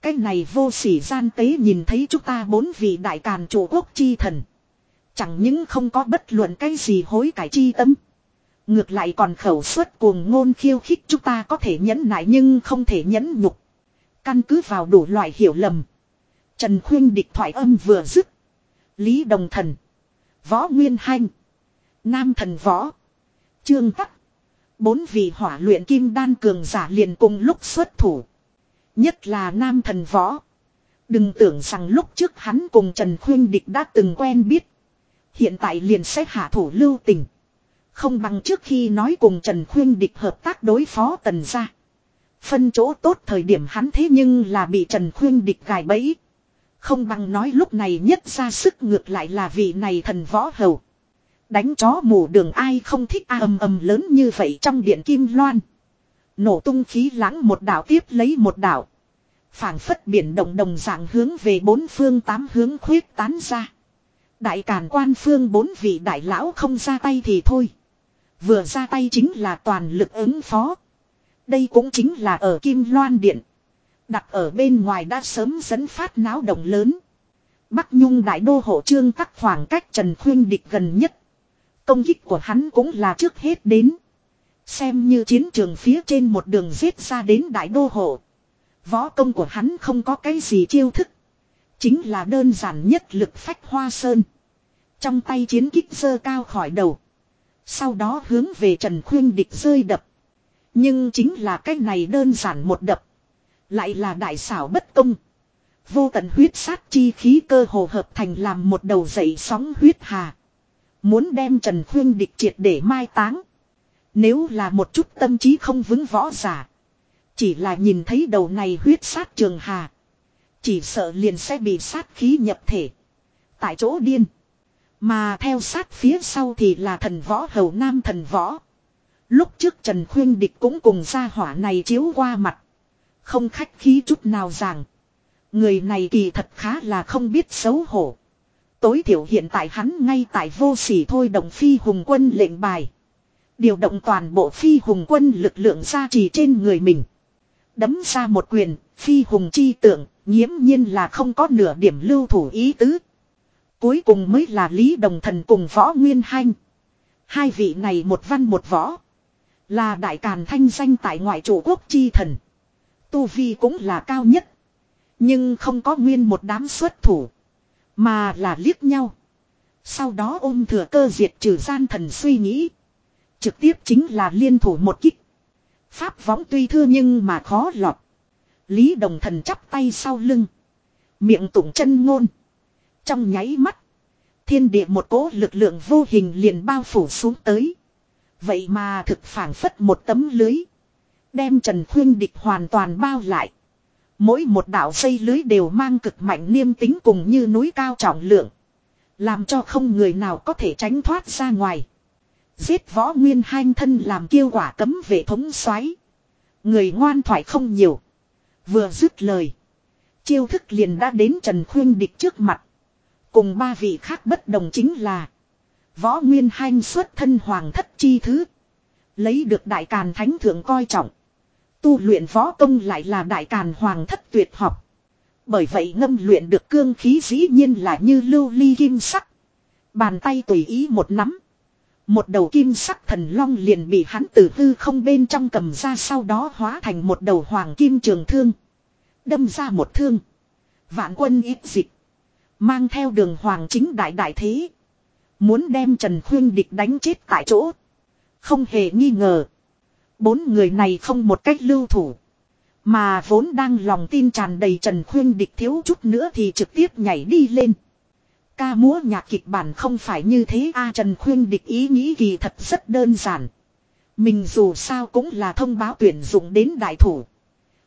Cái này vô sỉ gian tế nhìn thấy chúng ta bốn vị đại càn chủ quốc chi thần. Chẳng những không có bất luận cái gì hối cải chi tâm. Ngược lại còn khẩu suất cuồng ngôn khiêu khích chúng ta có thể nhẫn nại nhưng không thể nhẫn nhục. Căn cứ vào đủ loại hiểu lầm. Trần Khuyên địch thoại âm vừa dứt. Lý Đồng Thần. Võ Nguyên Hanh. Nam Thần Võ. Trương Tắc. Bốn vị hỏa luyện kim đan cường giả liền cùng lúc xuất thủ. Nhất là Nam Thần Võ. Đừng tưởng rằng lúc trước hắn cùng Trần Khuyên Địch đã từng quen biết. Hiện tại liền sẽ hạ thủ lưu tình. Không bằng trước khi nói cùng Trần Khuyên Địch hợp tác đối phó tần gia. Phân chỗ tốt thời điểm hắn thế nhưng là bị Trần Khuyên địch gài bẫy. Không bằng nói lúc này nhất ra sức ngược lại là vị này thần võ hầu. Đánh chó mù đường ai không thích a ầm ầm lớn như vậy trong điện kim loan. Nổ tung khí lãng một đảo tiếp lấy một đảo. phảng phất biển động đồng dạng hướng về bốn phương tám hướng khuyết tán ra. Đại càn quan phương bốn vị đại lão không ra tay thì thôi. Vừa ra tay chính là toàn lực ứng phó. Đây cũng chính là ở Kim Loan Điện. Đặt ở bên ngoài đã sớm dẫn phát náo động lớn. Bắc Nhung đại đô hộ trương tắc khoảng cách Trần Khuyên địch gần nhất. Công kích của hắn cũng là trước hết đến. Xem như chiến trường phía trên một đường giết ra đến đại đô hộ. Võ công của hắn không có cái gì chiêu thức. Chính là đơn giản nhất lực phách hoa sơn. Trong tay chiến kích sơ cao khỏi đầu. Sau đó hướng về Trần Khuyên địch rơi đập. Nhưng chính là cái này đơn giản một đập. Lại là đại xảo bất công. Vô tận huyết sát chi khí cơ hồ hợp thành làm một đầu dậy sóng huyết hà. Muốn đem Trần Khuyên địch triệt để mai táng. Nếu là một chút tâm trí không vững võ giả. Chỉ là nhìn thấy đầu này huyết sát trường hà. Chỉ sợ liền sẽ bị sát khí nhập thể. Tại chỗ điên. Mà theo sát phía sau thì là thần võ hầu nam thần võ. Lúc trước Trần Khuyên Địch cũng cùng gia hỏa này chiếu qua mặt. Không khách khí chút nào rằng. Người này kỳ thật khá là không biết xấu hổ. Tối thiểu hiện tại hắn ngay tại vô sỉ thôi đồng phi hùng quân lệnh bài. Điều động toàn bộ phi hùng quân lực lượng gia trì trên người mình. Đấm ra một quyền, phi hùng chi tượng, nghiễm nhiên là không có nửa điểm lưu thủ ý tứ. Cuối cùng mới là Lý Đồng Thần cùng Võ Nguyên Hanh. Hai vị này một văn một võ. Là đại càn thanh danh tại ngoại chủ quốc chi thần. Tu Vi cũng là cao nhất. Nhưng không có nguyên một đám xuất thủ. Mà là liếc nhau. Sau đó ôm thừa cơ diệt trừ gian thần suy nghĩ. Trực tiếp chính là liên thủ một kích. Pháp võng tuy thưa nhưng mà khó lọt. Lý đồng thần chắp tay sau lưng. Miệng tụng chân ngôn. Trong nháy mắt. Thiên địa một cỗ lực lượng vô hình liền bao phủ xuống tới. Vậy mà thực phản phất một tấm lưới. Đem Trần Khuyên Địch hoàn toàn bao lại. Mỗi một đạo xây lưới đều mang cực mạnh niêm tính cùng như núi cao trọng lượng. Làm cho không người nào có thể tránh thoát ra ngoài. Giết võ nguyên hanh thân làm kêu quả cấm vệ thống xoáy. Người ngoan thoại không nhiều. Vừa dứt lời. Chiêu thức liền đã đến Trần Khuyên Địch trước mặt. Cùng ba vị khác bất đồng chính là. Võ Nguyên Hanh xuất thân hoàng thất chi thứ. Lấy được đại càn thánh thượng coi trọng. Tu luyện võ công lại là đại càn hoàng thất tuyệt học. Bởi vậy ngâm luyện được cương khí dĩ nhiên là như lưu ly kim sắc. Bàn tay tùy ý một nắm. Một đầu kim sắc thần long liền bị hắn từ hư không bên trong cầm ra sau đó hóa thành một đầu hoàng kim trường thương. Đâm ra một thương. Vạn quân ít dịch. Mang theo đường hoàng chính đại đại thế. Muốn đem Trần Khuyên Địch đánh chết tại chỗ. Không hề nghi ngờ. Bốn người này không một cách lưu thủ. Mà vốn đang lòng tin tràn đầy Trần Khuyên Địch thiếu chút nữa thì trực tiếp nhảy đi lên. Ca múa nhạc kịch bản không phải như thế a, Trần Khuyên Địch ý nghĩ kỳ thật rất đơn giản. Mình dù sao cũng là thông báo tuyển dụng đến đại thủ.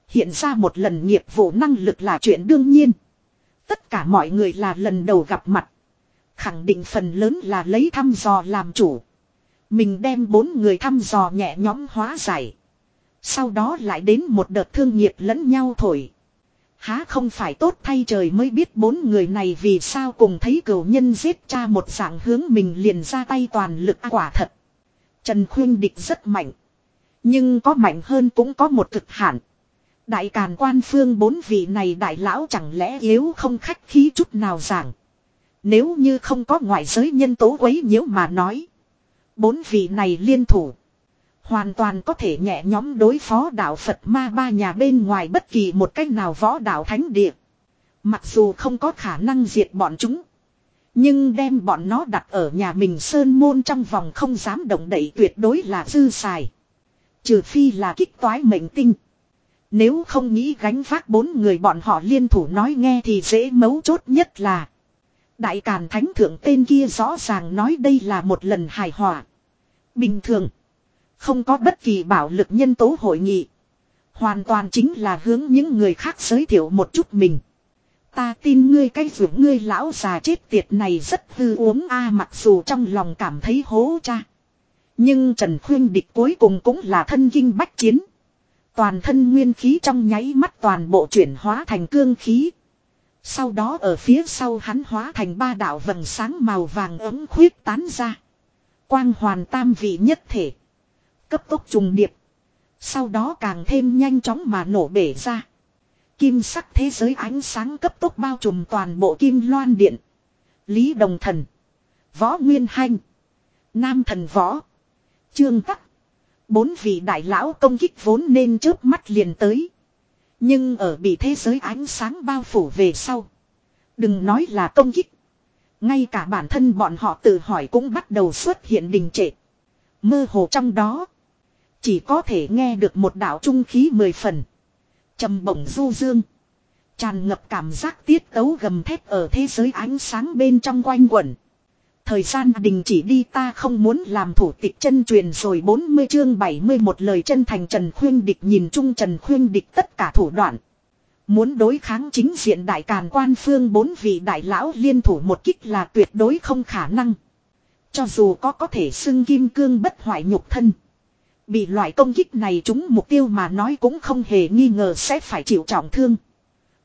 Hiện ra một lần nghiệp vụ năng lực là chuyện đương nhiên. Tất cả mọi người là lần đầu gặp mặt. Khẳng định phần lớn là lấy thăm dò làm chủ. Mình đem bốn người thăm dò nhẹ nhõm hóa giải. Sau đó lại đến một đợt thương nghiệp lẫn nhau thổi. Há không phải tốt thay trời mới biết bốn người này vì sao cùng thấy cửu nhân giết cha một dạng hướng mình liền ra tay toàn lực à quả thật. Trần Khuyên Địch rất mạnh. Nhưng có mạnh hơn cũng có một cực hạn. Đại càn quan phương bốn vị này đại lão chẳng lẽ yếu không khách khí chút nào giảng. Nếu như không có ngoại giới nhân tố quấy nhiễu mà nói. Bốn vị này liên thủ. Hoàn toàn có thể nhẹ nhóm đối phó đạo Phật ma ba nhà bên ngoài bất kỳ một cách nào võ đạo thánh địa. Mặc dù không có khả năng diệt bọn chúng. Nhưng đem bọn nó đặt ở nhà mình sơn môn trong vòng không dám động đậy tuyệt đối là dư xài. Trừ phi là kích toái mệnh tinh. Nếu không nghĩ gánh vác bốn người bọn họ liên thủ nói nghe thì dễ mấu chốt nhất là. Đại Càn Thánh Thượng tên kia rõ ràng nói đây là một lần hài hòa. Bình thường. Không có bất kỳ bảo lực nhân tố hội nghị. Hoàn toàn chính là hướng những người khác giới thiệu một chút mình. Ta tin ngươi cái vượt ngươi lão già chết tiệt này rất hư uống a, mặc dù trong lòng cảm thấy hố cha. Nhưng Trần Khuyên Địch cuối cùng cũng là thân kinh bách chiến. Toàn thân nguyên khí trong nháy mắt toàn bộ chuyển hóa thành cương khí. Sau đó ở phía sau hắn hóa thành ba đạo vầng sáng màu vàng ấm khuyết tán ra. Quang hoàn tam vị nhất thể. Cấp tốc trùng điệp. Sau đó càng thêm nhanh chóng mà nổ bể ra. Kim sắc thế giới ánh sáng cấp tốc bao trùm toàn bộ kim loan điện. Lý Đồng Thần. Võ Nguyên Hanh. Nam Thần Võ. Trương Tắc. Bốn vị đại lão công kích vốn nên chớp mắt liền tới. Nhưng ở bị thế giới ánh sáng bao phủ về sau. Đừng nói là công kích. Ngay cả bản thân bọn họ tự hỏi cũng bắt đầu xuất hiện đình trệ. Mơ hồ trong đó. Chỉ có thể nghe được một đạo trung khí mười phần. trầm bổng du dương. Tràn ngập cảm giác tiết tấu gầm thép ở thế giới ánh sáng bên trong quanh quẩn. Thời gian đình chỉ đi ta không muốn làm thủ tịch chân truyền rồi 40 chương 70 một lời chân thành Trần Khuyên Địch nhìn chung Trần Khuyên Địch tất cả thủ đoạn. Muốn đối kháng chính diện đại càn quan phương bốn vị đại lão liên thủ một kích là tuyệt đối không khả năng. Cho dù có có thể xưng kim cương bất hoại nhục thân. Bị loại công kích này chúng mục tiêu mà nói cũng không hề nghi ngờ sẽ phải chịu trọng thương.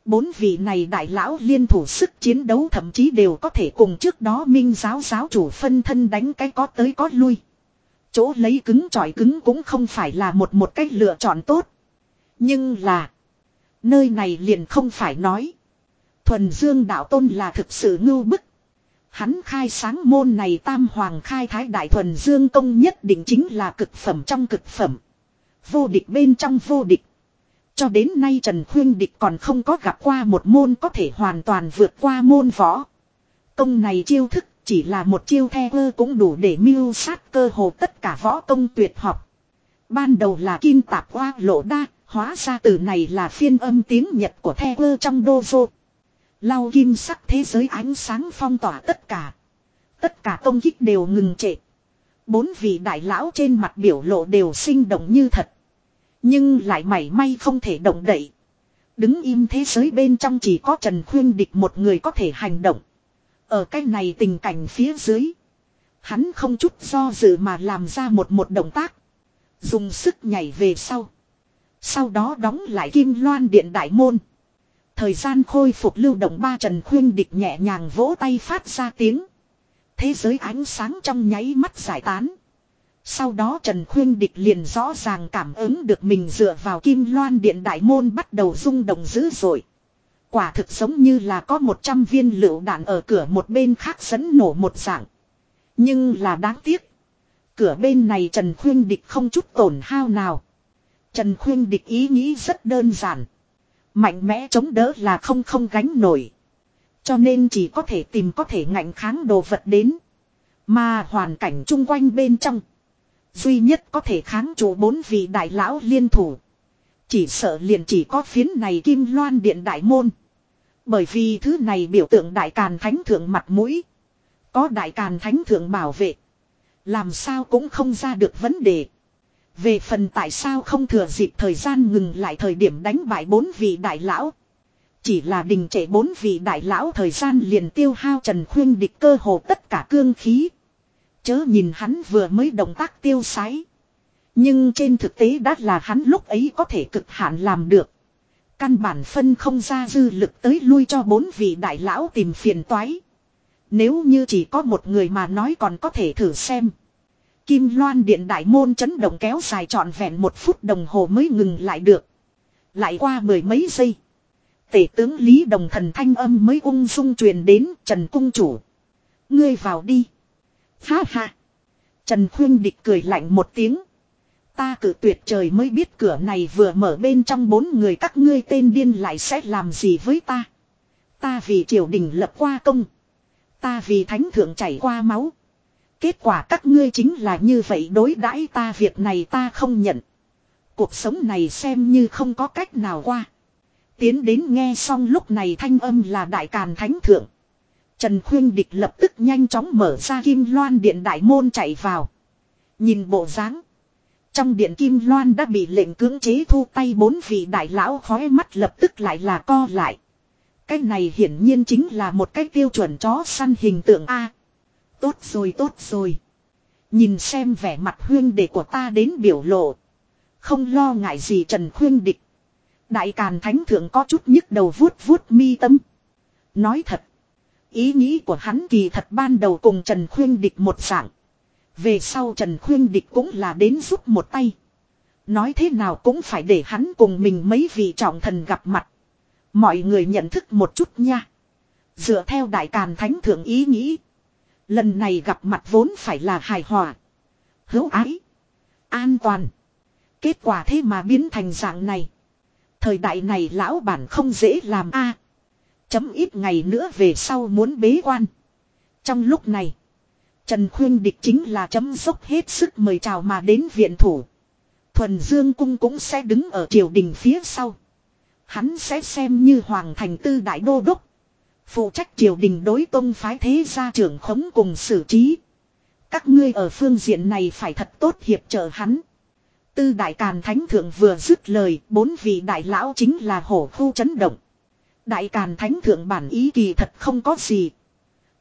Bốn vị này đại lão liên thủ sức chiến đấu thậm chí đều có thể cùng trước đó minh giáo giáo chủ phân thân đánh cái có tới có lui. Chỗ lấy cứng trọi cứng cũng không phải là một một cách lựa chọn tốt. Nhưng là. Nơi này liền không phải nói. Thuần Dương đạo tôn là thực sự ngưu bức. Hắn khai sáng môn này tam hoàng khai thái đại thuần Dương công nhất định chính là cực phẩm trong cực phẩm. Vô địch bên trong vô địch. Cho đến nay Trần Khuyên Địch còn không có gặp qua một môn có thể hoàn toàn vượt qua môn võ. Công này chiêu thức chỉ là một chiêu the cơ cũng đủ để mưu sát cơ hồ tất cả võ công tuyệt học. Ban đầu là kim tạp hoa lộ đa, hóa ra từ này là phiên âm tiếng Nhật của the cơ trong đô vô. Lau kim sắc thế giới ánh sáng phong tỏa tất cả. Tất cả công kích đều ngừng trệ. Bốn vị đại lão trên mặt biểu lộ đều sinh động như thật. Nhưng lại mảy may không thể động đậy. Đứng im thế giới bên trong chỉ có Trần Khuyên Địch một người có thể hành động. Ở cái này tình cảnh phía dưới. Hắn không chút do dự mà làm ra một một động tác. Dùng sức nhảy về sau. Sau đó đóng lại kim loan điện đại môn. Thời gian khôi phục lưu động ba Trần Khuyên Địch nhẹ nhàng vỗ tay phát ra tiếng. Thế giới ánh sáng trong nháy mắt giải tán. Sau đó Trần Khuyên Địch liền rõ ràng cảm ứng được mình dựa vào kim loan điện đại môn bắt đầu rung động dữ dội. Quả thực giống như là có 100 viên lựu đạn ở cửa một bên khác dẫn nổ một dạng. Nhưng là đáng tiếc. Cửa bên này Trần Khuyên Địch không chút tổn hao nào. Trần Khuyên Địch ý nghĩ rất đơn giản. Mạnh mẽ chống đỡ là không không gánh nổi. Cho nên chỉ có thể tìm có thể ngạnh kháng đồ vật đến. Mà hoàn cảnh chung quanh bên trong. Duy nhất có thể kháng chủ bốn vị đại lão liên thủ. Chỉ sợ liền chỉ có phiến này kim loan điện đại môn. Bởi vì thứ này biểu tượng đại càn thánh thượng mặt mũi. Có đại càn thánh thượng bảo vệ. Làm sao cũng không ra được vấn đề. Về phần tại sao không thừa dịp thời gian ngừng lại thời điểm đánh bại bốn vị đại lão. Chỉ là đình trệ bốn vị đại lão thời gian liền tiêu hao Trần Khuyên địch cơ hồ tất cả cương khí. Chớ nhìn hắn vừa mới động tác tiêu sái. Nhưng trên thực tế đã là hắn lúc ấy có thể cực hạn làm được. Căn bản phân không ra dư lực tới lui cho bốn vị đại lão tìm phiền toái. Nếu như chỉ có một người mà nói còn có thể thử xem. Kim loan điện đại môn chấn động kéo dài trọn vẹn một phút đồng hồ mới ngừng lại được. Lại qua mười mấy giây. Tể tướng Lý Đồng thần thanh âm mới ung dung truyền đến, Trần Cung Chủ. Ngươi vào đi. Ha ha. Trần Khuyên Địch cười lạnh một tiếng. Ta cử tuyệt trời mới biết cửa này vừa mở bên trong bốn người các ngươi tên điên lại sẽ làm gì với ta. Ta vì triều đình lập qua công. Ta vì thánh thượng chảy qua máu. Kết quả các ngươi chính là như vậy đối đãi ta việc này ta không nhận. Cuộc sống này xem như không có cách nào qua. Tiến đến nghe xong lúc này thanh âm là đại càn thánh thượng. Trần Khuyên Địch lập tức nhanh chóng mở ra kim loan điện đại môn chạy vào. Nhìn bộ dáng, Trong điện kim loan đã bị lệnh cưỡng chế thu tay bốn vị đại lão khói mắt lập tức lại là co lại. Cái này hiển nhiên chính là một cái tiêu chuẩn chó săn hình tượng A. Tốt rồi tốt rồi. Nhìn xem vẻ mặt huyên đệ của ta đến biểu lộ. Không lo ngại gì Trần Khuyên Địch. Đại Càn Thánh Thượng có chút nhức đầu vuốt vuốt mi tâm. Nói thật. Ý nghĩ của hắn kỳ thật ban đầu cùng Trần Khuyên Địch một dạng. Về sau Trần Khuyên Địch cũng là đến giúp một tay. Nói thế nào cũng phải để hắn cùng mình mấy vị trọng thần gặp mặt. Mọi người nhận thức một chút nha. Dựa theo Đại Càn Thánh Thượng ý nghĩ. Lần này gặp mặt vốn phải là hài hòa. Hữu ái. An toàn. Kết quả thế mà biến thành dạng này. Thời đại này lão bản không dễ làm a. Chấm ít ngày nữa về sau muốn bế quan. Trong lúc này. Trần Khuyên Địch chính là chấm dốc hết sức mời chào mà đến viện thủ. Thuần Dương Cung cũng sẽ đứng ở triều đình phía sau. Hắn sẽ xem như Hoàng Thành Tư Đại Đô Đốc. Phụ trách triều đình đối tông phái thế gia trưởng khống cùng xử trí. Các ngươi ở phương diện này phải thật tốt hiệp trợ hắn. Tư đại càn thánh thượng vừa dứt lời, bốn vị đại lão chính là hổ khu chấn động. Đại càn thánh thượng bản ý kỳ thật không có gì.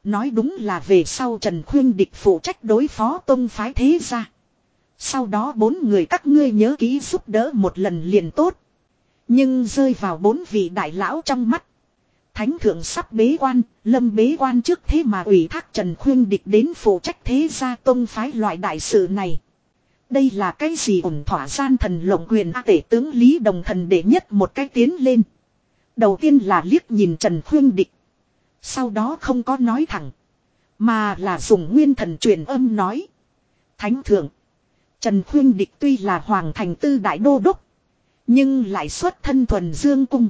Nói đúng là về sau Trần Khuyên địch phụ trách đối phó tông phái thế ra. Sau đó bốn người các ngươi nhớ ký giúp đỡ một lần liền tốt. Nhưng rơi vào bốn vị đại lão trong mắt. Thánh thượng sắp bế quan, lâm bế quan trước thế mà ủy thác Trần Khuyên địch đến phụ trách thế gia tông phái loại đại sự này. Đây là cái gì ổn thỏa gian thần lộng quyền A tể tướng Lý Đồng Thần để nhất một cái tiến lên. Đầu tiên là liếc nhìn Trần Khuyên địch. Sau đó không có nói thẳng. Mà là dùng nguyên thần truyền âm nói. Thánh thượng. Trần Khuyên địch tuy là hoàng thành tư đại đô đốc. Nhưng lại xuất thân thuần dương cung.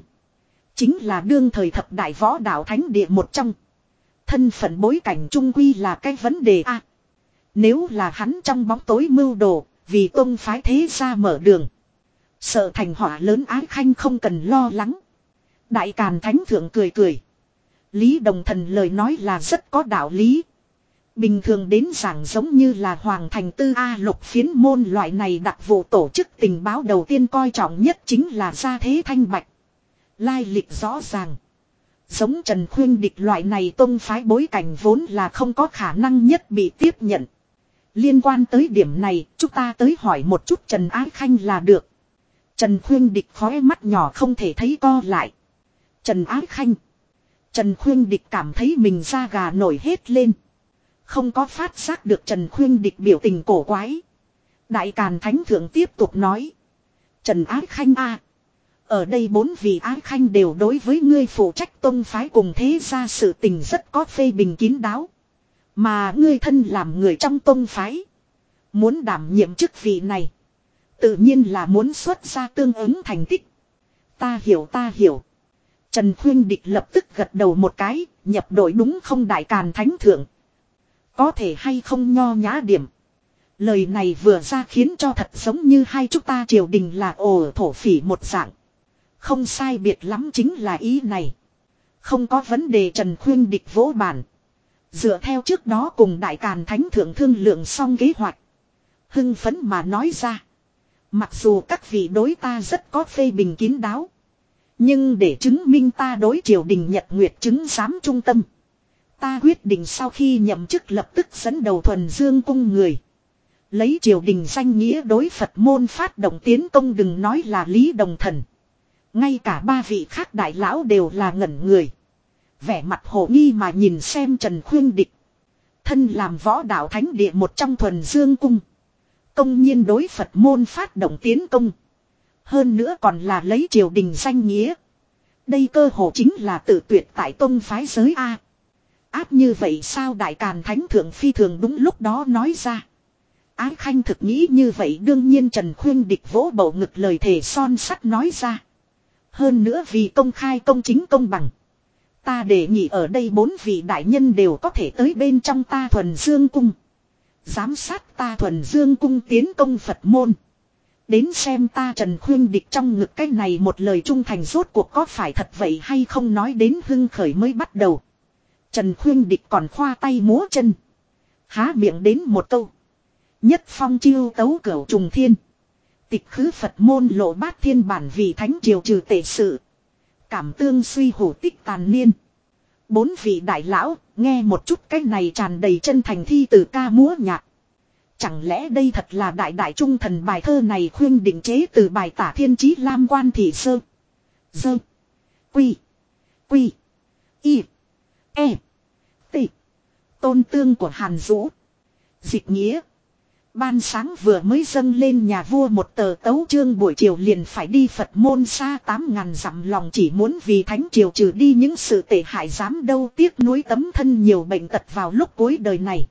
Chính là đương thời thập đại võ đạo thánh địa một trong. Thân phận bối cảnh trung quy là cái vấn đề a. nếu là hắn trong bóng tối mưu đồ, vì tôn phái thế ra mở đường. Sợ thành họa lớn ái khanh không cần lo lắng. Đại Càn Thánh Thượng cười cười. Lý Đồng Thần lời nói là rất có đạo lý. Bình thường đến giảng giống như là Hoàng Thành Tư A lục phiến môn loại này đặc vụ tổ chức tình báo đầu tiên coi trọng nhất chính là gia thế thanh bạch. Lai lịch rõ ràng. Giống Trần Khuyên Địch loại này tôn phái bối cảnh vốn là không có khả năng nhất bị tiếp nhận. Liên quan tới điểm này, chúng ta tới hỏi một chút Trần Ái Khanh là được. Trần Khuyên Địch khóe mắt nhỏ không thể thấy co lại. Trần Ái Khanh. Trần Khuyên Địch cảm thấy mình da gà nổi hết lên. Không có phát giác được Trần Khuyên Địch biểu tình cổ quái. Đại Càn Thánh Thượng tiếp tục nói. Trần Ái Khanh a Ở đây bốn vị Ái Khanh đều đối với ngươi phụ trách tôn phái cùng thế ra sự tình rất có phê bình kín đáo. Mà ngươi thân làm người trong tôn phái. Muốn đảm nhiệm chức vị này. Tự nhiên là muốn xuất ra tương ứng thành tích. Ta hiểu ta hiểu. Trần Khuyên Địch lập tức gật đầu một cái, nhập đội đúng không đại càn thánh thượng. Có thể hay không nho nhã điểm. Lời này vừa ra khiến cho thật giống như hai chúng ta triều đình là ồ thổ phỉ một dạng. Không sai biệt lắm chính là ý này. Không có vấn đề Trần Khuyên Địch vỗ bản. Dựa theo trước đó cùng Đại Càn Thánh Thượng thương lượng xong kế hoạch. Hưng phấn mà nói ra. Mặc dù các vị đối ta rất có phê bình kín đáo. Nhưng để chứng minh ta đối triều đình nhật nguyệt chứng giám trung tâm. Ta quyết định sau khi nhậm chức lập tức dẫn đầu thuần dương cung người. Lấy triều đình danh nghĩa đối Phật môn phát động tiến công đừng nói là lý đồng thần. Ngay cả ba vị khác đại lão đều là ngẩn người. Vẻ mặt hồ nghi mà nhìn xem Trần Khuyên Địch. Thân làm võ đạo thánh địa một trong thuần dương cung. Công nhiên đối Phật môn phát động tiến công. Hơn nữa còn là lấy triều đình danh nghĩa. Đây cơ hồ chính là tự tuyệt tại tông phái giới A. Áp như vậy sao đại càn thánh thượng phi thường đúng lúc đó nói ra. Ái khanh thực nghĩ như vậy đương nhiên Trần Khuyên địch vỗ bầu ngực lời thể son sắt nói ra. Hơn nữa vì công khai công chính công bằng. Ta đề nghị ở đây bốn vị đại nhân đều có thể tới bên trong ta thuần dương cung. Giám sát ta thuần dương cung tiến công Phật môn. Đến xem ta Trần Khuyên Địch trong ngực cái này một lời trung thành rốt cuộc có phải thật vậy hay không nói đến hưng khởi mới bắt đầu. Trần Khuyên Địch còn khoa tay múa chân. Há miệng đến một câu. Nhất phong chiêu tấu cửu trùng thiên. Tịch khứ Phật môn lộ bát thiên bản vì thánh triều trừ tệ sự. Cảm tương suy hổ tích tàn niên. Bốn vị đại lão, nghe một chút cái này tràn đầy chân thành thi từ ca múa nhạc. Chẳng lẽ đây thật là đại đại trung thần bài thơ này khuyên định chế từ bài tả thiên chí lam quan thị sơ. Dơ. Quy. Quy. Y. E. T. Tôn tương của Hàn Dũ. Dịch nghĩa. Ban sáng vừa mới dâng lên nhà vua một tờ tấu chương buổi chiều liền phải đi Phật môn xa tám ngàn dặm lòng chỉ muốn vì thánh triều trừ đi những sự tệ hại dám đâu tiếc nuối tấm thân nhiều bệnh tật vào lúc cuối đời này.